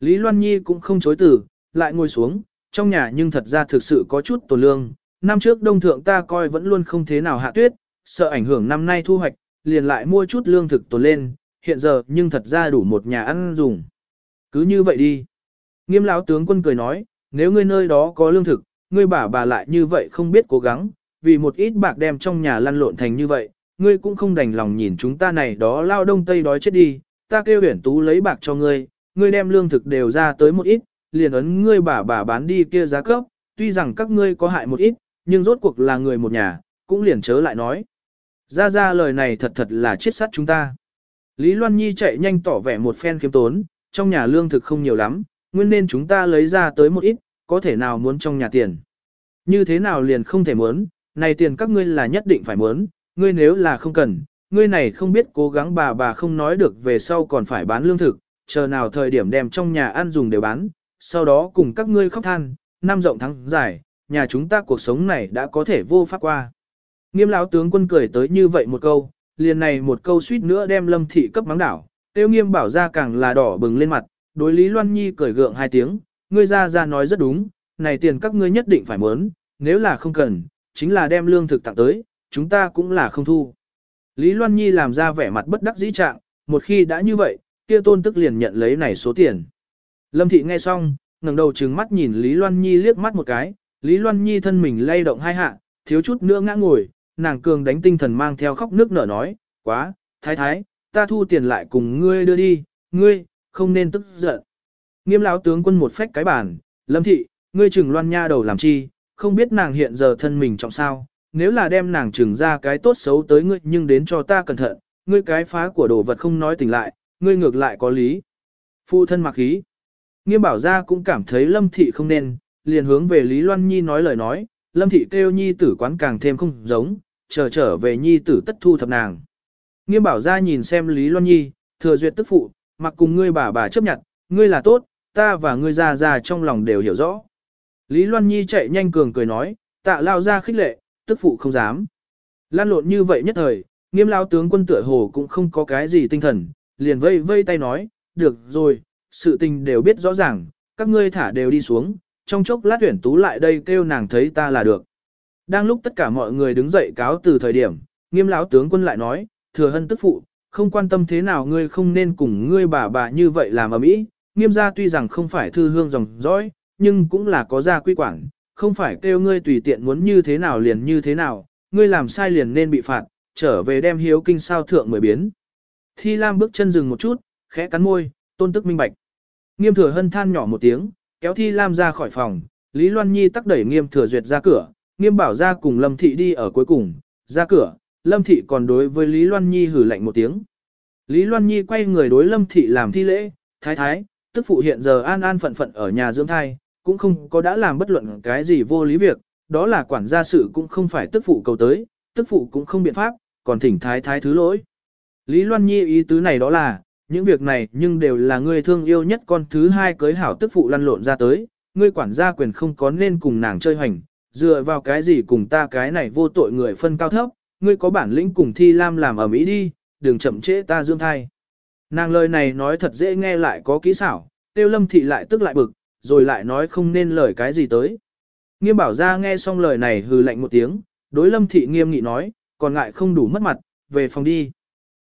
Lý Loan Nhi cũng không chối từ, lại ngồi xuống, trong nhà nhưng thật ra thực sự có chút tổn lương. Năm trước đông thượng ta coi vẫn luôn không thế nào hạ tuyết, sợ ảnh hưởng năm nay thu hoạch, liền lại mua chút lương thực tồn lên, hiện giờ nhưng thật ra đủ một nhà ăn dùng. Cứ như vậy đi. Nghiêm lão tướng quân cười nói, nếu ngươi nơi đó có lương thực, ngươi bà bà lại như vậy không biết cố gắng, vì một ít bạc đem trong nhà lăn lộn thành như vậy, ngươi cũng không đành lòng nhìn chúng ta này đó lao đông tây đói chết đi, ta kêu huyển tú lấy bạc cho ngươi, ngươi đem lương thực đều ra tới một ít, liền ấn ngươi bà bà bán đi kia giá cấp, tuy rằng các ngươi có hại một ít, nhưng rốt cuộc là người một nhà, cũng liền chớ lại nói. Ra ra lời này thật thật là chết sát chúng ta. Lý Loan Nhi chạy nhanh tỏ vẻ một phen kiếm tốn, trong nhà lương thực không nhiều lắm, nguyên nên chúng ta lấy ra tới một ít, có thể nào muốn trong nhà tiền. Như thế nào liền không thể muốn, này tiền các ngươi là nhất định phải muốn, ngươi nếu là không cần, ngươi này không biết cố gắng bà bà không nói được về sau còn phải bán lương thực, chờ nào thời điểm đem trong nhà ăn dùng đều bán, sau đó cùng các ngươi khóc than, năm rộng tháng dài, nhà chúng ta cuộc sống này đã có thể vô pháp qua. Nghiêm lão tướng quân cười tới như vậy một câu, liền này một câu suýt nữa đem lâm thị cấp mắng đảo, tiêu nghiêm bảo ra càng là đỏ bừng lên mặt, đối Lý Loan Nhi cười gượng hai tiếng, ngươi ra ra nói rất đúng, này tiền các ngươi nhất định phải muốn, nếu là không cần, chính là đem lương thực tặng tới, chúng ta cũng là không thu. Lý Loan Nhi làm ra vẻ mặt bất đắc dĩ trạng, một khi đã như vậy, kia tôn tức liền nhận lấy này số tiền. Lâm thị nghe xong, ngẩng đầu trừng mắt nhìn Lý Loan Nhi liếc mắt một cái, Lý Loan Nhi thân mình lay động hai hạ, thiếu chút nữa ngã ngồi, nàng cường đánh tinh thần mang theo khóc nước nở nói, quá, thái thái, ta thu tiền lại cùng ngươi đưa đi, ngươi, không nên tức giận. Nghiêm lão tướng quân một phách cái bàn, lâm thị, ngươi trừng loan nha đầu làm chi, không biết nàng hiện giờ thân mình trọng sao, nếu là đem nàng trừng ra cái tốt xấu tới ngươi nhưng đến cho ta cẩn thận, ngươi cái phá của đồ vật không nói tỉnh lại, ngươi ngược lại có lý. Phụ thân mặc khí. Nghiêm bảo gia cũng cảm thấy lâm thị không nên, liền hướng về Lý Loan Nhi nói lời nói, lâm thị kêu nhi tử quán càng thêm không giống, chờ trở về nhi tử tất thu thập nàng. Nghiêm bảo gia nhìn xem Lý Loan Nhi, thừa duyệt tức phụ, mặc cùng ngươi bà bà chấp nhận, ngươi là tốt, ta và ngươi ra ra trong lòng đều hiểu rõ. Lý Loan Nhi chạy nhanh cường cười nói, tạ lao ra khích lệ, tức phụ không dám. Lan lộn như vậy nhất thời, nghiêm lao tướng quân tựa hồ cũng không có cái gì tinh thần, liền vây vây tay nói, được rồi, sự tình đều biết rõ ràng, các ngươi thả đều đi xuống, trong chốc lát tuyển tú lại đây kêu nàng thấy ta là được. Đang lúc tất cả mọi người đứng dậy cáo từ thời điểm, nghiêm lão tướng quân lại nói, thừa hân tức phụ, không quan tâm thế nào ngươi không nên cùng ngươi bà bà như vậy làm ở mỹ. Nghiêm gia tuy rằng không phải thư hương dòng dõi, nhưng cũng là có gia quy quản, không phải kêu ngươi tùy tiện muốn như thế nào liền như thế nào, ngươi làm sai liền nên bị phạt, trở về đem hiếu kinh sao thượng mười biến. Thi Lam bước chân dừng một chút, khẽ cắn môi, tôn tức minh bạch. Nghiêm thừa hân than nhỏ một tiếng, kéo Thi Lam ra khỏi phòng, Lý Loan Nhi tắc đẩy nghiêm thừa duyệt ra cửa, nghiêm bảo ra cùng Lâm Thị đi ở cuối cùng, ra cửa, Lâm Thị còn đối với Lý Loan Nhi hử lạnh một tiếng. Lý Loan Nhi quay người đối Lâm Thị làm thi lễ, thái thái, tức phụ hiện giờ an an phận phận ở nhà dưỡng thai, cũng không có đã làm bất luận cái gì vô lý việc, đó là quản gia sự cũng không phải tức phụ cầu tới, tức phụ cũng không biện pháp, còn thỉnh thái thái thứ lỗi. Lý Loan Nhi ý tứ này đó là, những việc này nhưng đều là ngươi thương yêu nhất con thứ hai cưới hảo tức phụ lăn lộn ra tới, ngươi quản gia quyền không có nên cùng nàng chơi hoành, dựa vào cái gì cùng ta cái này vô tội người phân cao thấp, ngươi có bản lĩnh cùng thi lam làm ở mỹ đi, đừng chậm trễ ta dưỡng thai. Nàng lời này nói thật dễ nghe lại có kỹ xảo, tiêu lâm thị lại tức lại bực, rồi lại nói không nên lời cái gì tới. Nghiêm bảo ra nghe xong lời này hừ lạnh một tiếng, đối lâm thị nghiêm nghị nói, còn ngại không đủ mất mặt, về phòng đi.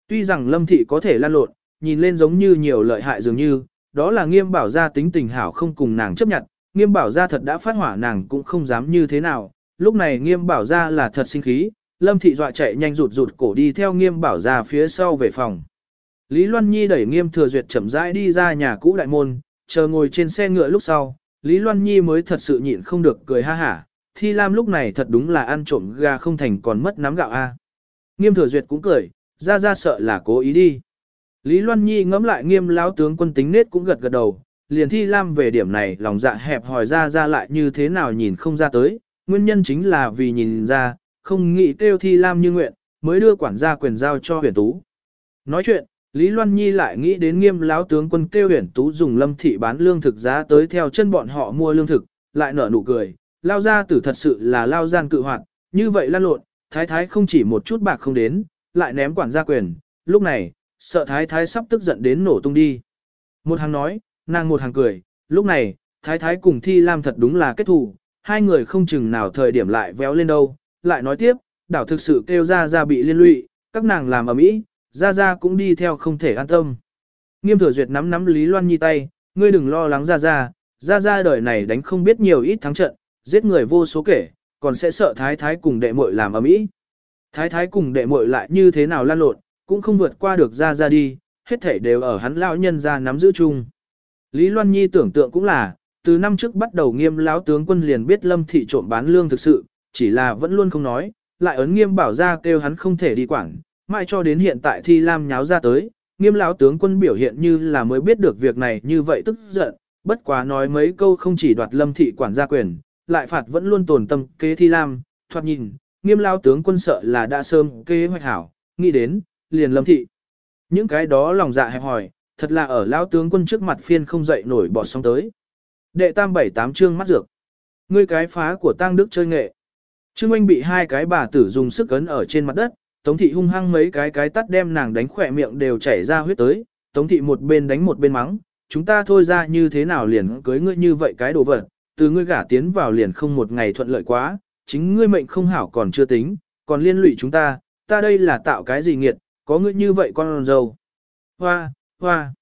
Tuy rằng lâm thị có thể lan lộn, nhìn lên giống như nhiều lợi hại dường như, đó là nghiêm bảo gia tính tình hảo không cùng nàng chấp nhận, nghiêm bảo gia thật đã phát hỏa nàng cũng không dám như thế nào, lúc này nghiêm bảo gia là thật sinh khí, lâm thị dọa chạy nhanh rụt rụt cổ đi theo nghiêm bảo gia phía sau về phòng. Lý Loan Nhi đẩy nghiêm thừa duyệt chậm rãi đi ra nhà cũ đại môn, chờ ngồi trên xe ngựa lúc sau, Lý Loan Nhi mới thật sự nhịn không được cười ha hả, Thi Lam lúc này thật đúng là ăn trộm gà không thành còn mất nắm gạo a. Nghiêm thừa duyệt cũng cười, ra ra sợ là cố ý đi. Lý Loan Nhi ngẫm lại nghiêm lão tướng quân tính nết cũng gật gật đầu, liền Thi Lam về điểm này lòng dạ hẹp hỏi ra ra lại như thế nào nhìn không ra tới, nguyên nhân chính là vì nhìn ra, không nghĩ kêu Thi Lam như nguyện, mới đưa quản gia quyền giao cho huyền tú. Nói chuyện, Lý Loan Nhi lại nghĩ đến nghiêm lão tướng quân kêu huyền tú dùng lâm thị bán lương thực giá tới theo chân bọn họ mua lương thực, lại nở nụ cười, lao ra tử thật sự là lao gian cự hoạt, như vậy lan lộn, thái thái không chỉ một chút bạc không đến, lại ném quản gia quyền, lúc này, sợ thái thái sắp tức giận đến nổ tung đi. Một hàng nói, nàng một hàng cười, lúc này, thái thái cùng thi lam thật đúng là kết thù, hai người không chừng nào thời điểm lại véo lên đâu, lại nói tiếp, đảo thực sự kêu ra ra bị liên lụy, các nàng làm ở mỹ, ra ra cũng đi theo không thể an tâm. Nghiêm thừa duyệt nắm nắm Lý Loan Nhi tay, ngươi đừng lo lắng ra ra, ra ra đời này đánh không biết nhiều ít thắng trận, giết người vô số kể, còn sẽ sợ thái thái cùng đệ muội làm ở mỹ. Thái thái cùng đệ muội lại như thế nào lan lộn, cũng không vượt qua được ra ra đi, hết thể đều ở hắn lão nhân ra nắm giữ chung. Lý Loan Nhi tưởng tượng cũng là, từ năm trước bắt đầu nghiêm lão tướng quân liền biết lâm thị trộm bán lương thực sự, chỉ là vẫn luôn không nói, lại ấn nghiêm bảo ra kêu hắn không thể đi quản, mãi cho đến hiện tại thi lam nháo ra tới, nghiêm lão tướng quân biểu hiện như là mới biết được việc này như vậy tức giận, bất quá nói mấy câu không chỉ đoạt lâm thị quản gia quyền, lại phạt vẫn luôn tồn tâm kế thi lam, thoạt nhìn, nghiêm lão tướng quân sợ là đã sớm kế hoạch hảo, nghĩ đến, liền lâm thị. Những cái đó lòng dạ hẹp hỏi, thật là ở lão tướng quân trước mặt phiên không dậy nổi bỏ sóng tới. Đệ tam bảy tám chương mắt dược. Ngươi cái phá của tang đức chơi nghệ. Trương Anh bị hai cái bà tử dùng sức ấn ở trên mặt đất, Tống thị hung hăng mấy cái cái tắt đem nàng đánh khỏe miệng đều chảy ra huyết tới, Tống thị một bên đánh một bên mắng, chúng ta thôi ra như thế nào liền cưới ngươi như vậy cái đồ vật, từ ngươi gả tiến vào liền không một ngày thuận lợi quá, chính ngươi mệnh không hảo còn chưa tính, còn liên lụy chúng ta, ta đây là tạo cái gì nghiệt, có ngươi như vậy con dâu. Hoa, hoa.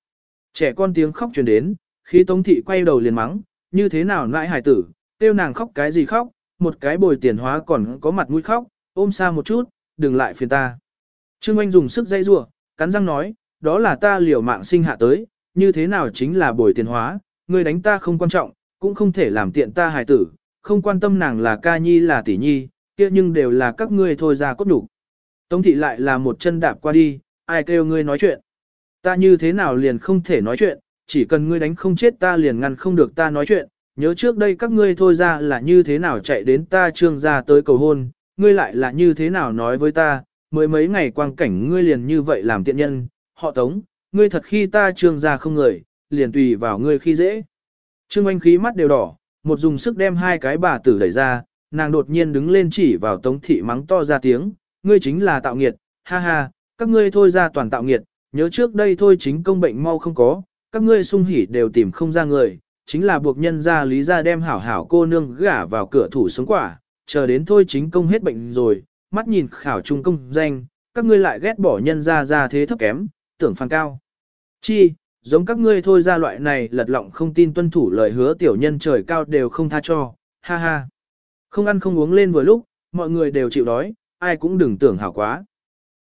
Trẻ con tiếng khóc truyền đến, khi Tống thị quay đầu liền mắng, như thế nào nãi hải tử, tiêu nàng khóc cái gì khóc, một cái bồi tiền hóa còn có mặt mũi khóc, ôm xa một chút, đừng lại phiền ta. Trương Anh dùng sức dây rủa, cắn răng nói, đó là ta liều mạng sinh hạ tới, như thế nào chính là bồi tiền hóa, ngươi đánh ta không quan trọng, cũng không thể làm tiện ta hài tử, không quan tâm nàng là ca nhi là tỷ nhi, kia nhưng đều là các ngươi thôi ra cốt đủ. Tống thị lại là một chân đạp qua đi, ai kêu ngươi nói chuyện. Ta như thế nào liền không thể nói chuyện, chỉ cần ngươi đánh không chết ta liền ngăn không được ta nói chuyện, nhớ trước đây các ngươi thôi ra là như thế nào chạy đến ta trương ra tới cầu hôn, ngươi lại là như thế nào nói với ta, mới mấy ngày quang cảnh ngươi liền như vậy làm tiện nhân, họ tống, ngươi thật khi ta trương ra không người, liền tùy vào ngươi khi dễ. Trương anh khí mắt đều đỏ, một dùng sức đem hai cái bà tử đẩy ra, nàng đột nhiên đứng lên chỉ vào tống thị mắng to ra tiếng, ngươi chính là tạo nghiệt, ha ha, các ngươi thôi ra toàn tạo nghiệt, nhớ trước đây thôi chính công bệnh mau không có, các ngươi sung hỉ đều tìm không ra người, chính là buộc nhân ra lý ra đem hảo hảo cô nương gả vào cửa thủ sống quả, chờ đến thôi chính công hết bệnh rồi, mắt nhìn khảo trung công danh, các ngươi lại ghét bỏ nhân ra ra thế thấp kém, tưởng phàn cao. Chi, giống các ngươi thôi ra loại này lật lọng không tin tuân thủ lời hứa tiểu nhân trời cao đều không tha cho, ha ha. Không ăn không uống lên vừa lúc, mọi người đều chịu đói, ai cũng đừng tưởng hảo quá.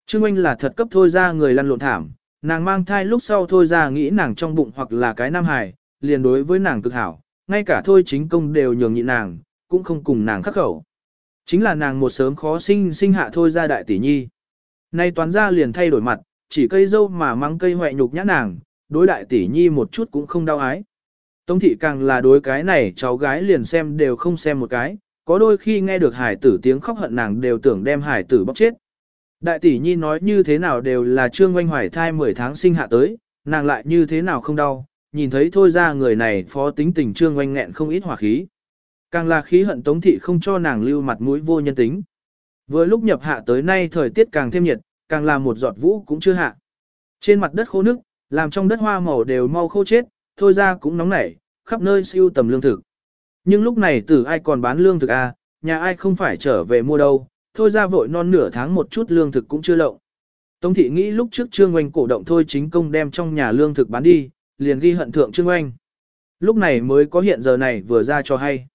Trương Anh là thật cấp thôi ra người lăn lộn thảm, nàng mang thai lúc sau thôi ra nghĩ nàng trong bụng hoặc là cái nam hài, liền đối với nàng cực hảo, ngay cả thôi chính công đều nhường nhịn nàng, cũng không cùng nàng khắc khẩu. Chính là nàng một sớm khó sinh sinh hạ thôi ra đại tỷ nhi. Nay toán ra liền thay đổi mặt, chỉ cây dâu mà mang cây hoẹ nhục nhã nàng, đối đại tỷ nhi một chút cũng không đau ái. Tống thị càng là đối cái này cháu gái liền xem đều không xem một cái, có đôi khi nghe được hải tử tiếng khóc hận nàng đều tưởng đem hải tử bóc chết. Đại tỷ nhi nói như thế nào đều là trương oanh hoài thai 10 tháng sinh hạ tới, nàng lại như thế nào không đau, nhìn thấy thôi ra người này phó tính tình trương oanh nghẹn không ít hỏa khí. Càng là khí hận tống thị không cho nàng lưu mặt mũi vô nhân tính. Vừa lúc nhập hạ tới nay thời tiết càng thêm nhiệt, càng là một giọt vũ cũng chưa hạ. Trên mặt đất khô nước, làm trong đất hoa màu đều mau khô chết, thôi ra cũng nóng nảy, khắp nơi siêu tầm lương thực. Nhưng lúc này tử ai còn bán lương thực à, nhà ai không phải trở về mua đâu, thôi ra vội non nửa tháng một chút lương thực cũng chưa lậu. Tống thị nghĩ lúc trước Trương Oanh cổ động thôi chính công đem trong nhà lương thực bán đi, liền ghi hận thượng Trương Oanh. Lúc này mới có hiện giờ này vừa ra cho hay.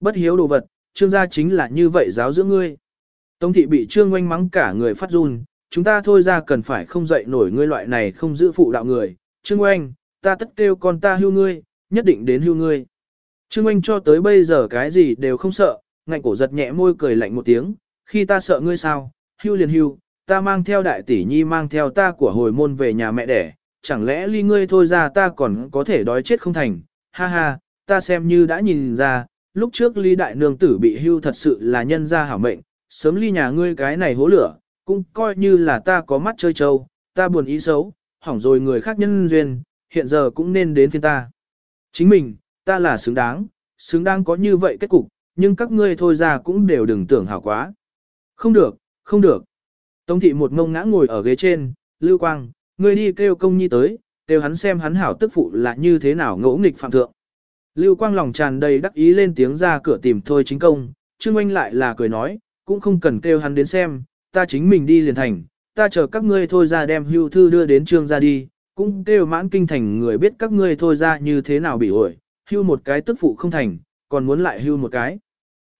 Bất hiếu đồ vật, Trương gia chính là như vậy giáo dưỡng ngươi. Tống thị bị Trương Oanh mắng cả người phát run, chúng ta thôi ra cần phải không dậy nổi ngươi loại này không giữ phụ đạo người. Trương Oanh, ta tất kêu con ta hưu ngươi, nhất định đến hưu ngươi. Trương Anh cho tới bây giờ cái gì đều không sợ, ngạnh cổ giật nhẹ môi cười lạnh một tiếng, khi ta sợ ngươi sao, hưu liền hưu, ta mang theo đại tỷ nhi mang theo ta của hồi môn về nhà mẹ đẻ, chẳng lẽ ly ngươi thôi ra ta còn có thể đói chết không thành, ha ha, ta xem như đã nhìn ra, lúc trước ly đại nương tử bị hưu thật sự là nhân gia hảo mệnh, sớm ly nhà ngươi cái này hố lửa, cũng coi như là ta có mắt chơi trâu, ta buồn ý xấu, hỏng rồi người khác nhân duyên, hiện giờ cũng nên đến phiên ta. Chính mình, ta là xứng đáng, xứng đáng có như vậy kết cục, nhưng các ngươi thôi ra cũng đều đừng tưởng hảo quá. Không được, không được. Tống thị một ngông ngã ngồi ở ghế trên, Lưu Quang, ngươi đi kêu công nhi tới, kêu hắn xem hắn hảo tức phụ là như thế nào ngỗ nghịch phạm thượng. Lưu Quang lòng tràn đầy đắc ý lên tiếng ra cửa tìm thôi chính công, Trương anh lại là cười nói, cũng không cần kêu hắn đến xem, ta chính mình đi liền thành, ta chờ các ngươi thôi ra đem hưu thư đưa đến trương ra đi, cũng kêu mãn kinh thành người biết các ngươi thôi ra như thế nào bị ổi, hưu một cái tức phụ không thành, còn muốn lại hưu một cái.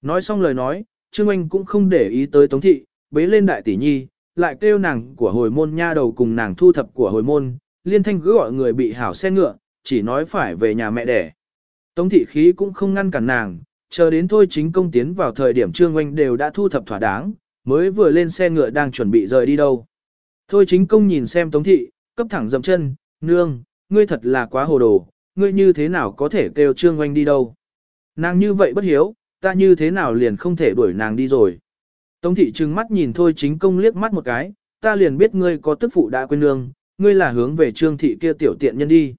Nói xong lời nói, Trương Anh cũng không để ý tới Tống Thị, bế lên đại tỷ nhi, lại kêu nàng của hồi môn nha đầu cùng nàng thu thập của hồi môn, liên thanh cứ gọi người bị hảo xe ngựa, chỉ nói phải về nhà mẹ đẻ. Tống Thị khí cũng không ngăn cản nàng, chờ đến thôi chính công tiến vào thời điểm Trương Anh đều đã thu thập thỏa đáng, mới vừa lên xe ngựa đang chuẩn bị rời đi đâu. Thôi chính công nhìn xem Tống Thị, cấp thẳng dầm chân, nương, ngươi thật là quá hồ đồ, ngươi như thế nào có thể kêu Trương Oanh đi đâu. Nàng như vậy bất hiếu, ta như thế nào liền không thể đuổi nàng đi rồi. Tống thị trừng mắt nhìn thôi chính công liếc mắt một cái, ta liền biết ngươi có tức phụ đã quên nương, ngươi là hướng về trương thị kia tiểu tiện nhân đi.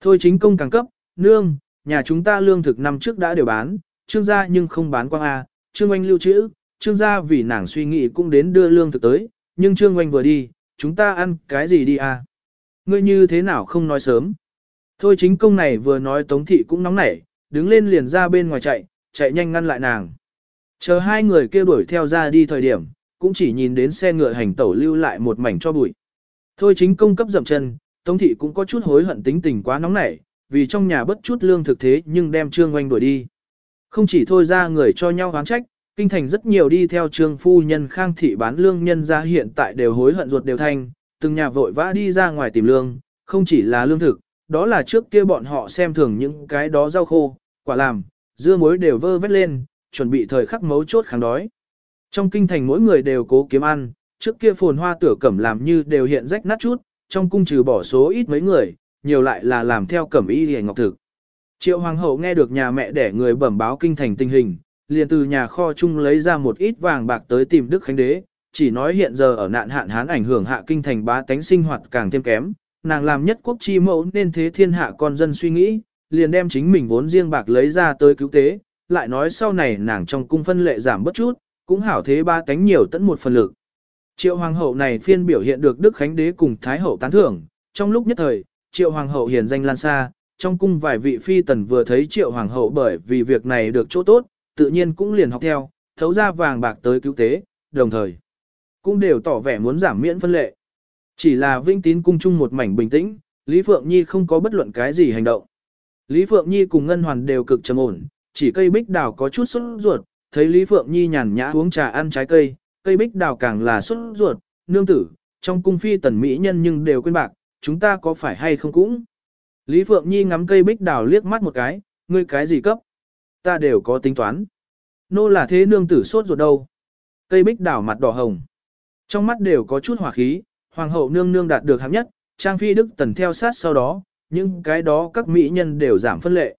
Thôi chính công càng cấp, nương, nhà chúng ta lương thực năm trước đã đều bán, trương gia nhưng không bán quang A, trương oanh lưu trữ, trương gia vì nàng suy nghĩ cũng đến đưa lương thực tới, nhưng trương oanh vừa đi, chúng ta ăn cái gì đi A. Ngươi như thế nào không nói sớm. Thôi chính công này vừa nói tống thị cũng nóng nảy, đứng lên liền ra bên ngoài chạy, chạy nhanh ngăn lại nàng. Chờ hai người kêu đuổi theo ra đi thời điểm, cũng chỉ nhìn đến xe ngựa hành tẩu lưu lại một mảnh cho bụi. Thôi chính công cấp dậm chân, Tống thị cũng có chút hối hận tính tình quá nóng nảy, vì trong nhà bất chút lương thực thế nhưng đem Trương Oanh đuổi đi. Không chỉ thôi ra người cho nhau oán trách, kinh thành rất nhiều đi theo Trương phu nhân Khang thị bán lương nhân ra hiện tại đều hối hận ruột đều thanh, từng nhà vội vã đi ra ngoài tìm lương, không chỉ là lương thực, đó là trước kia bọn họ xem thường những cái đó rau khô, quả làm, dưa muối đều vơ vét lên, chuẩn bị thời khắc mấu chốt kháng đói. Trong kinh thành mỗi người đều cố kiếm ăn, trước kia phồn hoa tửa cẩm làm như đều hiện rách nát chút, trong cung trừ bỏ số ít mấy người, nhiều lại là làm theo cẩm y hề ngọc thực. Triệu hoàng hậu nghe được nhà mẹ đẻ người bẩm báo kinh thành tình hình, liền từ nhà kho chung lấy ra một ít vàng bạc tới tìm Đức Khánh Đế, chỉ nói hiện giờ ở nạn hạn hán ảnh hưởng hạ kinh thành bá tánh sinh hoạt càng thêm kém, nàng làm nhất quốc chi mẫu nên thế thiên hạ con dân suy nghĩ, liền đem chính mình vốn riêng bạc lấy ra tới cứu tế, lại nói sau này nàng trong cung phân lệ giảm bất chút, cũng hảo thế ba cánh nhiều tận một phần lực. Triệu hoàng hậu này phiên biểu hiện được Đức Khánh Đế cùng Thái hậu tán thưởng, trong lúc nhất thời, Triệu hoàng hậu hiền danh lan xa, trong cung vài vị phi tần vừa thấy Triệu hoàng hậu bởi vì việc này được chỗ tốt, tự nhiên cũng liền học theo, thấu ra vàng bạc tới cứu tế, đồng thời cũng đều tỏ vẻ muốn giảm miễn phân lệ. Chỉ là Vinh Tín cung chung một mảnh bình tĩnh, Lý Phượng Nhi không có bất luận cái gì hành động. Lý Phượng Nhi cùng Ngân Hoàn đều cực trầm ổn, chỉ cây bích đào có chút sốt ruột, thấy Lý Phượng Nhi nhàn nhã uống trà ăn trái cây, cây bích đào càng là sốt ruột, nương tử, trong cung phi tần mỹ nhân nhưng đều quên bạc, chúng ta có phải hay không cũng. Lý Phượng Nhi ngắm cây bích đào liếc mắt một cái, ngươi cái gì cấp? Ta đều có tính toán. Nô là thế nương tử sốt ruột đâu? Cây bích đào mặt đỏ hồng. Trong mắt đều có chút hỏa khí, hoàng hậu nương nương đạt được hạng nhất, trang phi đức tần theo sát sau đó, những cái đó các mỹ nhân đều giảm phân lệ.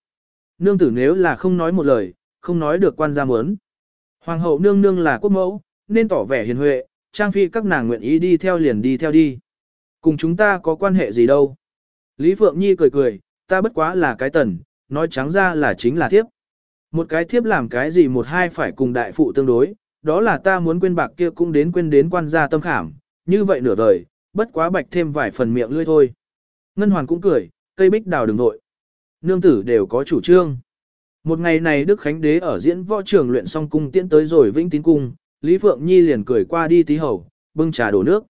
Nương tử nếu là không nói một lời, không nói được quan gia muốn. Hoàng hậu nương nương là quốc mẫu, nên tỏ vẻ hiền huệ, trang phi các nàng nguyện ý đi theo liền đi theo đi. Cùng chúng ta có quan hệ gì đâu. Lý Phượng Nhi cười cười, ta bất quá là cái tần, nói trắng ra là chính là thiếp. Một cái thiếp làm cái gì một hai phải cùng đại phụ tương đối, đó là ta muốn quên bạc kia cũng đến quên đến quan gia tâm khảm, như vậy nửa vời, bất quá bạch thêm vài phần miệng lươi thôi. Ngân Hoàn cũng cười, cây bích đào đừng nội. Nương tử đều có chủ trương. Một ngày này Đức Khánh Đế ở diễn võ trường luyện xong cung tiễn tới rồi vĩnh tín cung, Lý Phượng Nhi liền cười qua đi tí hầu, bưng trà đổ nước.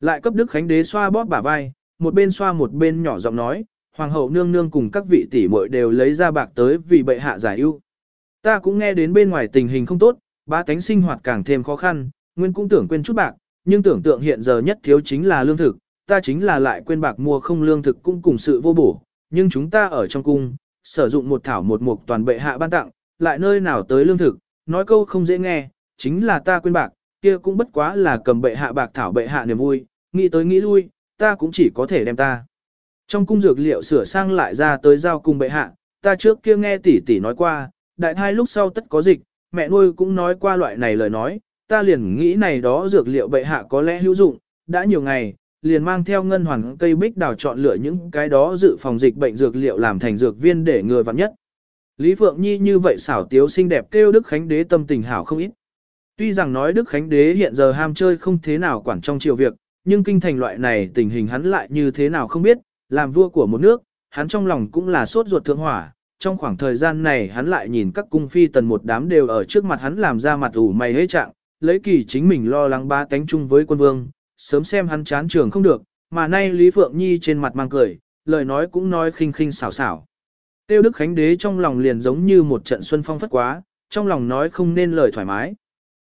Lại cấp Đức Khánh Đế xoa bóp bả vai, một bên xoa một bên nhỏ giọng nói, Hoàng hậu nương nương cùng các vị tỷ muội đều lấy ra bạc tới vì bệ hạ giải ưu. Ta cũng nghe đến bên ngoài tình hình không tốt, ba tánh sinh hoạt càng thêm khó khăn, nguyên cũng tưởng quên chút bạc, nhưng tưởng tượng hiện giờ nhất thiếu chính là lương thực, ta chính là lại quên bạc mua không lương thực cũng cùng sự vô bổ, nhưng chúng ta ở trong cung, sử dụng một thảo một mục toàn bệ hạ ban tặng, lại nơi nào tới lương thực, nói câu không dễ nghe, chính là ta quên bạc, kia cũng bất quá là cầm bệ hạ bạc thảo bệ hạ niềm vui, nghĩ tới nghĩ lui, ta cũng chỉ có thể đem ta. Trong cung dược liệu sửa sang lại ra tới giao cùng bệ hạ, ta trước kia nghe tỷ tỷ nói qua, đại thai lúc sau tất có dịch, mẹ nuôi cũng nói qua loại này lời nói, ta liền nghĩ này đó dược liệu bệ hạ có lẽ hữu dụng, đã nhiều ngày, liền mang theo ngân hoàn cây bích đào chọn lựa những cái đó dự phòng dịch bệnh dược liệu làm thành dược viên để ngừa vặn nhất. Lý Phượng Nhi như vậy xảo tiếu xinh đẹp kêu Đức Khánh Đế tâm tình hảo không ít. Tuy rằng nói Đức Khánh Đế hiện giờ ham chơi không thế nào quản trong triều việc, nhưng kinh thành loại này tình hình hắn lại như thế nào không biết, làm vua của một nước, hắn trong lòng cũng là sốt ruột thượng hỏa. Trong khoảng thời gian này hắn lại nhìn các cung phi tần một đám đều ở trước mặt hắn làm ra mặt ủ mày hế trạng, lấy kỳ chính mình lo lắng ba tánh chung với quân vương, sớm xem hắn chán trường không được, mà nay Lý Phượng Nhi trên mặt mang cười, lời nói cũng nói khinh khinh xảo xảo. Tiêu Đức Khánh Đế trong lòng liền giống như một trận xuân phong phất quá, trong lòng nói không nên lời thoải mái.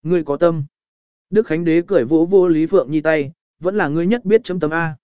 Ngươi có tâm. Đức Khánh Đế cười vỗ vô Lý Phượng Nhi tay, vẫn là ngươi nhất biết chấm tâm A.